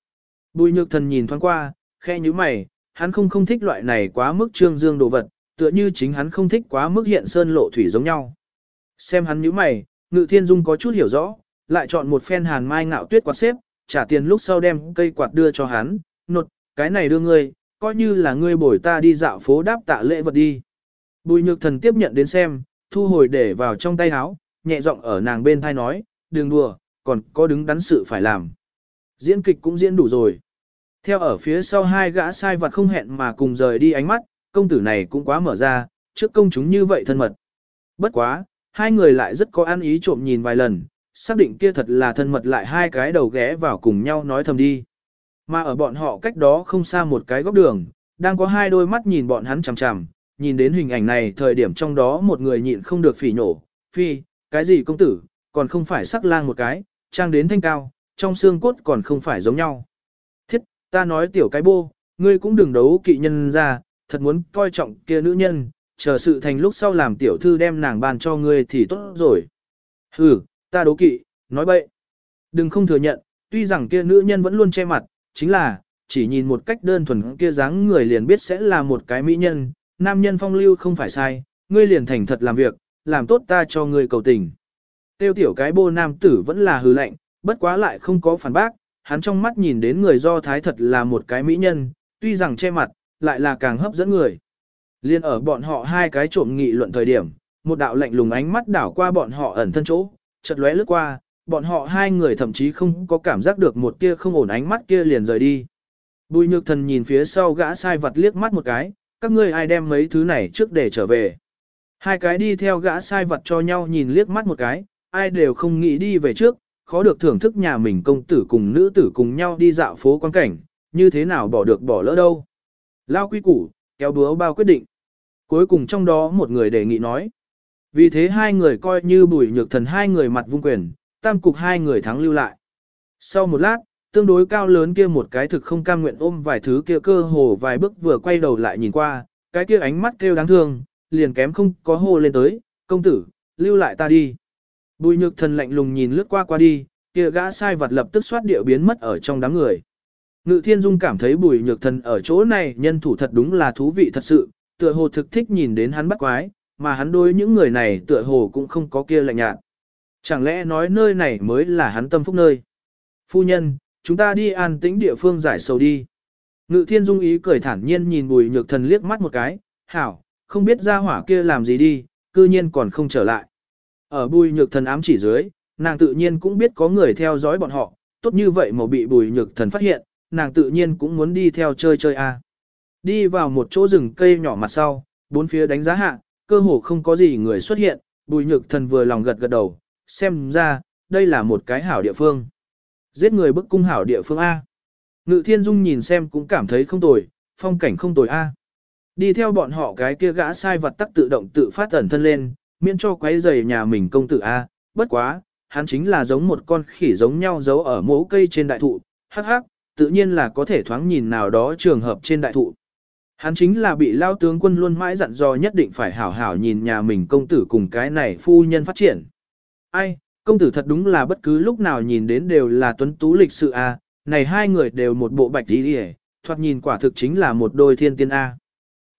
Bùi nhược thần nhìn thoáng qua, khe như mày, hắn không không thích loại này quá mức trương dương đồ vật, tựa như chính hắn không thích quá mức hiện sơn lộ thủy giống nhau. Xem hắn như mày, ngự thiên dung có chút hiểu rõ, lại chọn một phen hàn mai ngạo tuyết quạt xếp, trả tiền lúc sau đem cây quạt đưa cho hắn, nột, cái này đưa ngươi, coi như là ngươi bồi ta đi dạo phố đáp tạ lễ vật đi. Bùi nhược thần tiếp nhận đến xem, thu hồi để vào trong tay áo, nhẹ giọng ở nàng bên thai nói, đừng đùa, còn có đứng đắn sự phải làm. Diễn kịch cũng diễn đủ rồi. Theo ở phía sau hai gã sai vật không hẹn mà cùng rời đi ánh mắt, công tử này cũng quá mở ra, trước công chúng như vậy thân mật. Bất quá, hai người lại rất có ăn ý trộm nhìn vài lần, xác định kia thật là thân mật lại hai cái đầu ghé vào cùng nhau nói thầm đi. Mà ở bọn họ cách đó không xa một cái góc đường, đang có hai đôi mắt nhìn bọn hắn chằm chằm, nhìn đến hình ảnh này thời điểm trong đó một người nhịn không được phỉ nổ, phi, cái gì công tử, còn không phải sắc lang một cái, trang đến thanh cao, trong xương cốt còn không phải giống nhau. Thiết, ta nói tiểu cái bô, ngươi cũng đừng đấu kỵ nhân ra, thật muốn coi trọng kia nữ nhân, chờ sự thành lúc sau làm tiểu thư đem nàng bàn cho ngươi thì tốt rồi. Hừ, ta đấu kỵ, nói bậy. Đừng không thừa nhận, tuy rằng kia nữ nhân vẫn luôn che mặt, chính là, chỉ nhìn một cách đơn thuần kia dáng người liền biết sẽ là một cái mỹ nhân, nam nhân phong lưu không phải sai, ngươi liền thành thật làm việc, làm tốt ta cho ngươi cầu tình. Tiêu tiểu cái bô nam tử vẫn là hư lạnh, bất quá lại không có phản bác, hắn trong mắt nhìn đến người do thái thật là một cái mỹ nhân, tuy rằng che mặt, lại là càng hấp dẫn người. Liên ở bọn họ hai cái trộm nghị luận thời điểm, một đạo lạnh lùng ánh mắt đảo qua bọn họ ẩn thân chỗ, chợt lóe lướt qua, bọn họ hai người thậm chí không có cảm giác được một tia không ổn ánh mắt kia liền rời đi. Bùi nhược thần nhìn phía sau gã sai vật liếc mắt một cái, các ngươi ai đem mấy thứ này trước để trở về. Hai cái đi theo gã sai vật cho nhau nhìn liếc mắt một cái, ai đều không nghĩ đi về trước, khó được thưởng thức nhà mình công tử cùng nữ tử cùng nhau đi dạo phố quan cảnh, như thế nào bỏ được bỏ lỡ đâu. Lao quy củ, kéo búa bao quyết định. Cuối cùng trong đó một người đề nghị nói. Vì thế hai người coi như bùi nhược thần hai người mặt vung quyền, tam cục hai người thắng lưu lại. Sau một lát, tương đối cao lớn kia một cái thực không cam nguyện ôm vài thứ kia cơ hồ vài bước vừa quay đầu lại nhìn qua, cái kia ánh mắt kêu đáng thương, liền kém không có hô lên tới, công tử, lưu lại ta đi. Bùi nhược thần lạnh lùng nhìn lướt qua qua đi, kia gã sai vật lập tức xoát địa biến mất ở trong đám người. Ngự thiên dung cảm thấy bùi nhược thần ở chỗ này nhân thủ thật đúng là thú vị thật sự, tựa hồ thực thích nhìn đến hắn bắt quái, mà hắn đối những người này tựa hồ cũng không có kia lạnh nhạt. Chẳng lẽ nói nơi này mới là hắn tâm phúc nơi? Phu nhân, chúng ta đi an tĩnh địa phương giải sầu đi. Ngự thiên dung ý cười thản nhiên nhìn bùi nhược thần liếc mắt một cái, hảo, không biết ra hỏa kia làm gì đi, cư nhiên còn không trở lại. Ở bùi nhược thần ám chỉ dưới, nàng tự nhiên cũng biết có người theo dõi bọn họ, tốt như vậy mà bị bùi nhược thần phát hiện, nàng tự nhiên cũng muốn đi theo chơi chơi a. Đi vào một chỗ rừng cây nhỏ mặt sau, bốn phía đánh giá hạ, cơ hồ không có gì người xuất hiện, bùi nhược thần vừa lòng gật gật đầu, xem ra, đây là một cái hảo địa phương. Giết người bức cung hảo địa phương A. Ngự thiên dung nhìn xem cũng cảm thấy không tồi, phong cảnh không tồi A. Đi theo bọn họ cái kia gã sai vật tắc tự động tự phát ẩn thân lên, miễn cho quấy rầy nhà mình công tử A, bất quá, hắn chính là giống một con khỉ giống nhau giấu ở mố cây trên đại thụ, hắc hắc, tự nhiên là có thể thoáng nhìn nào đó trường hợp trên đại thụ. Hắn chính là bị lao tướng quân luôn mãi dặn dò nhất định phải hảo hảo nhìn nhà mình công tử cùng cái này phu nhân phát triển. Ai, công tử thật đúng là bất cứ lúc nào nhìn đến đều là tuấn tú lịch sự a, này hai người đều một bộ bạch đi đi thoạt nhìn quả thực chính là một đôi thiên tiên a.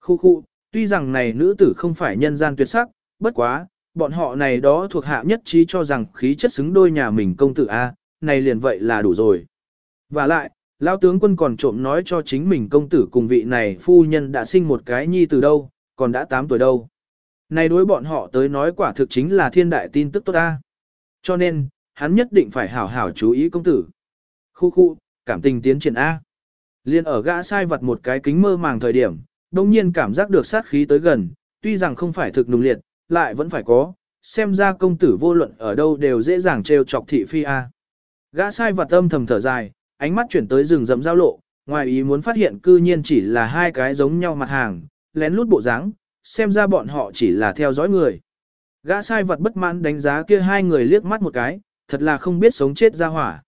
Khu khu, tuy rằng này nữ tử không phải nhân gian tuyệt sắc, bất quá, bọn họ này đó thuộc hạ nhất trí cho rằng khí chất xứng đôi nhà mình công tử a, này liền vậy là đủ rồi. Và lại, Lão tướng quân còn trộm nói cho chính mình công tử cùng vị này phu nhân đã sinh một cái nhi từ đâu, còn đã 8 tuổi đâu. Này đối bọn họ tới nói quả thực chính là thiên đại tin tức tốt ta. Cho nên, hắn nhất định phải hảo hảo chú ý công tử. Khu khu, cảm tình tiến triển A. Liên ở gã sai vật một cái kính mơ màng thời điểm, đồng nhiên cảm giác được sát khí tới gần, tuy rằng không phải thực nùng liệt, lại vẫn phải có, xem ra công tử vô luận ở đâu đều dễ dàng trêu chọc thị phi A. Gã sai vật âm thầm thở dài, ánh mắt chuyển tới rừng rậm giao lộ, ngoài ý muốn phát hiện cư nhiên chỉ là hai cái giống nhau mặt hàng, lén lút bộ dáng, xem ra bọn họ chỉ là theo dõi người. Gã sai vật bất mãn đánh giá kia hai người liếc mắt một cái, thật là không biết sống chết ra hỏa.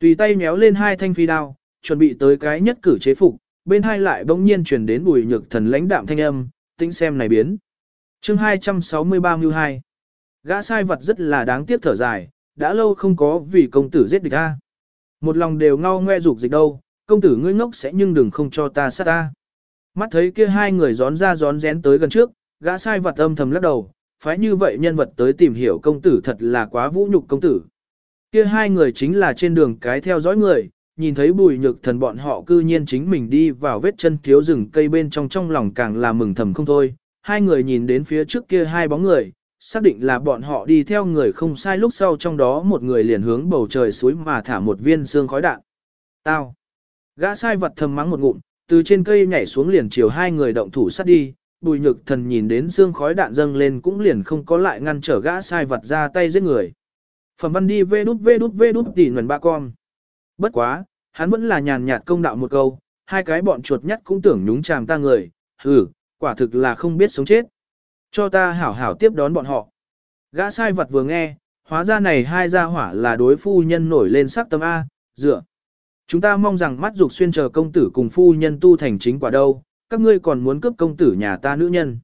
Tùy tay méo lên hai thanh phi đao, chuẩn bị tới cái nhất cử chế phục, bên hai lại bỗng nhiên truyền đến bùi nhược thần lãnh đạm thanh âm, tính xem này biến. chương 263 mưu 2 Gã sai vật rất là đáng tiếc thở dài, đã lâu không có vì công tử giết địch a. Một lòng đều ngao ngoe dục dịch đâu, công tử ngươi ngốc sẽ nhưng đừng không cho ta sát ta. Mắt thấy kia hai người gión ra gión rén tới gần trước, gã sai vật âm thầm lắc đầu, phải như vậy nhân vật tới tìm hiểu công tử thật là quá vũ nhục công tử. Kia hai người chính là trên đường cái theo dõi người, nhìn thấy bùi nhược thần bọn họ cư nhiên chính mình đi vào vết chân thiếu rừng cây bên trong trong lòng càng là mừng thầm không thôi. Hai người nhìn đến phía trước kia hai bóng người, xác định là bọn họ đi theo người không sai lúc sau trong đó một người liền hướng bầu trời suối mà thả một viên xương khói đạn. Tao! Gã sai vật thầm mắng một ngụm, từ trên cây nhảy xuống liền chiều hai người động thủ sát đi, bùi nhược thần nhìn đến xương khói đạn dâng lên cũng liền không có lại ngăn trở gã sai vật ra tay giết người. Phẩm văn đi vê đút vê đút vê đút tỉ nguồn ba con. Bất quá, hắn vẫn là nhàn nhạt công đạo một câu, hai cái bọn chuột nhắt cũng tưởng nhúng chàm ta người, hừ, quả thực là không biết sống chết. Cho ta hảo hảo tiếp đón bọn họ. Gã sai vật vừa nghe, hóa ra này hai gia hỏa là đối phu nhân nổi lên sắc tâm A, dựa. Chúng ta mong rằng mắt dục xuyên chờ công tử cùng phu nhân tu thành chính quả đâu, các ngươi còn muốn cướp công tử nhà ta nữ nhân.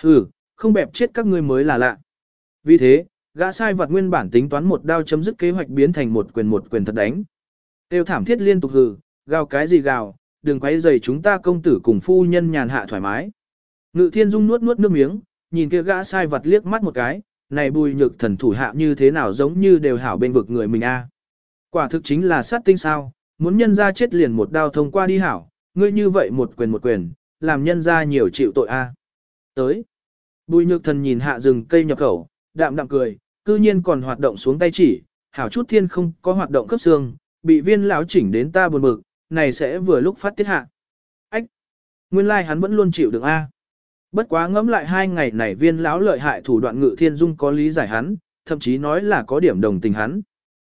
Hừ, không bẹp chết các ngươi mới là lạ. Vì thế, gã sai vật nguyên bản tính toán một đao chấm dứt kế hoạch biến thành một quyền một quyền thật đánh. Tiêu thảm thiết liên tục hừ, gào cái gì gào, đừng quấy rầy chúng ta công tử cùng phu nhân nhàn hạ thoải mái. Ngự thiên dung nuốt nuốt nước miếng, nhìn kia gã sai vật liếc mắt một cái, này bùi nhược thần thủ hạ như thế nào giống như đều hảo bên vực người mình a. Quả thực chính là sát tinh sao, muốn nhân ra chết liền một đao thông qua đi hảo, ngươi như vậy một quyền một quyền, làm nhân ra nhiều chịu tội a. Tới, bùi nhược thần nhìn hạ rừng cây nhập khẩu, đạm đạm cười, cư nhiên còn hoạt động xuống tay chỉ, hảo chút thiên không có hoạt động cấp xương, bị viên lão chỉnh đến ta buồn bực, này sẽ vừa lúc phát tiết hạ. Ách! Nguyên lai like hắn vẫn luôn chịu được A. Bất quá ngẫm lại hai ngày này viên lão lợi hại thủ đoạn ngự thiên dung có lý giải hắn, thậm chí nói là có điểm đồng tình hắn.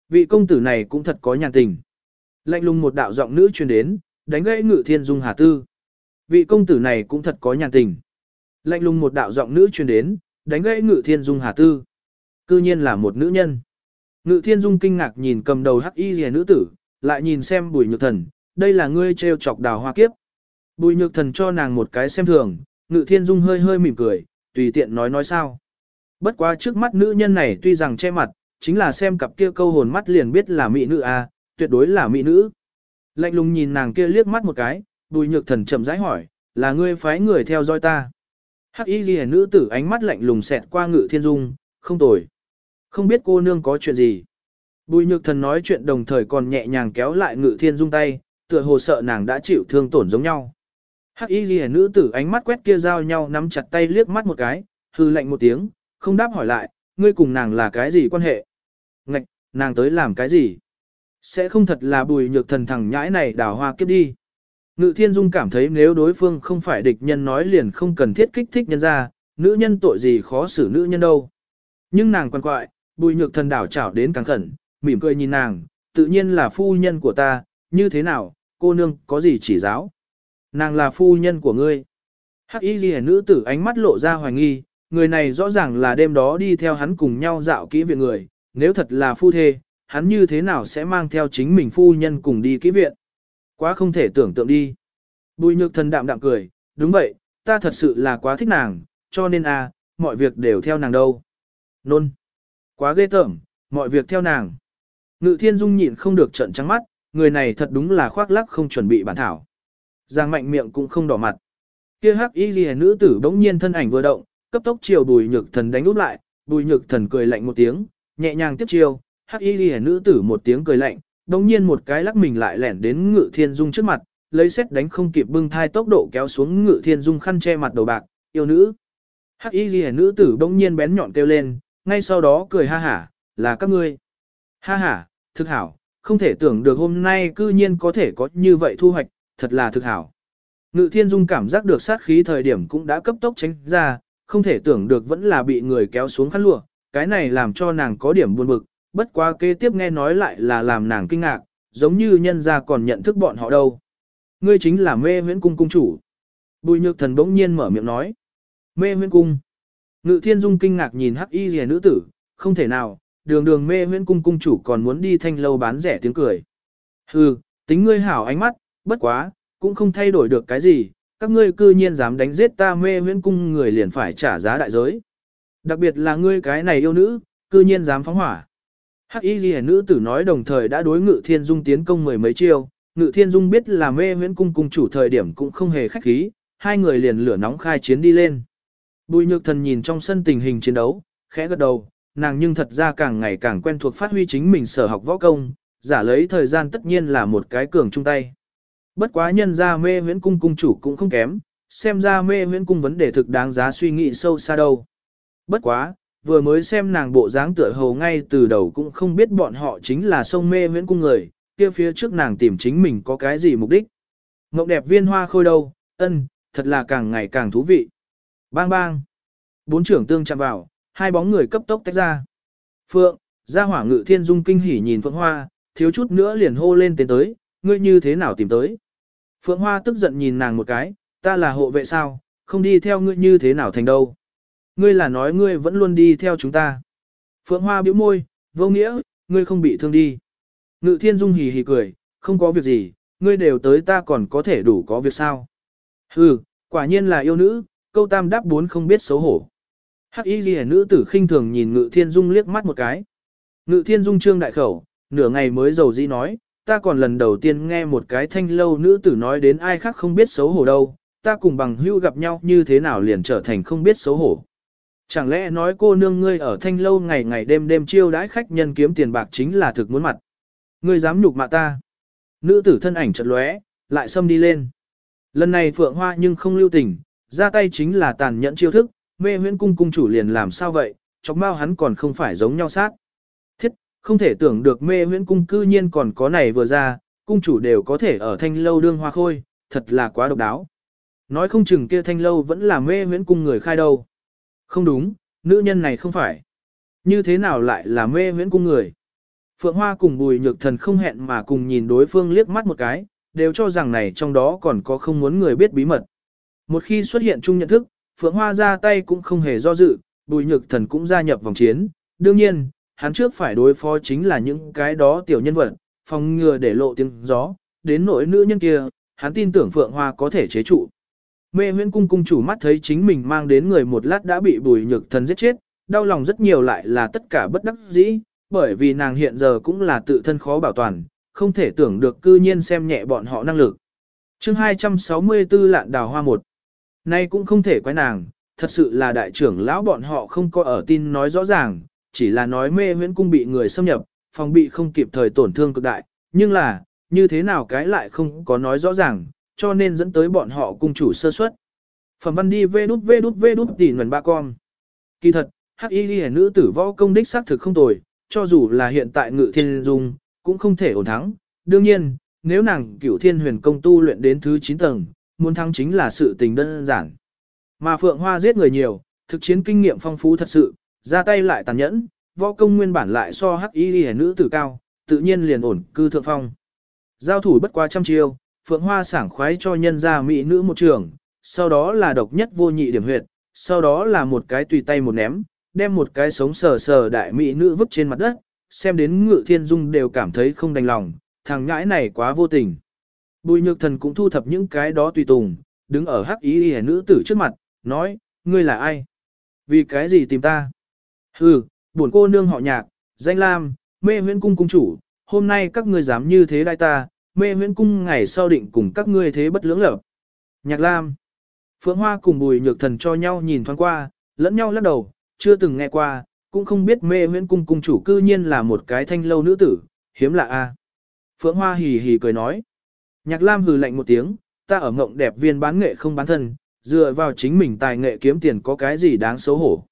Vị công tử này cũng thật có nhàn tình. Lạnh lùng một đạo giọng nữ truyền đến, đánh gãy ngự thiên dung hà tư. Vị công tử này cũng thật có nhàn tình. Lạnh lùng một đạo giọng nữ truyền đến, đánh gãy ngự thiên dung hà tư. Cư nhiên là một nữ nhân. Ngự thiên dung kinh ngạc nhìn cầm đầu hắc y rìa nữ tử, lại nhìn xem bùi nhược thần, đây là ngươi treo chọc đào hoa kiếp. Bùi nhược thần cho nàng một cái xem thường, ngự thiên dung hơi hơi mỉm cười, tùy tiện nói nói sao. Bất quá trước mắt nữ nhân này tuy rằng che mặt, chính là xem cặp kia câu hồn mắt liền biết là mỹ nữ a, à, tuyệt đối là mỹ nữ. Lạnh lùng nhìn nàng kia liếc mắt một cái, bùi nhược thần chậm rãi hỏi, là ngươi phái người theo dõi ta. Hắc y ghi nữ tử ánh mắt lạnh lùng xẹt qua ngự thiên dung, không tồi. Không biết cô nương có chuyện gì. Bùi nhược thần nói chuyện đồng thời còn nhẹ nhàng kéo lại ngự thiên dung tay, tựa hồ sợ nàng đã chịu thương tổn giống nhau. Hắc y ghi nữ tử ánh mắt quét kia giao nhau nắm chặt tay liếc mắt một cái, hư lạnh một tiếng, không đáp hỏi lại, ngươi cùng nàng là cái gì quan hệ? Ngạch, nàng tới làm cái gì? Sẽ không thật là bùi nhược thần thằng nhãi này đào hoa kiếp đi. Ngự thiên dung cảm thấy nếu đối phương không phải địch nhân nói liền không cần thiết kích thích nhân ra, nữ nhân tội gì khó xử nữ nhân đâu. Nhưng nàng quan quại, bùi nhược thần đảo chảo đến càng khẩn, mỉm cười nhìn nàng, tự nhiên là phu nhân của ta, như thế nào, cô nương có gì chỉ giáo. Nàng là phu nhân của ngươi. Hắc y ghi nữ tử ánh mắt lộ ra hoài nghi, người này rõ ràng là đêm đó đi theo hắn cùng nhau dạo kỹ viện người, nếu thật là phu thê, hắn như thế nào sẽ mang theo chính mình phu nhân cùng đi kỹ viện. Quá không thể tưởng tượng đi. Bùi nhược thần đạm đạm cười, đúng vậy, ta thật sự là quá thích nàng, cho nên a, à, mọi việc đều theo nàng đâu. Nôn. Quá ghê tởm, mọi việc theo nàng. Ngự thiên dung nhịn không được trận trắng mắt, người này thật đúng là khoác lắc không chuẩn bị bản thảo. Giang mạnh miệng cũng không đỏ mặt. Kia hắc y liễu nữ tử bỗng nhiên thân ảnh vừa động, cấp tốc chiều bùi nhược thần đánh úp lại, bùi nhược thần cười lạnh một tiếng, nhẹ nhàng tiếp chiêu, hắc y liễu nữ tử một tiếng cười lạnh, bỗng nhiên một cái lắc mình lại lẻn đến ngự thiên dung trước mặt, lấy xét đánh không kịp bưng thai tốc độ kéo xuống ngự thiên dung khăn che mặt đầu bạc, yêu nữ. Hắc y liễu nữ tử bỗng nhiên bén nhọn kêu lên, ngay sau đó cười ha hả, là các ngươi. Ha hả, thực hảo, không thể tưởng được hôm nay cư nhiên có thể có như vậy thu hoạch, thật là thực hảo. Ngự thiên dung cảm giác được sát khí thời điểm cũng đã cấp tốc tránh ra, không thể tưởng được vẫn là bị người kéo xuống khăn lụa, cái này làm cho nàng có điểm buồn bực, bất quá kế tiếp nghe nói lại là làm nàng kinh ngạc, giống như nhân gia còn nhận thức bọn họ đâu. Ngươi chính là mê huyễn cung cung chủ. Bùi nhược thần bỗng nhiên mở miệng nói. Mê huyễn cung. Ngự thiên dung kinh ngạc nhìn hắc y rìa nữ tử, không thể nào, đường đường mê huyễn cung cung chủ còn muốn đi thanh lâu bán rẻ tiếng cười. Hừ, tính ngươi hảo ánh mắt, bất quá, cũng không thay đổi được cái gì, các ngươi cư nhiên dám đánh giết ta mê huyễn cung người liền phải trả giá đại giới. Đặc biệt là ngươi cái này yêu nữ, cư nhiên dám phóng hỏa. Hắc y Liễu nữ tử nói đồng thời đã đối ngự thiên dung tiến công mười mấy chiêu, ngự thiên dung biết là mê huyễn cung cung chủ thời điểm cũng không hề khách khí, hai người liền lửa nóng khai chiến đi lên. Bùi nhược thần nhìn trong sân tình hình chiến đấu, khẽ gật đầu, nàng nhưng thật ra càng ngày càng quen thuộc phát huy chính mình sở học võ công, giả lấy thời gian tất nhiên là một cái cường trung tay. Bất quá nhân ra mê huyễn cung cung chủ cũng không kém, xem ra mê huyễn cung vấn đề thực đáng giá suy nghĩ sâu xa đâu. Bất quá, vừa mới xem nàng bộ dáng tựa hầu ngay từ đầu cũng không biết bọn họ chính là sông mê huyễn cung người, kia phía trước nàng tìm chính mình có cái gì mục đích. Ngọc đẹp viên hoa khôi đâu, ân, thật là càng ngày càng thú vị. Bang bang. Bốn trưởng tương chạm vào, hai bóng người cấp tốc tách ra. Phượng, gia hỏa ngự thiên dung kinh hỉ nhìn Phượng Hoa, thiếu chút nữa liền hô lên tên tới, ngươi như thế nào tìm tới. Phượng Hoa tức giận nhìn nàng một cái, ta là hộ vệ sao, không đi theo ngươi như thế nào thành đâu. Ngươi là nói ngươi vẫn luôn đi theo chúng ta. Phượng Hoa bĩu môi, vô nghĩa, ngươi không bị thương đi. Ngự thiên dung hì hì cười, không có việc gì, ngươi đều tới ta còn có thể đủ có việc sao. Hừ, quả nhiên là yêu nữ, câu tam đáp bốn không biết xấu hổ. Hắc y ghi nữ tử khinh thường nhìn ngự thiên dung liếc mắt một cái. Ngự thiên dung trương đại khẩu, nửa ngày mới giàu dĩ nói, ta còn lần đầu tiên nghe một cái thanh lâu nữ tử nói đến ai khác không biết xấu hổ đâu, ta cùng bằng hưu gặp nhau như thế nào liền trở thành không biết xấu hổ. Chẳng lẽ nói cô nương ngươi ở thanh lâu ngày ngày đêm đêm chiêu đãi khách nhân kiếm tiền bạc chính là thực muốn mặt. Ngươi dám nhục mạ ta. Nữ tử thân ảnh chật lóe, lại xâm đi lên. Lần này phượng hoa nhưng không lưu tình, ra tay chính là tàn nhẫn chiêu thức, mê huyễn cung cung chủ liền làm sao vậy, chọc mau hắn còn không phải giống nhau sát. Không thể tưởng được mê huyễn cung cư nhiên còn có này vừa ra, cung chủ đều có thể ở thanh lâu đương hoa khôi, thật là quá độc đáo. Nói không chừng kia thanh lâu vẫn là mê huyễn cung người khai đâu. Không đúng, nữ nhân này không phải. Như thế nào lại là mê huyễn cung người? Phượng Hoa cùng bùi nhược thần không hẹn mà cùng nhìn đối phương liếc mắt một cái, đều cho rằng này trong đó còn có không muốn người biết bí mật. Một khi xuất hiện chung nhận thức, Phượng Hoa ra tay cũng không hề do dự, bùi nhược thần cũng gia nhập vòng chiến. Đương nhiên, hắn trước phải đối phó chính là những cái đó tiểu nhân vật, phòng ngừa để lộ tiếng gió, đến nỗi nữ nhân kia, hắn tin tưởng Phượng Hoa có thể chế trụ. Mê huyễn cung cung chủ mắt thấy chính mình mang đến người một lát đã bị bùi nhược thần giết chết, đau lòng rất nhiều lại là tất cả bất đắc dĩ, bởi vì nàng hiện giờ cũng là tự thân khó bảo toàn, không thể tưởng được cư nhiên xem nhẹ bọn họ năng lực. chương 264 lạn đào hoa một Nay cũng không thể quái nàng, thật sự là đại trưởng lão bọn họ không có ở tin nói rõ ràng, chỉ là nói mê huyễn cung bị người xâm nhập, phòng bị không kịp thời tổn thương cực đại, nhưng là, như thế nào cái lại không có nói rõ ràng, cho nên dẫn tới bọn họ cung chủ sơ suất. Phẩm văn đi vê đút vê đút vê đút tỉ nguồn ba con. Kỳ thật, hắc y ghi nữ tử võ công đích xác thực không tồi, cho dù là hiện tại ngự thiên dung, cũng không thể ổn thắng. Đương nhiên, nếu nàng cửu thiên huyền công tu luyện đến thứ 9 tầng, muốn thắng chính là sự tình đơn giản. Mà Phượng Hoa giết người nhiều, thực chiến kinh nghiệm phong phú thật sự, ra tay lại tàn nhẫn, võ công nguyên bản lại so hắc y hẻ nữ tử cao, tự nhiên liền ổn cư thượng phong. Giao thủ bất quá trăm chiêu, Phượng Hoa sảng khoái cho nhân ra mỹ nữ một trường, sau đó là độc nhất vô nhị điểm huyệt, sau đó là một cái tùy tay một ném, đem một cái sống sờ sờ đại mỹ nữ vứt trên mặt đất, xem đến ngự thiên dung đều cảm thấy không đành lòng, thằng nhãi này quá vô tình. Bùi nhược thần cũng thu thập những cái đó tùy tùng, đứng ở hắc ý hề nữ tử trước mặt, nói, ngươi là ai? Vì cái gì tìm ta? Hừ, buồn cô nương họ nhạc, danh lam, mê huyễn cung cung chủ, hôm nay các ngươi dám như thế đại ta, mê huyễn cung ngày sau định cùng các ngươi thế bất lưỡng lập. Nhạc lam, phượng hoa cùng bùi nhược thần cho nhau nhìn thoáng qua, lẫn nhau lắc đầu, chưa từng nghe qua, cũng không biết mê huyễn cung cung chủ cư nhiên là một cái thanh lâu nữ tử, hiếm lạ a. Phượng Hoa hì hì cười nói. Nhạc Lam hừ lạnh một tiếng, ta ở ngộng đẹp viên bán nghệ không bán thân, dựa vào chính mình tài nghệ kiếm tiền có cái gì đáng xấu hổ.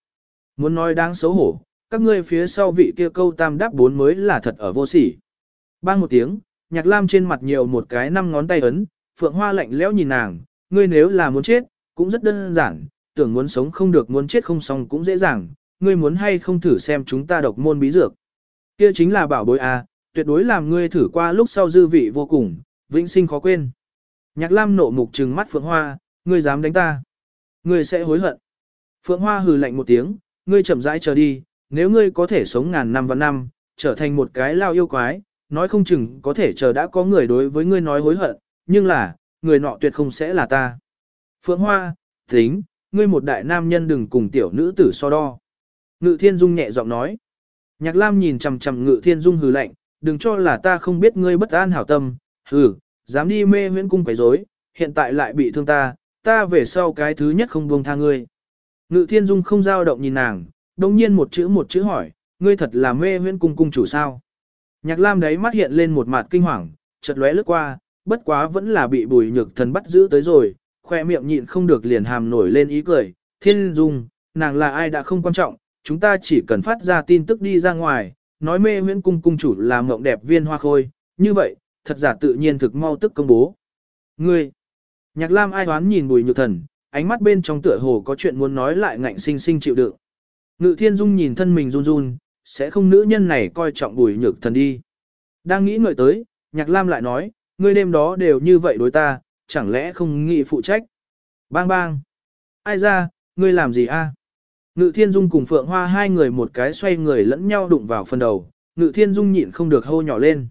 Muốn nói đáng xấu hổ, các ngươi phía sau vị kia câu tam đáp bốn mới là thật ở vô sỉ. Bang một tiếng, nhạc lam trên mặt nhiều một cái năm ngón tay ấn, phượng hoa lạnh lẽo nhìn nàng, ngươi nếu là muốn chết, cũng rất đơn giản, tưởng muốn sống không được muốn chết không xong cũng dễ dàng, ngươi muốn hay không thử xem chúng ta độc môn bí dược. Kia chính là bảo bối a, tuyệt đối làm ngươi thử qua lúc sau dư vị vô cùng, vĩnh sinh khó quên. Nhạc lam nộ mục trừng mắt phượng hoa, ngươi dám đánh ta. Ngươi sẽ hối hận. Phượng hoa hừ lạnh một tiếng, ngươi chậm rãi chờ đi, nếu ngươi có thể sống ngàn năm và năm, trở thành một cái lao yêu quái, nói không chừng có thể chờ đã có người đối với ngươi nói hối hận, nhưng là, người nọ tuyệt không sẽ là ta. Phượng Hoa, tính, ngươi một đại nam nhân đừng cùng tiểu nữ tử so đo. Ngự Thiên Dung nhẹ giọng nói. Nhạc Lam nhìn chằm chằm Ngự Thiên Dung hừ lạnh, đừng cho là ta không biết ngươi bất an hảo tâm, hừ, dám đi mê huyễn cung quấy rối, hiện tại lại bị thương ta, ta về sau cái thứ nhất không buông tha ngươi. Ngự Thiên Dung không dao động nhìn nàng, đồng nhiên một chữ một chữ hỏi, ngươi thật là mê huyễn cung cung chủ sao? Nhạc Lam đấy mắt hiện lên một mặt kinh hoàng, chợt lóe lướt qua, bất quá vẫn là bị bùi nhược thần bắt giữ tới rồi, khoe miệng nhịn không được liền hàm nổi lên ý cười, thiên dung, nàng là ai đã không quan trọng, chúng ta chỉ cần phát ra tin tức đi ra ngoài, nói mê huyễn cung cung chủ là mộng đẹp viên hoa khôi, như vậy, thật giả tự nhiên thực mau tức công bố. Ngươi, nhạc lam ai đoán nhìn bùi nhược thần, ánh mắt bên trong tựa hồ có chuyện muốn nói lại ngạnh sinh sinh chịu đựng. Ngự thiên dung nhìn thân mình run run, sẽ không nữ nhân này coi trọng bùi nhược thần đi. Đang nghĩ ngợi tới, nhạc lam lại nói, ngươi đêm đó đều như vậy đối ta, chẳng lẽ không nghĩ phụ trách. Bang bang. Ai ra, ngươi làm gì a? Ngự thiên dung cùng phượng hoa hai người một cái xoay người lẫn nhau đụng vào phần đầu, ngự thiên dung nhịn không được hô nhỏ lên.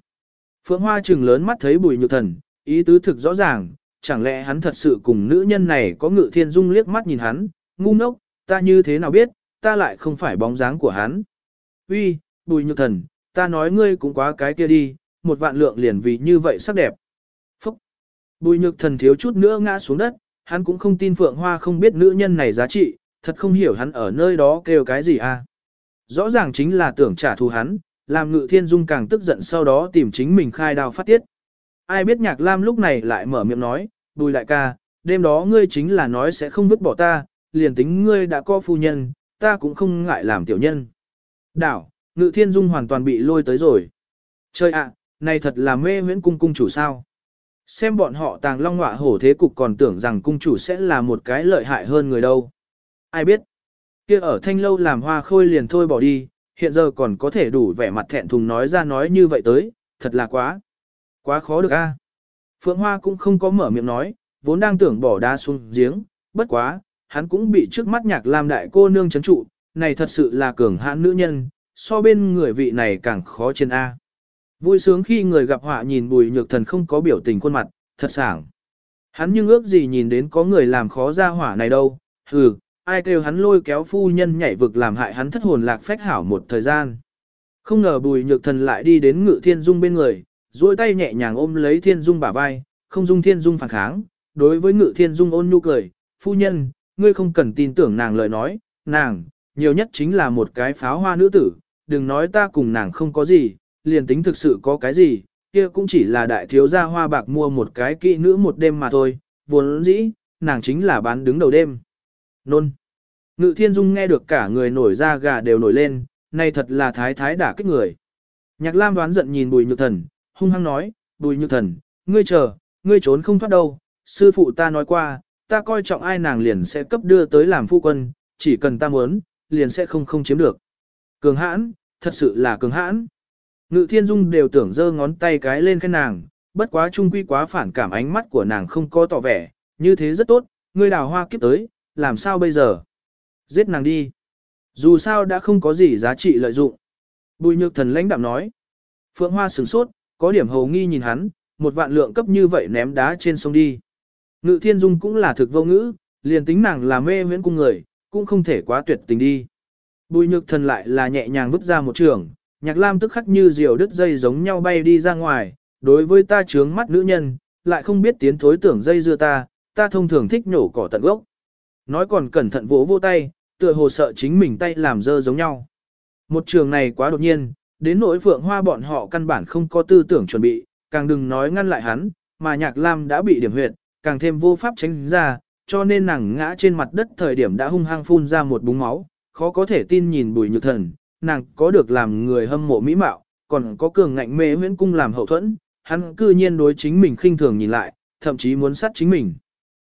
Phượng hoa trừng lớn mắt thấy bùi nhược thần, ý tứ thực rõ ràng, chẳng lẽ hắn thật sự cùng nữ nhân này có ngự thiên dung liếc mắt nhìn hắn, ngu ngốc, ta như thế nào biết, ta lại không phải bóng dáng của hắn. Uy, bùi nhược thần, ta nói ngươi cũng quá cái kia đi, một vạn lượng liền vì như vậy sắc đẹp. Phúc! Bùi nhược thần thiếu chút nữa ngã xuống đất, hắn cũng không tin Phượng Hoa không biết nữ nhân này giá trị, thật không hiểu hắn ở nơi đó kêu cái gì à. Rõ ràng chính là tưởng trả thù hắn, làm ngự thiên dung càng tức giận sau đó tìm chính mình khai đao phát tiết. Ai biết nhạc lam lúc này lại mở miệng nói, bùi đại ca, đêm đó ngươi chính là nói sẽ không vứt bỏ ta, liền tính ngươi đã có phu nhân, ta cũng không ngại làm tiểu nhân. Đảo, ngự thiên dung hoàn toàn bị lôi tới rồi. Trời ạ, này thật là mê huyễn cung cung chủ sao. Xem bọn họ tàng long họa hổ thế cục còn tưởng rằng cung chủ sẽ là một cái lợi hại hơn người đâu. Ai biết, kia ở thanh lâu làm hoa khôi liền thôi bỏ đi, hiện giờ còn có thể đủ vẻ mặt thẹn thùng nói ra nói như vậy tới, thật là quá. Quá khó được a. Phượng Hoa cũng không có mở miệng nói, vốn đang tưởng bỏ đá xuống giếng, bất quá, hắn cũng bị trước mắt nhạc làm đại cô nương chấn trụ, này thật sự là cường hãn nữ nhân, so bên người vị này càng khó trên A. Vui sướng khi người gặp họa nhìn bùi nhược thần không có biểu tình khuôn mặt, thật sảng. Hắn nhưng ước gì nhìn đến có người làm khó ra hỏa này đâu, hừ, ai kêu hắn lôi kéo phu nhân nhảy vực làm hại hắn thất hồn lạc phách hảo một thời gian. Không ngờ bùi nhược thần lại đi đến ngự thiên dung bên người, duỗi tay nhẹ nhàng ôm lấy thiên dung bả vai, không dung thiên dung phản kháng, đối với ngự thiên dung ôn nhu cười, phu nhân, ngươi không cần tin tưởng nàng lời nói, nàng, nhiều nhất chính là một cái pháo hoa nữ tử, đừng nói ta cùng nàng không có gì, liền tính thực sự có cái gì, kia cũng chỉ là đại thiếu gia hoa bạc mua một cái kỹ nữ một đêm mà thôi, vốn dĩ, nàng chính là bán đứng đầu đêm. Nôn. Ngự thiên dung nghe được cả người nổi da gà đều nổi lên, này thật là thái thái đả kích người. Nhạc Lam đoán giận nhìn bùi nhược thần, hung hăng nói, bùi nhược thần, ngươi chờ, ngươi trốn không thoát đâu, sư phụ ta nói qua, ta coi trọng ai nàng liền sẽ cấp đưa tới làm phu quân, chỉ cần ta muốn, liền sẽ không không chiếm được. Cường hãn, thật sự là cường hãn. Ngự thiên dung đều tưởng giơ ngón tay cái lên khen nàng, bất quá trung quy quá phản cảm ánh mắt của nàng không có tỏ vẻ, như thế rất tốt, ngươi đào hoa kiếp tới, làm sao bây giờ? Giết nàng đi. Dù sao đã không có gì giá trị lợi dụng. Bùi nhược thần lãnh đạm nói. Phượng hoa sửng sốt, có điểm hầu nghi nhìn hắn, một vạn lượng cấp như vậy ném đá trên sông đi. Ngự thiên dung cũng là thực vô ngữ, liền tính nàng là mê huyễn cung người, cũng không thể quá tuyệt tình đi. Bùi nhược thần lại là nhẹ nhàng vứt ra một trường, nhạc lam tức khắc như diều đứt dây giống nhau bay đi ra ngoài, đối với ta trướng mắt nữ nhân, lại không biết tiến thối tưởng dây dưa ta, ta thông thường thích nhổ cỏ tận gốc. Nói còn cẩn thận vỗ vô tay, tựa hồ sợ chính mình tay làm dơ giống nhau. Một trường này quá đột nhiên, đến nỗi phượng hoa bọn họ căn bản không có tư tưởng chuẩn bị, càng đừng nói ngăn lại hắn, mà nhạc lam đã bị điểm huyệt, càng thêm vô pháp tránh ra, cho nên nàng ngã trên mặt đất thời điểm đã hung hăng phun ra một búng máu, khó có thể tin nhìn bùi nhược thần, nàng có được làm người hâm mộ mỹ mạo, còn có cường ngạnh mê huyễn cung làm hậu thuẫn, hắn cư nhiên đối chính mình khinh thường nhìn lại, thậm chí muốn sát chính mình.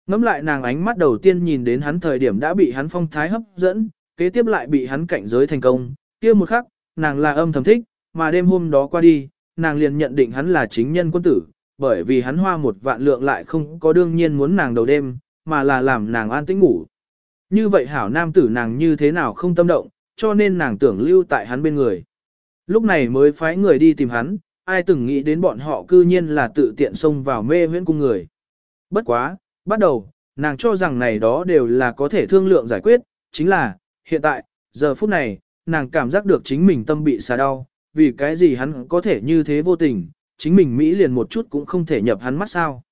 Ngắm lại nàng ánh mắt đầu tiên nhìn đến hắn thời điểm đã bị hắn phong thái hấp dẫn, kế tiếp lại bị hắn cạnh giới thành công, kia một khắc, nàng là âm thầm thích, mà đêm hôm đó qua đi, nàng liền nhận định hắn là chính nhân quân tử, bởi vì hắn hoa một vạn lượng lại không có đương nhiên muốn nàng đầu đêm, mà là làm nàng an tĩnh ngủ. Như vậy hảo nam tử nàng như thế nào không tâm động, cho nên nàng tưởng lưu tại hắn bên người. Lúc này mới phái người đi tìm hắn, ai từng nghĩ đến bọn họ cư nhiên là tự tiện xông vào mê huyễn cung người. Bất quá, bắt đầu, nàng cho rằng này đó đều là có thể thương lượng giải quyết, chính là, hiện tại, giờ phút này, nàng cảm giác được chính mình tâm bị xà đau, vì cái gì hắn có thể như thế vô tình, chính mình Mỹ liền một chút cũng không thể nhập hắn mắt sao.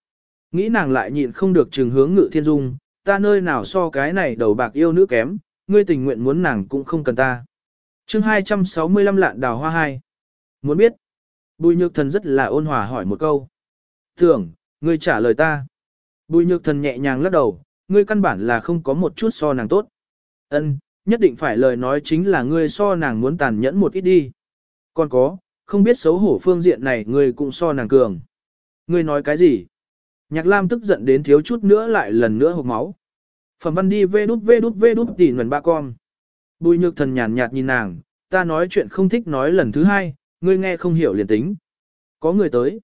Nghĩ nàng lại nhịn không được trừng hướng ngự thiên dung, ta nơi nào so cái này đầu bạc yêu nữ kém, ngươi tình nguyện muốn nàng cũng không cần ta. chương 265 lạn đào hoa hai. Muốn biết, bùi nhược thần rất là ôn hòa hỏi một câu. Tưởng, ngươi trả lời ta. Bùi nhược thần nhẹ nhàng lắc đầu, ngươi căn bản là không có một chút so nàng tốt. Ân, nhất định phải lời nói chính là ngươi so nàng muốn tàn nhẫn một ít đi. Còn có, không biết xấu hổ phương diện này ngươi cũng so nàng cường. Ngươi nói cái gì? Nhạc Lam tức giận đến thiếu chút nữa lại lần nữa hộc máu. Phẩm văn đi vê đút vê đút vê đút tỉ nguồn ba con. Bùi nhược thần nhàn nhạt nhìn nàng, ta nói chuyện không thích nói lần thứ hai, ngươi nghe không hiểu liền tính. Có người tới.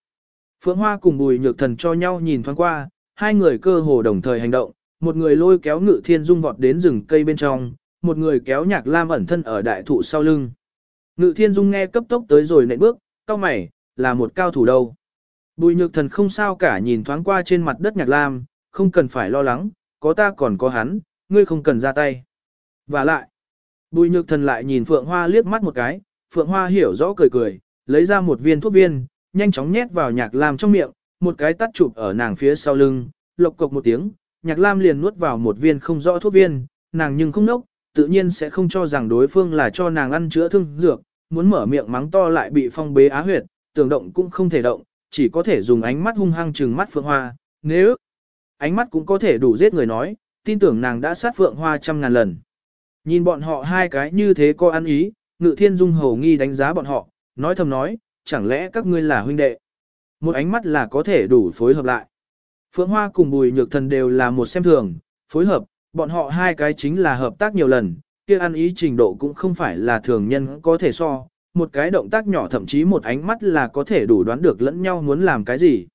Phượng Hoa cùng bùi nhược thần cho nhau nhìn thoáng qua, hai người cơ hồ đồng thời hành động, một người lôi kéo ngự thiên dung vọt đến rừng cây bên trong, một người kéo nhạc lam ẩn thân ở đại thụ sau lưng. Ngự thiên dung nghe cấp tốc tới rồi nện bước, cao mày, là một cao thủ đâu. Bùi nhược thần không sao cả nhìn thoáng qua trên mặt đất nhạc lam, không cần phải lo lắng, có ta còn có hắn, ngươi không cần ra tay. Và lại, bùi nhược thần lại nhìn Phượng Hoa liếc mắt một cái, Phượng Hoa hiểu rõ cười cười, lấy ra một viên thuốc viên, nhanh chóng nhét vào nhạc lam trong miệng, một cái tắt chụp ở nàng phía sau lưng, lộc cộc một tiếng, nhạc lam liền nuốt vào một viên không rõ thuốc viên, nàng nhưng không nốc, tự nhiên sẽ không cho rằng đối phương là cho nàng ăn chữa thương dược, muốn mở miệng mắng to lại bị phong bế á huyệt, tưởng động cũng không thể động, chỉ có thể dùng ánh mắt hung hăng trừng mắt Phượng Hoa, nếu ánh mắt cũng có thể đủ giết người nói, tin tưởng nàng đã sát Phượng Hoa trăm ngàn lần. Nhìn bọn họ hai cái như thế có ăn ý, Ngự Thiên Dung hầu nghi đánh giá bọn họ, nói thầm nói, chẳng lẽ các ngươi là huynh đệ. Một ánh mắt là có thể đủ phối hợp lại. Phượng Hoa cùng Bùi Nhược Thần đều là một xem thường, phối hợp, bọn họ hai cái chính là hợp tác nhiều lần, kia ăn ý trình độ cũng không phải là thường nhân có thể so, một cái động tác nhỏ thậm chí một ánh mắt là có thể đủ đoán được lẫn nhau muốn làm cái gì.